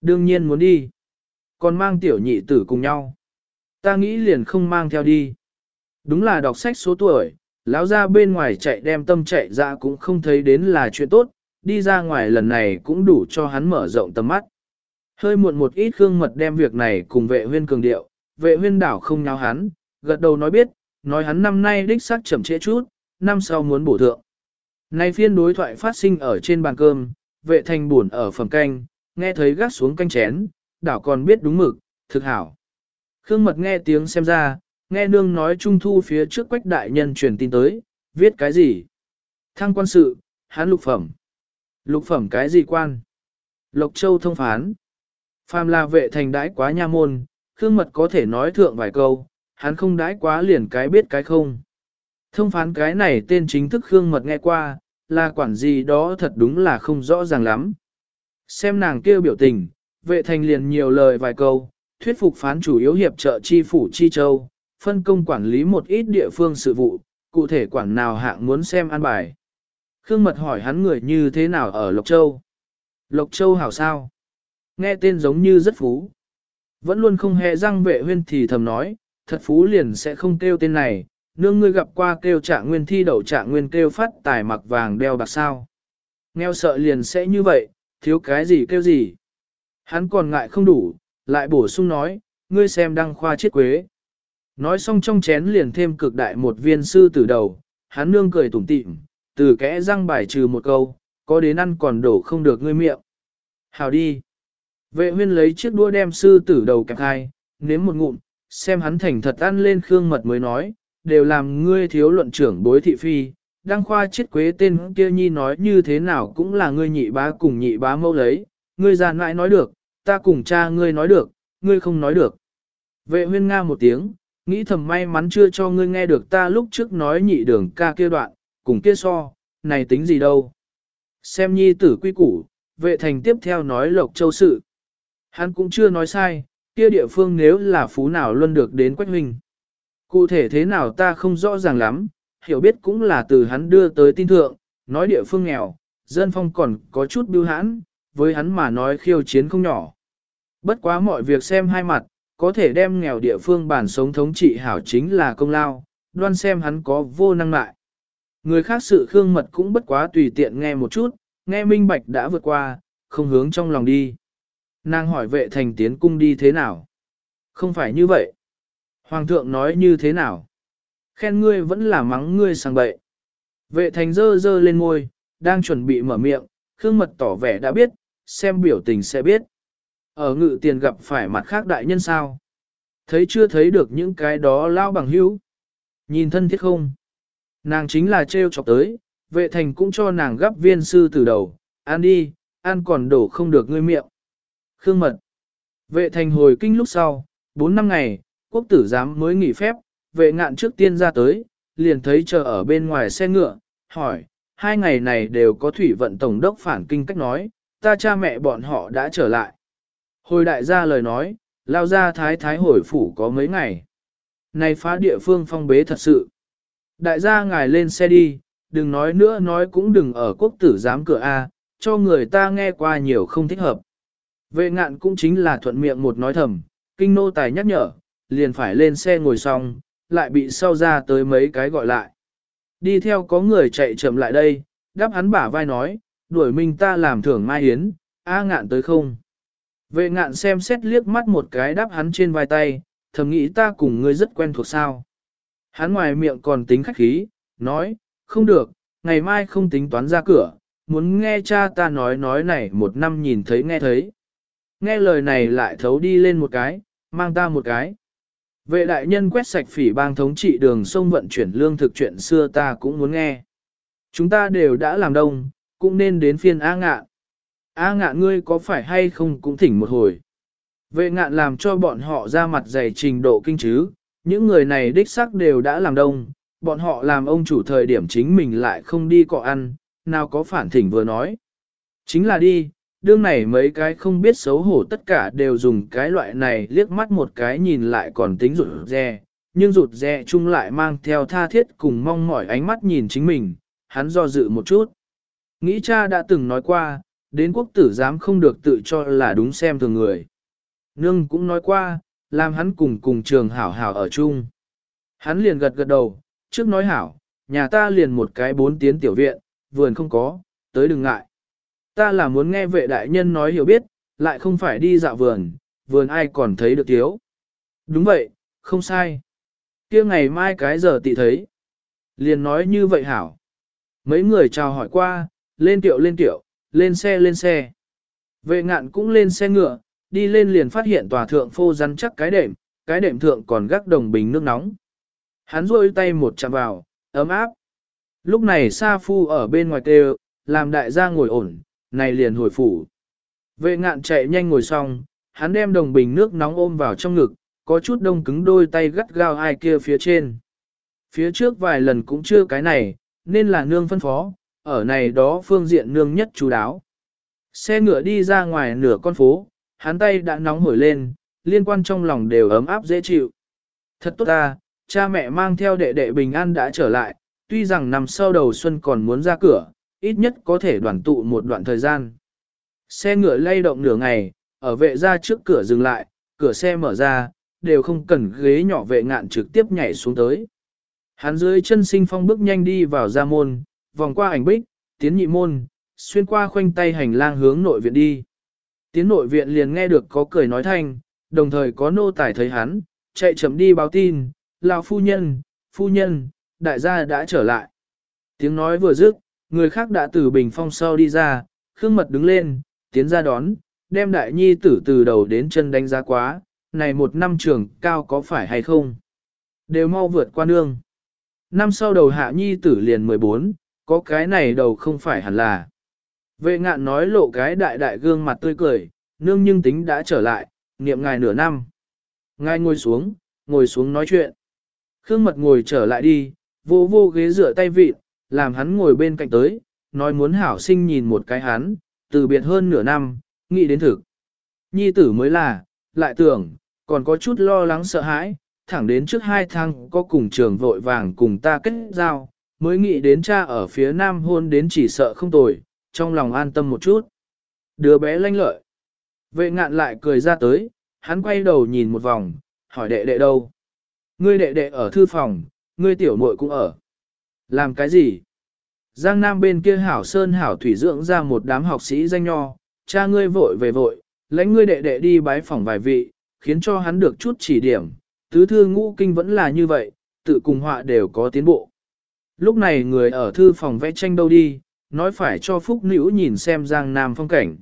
Đương nhiên muốn đi. Còn mang tiểu nhị tử cùng nhau. Ta nghĩ liền không mang theo đi. Đúng là đọc sách số tuổi, lão ra bên ngoài chạy đem tâm chạy ra cũng không thấy đến là chuyện tốt, đi ra ngoài lần này cũng đủ cho hắn mở rộng tầm mắt. Hơi muộn một ít khương mật đem việc này cùng vệ huyên cường điệu, vệ huyên đảo không nháo hắn, gật đầu nói biết, nói hắn năm nay đích xác chậm trễ chút, năm sau muốn bổ thượng. Nay phiên đối thoại phát sinh ở trên bàn cơm, vệ thành buồn ở phẩm canh, nghe thấy gác xuống canh chén, đảo còn biết đúng mực, thực hảo. Khương mật nghe tiếng xem ra, nghe nương nói trung thu phía trước quách đại nhân truyền tin tới, viết cái gì? Thăng quan sự, hán lục phẩm. Lục phẩm cái gì quan? Lộc Châu thông phán. Phàm là vệ thành đãi quá nha môn, Khương mật có thể nói thượng vài câu, hắn không đãi quá liền cái biết cái không. Thông phán cái này tên chính thức Khương mật nghe qua, là quản gì đó thật đúng là không rõ ràng lắm. Xem nàng kêu biểu tình, vệ thành liền nhiều lời vài câu, thuyết phục phán chủ yếu hiệp trợ chi phủ chi châu, phân công quản lý một ít địa phương sự vụ, cụ thể quản nào hạng muốn xem an bài. Khương Mật hỏi hắn người như thế nào ở Lộc Châu. Lộc Châu hảo sao? Nghe tên giống như rất phú. Vẫn luôn không hề răng vệ huyên thì thầm nói, thật phú liền sẽ không kêu tên này, nương ngươi gặp qua kêu trạng nguyên thi đậu trạng nguyên kêu phát tài mặc vàng đeo bạc sao. Nghèo sợ liền sẽ như vậy, thiếu cái gì kêu gì. Hắn còn ngại không đủ, lại bổ sung nói, ngươi xem đăng khoa chết quế. Nói xong trong chén liền thêm cực đại một viên sư tử đầu, hắn nương cười tủm tỉm, từ kẽ răng bài trừ một câu, có đến ăn còn đổ không được ngươi miệng. Hào đi. Vệ huyên lấy chiếc đũa đem sư tử đầu kẹp hai, nếm một ngụm, xem hắn thành thật ăn lên khương mật mới nói, đều làm ngươi thiếu luận trưởng bối thị phi, đăng khoa chết quế tên kia nhi nói như thế nào cũng là ngươi nhị bá cùng nhị bá mâu lấy, ngươi già nãi nói được, ta cùng cha ngươi nói được, ngươi không nói được. Vệ huyên nga một tiếng, nghĩ thầm may mắn chưa cho ngươi nghe được ta lúc trước nói nhị đường ca kia đoạn, cùng kia so, này tính gì đâu. Xem nhi tử quy củ, vệ thành tiếp theo nói lộc châu sự. Hắn cũng chưa nói sai, kia địa phương nếu là phú nào luôn được đến quách huynh. Cụ thể thế nào ta không rõ ràng lắm, hiểu biết cũng là từ hắn đưa tới tin thượng, nói địa phương nghèo, dân phong còn có chút biêu hãn, với hắn mà nói khiêu chiến không nhỏ. Bất quá mọi việc xem hai mặt, có thể đem nghèo địa phương bản sống thống trị hảo chính là công lao, đoan xem hắn có vô năng lại. Người khác sự khương mật cũng bất quá tùy tiện nghe một chút, nghe minh bạch đã vượt qua, không hướng trong lòng đi. Nàng hỏi vệ thành tiến cung đi thế nào? Không phải như vậy. Hoàng thượng nói như thế nào? Khen ngươi vẫn là mắng ngươi sang bậy. Vệ thành dơ dơ lên môi, đang chuẩn bị mở miệng, khương mật tỏ vẻ đã biết, xem biểu tình sẽ biết. Ở ngự tiền gặp phải mặt khác đại nhân sao? Thấy chưa thấy được những cái đó lao bằng hữu? Nhìn thân thiết không? Nàng chính là trêu chọc tới, vệ thành cũng cho nàng gấp viên sư từ đầu, ăn đi, ăn còn đổ không được ngươi miệng. Khương mật. Vệ thành hồi kinh lúc sau, 4 năm ngày, quốc tử giám mới nghỉ phép, vệ ngạn trước tiên ra tới, liền thấy chờ ở bên ngoài xe ngựa, hỏi, hai ngày này đều có thủy vận tổng đốc phản kinh cách nói, ta cha mẹ bọn họ đã trở lại. Hồi đại gia lời nói, lao ra thái thái hồi phủ có mấy ngày. Này phá địa phương phong bế thật sự. Đại gia ngài lên xe đi, đừng nói nữa nói cũng đừng ở quốc tử giám cửa A, cho người ta nghe qua nhiều không thích hợp. Vệ ngạn cũng chính là thuận miệng một nói thầm, kinh nô tài nhắc nhở, liền phải lên xe ngồi xong, lại bị sau ra tới mấy cái gọi lại. Đi theo có người chạy chậm lại đây, đáp hắn bả vai nói, đuổi mình ta làm thưởng mai hiến, a ngạn tới không. Vệ ngạn xem xét liếc mắt một cái đáp hắn trên vai tay, thầm nghĩ ta cùng ngươi rất quen thuộc sao. Hắn ngoài miệng còn tính khách khí, nói, không được, ngày mai không tính toán ra cửa, muốn nghe cha ta nói nói này một năm nhìn thấy nghe thấy. Nghe lời này lại thấu đi lên một cái, mang ta một cái. Vệ đại nhân quét sạch phỉ bang thống trị đường sông vận chuyển lương thực chuyện xưa ta cũng muốn nghe. Chúng ta đều đã làm đông, cũng nên đến phiên A ngạn. A ngạn ngươi có phải hay không cũng thỉnh một hồi. Vệ ngạn làm cho bọn họ ra mặt dày trình độ kinh chứ, những người này đích xác đều đã làm đông, bọn họ làm ông chủ thời điểm chính mình lại không đi cọ ăn, nào có phản thỉnh vừa nói. Chính là đi, đương này mấy cái không biết xấu hổ tất cả đều dùng cái loại này liếc mắt một cái nhìn lại còn tính rụt rè, nhưng rụt rè chung lại mang theo tha thiết cùng mong mỏi ánh mắt nhìn chính mình, hắn do dự một chút. Nghĩ cha đã từng nói qua, đến quốc tử giám không được tự cho là đúng xem thường người. Nương cũng nói qua, làm hắn cùng cùng trường hảo hảo ở chung. Hắn liền gật gật đầu, trước nói hảo, nhà ta liền một cái bốn tiến tiểu viện, vườn không có, tới đừng ngại. Ta là muốn nghe vệ đại nhân nói hiểu biết, lại không phải đi dạo vườn, vườn ai còn thấy được thiếu. Đúng vậy, không sai. kia ngày mai cái giờ tị thấy. Liền nói như vậy hảo. Mấy người chào hỏi qua, lên tiệu lên tiệu, lên xe lên xe. Vệ ngạn cũng lên xe ngựa, đi lên liền phát hiện tòa thượng phô rắn chắc cái đệm, cái đệm thượng còn gác đồng bình nước nóng. Hắn rôi tay một chạm vào, ấm áp. Lúc này Sa Phu ở bên ngoài kêu, làm đại gia ngồi ổn, này liền hồi phủ. Vệ ngạn chạy nhanh ngồi xong, hắn đem đồng bình nước nóng ôm vào trong ngực, có chút đông cứng đôi tay gắt gao ai kia phía trên. Phía trước vài lần cũng chưa cái này, nên là nương phân phó, ở này đó phương diện nương nhất chú đáo. Xe ngựa đi ra ngoài nửa con phố, hắn tay đã nóng hổi lên, liên quan trong lòng đều ấm áp dễ chịu. Thật tốt ta, cha mẹ mang theo đệ đệ bình an đã trở lại, tuy rằng nằm sau đầu xuân còn muốn ra cửa, ít nhất có thể đoàn tụ một đoạn thời gian. Xe ngựa lay động nửa ngày, ở vệ ra trước cửa dừng lại, cửa xe mở ra, đều không cần ghế nhỏ vệ ngạn trực tiếp nhảy xuống tới. Hắn dưới chân sinh phong bước nhanh đi vào ra môn, vòng qua ảnh bích, tiến nhị môn, xuyên qua khoanh tay hành lang hướng nội viện đi. Tiến nội viện liền nghe được có cười nói thanh, đồng thời có nô tài thấy hắn, chạy chậm đi báo tin, lão phu nhân, phu nhân, đại gia đã trở lại. Tiếng nói vừa dứt, người khác đã từ bình phong sau đi ra, khương mật đứng lên, tiến ra đón, đem đại nhi tử từ đầu đến chân đánh giá quá, này một năm trường cao có phải hay không? Đều mau vượt qua nương. Năm sau đầu hạ nhi tử liền 14, có cái này đầu không phải hẳn là. Vệ ngạn nói lộ cái đại đại gương mặt tươi cười, nương nhưng tính đã trở lại, niệm ngài nửa năm. Ngài ngồi xuống, ngồi xuống nói chuyện. Khương mật ngồi trở lại đi, vô vô ghế rửa tay vịt, làm hắn ngồi bên cạnh tới, nói muốn hảo sinh nhìn một cái hắn, từ biệt hơn nửa năm, nghĩ đến thực. Nhi tử mới là, lại tưởng, còn có chút lo lắng sợ hãi, thẳng đến trước hai tháng có cùng trường vội vàng cùng ta kết giao, mới nghĩ đến cha ở phía nam hôn đến chỉ sợ không tồi, trong lòng an tâm một chút. Đứa bé lanh lợi. Vệ ngạn lại cười ra tới, hắn quay đầu nhìn một vòng, hỏi đệ đệ đâu. Ngươi đệ đệ ở thư phòng, ngươi tiểu muội cũng ở. Làm cái gì? Giang Nam bên kia hảo sơn hảo thủy dưỡng ra một đám học sĩ danh nho, cha ngươi vội về vội, lãnh ngươi đệ đệ đi bái phỏng vài vị, khiến cho hắn được chút chỉ điểm. Tứ thư ngũ kinh vẫn là như vậy, tự cùng họa đều có tiến bộ. Lúc này người ở thư phòng vẽ tranh đâu đi, nói phải cho Phúc Nữ nhìn xem Giang Nam phong cảnh.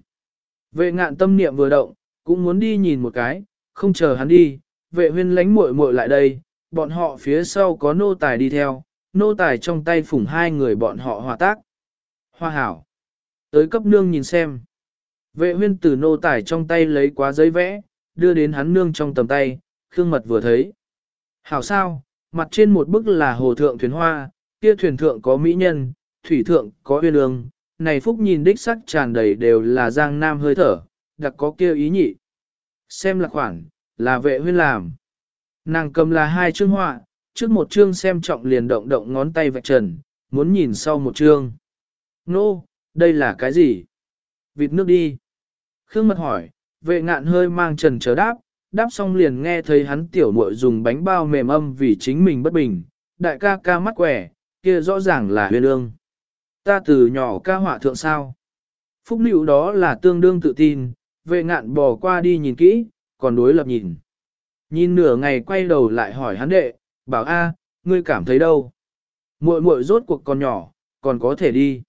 Vệ ngạn tâm niệm vừa động, cũng muốn đi nhìn một cái, không chờ hắn đi, vệ huyên lánh muội muội lại đây, bọn họ phía sau có nô tài đi theo, nô tài trong tay phủng hai người bọn họ hòa tác. Hoa hảo. Tới cấp nương nhìn xem. Vệ huyên từ nô tài trong tay lấy quá giấy vẽ, đưa đến hắn nương trong tầm tay, khương mật vừa thấy. Hảo sao, mặt trên một bức là hồ thượng thuyền hoa, kia thuyền thượng có mỹ nhân, thủy thượng có huyên ương, này phúc nhìn đích sắc tràn đầy đều là giang nam hơi thở, đặc có kia ý nhị. Xem là khoản, là vệ huyên làm. Nàng cầm là hai chương họa, trước một chương xem trọng liền động động ngón tay vạch trần, muốn nhìn sau một chương. Nô, đây là cái gì? Vịt nước đi. Khương mật hỏi, vệ ngạn hơi mang trần chờ đáp, đáp xong liền nghe thấy hắn tiểu muội dùng bánh bao mềm âm vì chính mình bất bình, đại ca ca mắt quẻ, kia rõ ràng là huyền ương. Ta từ nhỏ ca họa thượng sao. Phúc nữ đó là tương đương tự tin, vệ ngạn bò qua đi nhìn kỹ, còn đối lập nhìn. Nhìn nửa ngày quay đầu lại hỏi hắn đệ, bảo a, ngươi cảm thấy đâu? muội muội rốt cuộc còn nhỏ, còn có thể đi.